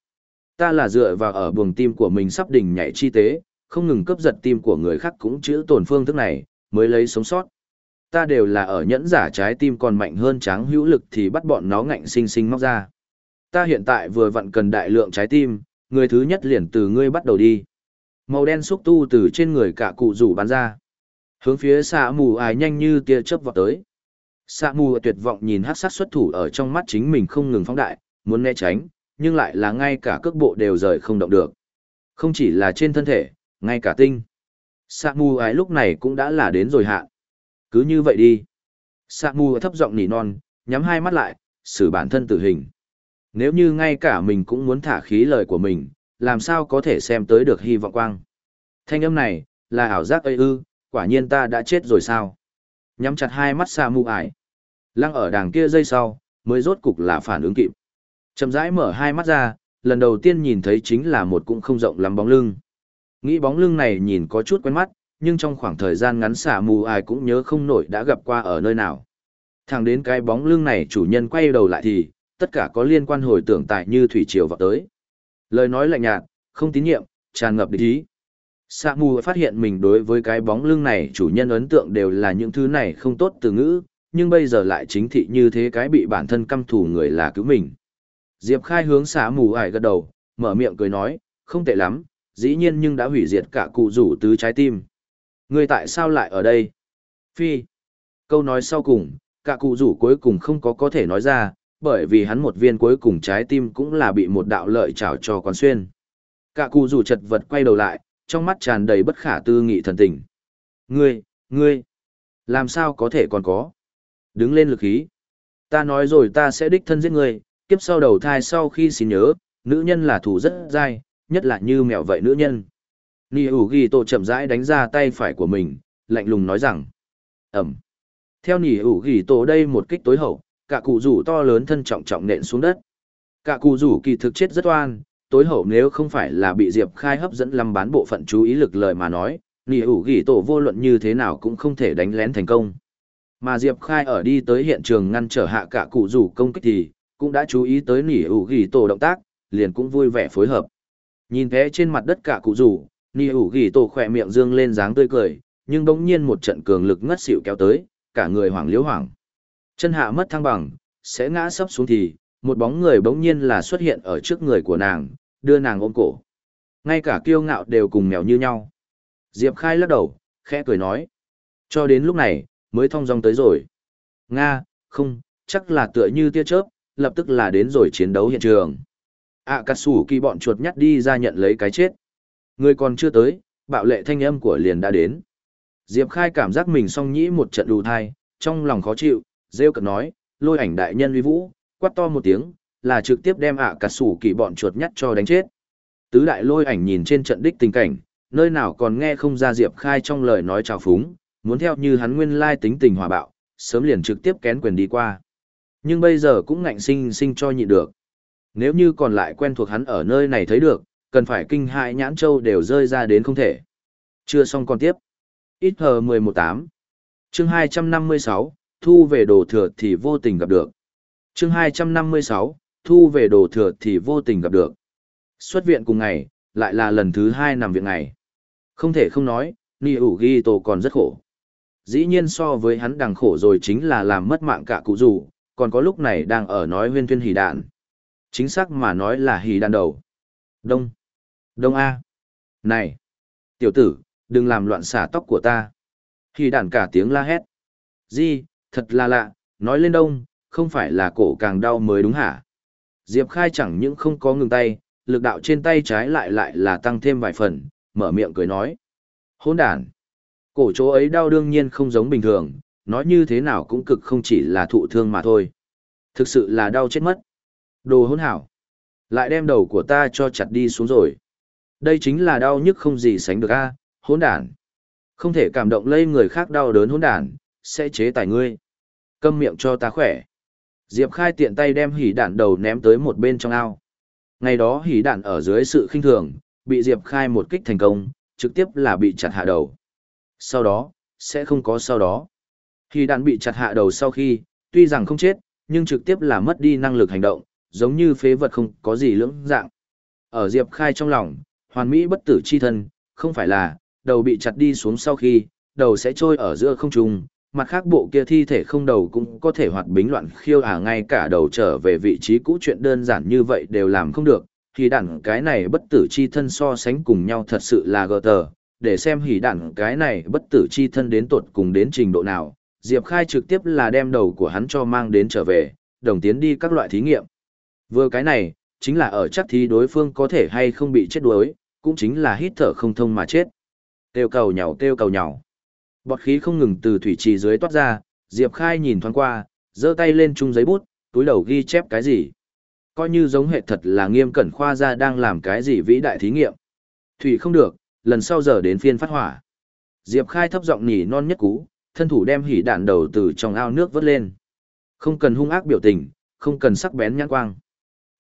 Ta là dựa vào ở buồng tim của mình sắp đỉnh nhảy chi tế, không ngừng cấp giật tim của người khác cũng chữa tổn phương thức này, mới lấy sống sót. Ta đều là ở nhẫn giả trái tim còn mạnh hơn tráng hữu lực thì bắt bọn nó ngạnh sinh sinh móc ra. Ta hiện tại vừa vặn cần đại lượng trái tim, người thứ nhất liền từ ngươi bắt đầu đi. Màu đen xúc tu từ trên người cả cụ rủ bắn ra. Hướng phía xạ mù ải nhanh như tia chớp vọt tới. Xạ mù tuyệt vọng nhìn hát sát xuất thủ ở trong mắt chính mình không ngừng phóng đại, muốn né tránh, nhưng lại là ngay cả cước bộ đều rời không động được. Không chỉ là trên thân thể, ngay cả tinh. xạ mù ải lúc này cũng đã là đến rồi hạ. Cứ như vậy đi. xạ mù thấp giọng nỉ non, nhắm hai mắt lại, xử bản thân tử hình. Nếu như ngay cả mình cũng muốn thả khí lời của mình, làm sao có thể xem tới được hy vọng quang. Thanh âm này, là ảo giác ây ư, quả nhiên ta đã chết rồi sao. Nhắm chặt hai mắt xa mù ải. Lăng ở đằng kia dây sau, mới rốt cục là phản ứng kịp. Chậm rãi mở hai mắt ra, lần đầu tiên nhìn thấy chính là một cũng không rộng lắm bóng lưng. Nghĩ bóng lưng này nhìn có chút quen mắt, nhưng trong khoảng thời gian ngắn xả mù ai cũng nhớ không nổi đã gặp qua ở nơi nào. Thẳng đến cái bóng lưng này chủ nhân quay đầu lại thì, tất cả có liên quan hồi tưởng tại như thủy triều vào tới. Lời nói lạnh nhạt, không tín nhiệm, tràn ngập địch ý. Sạ mù phát hiện mình đối với cái bóng lưng này chủ nhân ấn tượng đều là những thứ này không tốt từ ngữ, nhưng bây giờ lại chính thị như thế cái bị bản thân căm thù người là cứu mình. Diệp Khai hướng Sạ mù ải gật đầu, mở miệng cười nói, không tệ lắm, dĩ nhiên nhưng đã hủy diệt cả cụ rủ tứ trái tim. Ngươi tại sao lại ở đây? Phi. Câu nói sau cùng, cả cụ rủ cuối cùng không có có thể nói ra, bởi vì hắn một viên cuối cùng trái tim cũng là bị một đạo lợi trảo cho quán xuyên. Cả cụ rủ chật vật quay đầu lại, trong mắt tràn đầy bất khả tư nghị thần tình. Ngươi, ngươi, làm sao có thể còn có? Đứng lên lực khí. Ta nói rồi ta sẽ đích thân giết ngươi, kiếp sau đầu thai sau khi xin nhớ, nữ nhân là thủ rất dai, nhất là như mèo vậy nữ nhân. Nhi ủ ghi tổ chậm rãi đánh ra tay phải của mình, lạnh lùng nói rằng, ẩm. Theo nì ủ ghi tổ đây một kích tối hậu, cả cụ rủ to lớn thân trọng trọng nện xuống đất. Cả cụ rủ kỳ thực chết rất oan, tối hậu nếu không phải là bị Diệp Khai hấp dẫn lâm bán bộ phận chú ý lực lời mà nói, Nỉ ủ ghi tổ vô luận như thế nào cũng không thể đánh lén thành công. Mà Diệp Khai ở đi tới hiện trường ngăn trở hạ cả cụ rủ công kích thì, cũng đã chú ý tới nỉ ủ ghi tổ động tác, liền cũng vui vẻ phối hợp. Nhìn thế trên mặt đất cả cụ rủ, nỉ ủ ghi tổ khỏe miệng dương lên dáng tươi cười, nhưng bỗng nhiên một trận cường lực ngất xỉu kéo tới, cả người hoảng liếu hoảng. Chân hạ mất thăng bằng, sẽ ngã sấp xuống thì, một bóng người bỗng nhiên là xuất hiện ở trước người của nàng, đưa nàng ôm cổ. Ngay cả kiêu ngạo đều cùng mèo như nhau. Diệp Khai lắc đầu, khẽ cười nói. Cho đến lúc này, mới thong dong tới rồi. Nga, không, chắc là tựa như tia chớp, lập tức là đến rồi chiến đấu hiện trường. À cắt sủ kỳ bọn chuột nhắt đi ra nhận lấy cái chết. Người còn chưa tới, bạo lệ thanh âm của liền đã đến. Diệp Khai cảm giác mình song nhĩ một trận đủ thai, trong lòng khó chịu, rêu cật nói, lôi ảnh đại nhân uy vũ, quát to một tiếng, là trực tiếp đem ạ à sủ kỳ bọn chuột nhắt cho đánh chết. Tứ đại lôi ảnh nhìn trên trận đích tình cảnh, nơi nào còn nghe không ra Diệp Khai trong lời nói trào phúng, muốn theo như hắn nguyên lai tính tình hòa bạo, sớm liền trực tiếp kén quyền đi qua. Nhưng bây giờ cũng ngạnh sinh sinh cho nhịn được. Nếu như còn lại quen thuộc hắn ở nơi này thấy được, cần phải kinh hại nhãn châu đều rơi ra đến không thể. Chưa xong còn tiếp. Ít hờ 118. Chương 256, thu về đồ thừa thì vô tình gặp được. Chương 256, thu về đồ thừa thì vô tình gặp được. Xuất viện cùng ngày, lại là lần thứ hai nằm viện ngày. Không thể không nói, Nì ủ ghi tổ còn rất khổ. Dĩ nhiên so với hắn đằng khổ rồi chính là làm mất mạng cả cụ rủ, còn có lúc này đang ở nói huyên thuyên hỉ đạn. Chính xác mà nói là hỉ đạn đầu. Đông. Đông A. Này. Tiểu tử, đừng làm loạn xả tóc của ta. Hỉ đạn cả tiếng la hét. Di, thật là lạ, nói lên đông, không phải là cổ càng đau mới đúng hả? Diệp Khai chẳng những không có ngừng tay, lực đạo trên tay trái lại lại là tăng thêm vài phần, mở miệng cười nói. Hôn đàn. Cổ chỗ ấy đau đương nhiên không giống bình thường, nói như thế nào cũng cực không chỉ là thụ thương mà thôi. Thực sự là đau chết mất. Đồ hôn hảo. Lại đem đầu của ta cho chặt đi xuống rồi. Đây chính là đau nhức không gì sánh được a, hỗn đản. Không thể cảm động lây người khác đau đớn hỗn đản, sẽ chế tài ngươi. Câm miệng cho ta khỏe. Diệp Khai tiện tay đem hỉ đạn đầu ném tới một bên trong ao. Ngày đó hỉ đạn ở dưới sự khinh thường, bị Diệp Khai một kích thành công, trực tiếp là bị chặt hạ đầu. Sau đó, sẽ không có sau đó. Hỉ đạn bị chặt hạ đầu sau khi, tuy rằng không chết, nhưng trực tiếp là mất đi năng lực hành động, giống như phế vật không có gì lưỡng dạng. Ở Diệp Khai trong lòng, hoàn mỹ bất tử chi thân, không phải là, đầu bị chặt đi xuống sau khi, đầu sẽ trôi ở giữa không trung, mặt khác bộ kia thi thể không đầu cũng có thể hoạt bính loạn khiêu à ngay cả đầu trở về vị trí cũ chuyện đơn giản như vậy đều làm không được, thì đẳng cái này bất tử chi thân so sánh cùng nhau thật sự là gờ tờ, để xem hỉ đẳng cái này bất tử chi thân đến tột cùng đến trình độ nào, Diệp Khai trực tiếp là đem đầu của hắn cho mang đến trở về, đồng tiến đi các loại thí nghiệm. Vừa cái này, chính là ở chắc thì đối phương có thể hay không bị chết đuối, cũng chính là hít thở không thông mà chết. Kêu cầu nhào kêu cầu nhào. Bọt khí không ngừng từ thủy trì dưới toát ra, Diệp Khai nhìn thoáng qua, giơ tay lên chung giấy bút, túi đầu ghi chép cái gì. Coi như giống hệ thật là nghiêm cẩn khoa ra đang làm cái gì vĩ đại thí nghiệm. Thủy không được, lần sau giờ đến phiên phát hỏa. Diệp Khai thấp giọng nhỉ non nhất cú, thân thủ đem hỉ đạn đầu từ trong ao nước vớt lên. Không cần hung ác biểu tình, không cần sắc bén nhãn quang.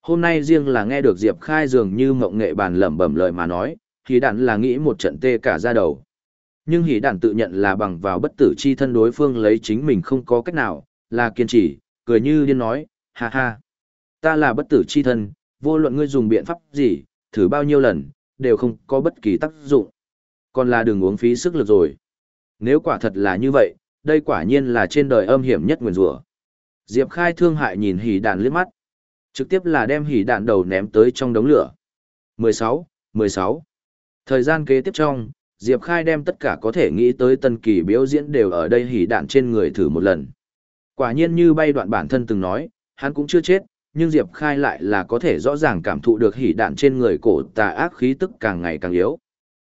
Hôm nay riêng là nghe được Diệp Khai dường như mộng nghệ bàn lẩm bẩm lời mà nói, hỉ đạn là nghĩ một trận tê cả ra đầu. Nhưng hỉ Đản tự nhận là bằng vào bất tử chi thân đối phương lấy chính mình không có cách nào, là kiên trì, cười như điên nói, ha ha. Ta là bất tử chi thân, vô luận ngươi dùng biện pháp gì, thử bao nhiêu lần, đều không có bất kỳ tác dụng. Còn là đừng uống phí sức lực rồi. Nếu quả thật là như vậy, đây quả nhiên là trên đời âm hiểm nhất nguyền rủa. Diệp Khai thương hại nhìn hỉ đạn liếc mắt. Trực tiếp là đem hỉ đạn đầu ném tới trong đống lửa. 16, 16. Thời gian kế tiếp trong, Diệp Khai đem tất cả có thể nghĩ tới tân kỳ biểu diễn đều ở đây hỉ đạn trên người thử một lần. Quả nhiên như bay đoạn bản thân từng nói, hắn cũng chưa chết, nhưng Diệp Khai lại là có thể rõ ràng cảm thụ được hỉ đạn trên người cổ tà ác khí tức càng ngày càng yếu.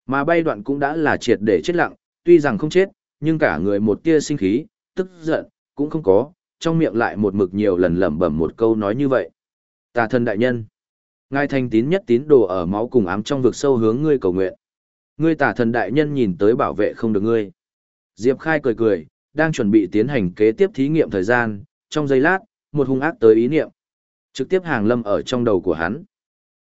Mà bay đoạn cũng đã là triệt để chết lặng, tuy rằng không chết, nhưng cả người một tia sinh khí, tức giận, cũng không có, trong miệng lại một mực nhiều lần lẩm bẩm một câu nói như vậy. Tà thần đại nhân, ngài thành tín nhất tín đồ ở máu cùng ám trong vực sâu hướng ngươi cầu nguyện. Ngươi tả thần đại nhân nhìn tới bảo vệ không được ngươi. Diệp Khai cười cười, đang chuẩn bị tiến hành kế tiếp thí nghiệm thời gian, trong giây lát, một hung ác tới ý niệm. Trực tiếp hàng lâm ở trong đầu của hắn.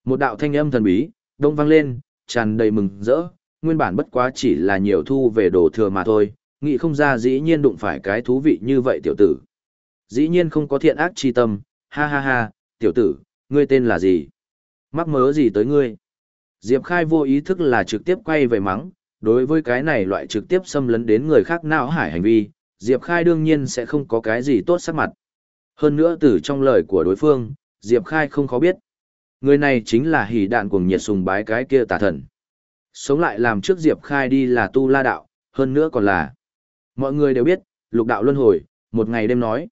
Một đạo thanh âm thần bí, đông vang lên, tràn đầy mừng rỡ, nguyên bản bất quá chỉ là nhiều thu về đồ thừa mà thôi, nghĩ không ra dĩ nhiên đụng phải cái thú vị như vậy tiểu tử. Dĩ nhiên không có thiện ác chi tâm, ha ha ha, tiểu tử, ngươi tên là gì? Mắc mớ gì tới ngươi? Diệp Khai vô ý thức là trực tiếp quay về mắng, đối với cái này loại trực tiếp xâm lấn đến người khác não hải hành vi, Diệp Khai đương nhiên sẽ không có cái gì tốt sắc mặt. Hơn nữa từ trong lời của đối phương, Diệp Khai không khó biết. Người này chính là hỉ đạn cuồng nhiệt sùng bái cái kia tà thần. Sống lại làm trước Diệp Khai đi là tu la đạo, hơn nữa còn là. Mọi người đều biết, lục đạo luân hồi, một ngày đêm nói.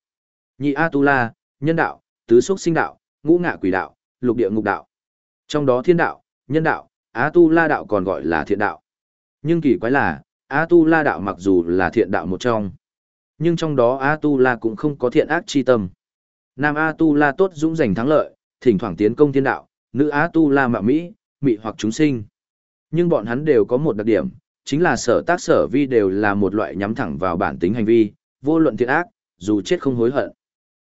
Nhị A tu la, nhân đạo, tứ xúc sinh đạo, ngũ ngạ quỷ đạo, lục địa ngục đạo. Trong đó thiên đạo, nhân đạo, Á tu la đạo còn gọi là thiện đạo. Nhưng kỳ quái là, Á tu la đạo mặc dù là thiện đạo một trong. Nhưng trong đó Á tu la cũng không có thiện ác chi tâm. Nam Á tu la tốt dũng giành thắng lợi, thỉnh thoảng tiến công thiên đạo, nữ Á tu la mạo mỹ, mị hoặc chúng sinh. Nhưng bọn hắn đều có một đặc điểm, chính là sở tác sở vi đều là một loại nhắm thẳng vào bản tính hành vi, vô luận thiện ác, dù chết không hối hận.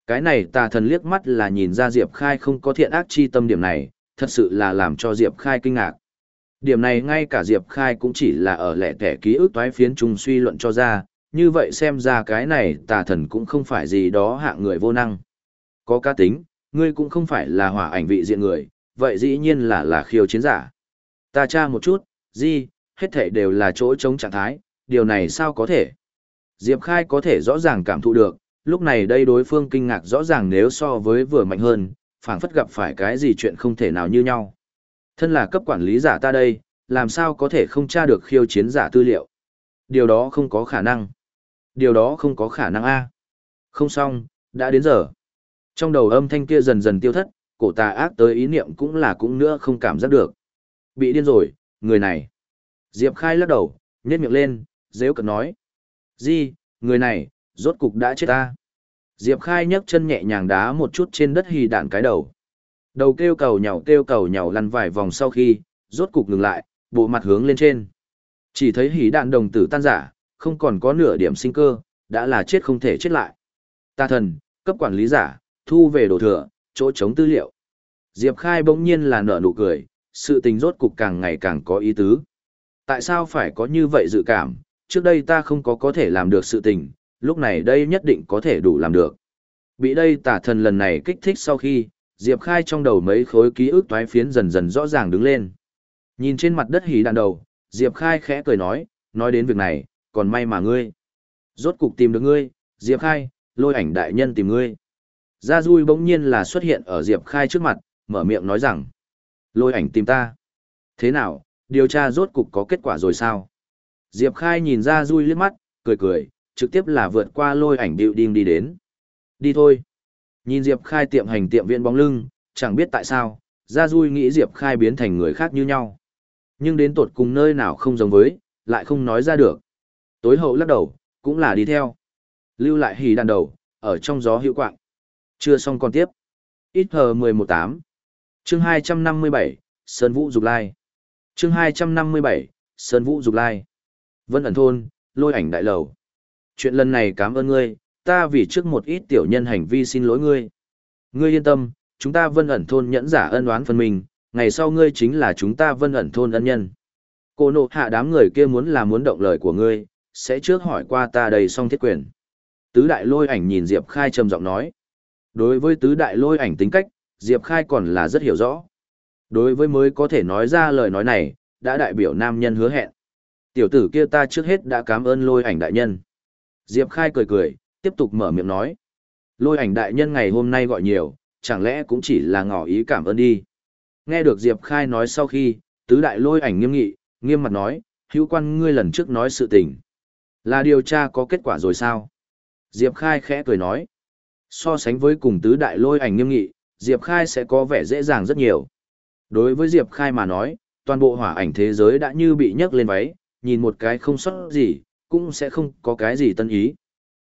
Cái này tà thần liếc mắt là nhìn ra Diệp Khai không có thiện ác chi tâm điểm này, thật sự là làm cho Diệp Khai kinh ngạc. Điểm này ngay cả Diệp Khai cũng chỉ là ở lẻ tẻ ký ức toái phiến trùng suy luận cho ra, như vậy xem ra cái này tà thần cũng không phải gì đó hạng người vô năng. Có cá tính, ngươi cũng không phải là hỏa ảnh vị diện người, vậy dĩ nhiên là là khiêu chiến giả. Ta tra một chút, gì, hết thể đều là chỗ chống trạng thái, điều này sao có thể? Diệp Khai có thể rõ ràng cảm thụ được, lúc này đây đối phương kinh ngạc rõ ràng nếu so với vừa mạnh hơn, phảng phất gặp phải cái gì chuyện không thể nào như nhau. Thân là cấp quản lý giả ta đây, làm sao có thể không tra được khiêu chiến giả tư liệu. Điều đó không có khả năng. Điều đó không có khả năng a. Không xong, đã đến giờ. Trong đầu âm thanh kia dần dần tiêu thất, cổ tà ác tới ý niệm cũng là cũng nữa không cảm giác được. Bị điên rồi, người này. Diệp Khai lắc đầu, nhét miệng lên, dễ cận nói. Di, người này, rốt cục đã chết ta. Diệp Khai nhấc chân nhẹ nhàng đá một chút trên đất hì đạn cái đầu. Đầu kêu cầu nhào kêu cầu nhào lăn vài vòng sau khi, rốt cục ngừng lại, bộ mặt hướng lên trên. Chỉ thấy hỉ đạn đồng tử tan giả, không còn có nửa điểm sinh cơ, đã là chết không thể chết lại. Ta thần, cấp quản lý giả, thu về đồ thừa, chỗ chống tư liệu. Diệp Khai bỗng nhiên là nở nụ cười, sự tình rốt cục càng ngày càng có ý tứ. Tại sao phải có như vậy dự cảm, trước đây ta không có có thể làm được sự tình, lúc này đây nhất định có thể đủ làm được. Bị đây tả thần lần này kích thích sau khi, Diệp Khai trong đầu mấy khối ký ức toái phiến dần dần rõ ràng đứng lên. Nhìn trên mặt đất hỉ đàn đầu, Diệp Khai khẽ cười nói, nói đến việc này, còn may mà ngươi. Rốt cục tìm được ngươi, Diệp Khai, lôi ảnh đại nhân tìm ngươi. Gia duy bỗng nhiên là xuất hiện ở Diệp Khai trước mặt, mở miệng nói rằng, lôi ảnh tìm ta. Thế nào, điều tra rốt cục có kết quả rồi sao? Diệp Khai nhìn Gia duy liếc mắt, cười cười, trực tiếp là vượt qua lôi ảnh điệu đinh đi đến. Đi thôi. Nhìn Diệp Khai tiệm hành tiệm viện bóng lưng, chẳng biết tại sao, Gia Dui nghĩ Diệp Khai biến thành người khác như nhau. Nhưng đến tột cùng nơi nào không giống với, lại không nói ra được. Tối hậu lắc đầu, cũng là đi theo. Lưu lại hỉ đàn đầu, ở trong gió hữu quạng. Chưa xong còn tiếp. Ít hờ 118. Chương 257, Sơn Vũ Dục Lai. Chương 257, Sơn Vũ Dục Lai. Vân ẩn thôn, lôi ảnh đại lầu. Chuyện lần này cảm ơn ngươi, ta vì trước một ít tiểu nhân hành vi xin lỗi ngươi. Ngươi yên tâm, chúng ta vân ẩn thôn nhẫn giả ân oán phân mình, ngày sau ngươi chính là chúng ta vân ẩn thôn ân nhân. Cô nộ hạ đám người kia muốn là muốn động lời của ngươi, sẽ trước hỏi qua ta đầy xong thiết quyền. Tứ đại lôi ảnh nhìn Diệp Khai trầm giọng nói. Đối với tứ đại lôi ảnh tính cách, Diệp Khai còn là rất hiểu rõ. Đối với mới có thể nói ra lời nói này, đã đại biểu nam nhân hứa hẹn. Tiểu tử kia ta trước hết đã cảm ơn lôi ảnh đại nhân. Diệp Khai cười cười, tiếp tục mở miệng nói. Lôi ảnh đại nhân ngày hôm nay gọi nhiều, chẳng lẽ cũng chỉ là ngỏ ý cảm ơn đi. Nghe được Diệp Khai nói sau khi, tứ đại lôi ảnh nghiêm nghị, nghiêm mặt nói, hữu quan ngươi lần trước nói sự tình. Là điều tra có kết quả rồi sao? Diệp Khai khẽ cười nói. So sánh với cùng tứ đại lôi ảnh nghiêm nghị, Diệp Khai sẽ có vẻ dễ dàng rất nhiều. Đối với Diệp Khai mà nói, toàn bộ hỏa ảnh thế giới đã như bị nhấc lên váy, nhìn một cái không sót gì, cũng sẽ không có cái gì tân ý.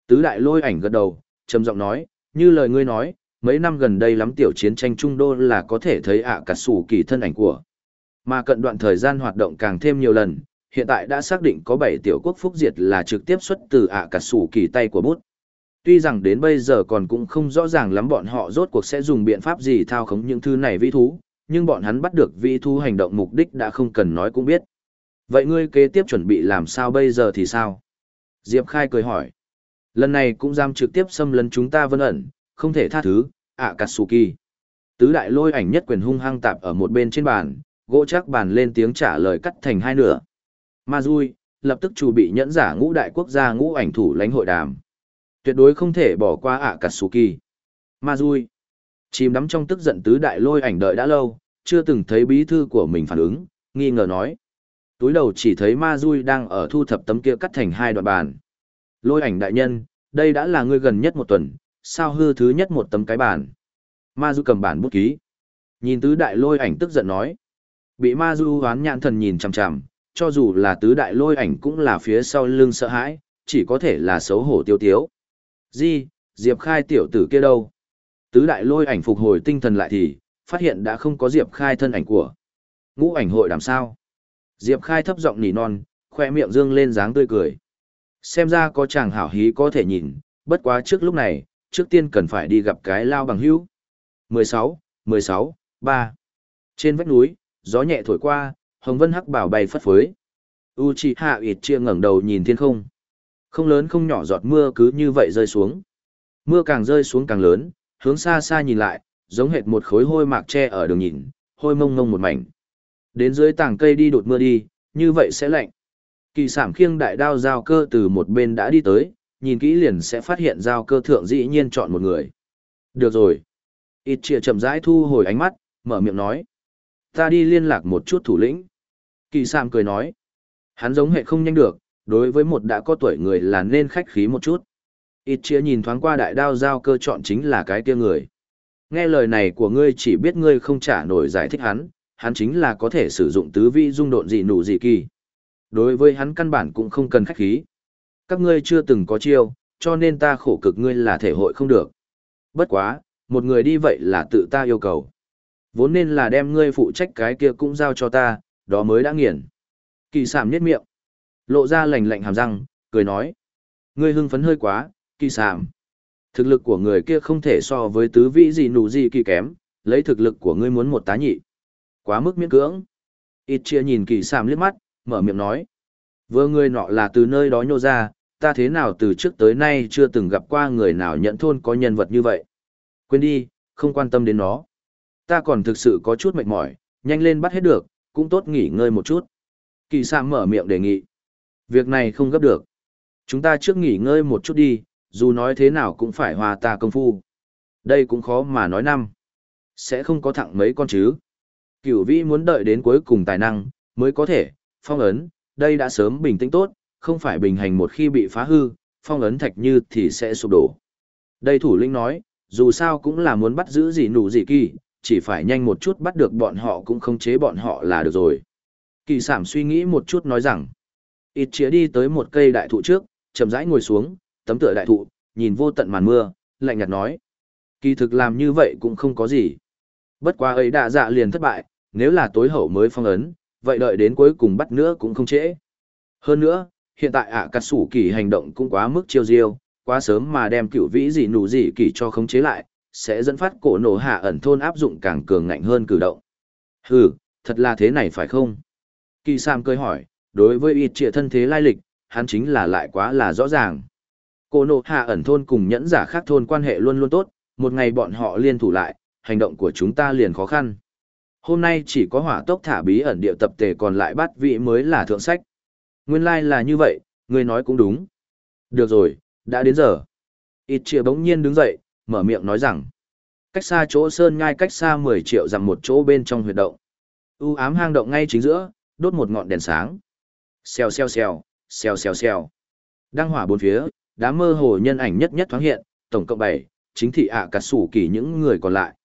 Tứ đại lôi ảnh gật đầu, trầm giọng nói, như lời ngươi nói, mấy năm gần đây lắm tiểu chiến tranh trung đô là có thể thấy ạ cả sủ kỳ thân ảnh của. Mà cận đoạn thời gian hoạt động càng thêm nhiều lần, hiện tại đã xác định có 7 tiểu quốc phúc diệt là trực tiếp xuất từ ạ cả sủ kỳ tay của bút. Tuy rằng đến bây giờ còn cũng không rõ ràng lắm bọn họ rốt cuộc sẽ dùng biện pháp gì thao khống những thứ này vi thú, nhưng bọn hắn bắt được vi thú hành động mục đích đã không cần nói cũng biết. Vậy ngươi kế tiếp chuẩn bị làm sao bây giờ thì sao? Diệp Khai cười hỏi. Lần này cũng dám trực tiếp xâm lấn chúng ta vân ẩn, không thể tha thứ, ạ Katsuki. Tứ đại lôi ảnh nhất quyền hung hăng tạp ở một bên trên bàn, gỗ chắc bàn lên tiếng trả lời cắt thành hai nửa. Ma Dui, lập tức chủ bị nhẫn giả ngũ đại quốc gia ngũ ảnh thủ lãnh hội đàm. Tuyệt đối không thể bỏ qua ạ Katsuki. Ma Dui. Chìm đắm trong tức giận tứ đại lôi ảnh đợi đã lâu, chưa từng thấy bí thư của mình phản ứng, nghi ngờ nói. Túi đầu chỉ thấy Ma Dui đang ở thu thập tấm kia cắt thành hai đoạn bàn. Lôi ảnh đại nhân, đây đã là ngươi gần nhất một tuần, sao hư thứ nhất một tấm cái bàn. Ma Du cầm bản bút ký. Nhìn tứ đại lôi ảnh tức giận nói. Bị Ma Du hoán nhãn thần nhìn chằm chằm, cho dù là tứ đại lôi ảnh cũng là phía sau lưng sợ hãi, chỉ có thể là xấu hổ tiêu tiếu. Di, Diệp Khai tiểu tử kia đâu? Tứ đại lôi ảnh phục hồi tinh thần lại thì, phát hiện đã không có Diệp Khai thân ảnh của. Ngũ ảnh hội làm sao? Diệp Khai thấp giọng nỉ non, khoe miệng dương lên dáng tươi cười. Xem ra có chàng hảo hí có thể nhìn, bất quá trước lúc này, trước tiên cần phải đi gặp cái lao bằng hữu. 16, 16, 3. Trên vách núi, gió nhẹ thổi qua, hồng vân hắc bảo bay phất phới. Uchiha Itchia ngẩng đầu nhìn thiên không. Không lớn không nhỏ giọt mưa cứ như vậy rơi xuống. Mưa càng rơi xuống càng lớn, hướng xa xa nhìn lại, giống hệt một khối hôi mạc tre ở đường nhìn, hôi mông mông một mảnh. Đến dưới tảng cây đi đột mưa đi, như vậy sẽ lạnh. Kỳ sảm khiêng đại đao giao cơ từ một bên đã đi tới, nhìn kỹ liền sẽ phát hiện giao cơ thượng dĩ nhiên chọn một người. Được rồi. Ít trịa chậm rãi thu hồi ánh mắt, mở miệng nói. Ta đi liên lạc một chút thủ lĩnh. Kỳ sảm cười nói. Hắn giống hệ không nhanh được, đối với một đã có tuổi người là nên khách khí một chút. Ít chia nhìn thoáng qua đại đao giao cơ chọn chính là cái kia người. Nghe lời này của ngươi chỉ biết ngươi không trả nổi giải thích hắn, hắn chính là có thể sử dụng tứ vi dung độn dị nụ dị kỳ. Đối với hắn căn bản cũng không cần khách khí. Các ngươi chưa từng có chiêu, cho nên ta khổ cực ngươi là thể hội không được. Bất quá, một người đi vậy là tự ta yêu cầu. Vốn nên là đem ngươi phụ trách cái kia cũng giao cho ta, đó mới đã nghiền. Kỳ sảm nhét miệng. Lộ ra lành lạnh hàm răng, cười nói. Ngươi hưng phấn hơi quá, kỳ sảm. Thực lực của người kia không thể so với tứ vĩ gì nụ gì kỳ kém, lấy thực lực của ngươi muốn một tá nhị. Quá mức miễn cưỡng. Ít chia nhìn kỳ sàm liếc mắt, mở miệng nói. Vừa người nọ là từ nơi đó nhô ra, ta thế nào từ trước tới nay chưa từng gặp qua người nào nhận thôn có nhân vật như vậy. Quên đi, không quan tâm đến nó. Ta còn thực sự có chút mệt mỏi, nhanh lên bắt hết được, cũng tốt nghỉ ngơi một chút. Kỳ Sam mở miệng đề nghị. Việc này không gấp được. Chúng ta trước nghỉ ngơi một chút đi, dù nói thế nào cũng phải hòa ta công phu. Đây cũng khó mà nói năm. Sẽ không có thẳng mấy con chứ. Cửu vĩ muốn đợi đến cuối cùng tài năng, mới có thể, phong ấn, đây đã sớm bình tĩnh tốt, không phải bình hành một khi bị phá hư, phong ấn thạch như thì sẽ sụp đổ. Đây thủ lĩnh nói, dù sao cũng là muốn bắt giữ gì nụ gì kỳ, chỉ phải nhanh một chút bắt được bọn họ cũng không chế bọn họ là được rồi. Kỳ sảm suy nghĩ một chút nói rằng, ít chĩa đi tới một cây đại thụ trước, chậm rãi ngồi xuống, tấm tựa đại thụ, nhìn vô tận màn mưa, lạnh nhạt nói. Kỳ thực làm như vậy cũng không có gì. Bất quá ấy đã dạ liền thất bại, nếu là tối hậu mới phong ấn, vậy đợi đến cuối cùng bắt nữa cũng không trễ. Hơn nữa, hiện tại ạ à, cắt sủ kỳ hành động cũng quá mức chiêu diêu, quá sớm mà đem cựu vĩ gì nụ gì kỳ cho khống chế lại, sẽ dẫn phát cổ nổ hạ ẩn thôn áp dụng càng cường ngạnh hơn cử động. Hừ, thật là thế này phải không? Kỳ Sam cười hỏi, đối với ít trịa thân thế lai lịch, hắn chính là lại quá là rõ ràng. Cổ nổ hạ ẩn thôn cùng nhẫn giả khác thôn quan hệ luôn luôn tốt, một ngày bọn họ liên thủ lại, hành động của chúng ta liền khó khăn. Hôm nay chỉ có hỏa tốc thả bí ẩn điệu tập tề còn lại bát vị mới là thượng sách. Nguyên lai like là như vậy, ngươi nói cũng đúng. Được rồi, đã đến giờ. Ít triệu bỗng nhiên đứng dậy, mở miệng nói rằng, cách xa chỗ sơn ngai cách xa 10 triệu dặm một chỗ bên trong huyệt động. U ám hang động ngay chính giữa, đốt một ngọn đèn sáng. Xèo xèo xèo, xèo xèo xèo. Đăng hỏa bốn phía, đám mơ hồ nhân ảnh nhất nhất thoáng hiện, tổng cộng 7, chính thị ạ cả sủ kỳ những người còn lại.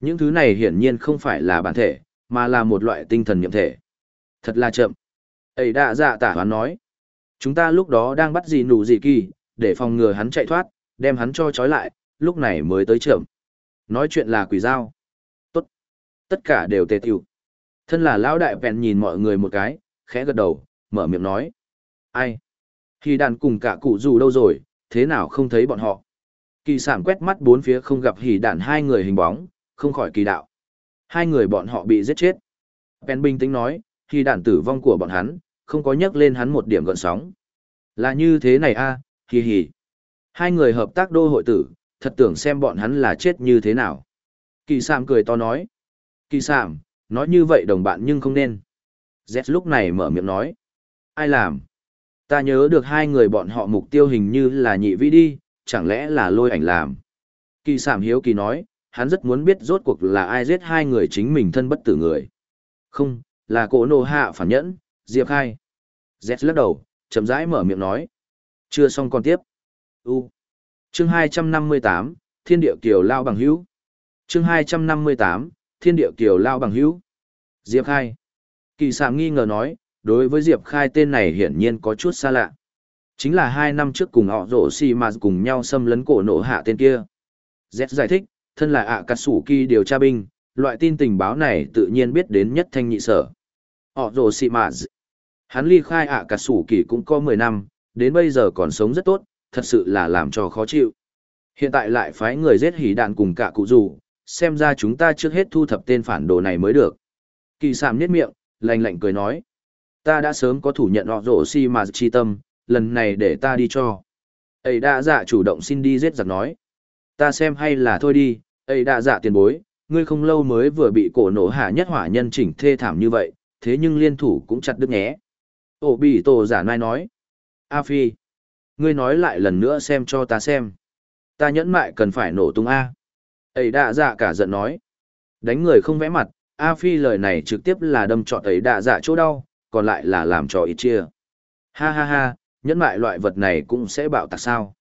Những thứ này hiển nhiên không phải là bản thể, mà là một loại tinh thần nhiệm thể. Thật là chậm. Ấy đã dạ tả hoán nói. Chúng ta lúc đó đang bắt gì nụ gì kỳ, để phòng ngừa hắn chạy thoát, đem hắn cho trói lại, lúc này mới tới chậm. Nói chuyện là quỷ dao. Tốt. Tất cả đều tề tiểu. Thân là lão đại vẹn nhìn mọi người một cái, khẽ gật đầu, mở miệng nói. Ai? Khi đàn cùng cả cụ dù đâu rồi, thế nào không thấy bọn họ? Kỳ sản quét mắt bốn phía không gặp hỉ đàn hai người hình bóng, không khỏi kỳ đạo. Hai người bọn họ bị giết chết. Pen bình tĩnh nói, khi đạn tử vong của bọn hắn, không có nhắc lên hắn một điểm gọn sóng. Là như thế này a, à, hì hì. Hai người hợp tác đô hội tử, thật tưởng xem bọn hắn là chết như thế nào. Kỳ Sạm cười to nói. Kỳ Sạm, nói như vậy đồng bạn nhưng không nên. Z lúc này mở miệng nói. Ai làm? Ta nhớ được hai người bọn họ mục tiêu hình như là nhị vĩ đi, chẳng lẽ là lôi ảnh làm. Kỳ Sạm hiếu kỳ nói, hắn rất muốn biết rốt cuộc là ai giết hai người chính mình thân bất tử người. Không, là cổ nô hạ phản nhẫn, Diệp Khai. Z lắc đầu, chậm rãi mở miệng nói. Chưa xong còn tiếp. U chương 258, Thiên địa kiều lao bằng hữu. chương 258, Thiên địa kiều lao bằng hữu. Diệp Khai. Kỳ sạm nghi ngờ nói, đối với Diệp Khai tên này hiển nhiên có chút xa lạ. Chính là hai năm trước cùng họ rổ xì mà cùng nhau xâm lấn cổ nổ hạ tên kia. Z giải thích, thân là ạ cà sủ kỳ điều tra binh, loại tin tình báo này tự nhiên biết đến nhất thanh nhị sở. Họ rồ xì mà Hắn ly khai ạ cà sủ kỳ cũng có 10 năm, đến bây giờ còn sống rất tốt, thật sự là làm cho khó chịu. Hiện tại lại phái người giết hỉ đạn cùng cả cụ rủ, xem ra chúng ta trước hết thu thập tên phản đồ này mới được. Kỳ sạm niết miệng, lạnh lạnh cười nói. Ta đã sớm có thủ nhận họ rổ si mà chi tâm, lần này để ta đi cho. Ấy đã dạ chủ động xin đi giết giặc nói. Ta xem hay là thôi đi, ấy đã dạ tiền bối, ngươi không lâu mới vừa bị cổ nổ hạ nhất hỏa nhân chỉnh thê thảm như vậy, thế nhưng liên thủ cũng chặt đứt nhé. Ổ bị tổ giả nai nói. A Phi ngươi nói lại lần nữa xem cho ta xem. Ta nhẫn mại cần phải nổ tung A. Ấy Đa dạ cả giận nói. Đánh người không vẽ mặt, A Phi lời này trực tiếp là đâm trọt ấy Đa dạ chỗ đau, còn lại là làm cho ít chia. Ha ha ha, nhẫn mại loại vật này cũng sẽ bạo tạc sao.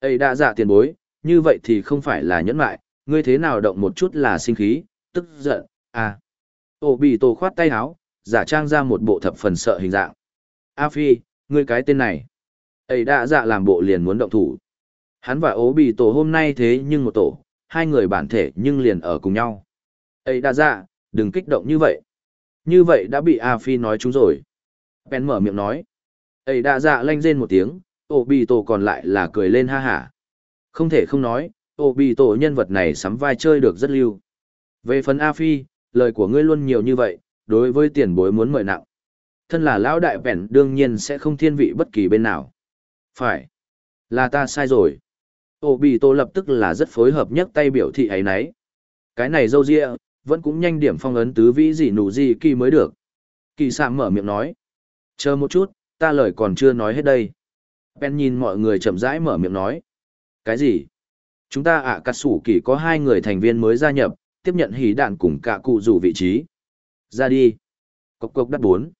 Ấy đã dạ tiền bối, như vậy thì không phải là nhẫn mại, ngươi thế nào động một chút là sinh khí, tức giận, à. Ô bị tổ khoát tay áo, giả trang ra một bộ thập phần sợ hình dạng. A Phi, ngươi cái tên này. ấy đã dạ làm bộ liền muốn động thủ. Hắn và ố bị tổ hôm nay thế nhưng một tổ, hai người bản thể nhưng liền ở cùng nhau. Ấy đã dạ, đừng kích động như vậy. Như vậy đã bị A Phi nói chúng rồi. Ben mở miệng nói. Ấy đã dạ lanh rên một tiếng, ổ bị tổ còn lại là cười lên ha hả. Không thể không nói, Ô bị tổ nhân vật này sắm vai chơi được rất lưu. Về phần A Phi, lời của ngươi luôn nhiều như vậy, đối với tiền bối muốn mời nặng. Thân là lão đại vẹn đương nhiên sẽ không thiên vị bất kỳ bên nào. Phải. Là ta sai rồi. Ô bị tổ lập tức là rất phối hợp nhất tay biểu thị ấy nấy. Cái này dâu dịa, vẫn cũng nhanh điểm phong ấn tứ vĩ gì nụ gì kỳ mới được. Kỳ sạm mở miệng nói. Chờ một chút, ta lời còn chưa nói hết đây. Ben nhìn mọi người chậm rãi mở miệng nói. Cái gì? Chúng ta ạ à, sủ kỳ có hai người thành viên mới gia nhập, tiếp nhận hỉ đạn cùng cả cụ rủ vị trí. Ra đi. Cốc cốc đắt bốn.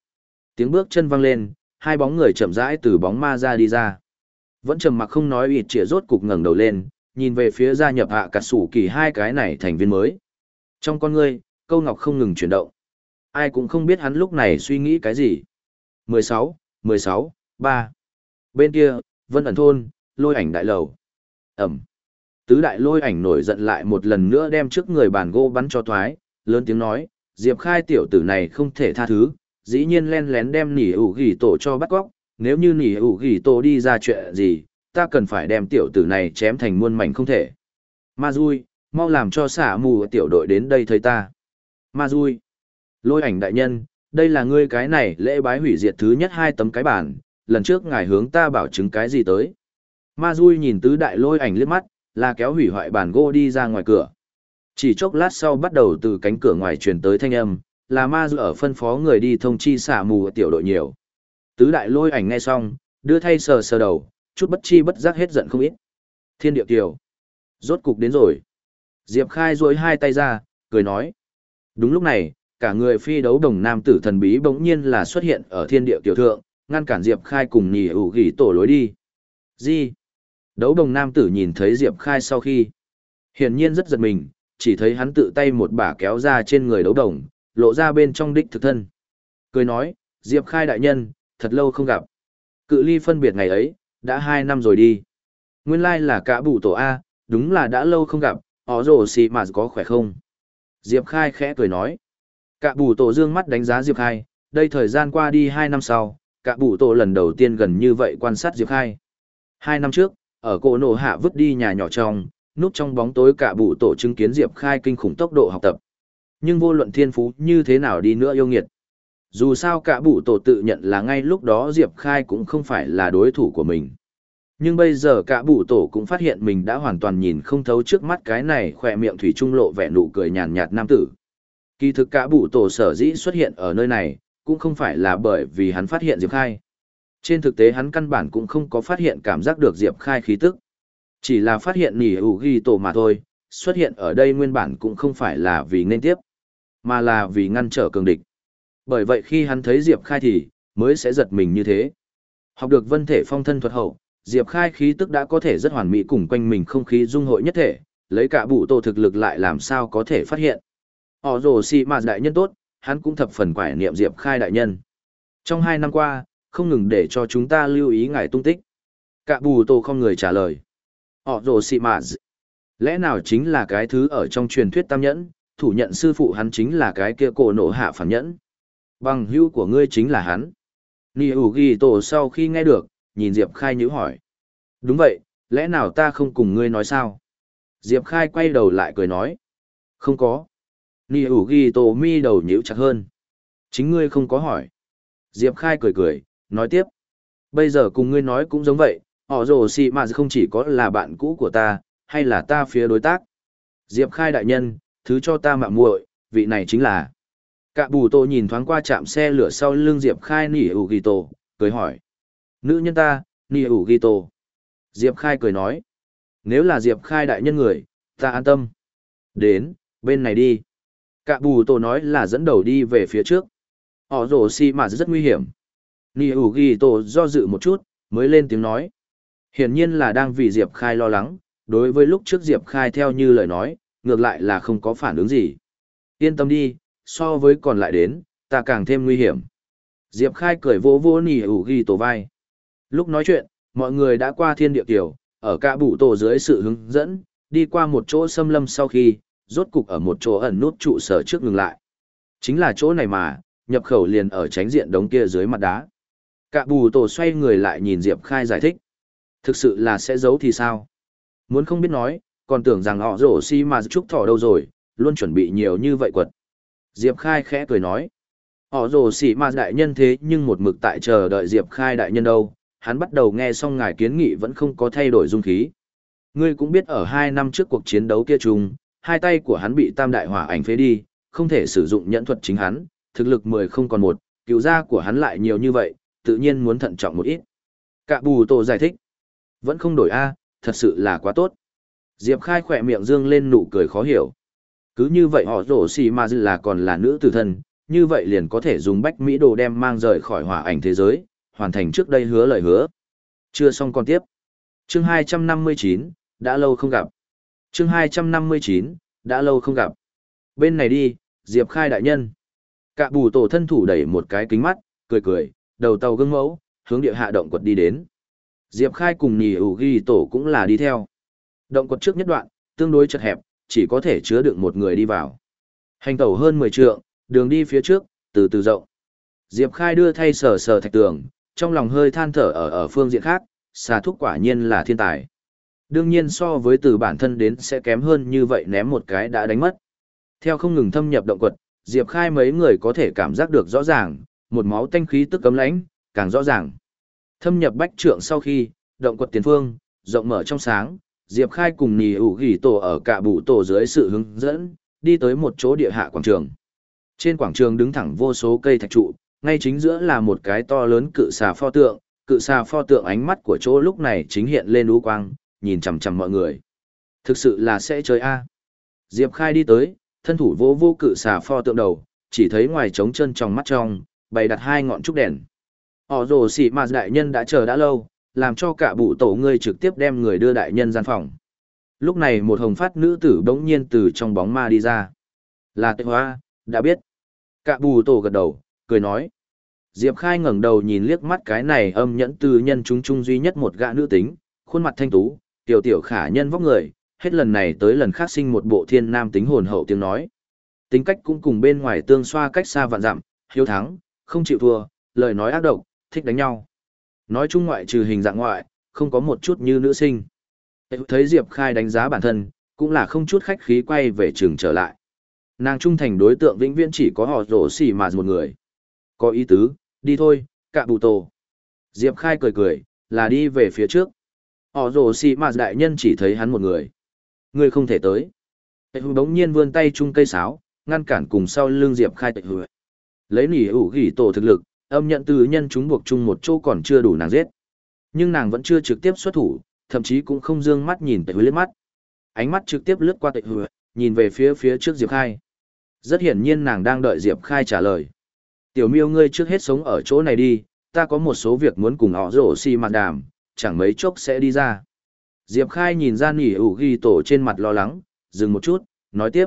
Tiếng bước chân vang lên, hai bóng người chậm rãi từ bóng ma ra đi ra. Vẫn trầm mặc không nói ịt chĩa rốt cục ngẩng đầu lên, nhìn về phía gia nhập hạ cà sủ kỳ hai cái này thành viên mới. Trong con ngươi, câu ngọc không ngừng chuyển động. Ai cũng không biết hắn lúc này suy nghĩ cái gì. 16, 16, 3. Bên kia, vân ẩn thôn, lôi ảnh đại lầu. Ẩm. Tứ đại lôi ảnh nổi giận lại một lần nữa đem trước người bàn gỗ bắn cho thoái, lớn tiếng nói, Diệp Khai tiểu tử này không thể tha thứ, dĩ nhiên len lén đem nỉ ủ Gỉ tổ cho bắt góc, nếu như nỉ ủ Gỉ tổ đi ra chuyện gì, ta cần phải đem tiểu tử này chém thành muôn mảnh không thể. Ma Dui, mau làm cho xả mù tiểu đội đến đây thấy ta. Ma Dui, lôi ảnh đại nhân, đây là ngươi cái này lễ bái hủy diệt thứ nhất hai tấm cái bản, lần trước ngài hướng ta bảo chứng cái gì tới. Ma Dui nhìn tứ đại lôi ảnh liếc mắt, là kéo hủy hoại bàn gỗ đi ra ngoài cửa. Chỉ chốc lát sau bắt đầu từ cánh cửa ngoài truyền tới thanh âm, là Ma dự ở phân phó người đi thông chi xả mù tiểu đội nhiều. Tứ đại lôi ảnh nghe xong, đưa thay sờ sờ đầu, chút bất chi bất giác hết giận không ít. Thiên điệu tiểu. Rốt cục đến rồi. Diệp Khai duỗi hai tay ra, cười nói. Đúng lúc này, cả người phi đấu đồng nam tử thần bí bỗng nhiên là xuất hiện ở thiên địa tiểu thượng, ngăn cản Diệp Khai cùng nhì ủ gỉ tổ lối đi. Gì? Đấu đồng nam tử nhìn thấy Diệp Khai sau khi. Hiển nhiên rất giật mình, chỉ thấy hắn tự tay một bả kéo ra trên người đấu đồng, lộ ra bên trong đích thực thân. Cười nói, Diệp Khai đại nhân, thật lâu không gặp. Cự ly phân biệt ngày ấy, đã hai năm rồi đi. Nguyên lai là cả bụ tổ A, đúng là đã lâu không gặp, ó rồ xì mà có khỏe không? Diệp Khai khẽ cười nói. Cả bụ tổ dương mắt đánh giá Diệp Khai, đây thời gian qua đi hai năm sau, cả bụ tổ lần đầu tiên gần như vậy quan sát Diệp Khai. Hai năm trước, ở cổ nổ hạ vứt đi nhà nhỏ trong, núp trong bóng tối cả bụ tổ chứng kiến Diệp Khai kinh khủng tốc độ học tập. Nhưng vô luận thiên phú như thế nào đi nữa yêu nghiệt. Dù sao cả bụ tổ tự nhận là ngay lúc đó Diệp Khai cũng không phải là đối thủ của mình. Nhưng bây giờ cả bụ tổ cũng phát hiện mình đã hoàn toàn nhìn không thấu trước mắt cái này khỏe miệng thủy trung lộ vẻ nụ cười nhàn nhạt nam tử. Kỳ thực cả bụ tổ sở dĩ xuất hiện ở nơi này, cũng không phải là bởi vì hắn phát hiện Diệp Khai. Trên thực tế hắn căn bản cũng không có phát hiện cảm giác được Diệp Khai khí tức. Chỉ là phát hiện nỉ ủ ghi tổ mà thôi, xuất hiện ở đây nguyên bản cũng không phải là vì nên tiếp, mà là vì ngăn trở cường địch. Bởi vậy khi hắn thấy Diệp Khai thì, mới sẽ giật mình như thế. Học được vân thể phong thân thuật hậu, Diệp Khai khí tức đã có thể rất hoàn mỹ cùng quanh mình không khí dung hội nhất thể, lấy cả bụ tổ thực lực lại làm sao có thể phát hiện. Họ rồ si mà đại nhân tốt, hắn cũng thập phần quải niệm Diệp Khai đại nhân. Trong hai năm qua, không ngừng để cho chúng ta lưu ý ngài tung tích. Cả bù tổ không người trả lời. Họ rồ xị mà Lẽ nào chính là cái thứ ở trong truyền thuyết tam nhẫn, thủ nhận sư phụ hắn chính là cái kia cổ nổ hạ phản nhẫn. Bằng hữu của ngươi chính là hắn. Nì ủ ghi tổ sau khi nghe được, nhìn Diệp Khai nhữ hỏi. Đúng vậy, lẽ nào ta không cùng ngươi nói sao? Diệp Khai quay đầu lại cười nói. Không có. Nì ủ ghi tổ mi đầu nhíu chặt hơn. Chính ngươi không có hỏi. Diệp Khai cười cười, nói tiếp. Bây giờ cùng ngươi nói cũng giống vậy, họ rồ xì mà không chỉ có là bạn cũ của ta, hay là ta phía đối tác. Diệp Khai đại nhân, thứ cho ta mạng muội, vị này chính là. Cả bù tô nhìn thoáng qua chạm xe lửa sau lưng Diệp Khai nỉ ủ ghi tổ, cười hỏi. Nữ nhân ta, nỉ ủ ghi tổ. Diệp Khai cười nói. Nếu là Diệp Khai đại nhân người, ta an tâm. Đến, bên này đi. Cả bù tô nói là dẫn đầu đi về phía trước. Họ rồ xì mà rất nguy hiểm. Nì ủ ghi tổ do dự một chút, mới lên tiếng nói. Hiển nhiên là đang vì Diệp Khai lo lắng, đối với lúc trước Diệp Khai theo như lời nói, ngược lại là không có phản ứng gì. Yên tâm đi, so với còn lại đến, ta càng thêm nguy hiểm. Diệp Khai cười vỗ vỗ nì ủ ghi tổ vai. Lúc nói chuyện, mọi người đã qua thiên địa tiểu, ở cả bụ tổ dưới sự hướng dẫn, đi qua một chỗ xâm lâm sau khi, rốt cục ở một chỗ ẩn nút trụ sở trước ngừng lại. Chính là chỗ này mà, nhập khẩu liền ở tránh diện đống kia dưới mặt đá. Cả bù tổ xoay người lại nhìn Diệp Khai giải thích. Thực sự là sẽ giấu thì sao? Muốn không biết nói, còn tưởng rằng họ rổ si mà trúc thỏ đâu rồi, luôn chuẩn bị nhiều như vậy quật. Diệp Khai khẽ cười nói. Họ rổ si mà đại nhân thế nhưng một mực tại chờ đợi Diệp Khai đại nhân đâu, hắn bắt đầu nghe xong ngài kiến nghị vẫn không có thay đổi dung khí. Ngươi cũng biết ở hai năm trước cuộc chiến đấu kia chung, hai tay của hắn bị tam đại hỏa ảnh phế đi, không thể sử dụng nhẫn thuật chính hắn, thực lực mười không còn một, cựu gia của hắn lại nhiều như vậy, tự nhiên muốn thận trọng một ít. Cạ bù tổ giải thích. Vẫn không đổi A, thật sự là quá tốt. Diệp khai khỏe miệng dương lên nụ cười khó hiểu. Cứ như vậy họ rổ xì mà là còn là nữ tử thân, như vậy liền có thể dùng bách Mỹ đồ đem mang rời khỏi hỏa ảnh thế giới, hoàn thành trước đây hứa lời hứa. Chưa xong còn tiếp. Chương 259, đã lâu không gặp. Chương 259, đã lâu không gặp. Bên này đi, Diệp khai đại nhân. Cạ bù tổ thân thủ đẩy một cái kính mắt, cười cười, đầu tàu gương mẫu, hướng địa hạ động quật đi đến. Diệp khai cùng nhì ủ ghi tổ cũng là đi theo. Động quật trước nhất đoạn, tương đối chật hẹp, chỉ có thể chứa được một người đi vào. Hành tàu hơn 10 trượng, đường đi phía trước, từ từ rộng. Diệp khai đưa thay sờ sờ thạch tường, trong lòng hơi than thở ở ở phương diện khác, xà thúc quả nhiên là thiên tài. Đương nhiên so với từ bản thân đến sẽ kém hơn như vậy ném một cái đã đánh mất. Theo không ngừng thâm nhập động quật, Diệp Khai mấy người có thể cảm giác được rõ ràng, một máu tanh khí tức cấm lãnh, càng rõ ràng. Thâm nhập bách trượng sau khi, động quật tiền phương, rộng mở trong sáng, Diệp Khai cùng nì ủ ghi tổ ở cả bụ tổ dưới sự hướng dẫn, đi tới một chỗ địa hạ quảng trường. Trên quảng trường đứng thẳng vô số cây thạch trụ, ngay chính giữa là một cái to lớn cự xà pho tượng, cự xà pho tượng ánh mắt của chỗ lúc này chính hiện lên u quang, nhìn chằm chằm mọi người. Thực sự là sẽ chơi a. Diệp Khai đi tới, thân thủ vô vô cự xà pho tượng đầu, chỉ thấy ngoài trống chân trong mắt trong, bày đặt hai ngọn trúc đèn. Họ rồ xỉ mà đại nhân đã chờ đã lâu, làm cho cả bụ tổ ngươi trực tiếp đem người đưa đại nhân gian phòng. Lúc này một hồng phát nữ tử bỗng nhiên từ trong bóng ma đi ra. Là tệ hoa, đã biết. Cả bù tổ gật đầu, cười nói. Diệp Khai ngẩng đầu nhìn liếc mắt cái này âm nhẫn từ nhân chúng chung duy nhất một gã nữ tính, khuôn mặt thanh tú, tiểu tiểu khả nhân vóc người, hết lần này tới lần khác sinh một bộ thiên nam tính hồn hậu tiếng nói. Tính cách cũng cùng bên ngoài tương xoa cách xa vạn dặm, hiếu thắng, không chịu thua, lời nói ác độc, thích đánh nhau. Nói chung ngoại trừ hình dạng ngoại, không có một chút như nữ sinh. Thấy Diệp Khai đánh giá bản thân, cũng là không chút khách khí quay về trường trở lại. Nàng trung thành đối tượng vĩnh viễn chỉ có họ rổ xỉ mà một người. Có ý tứ, đi thôi, cạ bù tổ. Diệp Khai cười cười, là đi về phía trước. Họ rổ xỉ mà đại nhân chỉ thấy hắn một người. Người không thể tới. Tệ hù bỗng nhiên vươn tay chung cây sáo, ngăn cản cùng sau lưng Diệp Khai tệ hù. Lấy nỉ ủ gỉ tổ thực lực, âm nhận từ nhân chúng buộc chung một chỗ còn chưa đủ nàng giết. Nhưng nàng vẫn chưa trực tiếp xuất thủ, thậm chí cũng không dương mắt nhìn tệ hứa liếc mắt. Ánh mắt trực tiếp lướt qua tệ hứa, nhìn về phía phía trước Diệp Khai. Rất hiển nhiên nàng đang đợi Diệp Khai trả lời. Tiểu miêu ngươi trước hết sống ở chỗ này đi, ta có một số việc muốn cùng họ rổ xi mặt đàm, chẳng mấy chốc sẽ đi ra. Diệp Khai nhìn ra nỉ ủ ghi tổ trên mặt lo lắng, dừng một chút, nói tiếp.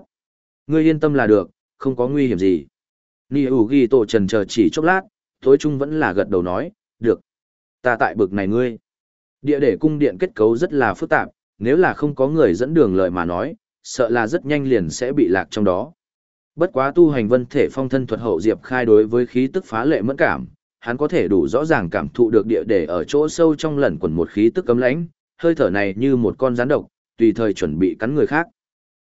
Ngươi yên tâm là được, không có nguy hiểm gì. Nỉ ủ ghi tổ trần chờ chỉ chốc lát, tối trung vẫn là gật đầu nói, được. Ta tại bực này ngươi. Địa để cung điện kết cấu rất là phức tạp, nếu là không có người dẫn đường lời mà nói, sợ là rất nhanh liền sẽ bị lạc trong đó. Bất quá tu hành vân thể phong thân thuật hậu Diệp Khai đối với khí tức phá lệ mẫn cảm, hắn có thể đủ rõ ràng cảm thụ được địa để ở chỗ sâu trong lẩn quẩn một khí tức cấm lãnh, hơi thở này như một con rắn độc, tùy thời chuẩn bị cắn người khác.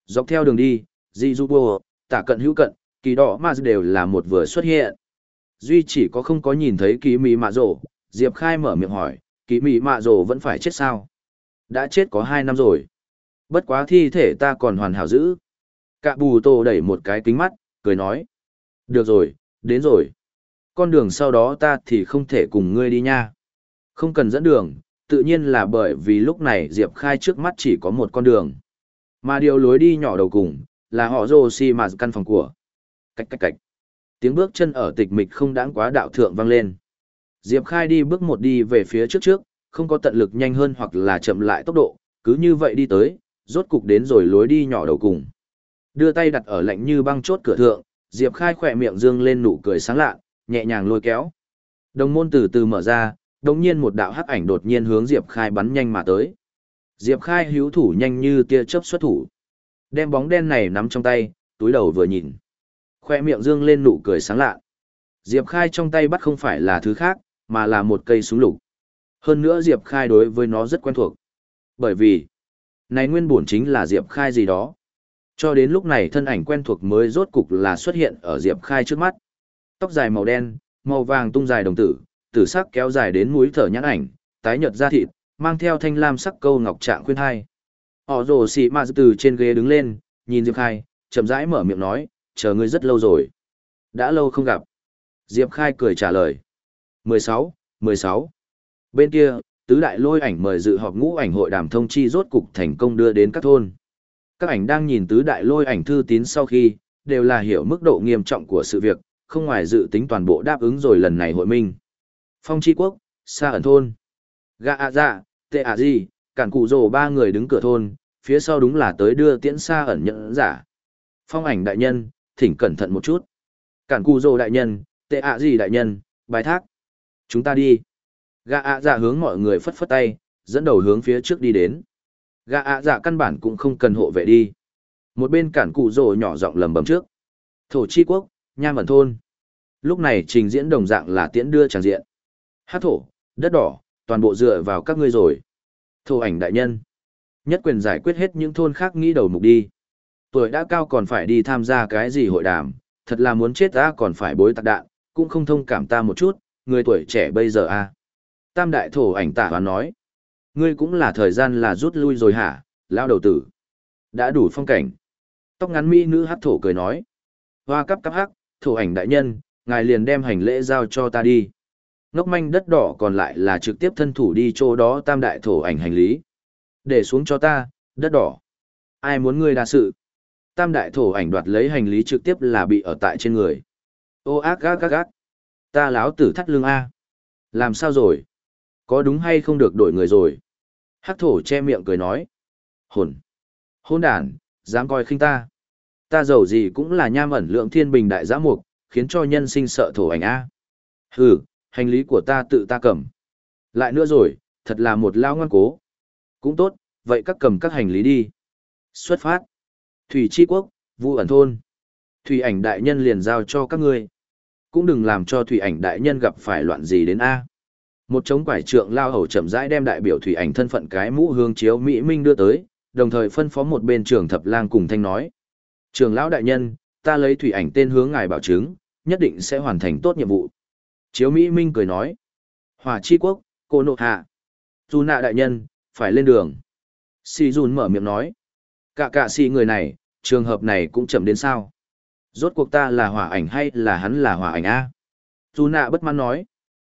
Dọc theo đường đi, Di Du Bô, tả cận hữu cận, kỳ đỏ mà đều là một vừa xuất hiện. Duy chỉ có không có nhìn thấy kỳ mì mạ rổ, Diệp Khai mở miệng hỏi, kỳ mì mạ rổ vẫn phải chết sao? Đã chết có 2 năm rồi. Bất quá thi thể ta còn hoàn hảo giữ. Cạ bù tô đẩy một cái kính mắt, cười nói. Được rồi, đến rồi. Con đường sau đó ta thì không thể cùng ngươi đi nha. Không cần dẫn đường, tự nhiên là bởi vì lúc này Diệp Khai trước mắt chỉ có một con đường. Mà điều lối đi nhỏ đầu cùng, là họ rô si mà căn phòng của. Cách cách cách. Tiếng bước chân ở tịch mịch không đáng quá đạo thượng vang lên. Diệp Khai đi bước một đi về phía trước trước, không có tận lực nhanh hơn hoặc là chậm lại tốc độ, cứ như vậy đi tới, rốt cục đến rồi lối đi nhỏ đầu cùng. Đưa tay đặt ở lạnh như băng chốt cửa thượng, Diệp Khai khỏe miệng dương lên nụ cười sáng lạ, nhẹ nhàng lôi kéo. Đồng môn từ từ mở ra, đồng nhiên một đạo hắc ảnh đột nhiên hướng Diệp Khai bắn nhanh mà tới. Diệp Khai hữu thủ nhanh như tia chớp xuất thủ. Đem bóng đen này nắm trong tay, túi đầu vừa nhìn. Khoe miệng dương lên nụ cười sáng lạ. Diệp Khai trong tay bắt không phải là thứ khác, mà là một cây súng lục. Hơn nữa Diệp Khai đối với nó rất quen thuộc. Bởi vì, này nguyên bổn chính là Diệp Khai gì đó. Cho đến lúc này thân ảnh quen thuộc mới rốt cục là xuất hiện ở Diệp Khai trước mắt. Tóc dài màu đen, màu vàng tung dài đồng tử, tử sắc kéo dài đến mũi thở nhãn ảnh, tái nhợt da thịt, mang theo thanh lam sắc câu ngọc trạng khuyên hai. Họ rồ xì mà từ trên ghế đứng lên, nhìn Diệp Khai, chậm rãi mở miệng nói, chờ ngươi rất lâu rồi. Đã lâu không gặp. Diệp Khai cười trả lời. 16, 16. Bên kia, tứ đại lôi ảnh mời dự họp ngũ ảnh hội đàm thông chi rốt cục thành công đưa đến các thôn. Các ảnh đang nhìn tứ đại lôi ảnh thư tín sau khi, đều là hiểu mức độ nghiêm trọng của sự việc, không ngoài dự tính toàn bộ đáp ứng rồi lần này hội minh. Phong Chi Quốc, xa ẩn thôn. Gà ạ dạ, tệ ạ gì, cản cụ rồ ba người đứng cửa thôn, phía sau đúng là tới đưa tiễn xa ẩn nhận giả. Phong ảnh đại nhân, thỉnh cẩn thận một chút. Cản cù rồ đại nhân, tệ ạ gì đại nhân, bài thác. Chúng ta đi. Gà ạ dạ hướng mọi người phất phất tay, dẫn đầu hướng phía trước đi đến. Gà ạ dạ căn bản cũng không cần hộ vệ đi. Một bên cản cụ rồ nhỏ giọng lầm bầm trước. Thổ chi quốc, nham ẩn thôn. Lúc này trình diễn đồng dạng là tiễn đưa tràng diện. Hát thổ, đất đỏ, toàn bộ dựa vào các ngươi rồi. Thổ ảnh đại nhân. Nhất quyền giải quyết hết những thôn khác nghĩ đầu mục đi. Tuổi đã cao còn phải đi tham gia cái gì hội đàm, thật là muốn chết ta còn phải bối tạc đạn, cũng không thông cảm ta một chút, người tuổi trẻ bây giờ a à. Tam đại thổ ảnh tả và nói. Ngươi cũng là thời gian là rút lui rồi hả, lao đầu tử. Đã đủ phong cảnh. Tóc ngắn mỹ nữ hát thổ cười nói. Hoa cắp cắp hắc, thổ ảnh đại nhân, ngài liền đem hành lễ giao cho ta đi. Ngốc manh đất đỏ còn lại là trực tiếp thân thủ đi chỗ đó tam đại thổ ảnh hành lý. Để xuống cho ta, đất đỏ. Ai muốn ngươi đa sự? Tam đại thổ ảnh đoạt lấy hành lý trực tiếp là bị ở tại trên người. Ô ác gác gác gác. Ta láo tử thắt lưng A. Làm sao rồi? Có đúng hay không được đổi người rồi? Hắc thổ che miệng cười nói. Hồn. Hôn đàn, dám coi khinh ta. Ta giàu gì cũng là nham ẩn lượng thiên bình đại giã mục, khiến cho nhân sinh sợ thổ ảnh A. Hừ, hành lý của ta tự ta cầm. Lại nữa rồi, thật là một lao ngoan cố. Cũng tốt, vậy các cầm các hành lý đi. Xuất phát. Thủy Chi Quốc, Vu ẩn thôn. Thủy ảnh đại nhân liền giao cho các ngươi. Cũng đừng làm cho thủy ảnh đại nhân gặp phải loạn gì đến A. Một chống quải trượng lao hầu chậm rãi đem đại biểu thủy ảnh thân phận cái mũ hương chiếu Mỹ Minh đưa tới, đồng thời phân phó một bên trường thập lang cùng thanh nói. Trường lão đại nhân, ta lấy thủy ảnh tên hướng ngài bảo chứng, nhất định sẽ hoàn thành tốt nhiệm vụ. Chiếu Mỹ Minh cười nói. Hỏa chi quốc, cô nộ hạ. Dù nạ đại nhân, phải lên đường. Si Dùn mở miệng nói. Cả cả xì người này, trường hợp này cũng chậm đến sao. Rốt cuộc ta là hỏa ảnh hay là hắn là hỏa ảnh A? Dù nạ bất mãn nói.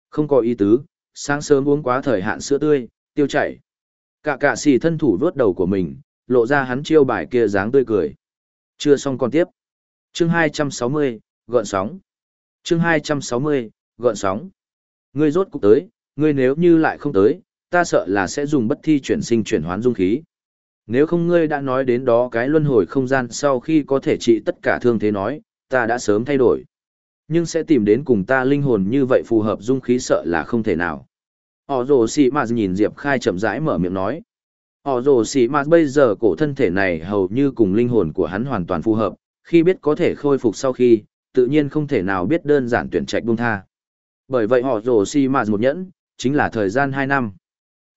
Không có ý tứ, sáng sớm uống quá thời hạn sữa tươi, tiêu chảy. Cả cả xì thân thủ vớt đầu của mình, lộ ra hắn chiêu bài kia dáng tươi cười. Chưa xong còn tiếp. Chương 260, gợn sóng. Chương 260, gợn sóng. Ngươi rốt cục tới, ngươi nếu như lại không tới, ta sợ là sẽ dùng bất thi chuyển sinh chuyển hoán dung khí. Nếu không ngươi đã nói đến đó cái luân hồi không gian sau khi có thể trị tất cả thương thế nói, ta đã sớm thay đổi. Nhưng sẽ tìm đến cùng ta linh hồn như vậy phù hợp dung khí sợ là không thể nào. Họ rồ xì mà nhìn Diệp Khai chậm rãi mở miệng nói. Họ rồ xì mà bây giờ cổ thân thể này hầu như cùng linh hồn của hắn hoàn toàn phù hợp, khi biết có thể khôi phục sau khi, tự nhiên không thể nào biết đơn giản tuyển trạch buông tha. Bởi vậy họ rồ xì mà một nhẫn, chính là thời gian 2 năm.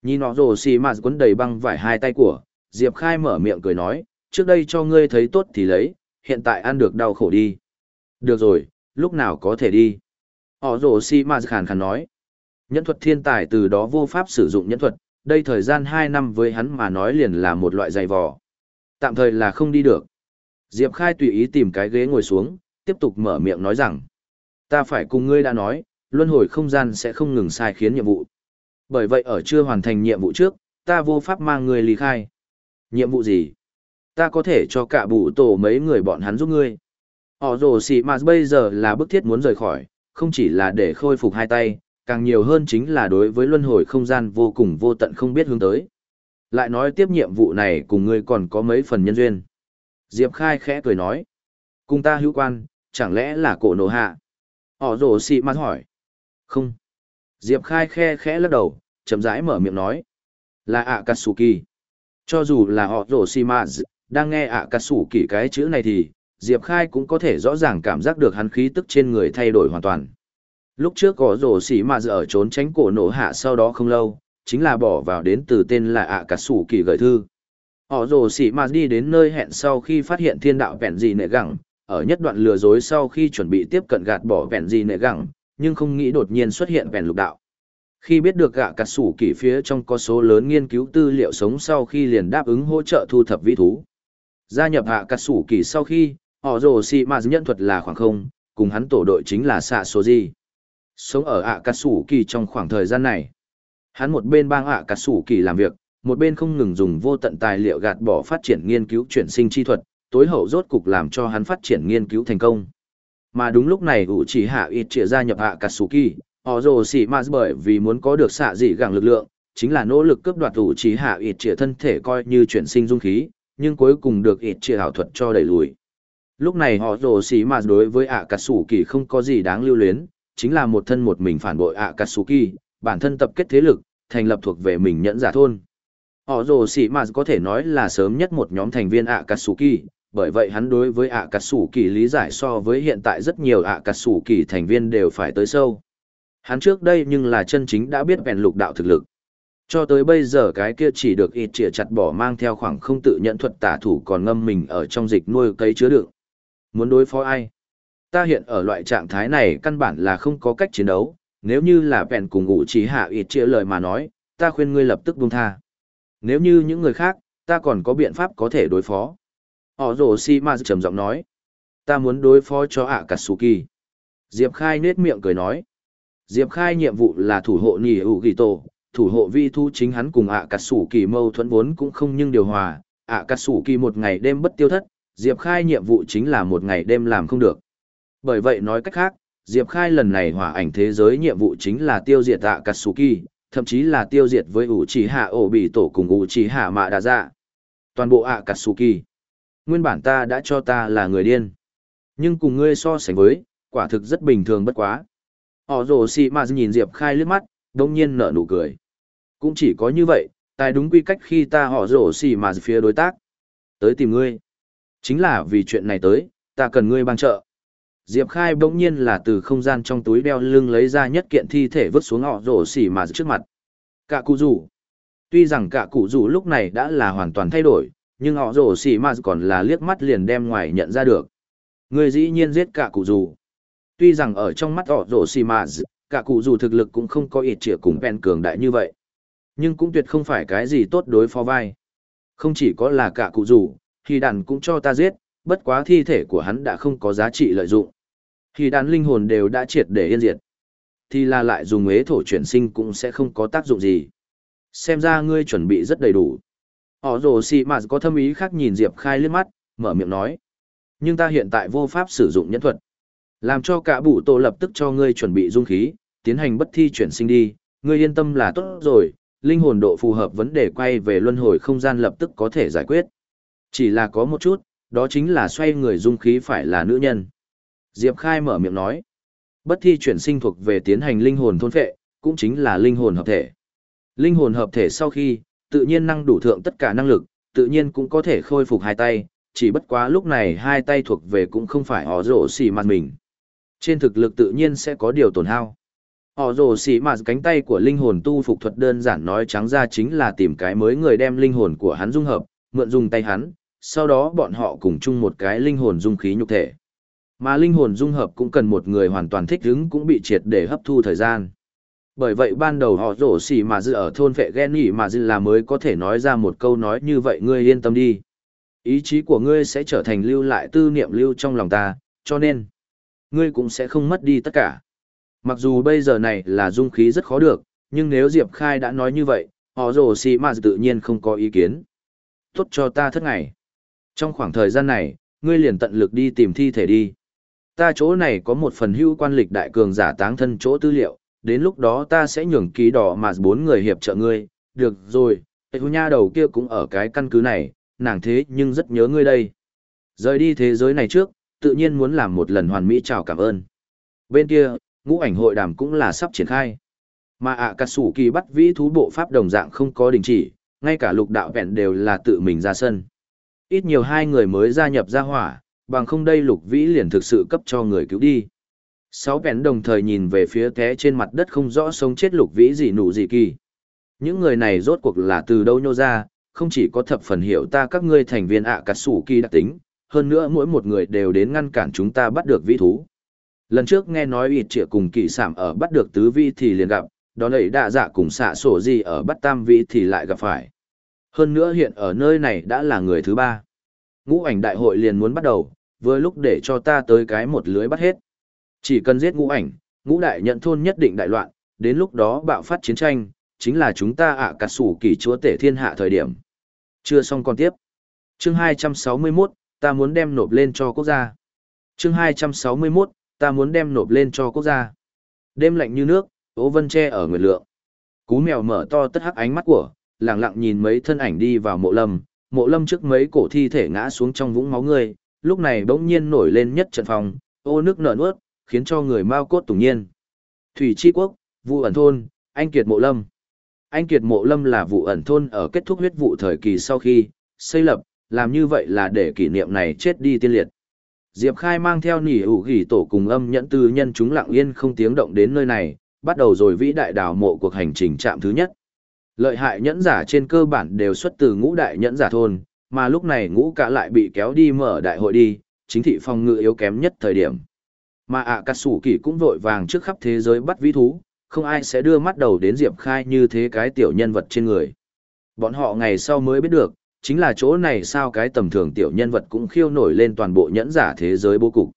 Nhìn họ rồ xì mà quấn đầy băng vải hai tay của, Diệp Khai mở miệng cười nói, trước đây cho ngươi thấy tốt thì lấy, hiện tại ăn được đau khổ đi. Được rồi, lúc nào có thể đi. Họ rồ si mà khàn khàn nói. Nhẫn thuật thiên tài từ đó vô pháp sử dụng nhẫn thuật, đây thời gian 2 năm với hắn mà nói liền là một loại dày vò. Tạm thời là không đi được. Diệp Khai tùy ý tìm cái ghế ngồi xuống, tiếp tục mở miệng nói rằng. Ta phải cùng ngươi đã nói, luân hồi không gian sẽ không ngừng sai khiến nhiệm vụ. Bởi vậy ở chưa hoàn thành nhiệm vụ trước, ta vô pháp mang ngươi ly khai. Nhiệm vụ gì? Ta có thể cho cả bụ tổ mấy người bọn hắn giúp ngươi. Họ rồ xì mà bây giờ là bức thiết muốn rời khỏi, không chỉ là để khôi phục hai tay, càng nhiều hơn chính là đối với luân hồi không gian vô cùng vô tận không biết hướng tới. Lại nói tiếp nhiệm vụ này cùng ngươi còn có mấy phần nhân duyên. Diệp Khai khẽ cười nói. Cùng ta hữu quan, chẳng lẽ là cổ nổ hạ? Họ rồ xị mà hỏi. Không. Diệp Khai khe khẽ lắc đầu, chậm rãi mở miệng nói. Là ạ Katsuki. Cho dù là họ rồ xị mặt, đang nghe ạ Katsuki cái chữ này thì, Diệp Khai cũng có thể rõ ràng cảm giác được hắn khí tức trên người thay đổi hoàn toàn. Lúc trước có rồ xỉ mà ở trốn tránh cổ nổ hạ sau đó không lâu, chính là bỏ vào đến từ tên là ạ cà sủ kỳ gửi thư. Họ Rổ Xì mà đi đến nơi hẹn sau khi phát hiện thiên đạo vẹn gì nệ gẳng, ở nhất đoạn lừa dối sau khi chuẩn bị tiếp cận gạt bỏ vẹn gì nệ gẳng, nhưng không nghĩ đột nhiên xuất hiện vẹn lục đạo. Khi biết được gạ cả sủ kỳ phía trong có số lớn nghiên cứu tư liệu sống sau khi liền đáp ứng hỗ trợ thu thập vi thú. Gia nhập hạ cả sủ kỳ sau khi, họ rồ xỉ mà nhân thuật là khoảng không, cùng hắn tổ đội chính là xạ số gì. Sống ở ạ cà sủ kỳ trong khoảng thời gian này. Hắn một bên bang ạ cà sủ kỳ làm việc, một bên không ngừng dùng vô tận tài liệu gạt bỏ phát triển nghiên cứu chuyển sinh chi thuật, tối hậu rốt cục làm cho hắn phát triển nghiên cứu thành công. Mà đúng lúc này ủ chỉ hạ ít trịa gia nhập ạ cà sủ kỳ, họ rồ xỉ mà bởi vì muốn có được xạ dị gẳng lực lượng, chính là nỗ lực cướp đoạt ủ trí hạ ít trịa thân thể coi như chuyển sinh dung khí, nhưng cuối cùng được ít trịa hảo thuật cho đẩy lùi. Lúc này họ rồ xỉ mà đối với ạ cà sủ kỳ không có gì đáng lưu luyến, chính là một thân một mình phản bội ạ cà sủ kỳ, bản thân tập kết thế lực, thành lập thuộc về mình nhẫn giả thôn. Họ rồ sĩ mà có thể nói là sớm nhất một nhóm thành viên ạ cà sủ kỳ, bởi vậy hắn đối với ạ cà sủ kỳ lý giải so với hiện tại rất nhiều ạ cà sủ kỳ thành viên đều phải tới sâu. Hắn trước đây nhưng là chân chính đã biết bèn lục đạo thực lực. Cho tới bây giờ cái kia chỉ được ít trịa chặt bỏ mang theo khoảng không tự nhận thuật tả thủ còn ngâm mình ở trong dịch nuôi cấy chứa đựng. Muốn đối phó ai? ta hiện ở loại trạng thái này căn bản là không có cách chiến đấu, nếu như là vẹn cùng ngụ trí hạ ít trịa lời mà nói, ta khuyên ngươi lập tức buông tha. Nếu như những người khác, ta còn có biện pháp có thể đối phó. Họ rổ si ma trầm giọng nói, ta muốn đối phó cho ạ à Katsuki. Diệp Khai nết miệng cười nói, Diệp Khai nhiệm vụ là thủ hộ nỉ hữu gỉ tổ, thủ hộ vi thu chính hắn cùng ạ à kỳ mâu thuẫn vốn cũng không nhưng điều hòa, ạ à kỳ một ngày đêm bất tiêu thất, Diệp Khai nhiệm vụ chính là một ngày đêm làm không được. Bởi vậy nói cách khác, Diệp Khai lần này hỏa ảnh thế giới nhiệm vụ chính là tiêu diệt ạ cát sủ kỳ, thậm chí là tiêu diệt với ủ chỉ hạ ổ bị tổ cùng ủ chỉ hạ mạ đà dạ. Toàn bộ ạ cát sủ kỳ. Nguyên bản ta đã cho ta là người điên. Nhưng cùng ngươi so sánh với, quả thực rất bình thường bất quá. Họ rồ xì mà nhìn Diệp Khai liếc mắt, đông nhiên nở nụ cười. Cũng chỉ có như vậy, tài đúng quy cách khi ta họ rồ xì mà phía đối tác. Tới tìm ngươi. Chính là vì chuyện này tới, ta cần ngươi ban trợ. Diệp Khai bỗng nhiên là từ không gian trong túi đeo lưng lấy ra nhất kiện thi thể vứt xuống họ rổ xỉ mà trước mặt. Cả cụ rủ. Tuy rằng cả cụ rủ lúc này đã là hoàn toàn thay đổi, nhưng họ rổ xỉ mà còn là liếc mắt liền đem ngoài nhận ra được. Người dĩ nhiên giết cả cụ rủ. Tuy rằng ở trong mắt họ rổ xì mà cả cụ dù thực lực cũng không có ít trịa cùng bèn cường đại như vậy. Nhưng cũng tuyệt không phải cái gì tốt đối phó vai. Không chỉ có là cả cụ dù, thì đàn cũng cho ta giết, bất quá thi thể của hắn đã không có giá trị lợi dụng. Thì đàn linh hồn đều đã triệt để yên diệt, thì là lại dùng ế thổ chuyển sinh cũng sẽ không có tác dụng gì. Xem ra ngươi chuẩn bị rất đầy đủ. Họ rồ xì mà có thâm ý khác nhìn Diệp Khai liếc mắt, mở miệng nói. Nhưng ta hiện tại vô pháp sử dụng nhẫn thuật. Làm cho cả bụ tổ lập tức cho ngươi chuẩn bị dung khí, tiến hành bất thi chuyển sinh đi, ngươi yên tâm là tốt rồi, linh hồn độ phù hợp vấn đề quay về luân hồi không gian lập tức có thể giải quyết. Chỉ là có một chút, đó chính là xoay người dung khí phải là nữ nhân. Diệp Khai mở miệng nói, bất thi chuyển sinh thuộc về tiến hành linh hồn thôn phệ, cũng chính là linh hồn hợp thể. Linh hồn hợp thể sau khi, tự nhiên năng đủ thượng tất cả năng lực, tự nhiên cũng có thể khôi phục hai tay, chỉ bất quá lúc này hai tay thuộc về cũng không phải họ rổ xỉ mặt mình. Trên thực lực tự nhiên sẽ có điều tổn hao. Họ rổ xỉ mà cánh tay của linh hồn tu phục thuật đơn giản nói trắng ra chính là tìm cái mới người đem linh hồn của hắn dung hợp, mượn dùng tay hắn, sau đó bọn họ cùng chung một cái linh hồn dung khí nhục thể. Mà linh hồn dung hợp cũng cần một người hoàn toàn thích ứng cũng bị triệt để hấp thu thời gian. Bởi vậy ban đầu họ rổ xỉ mà dự ở thôn vệ ghen nghỉ mà dự là mới có thể nói ra một câu nói như vậy ngươi yên tâm đi. Ý chí của ngươi sẽ trở thành lưu lại tư niệm lưu trong lòng ta, cho nên, ngươi cũng sẽ không mất đi tất cả. Mặc dù bây giờ này là dung khí rất khó được, nhưng nếu Diệp Khai đã nói như vậy, họ rồ xỉ mà tự nhiên không có ý kiến. Tốt cho ta thất ngày. Trong khoảng thời gian này, ngươi liền tận lực đi tìm thi thể đi. Ta chỗ này có một phần hưu quan lịch đại cường giả táng thân chỗ tư liệu, đến lúc đó ta sẽ nhường ký đỏ mà bốn người hiệp trợ ngươi, được rồi, hệ hù nha đầu kia cũng ở cái căn cứ này, nàng thế nhưng rất nhớ ngươi đây. Rời đi thế giới này trước, tự nhiên muốn làm một lần hoàn mỹ chào cảm ơn. Bên kia, ngũ ảnh hội đàm cũng là sắp triển khai. Mà ạ à, cà sủ kỳ bắt vĩ thú bộ pháp đồng dạng không có đình chỉ, ngay cả lục đạo vẹn đều là tự mình ra sân. Ít nhiều hai người mới gia nhập ra hỏa, bằng không đây lục vĩ liền thực sự cấp cho người cứu đi. Sáu vẹn đồng thời nhìn về phía té trên mặt đất không rõ sống chết lục vĩ gì nụ gì kỳ. Những người này rốt cuộc là từ đâu nhô ra, không chỉ có thập phần hiểu ta các ngươi thành viên ạ à cà sủ kỳ đặc tính, hơn nữa mỗi một người đều đến ngăn cản chúng ta bắt được vĩ thú. Lần trước nghe nói ịt trịa cùng kỳ sảm ở bắt được tứ vi thì liền gặp, đó lấy đạ dạ cùng xạ sổ gì ở bắt tam vĩ thì lại gặp phải. Hơn nữa hiện ở nơi này đã là người thứ ba. Ngũ ảnh đại hội liền muốn bắt đầu, vừa lúc để cho ta tới cái một lưới bắt hết. Chỉ cần giết ngũ ảnh, ngũ đại nhận thôn nhất định đại loạn, đến lúc đó bạo phát chiến tranh, chính là chúng ta ạ à cắt sủ kỳ chúa tể thiên hạ thời điểm. Chưa xong còn tiếp. Chương 261, ta muốn đem nộp lên cho quốc gia. Chương 261, ta muốn đem nộp lên cho quốc gia. Đêm lạnh như nước, ố vân che ở nguyệt lượng. Cú mèo mở to tất hắc ánh mắt của, lặng lặng nhìn mấy thân ảnh đi vào mộ lâm, mộ lâm trước mấy cổ thi thể ngã xuống trong vũng máu người, lúc này bỗng nhiên nổi lên nhất trận phòng, ô nước nở nuốt, khiến cho người mau cốt tủng nhiên. Thủy Chi Quốc, Vu ẩn thôn, anh Kiệt Mộ Lâm. Anh Kiệt Mộ Lâm là vụ ẩn thôn ở kết thúc huyết vụ thời kỳ sau khi xây lập, làm như vậy là để kỷ niệm này chết đi tiên liệt. Diệp Khai mang theo nỉ hủ gỉ tổ cùng âm nhẫn tư nhân chúng lặng yên không tiếng động đến nơi này, bắt đầu rồi vĩ đại đào mộ cuộc hành trình chạm thứ nhất. Lợi hại nhẫn giả trên cơ bản đều xuất từ ngũ đại nhẫn giả thôn, mà lúc này ngũ cả lại bị kéo đi mở đại hội đi, chính thị phòng ngự yếu kém nhất thời điểm. Mà ạ à, cắt sủ kỷ cũng vội vàng trước khắp thế giới bắt vĩ thú, không ai sẽ đưa mắt đầu đến Diệp Khai như thế cái tiểu nhân vật trên người. Bọn họ ngày sau mới biết được, chính là chỗ này sao cái tầm thường tiểu nhân vật cũng khiêu nổi lên toàn bộ nhẫn giả thế giới bố cục.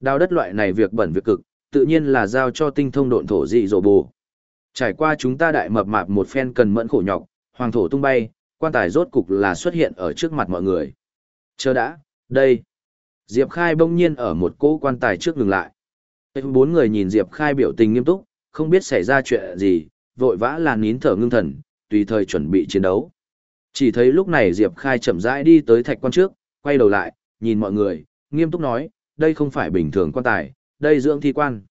Đào đất loại này việc bẩn việc cực, tự nhiên là giao cho tinh thông độn thổ dị dỗ bù. Trải qua chúng ta đại mập mạp một phen cần mẫn khổ nhọc, hoàng thổ tung bay, quan tài rốt cục là xuất hiện ở trước mặt mọi người. Chờ đã, đây. Diệp Khai bỗng nhiên ở một cỗ quan tài trước ngừng lại. Bốn người nhìn Diệp Khai biểu tình nghiêm túc, không biết xảy ra chuyện gì, vội vã là nín thở ngưng thần, tùy thời chuẩn bị chiến đấu. Chỉ thấy lúc này Diệp Khai chậm rãi đi tới thạch quan trước, quay đầu lại, nhìn mọi người, nghiêm túc nói, đây không phải bình thường quan tài, đây dưỡng thi quan.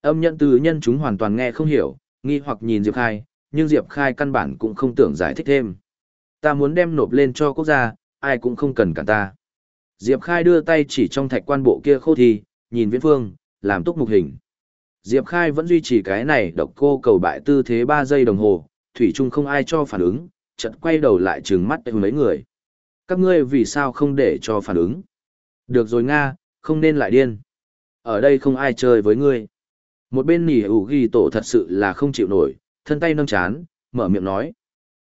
Âm nhận từ nhân chúng hoàn toàn nghe không hiểu, nghi hoặc nhìn Diệp Khai, nhưng Diệp Khai căn bản cũng không tưởng giải thích thêm. Ta muốn đem nộp lên cho quốc gia, ai cũng không cần cả ta. Diệp Khai đưa tay chỉ trong thạch quan bộ kia khô thi, nhìn viễn phương, làm túc mục hình. Diệp Khai vẫn duy trì cái này độc cô cầu bại tư thế 3 giây đồng hồ, thủy chung không ai cho phản ứng, chợt quay đầu lại trừng mắt mấy người. Các ngươi vì sao không để cho phản ứng? Được rồi Nga, không nên lại điên. Ở đây không ai chơi với ngươi. Một bên nỉ ủ ghi tổ thật sự là không chịu nổi, thân tay nâng chán, mở miệng nói.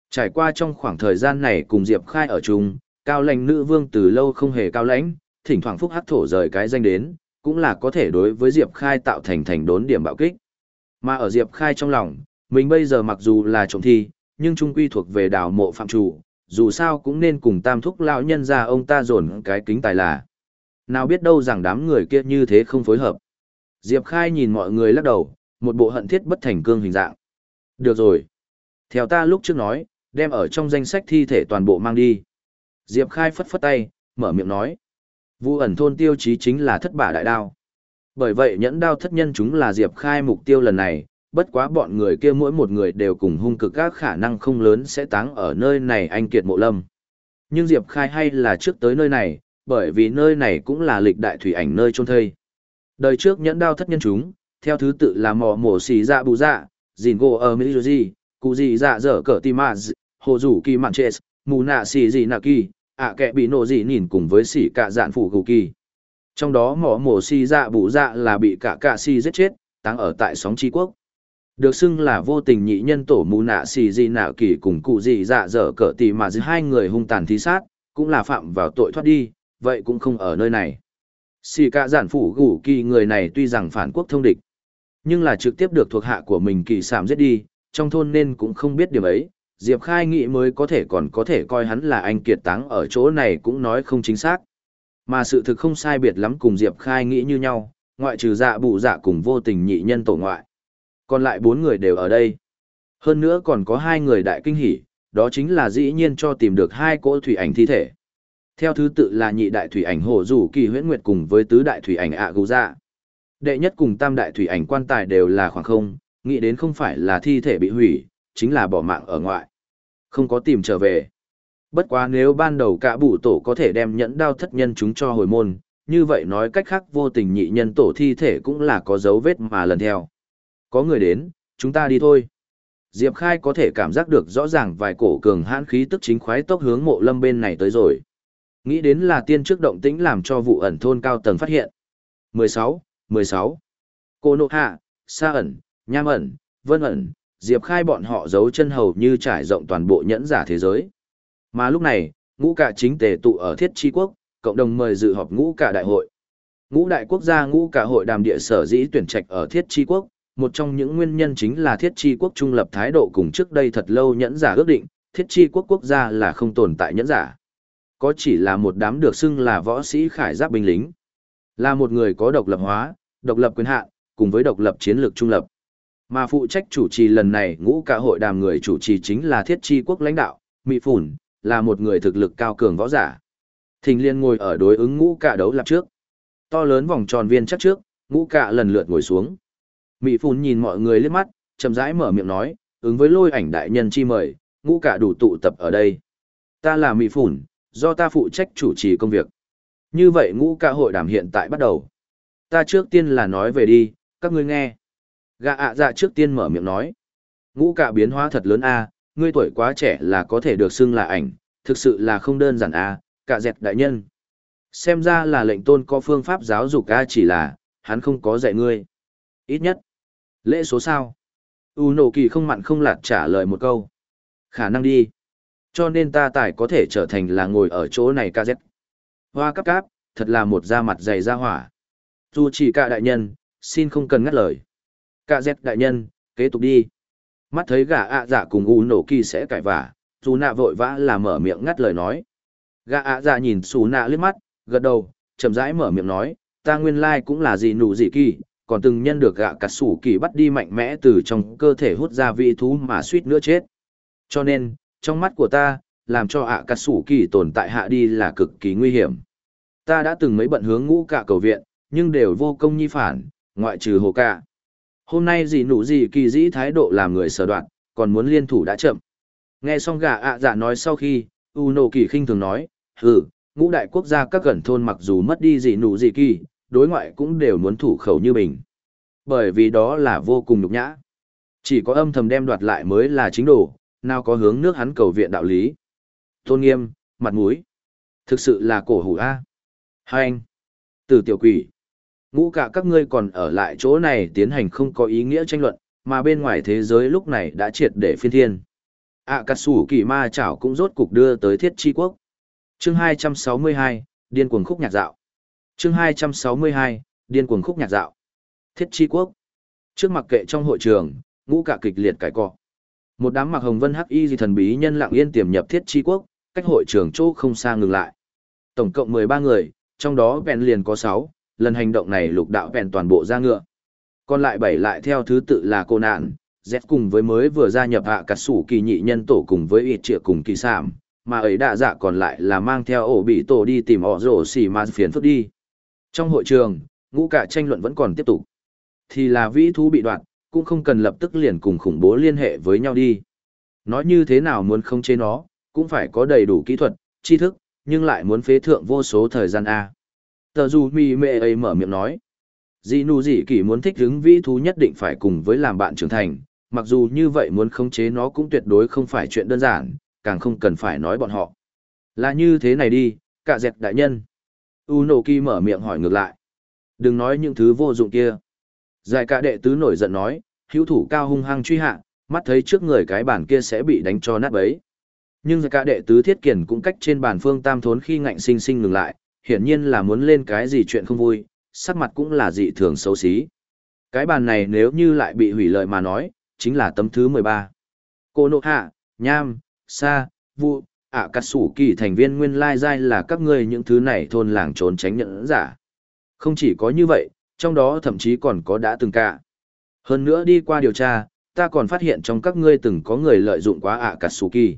Trải qua trong khoảng thời gian này cùng Diệp Khai ở chung, cao lãnh nữ vương từ lâu không hề cao lãnh, thỉnh thoảng phúc hắc thổ rời cái danh đến, cũng là có thể đối với Diệp Khai tạo thành thành đốn điểm bạo kích. Mà ở Diệp Khai trong lòng, mình bây giờ mặc dù là trộm thi, nhưng trung quy thuộc về đào mộ phạm chủ, dù sao cũng nên cùng tam thúc lão nhân ra ông ta dồn cái kính tài là. Nào biết đâu rằng đám người kia như thế không phối hợp. Diệp Khai nhìn mọi người lắc đầu, một bộ hận thiết bất thành cương hình dạng. Được rồi. Theo ta lúc trước nói, đem ở trong danh sách thi thể toàn bộ mang đi. Diệp Khai phất phất tay, mở miệng nói. Vu ẩn thôn tiêu chí chính là thất bả đại đao. Bởi vậy nhẫn đao thất nhân chúng là Diệp Khai mục tiêu lần này, bất quá bọn người kia mỗi một người đều cùng hung cực các khả năng không lớn sẽ táng ở nơi này anh kiệt mộ lâm. Nhưng Diệp Khai hay là trước tới nơi này, bởi vì nơi này cũng là lịch đại thủy ảnh nơi trôn thây. Đời trước nhẫn đao thất nhân chúng, theo thứ tự là mò mổ xì dạ bù dạ, dìn gỗ ở mỹ gì, cụ gì dạ dở cỡ tim hồ rủ kỳ mạn chết, mù nạ xì gì nạ kỳ, ạ kẹ bị nổ gì nhìn cùng với xì cả dạn phủ gù kỳ. Trong đó mỏ mổ xì dạ bù dạ là bị cả cả xì giết chết, táng ở tại sóng tri quốc. Được xưng là vô tình nhị nhân tổ mù nạ xì gì nạ kỳ cùng cụ gì dạ dở cỡ tì mà giữa hai người hung tàn thí sát, cũng là phạm vào tội thoát đi, vậy cũng không ở nơi này. Xì cả giản phủ gủ kỳ người này tuy rằng phản quốc thông địch, nhưng là trực tiếp được thuộc hạ của mình kỳ sảm giết đi, trong thôn nên cũng không biết điểm ấy. Diệp Khai nghĩ mới có thể còn có thể coi hắn là anh kiệt táng ở chỗ này cũng nói không chính xác. Mà sự thực không sai biệt lắm cùng Diệp Khai nghĩ như nhau, ngoại trừ dạ bụ dạ cùng vô tình nhị nhân tổ ngoại. Còn lại bốn người đều ở đây. Hơn nữa còn có hai người đại kinh hỉ, đó chính là dĩ nhiên cho tìm được hai cỗ thủy ảnh thi thể. Theo thứ tự là nhị đại thủy ảnh hồ rủ kỳ huyễn nguyệt cùng với tứ đại thủy ảnh ạ gù dạ. Đệ nhất cùng tam đại thủy ảnh quan tài đều là khoảng không, nghĩ đến không phải là thi thể bị hủy, chính là bỏ mạng ở ngoại. Không có tìm trở về. Bất quá nếu ban đầu cả bụ tổ có thể đem nhẫn đao thất nhân chúng cho hồi môn, như vậy nói cách khác vô tình nhị nhân tổ thi thể cũng là có dấu vết mà lần theo. Có người đến, chúng ta đi thôi. Diệp Khai có thể cảm giác được rõ ràng vài cổ cường hãn khí tức chính khoái tốc hướng mộ lâm bên này tới rồi. Nghĩ đến là tiên trước động tĩnh làm cho vụ ẩn thôn cao tầng phát hiện. 16, 16. Cô nộ hạ, sa ẩn, nham ẩn, vân ẩn, Diệp Khai bọn họ giấu chân hầu như trải rộng toàn bộ nhẫn giả thế giới. Mà lúc này, ngũ cả chính tề tụ ở thiết chi quốc, cộng đồng mời dự họp ngũ cả đại hội. Ngũ đại quốc gia ngũ cả hội đàm địa sở dĩ tuyển trạch ở thiết chi quốc, một trong những nguyên nhân chính là thiết chi quốc trung lập thái độ cùng trước đây thật lâu nhẫn giả ước định, thiết chi quốc quốc gia là không tồn tại nhẫn giả. Có chỉ là một đám được xưng là võ sĩ khải giáp binh lính. Là một người có độc lập hóa, độc lập quyền hạn, cùng với độc lập chiến lược trung lập. Mà phụ trách chủ trì lần này ngũ cả hội đàm người chủ trì chính là thiết chi quốc lãnh đạo, Mỹ Phủn, là một người thực lực cao cường võ giả. Thình liên ngồi ở đối ứng ngũ cả đấu lập trước. To lớn vòng tròn viên chắc trước, ngũ cả lần lượt ngồi xuống. Mỹ Phủn nhìn mọi người liếc mắt, chậm rãi mở miệng nói, ứng với lôi ảnh đại nhân chi mời, ngũ cả đủ tụ tập ở đây. Ta là Mỹ Phủn, do ta phụ trách chủ trì công việc. Như vậy ngũ cả hội đàm hiện tại bắt đầu. Ta trước tiên là nói về đi, các ngươi nghe. Gà ạ dạ trước tiên mở miệng nói. Ngũ cả biến hóa thật lớn a, ngươi tuổi quá trẻ là có thể được xưng là ảnh, thực sự là không đơn giản a, cả dẹt đại nhân. Xem ra là lệnh tôn có phương pháp giáo dục a chỉ là, hắn không có dạy ngươi. Ít nhất. Lễ số sao? U nổ kỳ không mặn không lạt trả lời một câu. Khả năng đi. Cho nên ta tài có thể trở thành là ngồi ở chỗ này ca dép. Hoa cắp cáp, thật là một da mặt dày da hỏa. Dù chỉ cả đại nhân, xin không cần ngắt lời. Cả dép đại nhân, kế tục đi. Mắt thấy gà ạ dạ cùng u nổ kỳ sẽ cãi vả, dù nạ vội vã là mở miệng ngắt lời nói. Gà ạ dạ nhìn xù nạ liếc mắt, gật đầu, chậm rãi mở miệng nói, ta nguyên lai cũng là gì nụ gì kỳ, còn từng nhân được gạ cà sủ kỳ bắt đi mạnh mẽ từ trong cơ thể hút ra vị thú mà suýt nữa chết. Cho nên, trong mắt của ta, làm cho ạ cà sủ kỳ tồn tại hạ đi là cực kỳ nguy hiểm. Ta đã từng mấy bận hướng ngũ cả cầu viện, nhưng đều vô công nhi phản, ngoại trừ hồ cả. Hôm nay gì nụ gì kỳ dĩ thái độ làm người sở đoạn, còn muốn liên thủ đã chậm. Nghe xong gà ạ dạ nói sau khi, U Nô kỳ khinh thường nói, hừ, ngũ đại quốc gia các gần thôn mặc dù mất đi gì nụ gì kỳ, đối ngoại cũng đều muốn thủ khẩu như mình. Bởi vì đó là vô cùng nhục nhã. Chỉ có âm thầm đem đoạt lại mới là chính đồ, nào có hướng nước hắn cầu viện đạo lý. Tôn nghiêm, mặt mũi. Thực sự là cổ hủ A. Hai anh. Từ tiểu quỷ. Ngũ cả các ngươi còn ở lại chỗ này tiến hành không có ý nghĩa tranh luận, mà bên ngoài thế giới lúc này đã triệt để phiên thiên. ạ cắt sủ kỳ ma chảo cũng rốt cục đưa tới thiết chi quốc. Chương 262, Điên cuồng khúc nhạc dạo. Chương 262, Điên cuồng khúc nhạc dạo. Thiết chi quốc. Trước mặc kệ trong hội trường, ngũ cả kịch liệt cải cọ. Một đám mặc hồng vân hắc y gì thần bí nhân lặng yên tiềm nhập thiết chi quốc, cách hội trường chỗ không xa ngừng lại. Tổng cộng 13 người, trong đó vẹn liền có 6, lần hành động này lục đạo vẹn toàn bộ ra ngựa. Còn lại bảy lại theo thứ tự là cô nạn, Z cùng với mới vừa gia nhập hạ cắt sủ kỳ nhị nhân tổ cùng với ít trịa cùng kỳ sảm, mà ấy đạ dạ còn lại là mang theo ổ bị tổ đi tìm ỏ rổ xỉ mà phiền phức đi. Trong hội trường, ngũ cả tranh luận vẫn còn tiếp tục. Thì là vĩ thú bị đoạn, cũng không cần lập tức liền cùng khủng bố liên hệ với nhau đi. Nói như thế nào muốn không chế nó, cũng phải có đầy đủ kỹ thuật, tri thức, nhưng lại muốn phế thượng vô số thời gian A. Tờ dù mì mẹ ấy mở miệng nói. Dì nụ dì kỳ muốn thích hứng vĩ thú nhất định phải cùng với làm bạn trưởng thành, mặc dù như vậy muốn khống chế nó cũng tuyệt đối không phải chuyện đơn giản, càng không cần phải nói bọn họ. Là như thế này đi, cả dẹt đại nhân u nổ kỳ mở miệng hỏi ngược lại. Đừng nói những thứ vô dụng kia. Giải cả đệ tứ nổi giận nói, hữu thủ cao hung hăng truy hạ, mắt thấy trước người cái bàn kia sẽ bị đánh cho nát bấy. Nhưng giải cả đệ tứ thiết kiển cũng cách trên bàn phương tam thốn khi ngạnh sinh sinh ngừng lại, hiển nhiên là muốn lên cái gì chuyện không vui, sắc mặt cũng là dị thường xấu xí. Cái bàn này nếu như lại bị hủy lợi mà nói, chính là tấm thứ 13. Cô nộ hạ, nham, sa, vụ, ạ cắt sủ kỳ thành viên nguyên lai giai là các ngươi những thứ này thôn làng trốn tránh nhận giả. Không chỉ có như vậy, trong đó thậm chí còn có đã từng cả. Hơn nữa đi qua điều tra, ta còn phát hiện trong các ngươi từng có người lợi dụng quá ạ cắt sủ kỳ.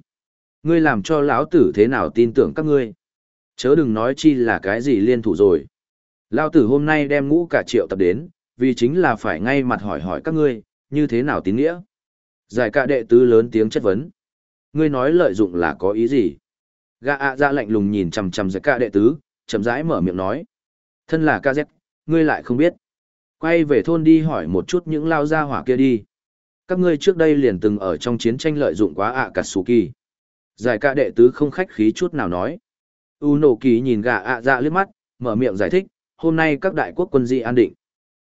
Ngươi làm cho lão tử thế nào tin tưởng các ngươi. Chớ đừng nói chi là cái gì liên thủ rồi. Lão tử hôm nay đem ngũ cả triệu tập đến, vì chính là phải ngay mặt hỏi hỏi các ngươi, như thế nào tín nghĩa. Giải cả đệ tứ lớn tiếng chất vấn. Ngươi nói lợi dụng là có ý gì? Gã ạ ra lạnh lùng nhìn chằm chằm giải ca đệ tứ, chậm rãi mở miệng nói. Thân là ca dép, ngươi lại không biết. Quay về thôn đi hỏi một chút những lao gia hỏa kia đi. Các ngươi trước đây liền từng ở trong chiến tranh lợi dụng quá ạ cà sù kỳ. Giải ca đệ tứ không khách khí chút nào nói. U nổ kỳ nhìn gã ạ dạ liếc mắt, mở miệng giải thích, hôm nay các đại quốc quân dị an định.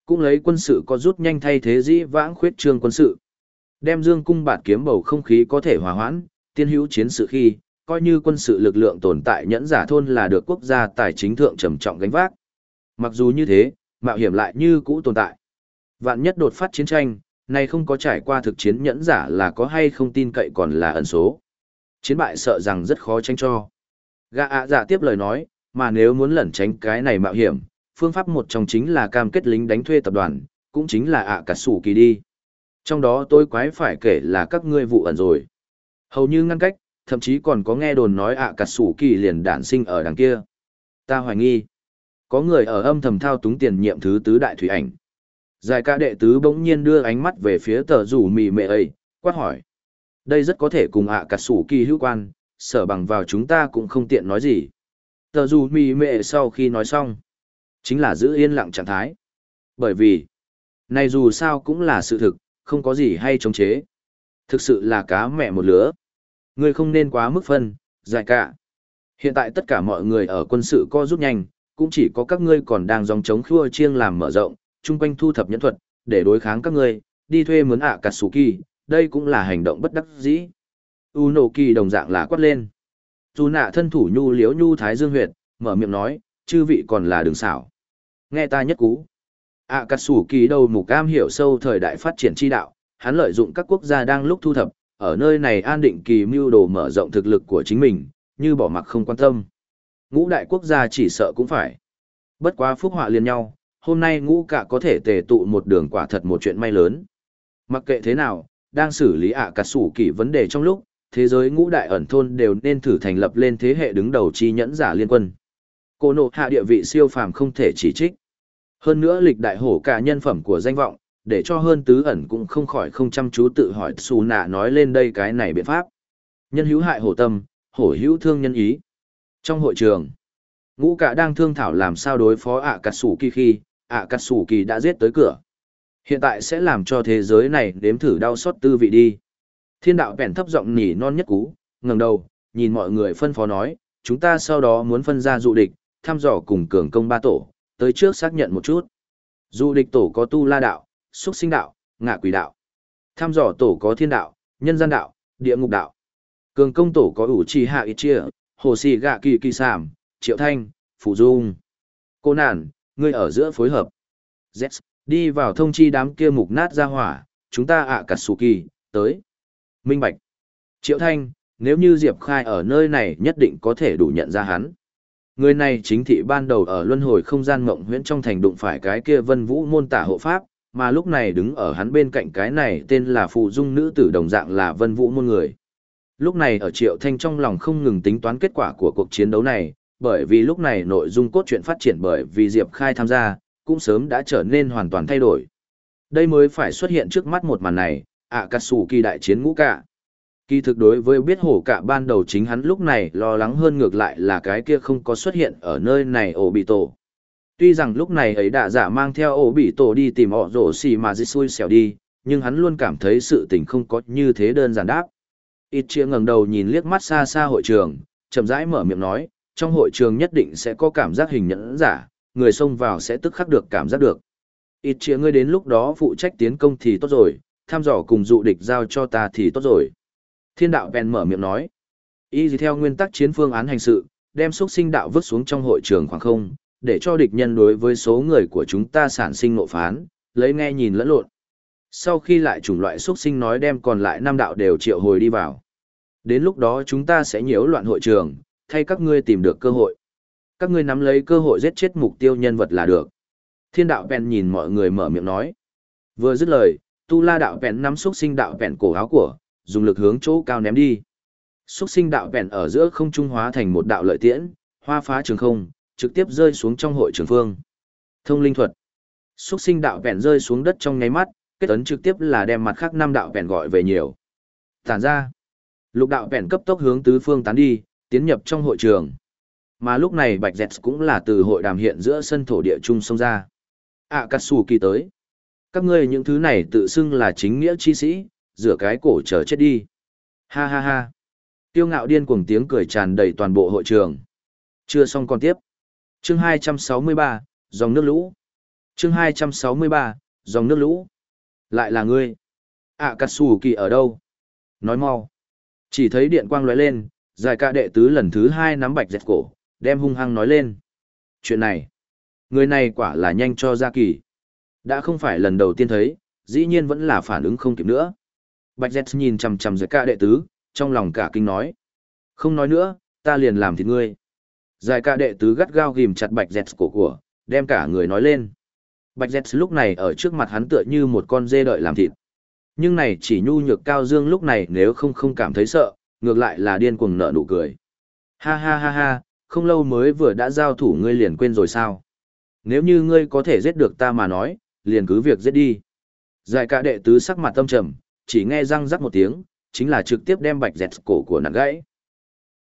Cũng lấy quân sự có rút nhanh thay thế dĩ vãng khuyết trương quân sự. Đem dương cung bạt kiếm bầu không khí có thể hòa hoãn, tiên hữu chiến sự khi, coi như quân sự lực lượng tồn tại nhẫn giả thôn là được quốc gia tài chính thượng trầm trọng gánh vác. Mặc dù như thế, mạo hiểm lại như cũ tồn tại. Vạn nhất đột phát chiến tranh, nay không có trải qua thực chiến nhẫn giả là có hay không tin cậy còn là ẩn số. Chiến bại sợ rằng rất khó tranh cho. Gã ạ giả tiếp lời nói, mà nếu muốn lẩn tránh cái này mạo hiểm, phương pháp một trong chính là cam kết lính đánh thuê tập đoàn, cũng chính là ạ cả sủ kỳ đi. Trong đó tôi quái phải kể là các ngươi vụ ẩn rồi. Hầu như ngăn cách, thậm chí còn có nghe đồn nói ạ cả sủ kỳ liền đản sinh ở đằng kia. Ta hoài nghi. Có người ở âm thầm thao túng tiền nhiệm thứ tứ đại thủy ảnh. Giải ca đệ tứ bỗng nhiên đưa ánh mắt về phía tờ rủ mì mệ ấy, quát hỏi. Đây rất có thể cùng ạ cả sủ kỳ hữu quan, sở bằng vào chúng ta cũng không tiện nói gì. Tờ rủ mì mệ sau khi nói xong, chính là giữ yên lặng trạng thái. Bởi vì, này dù sao cũng là sự thực, không có gì hay chống chế. Thực sự là cá mẹ một lứa. Ngươi không nên quá mức phân, giải cả. Hiện tại tất cả mọi người ở quân sự co rút nhanh, cũng chỉ có các ngươi còn đang dòng chống khua chiêng làm mở rộng, chung quanh thu thập nhẫn thuật, để đối kháng các ngươi, đi thuê mướn ạ cà sủ kỳ, đây cũng là hành động bất đắc dĩ. U nổ kỳ đồng dạng là quát lên. Dù nạ thân thủ nhu liếu nhu thái dương huyệt, mở miệng nói, chư vị còn là đường xảo. Nghe ta nhất cú ạ cà Sủ kỳ đầu mục cam hiểu sâu thời đại phát triển chi đạo, hắn lợi dụng các quốc gia đang lúc thu thập, ở nơi này an định kỳ mưu đồ mở rộng thực lực của chính mình, như bỏ mặc không quan tâm. Ngũ đại quốc gia chỉ sợ cũng phải. Bất quá phúc họa liên nhau, hôm nay ngũ cả có thể tề tụ một đường quả thật một chuyện may lớn. Mặc kệ thế nào, đang xử lý ạ cả sủ kỳ vấn đề trong lúc, thế giới ngũ đại ẩn thôn đều nên thử thành lập lên thế hệ đứng đầu chi nhẫn giả liên quân. Cô nộ hạ địa vị siêu phàm không thể chỉ trích. Hơn nữa lịch đại hổ cả nhân phẩm của danh vọng, để cho hơn tứ ẩn cũng không khỏi không chăm chú tự hỏi xù nạ nói lên đây cái này biện pháp. Nhân hữu hại hổ tâm, hổ hữu thương nhân ý. Trong hội trường, ngũ cả đang thương thảo làm sao đối phó ạ cắt sủ kỳ khi, ạ cắt sủ kỳ đã giết tới cửa. Hiện tại sẽ làm cho thế giới này đếm thử đau xót tư vị đi. Thiên đạo bèn thấp giọng nỉ non nhất cú, ngẩng đầu, nhìn mọi người phân phó nói, chúng ta sau đó muốn phân ra dụ địch, thăm dò cùng cường công ba tổ, tới trước xác nhận một chút. dù địch tổ có tu la đạo, xuất sinh đạo, ngạ quỷ đạo. tham dò tổ có thiên đạo, nhân gian đạo, địa ngục đạo. Cường công tổ có ủ trì hạ ít chia, hồ xì gạ kỳ kỳ sảm, triệu thanh, phụ dung. Cô nản, ngươi ở giữa phối hợp. Z, đi vào thông chi đám kia mục nát ra hỏa, chúng ta ạ cả sù kỳ, tới. Minh Bạch. Triệu thanh, nếu như Diệp Khai ở nơi này nhất định có thể đủ nhận ra hắn. Người này chính thị ban đầu ở luân hồi không gian mộng huyễn trong thành đụng phải cái kia vân vũ môn tả hộ pháp, mà lúc này đứng ở hắn bên cạnh cái này tên là phụ dung nữ tử đồng dạng là vân vũ môn người. Lúc này ở Triệu Thanh trong lòng không ngừng tính toán kết quả của cuộc chiến đấu này, bởi vì lúc này nội dung cốt truyện phát triển bởi vì Diệp Khai tham gia, cũng sớm đã trở nên hoàn toàn thay đổi. Đây mới phải xuất hiện trước mắt một màn này, ạ cà sủ kỳ đại chiến ngũ cả. Kỳ thực đối với biết hổ cả ban đầu chính hắn lúc này lo lắng hơn ngược lại là cái kia không có xuất hiện ở nơi này ổ bị tổ. Tuy rằng lúc này ấy đã giả mang theo ổ bị tổ đi tìm họ rổ xì mà dịch xui xẻo đi, nhưng hắn luôn cảm thấy sự tình không có như thế đơn giản đáp. Ít chia ngẩng đầu nhìn liếc mắt xa xa hội trường, chậm rãi mở miệng nói, trong hội trường nhất định sẽ có cảm giác hình nhẫn giả, người xông vào sẽ tức khắc được cảm giác được. Ít chia ngươi đến lúc đó phụ trách tiến công thì tốt rồi, tham dò cùng dụ địch giao cho ta thì tốt rồi. Thiên đạo bèn mở miệng nói. Y gì theo nguyên tắc chiến phương án hành sự, đem xuất sinh đạo vứt xuống trong hội trường khoảng không, để cho địch nhân đối với số người của chúng ta sản sinh nộ phán, lấy nghe nhìn lẫn lộn. Sau khi lại chủng loại xuất sinh nói đem còn lại năm đạo đều triệu hồi đi vào. Đến lúc đó chúng ta sẽ nhiễu loạn hội trường, thay các ngươi tìm được cơ hội. Các ngươi nắm lấy cơ hội giết chết mục tiêu nhân vật là được. Thiên đạo bèn nhìn mọi người mở miệng nói. Vừa dứt lời, tu la đạo bèn nắm xúc sinh đạo bèn cổ áo của, dùng lực hướng chỗ cao ném đi. Xúc sinh đạo vẹn ở giữa không trung hóa thành một đạo lợi tiễn, hoa phá trường không, trực tiếp rơi xuống trong hội trường phương. Thông linh thuật. Xúc sinh đạo vẹn rơi xuống đất trong nháy mắt, kết ấn trực tiếp là đem mặt khác năm đạo vẹn gọi về nhiều. Tản ra. Lục đạo vẹn cấp tốc hướng tứ phương tán đi, tiến nhập trong hội trường. Mà lúc này Bạch Dẹt cũng là từ hội đàm hiện giữa sân thổ địa trung sông ra. À cắt xù kỳ tới. Các ngươi những thứ này tự xưng là chính nghĩa chi sĩ, rửa cái cổ chờ chết đi. Ha ha ha. Tiêu ngạo điên cuồng tiếng cười tràn đầy toàn bộ hội trường. Chưa xong còn tiếp. Chương 263, dòng nước lũ. Chương 263, dòng nước lũ. Lại là ngươi. À cắt xù kỳ ở đâu? Nói mau. Chỉ thấy điện quang lóe lên, giải ca đệ tứ lần thứ hai nắm bạch dẹt cổ, đem hung hăng nói lên. Chuyện này, người này quả là nhanh cho ra kỳ. Đã không phải lần đầu tiên thấy, dĩ nhiên vẫn là phản ứng không kịp nữa. Bạch dẹt nhìn chằm chằm giải ca đệ tứ, trong lòng cả kinh nói. Không nói nữa, ta liền làm thịt ngươi. Giải ca đệ tứ gắt gao ghim chặt bạch dẹt cổ của, đem cả người nói lên. Bạch dẹt lúc này ở trước mặt hắn tựa như một con dê đợi làm thịt. Nhưng này chỉ nhu nhược cao dương lúc này nếu không không cảm thấy sợ, ngược lại là điên cuồng nở nụ cười. Ha ha ha ha, không lâu mới vừa đã giao thủ ngươi liền quên rồi sao? Nếu như ngươi có thể giết được ta mà nói, liền cứ việc giết đi. Giải cả đệ tứ sắc mặt tâm trầm, chỉ nghe răng rắc một tiếng, chính là trực tiếp đem bạch dẹt cổ của nàng gãy.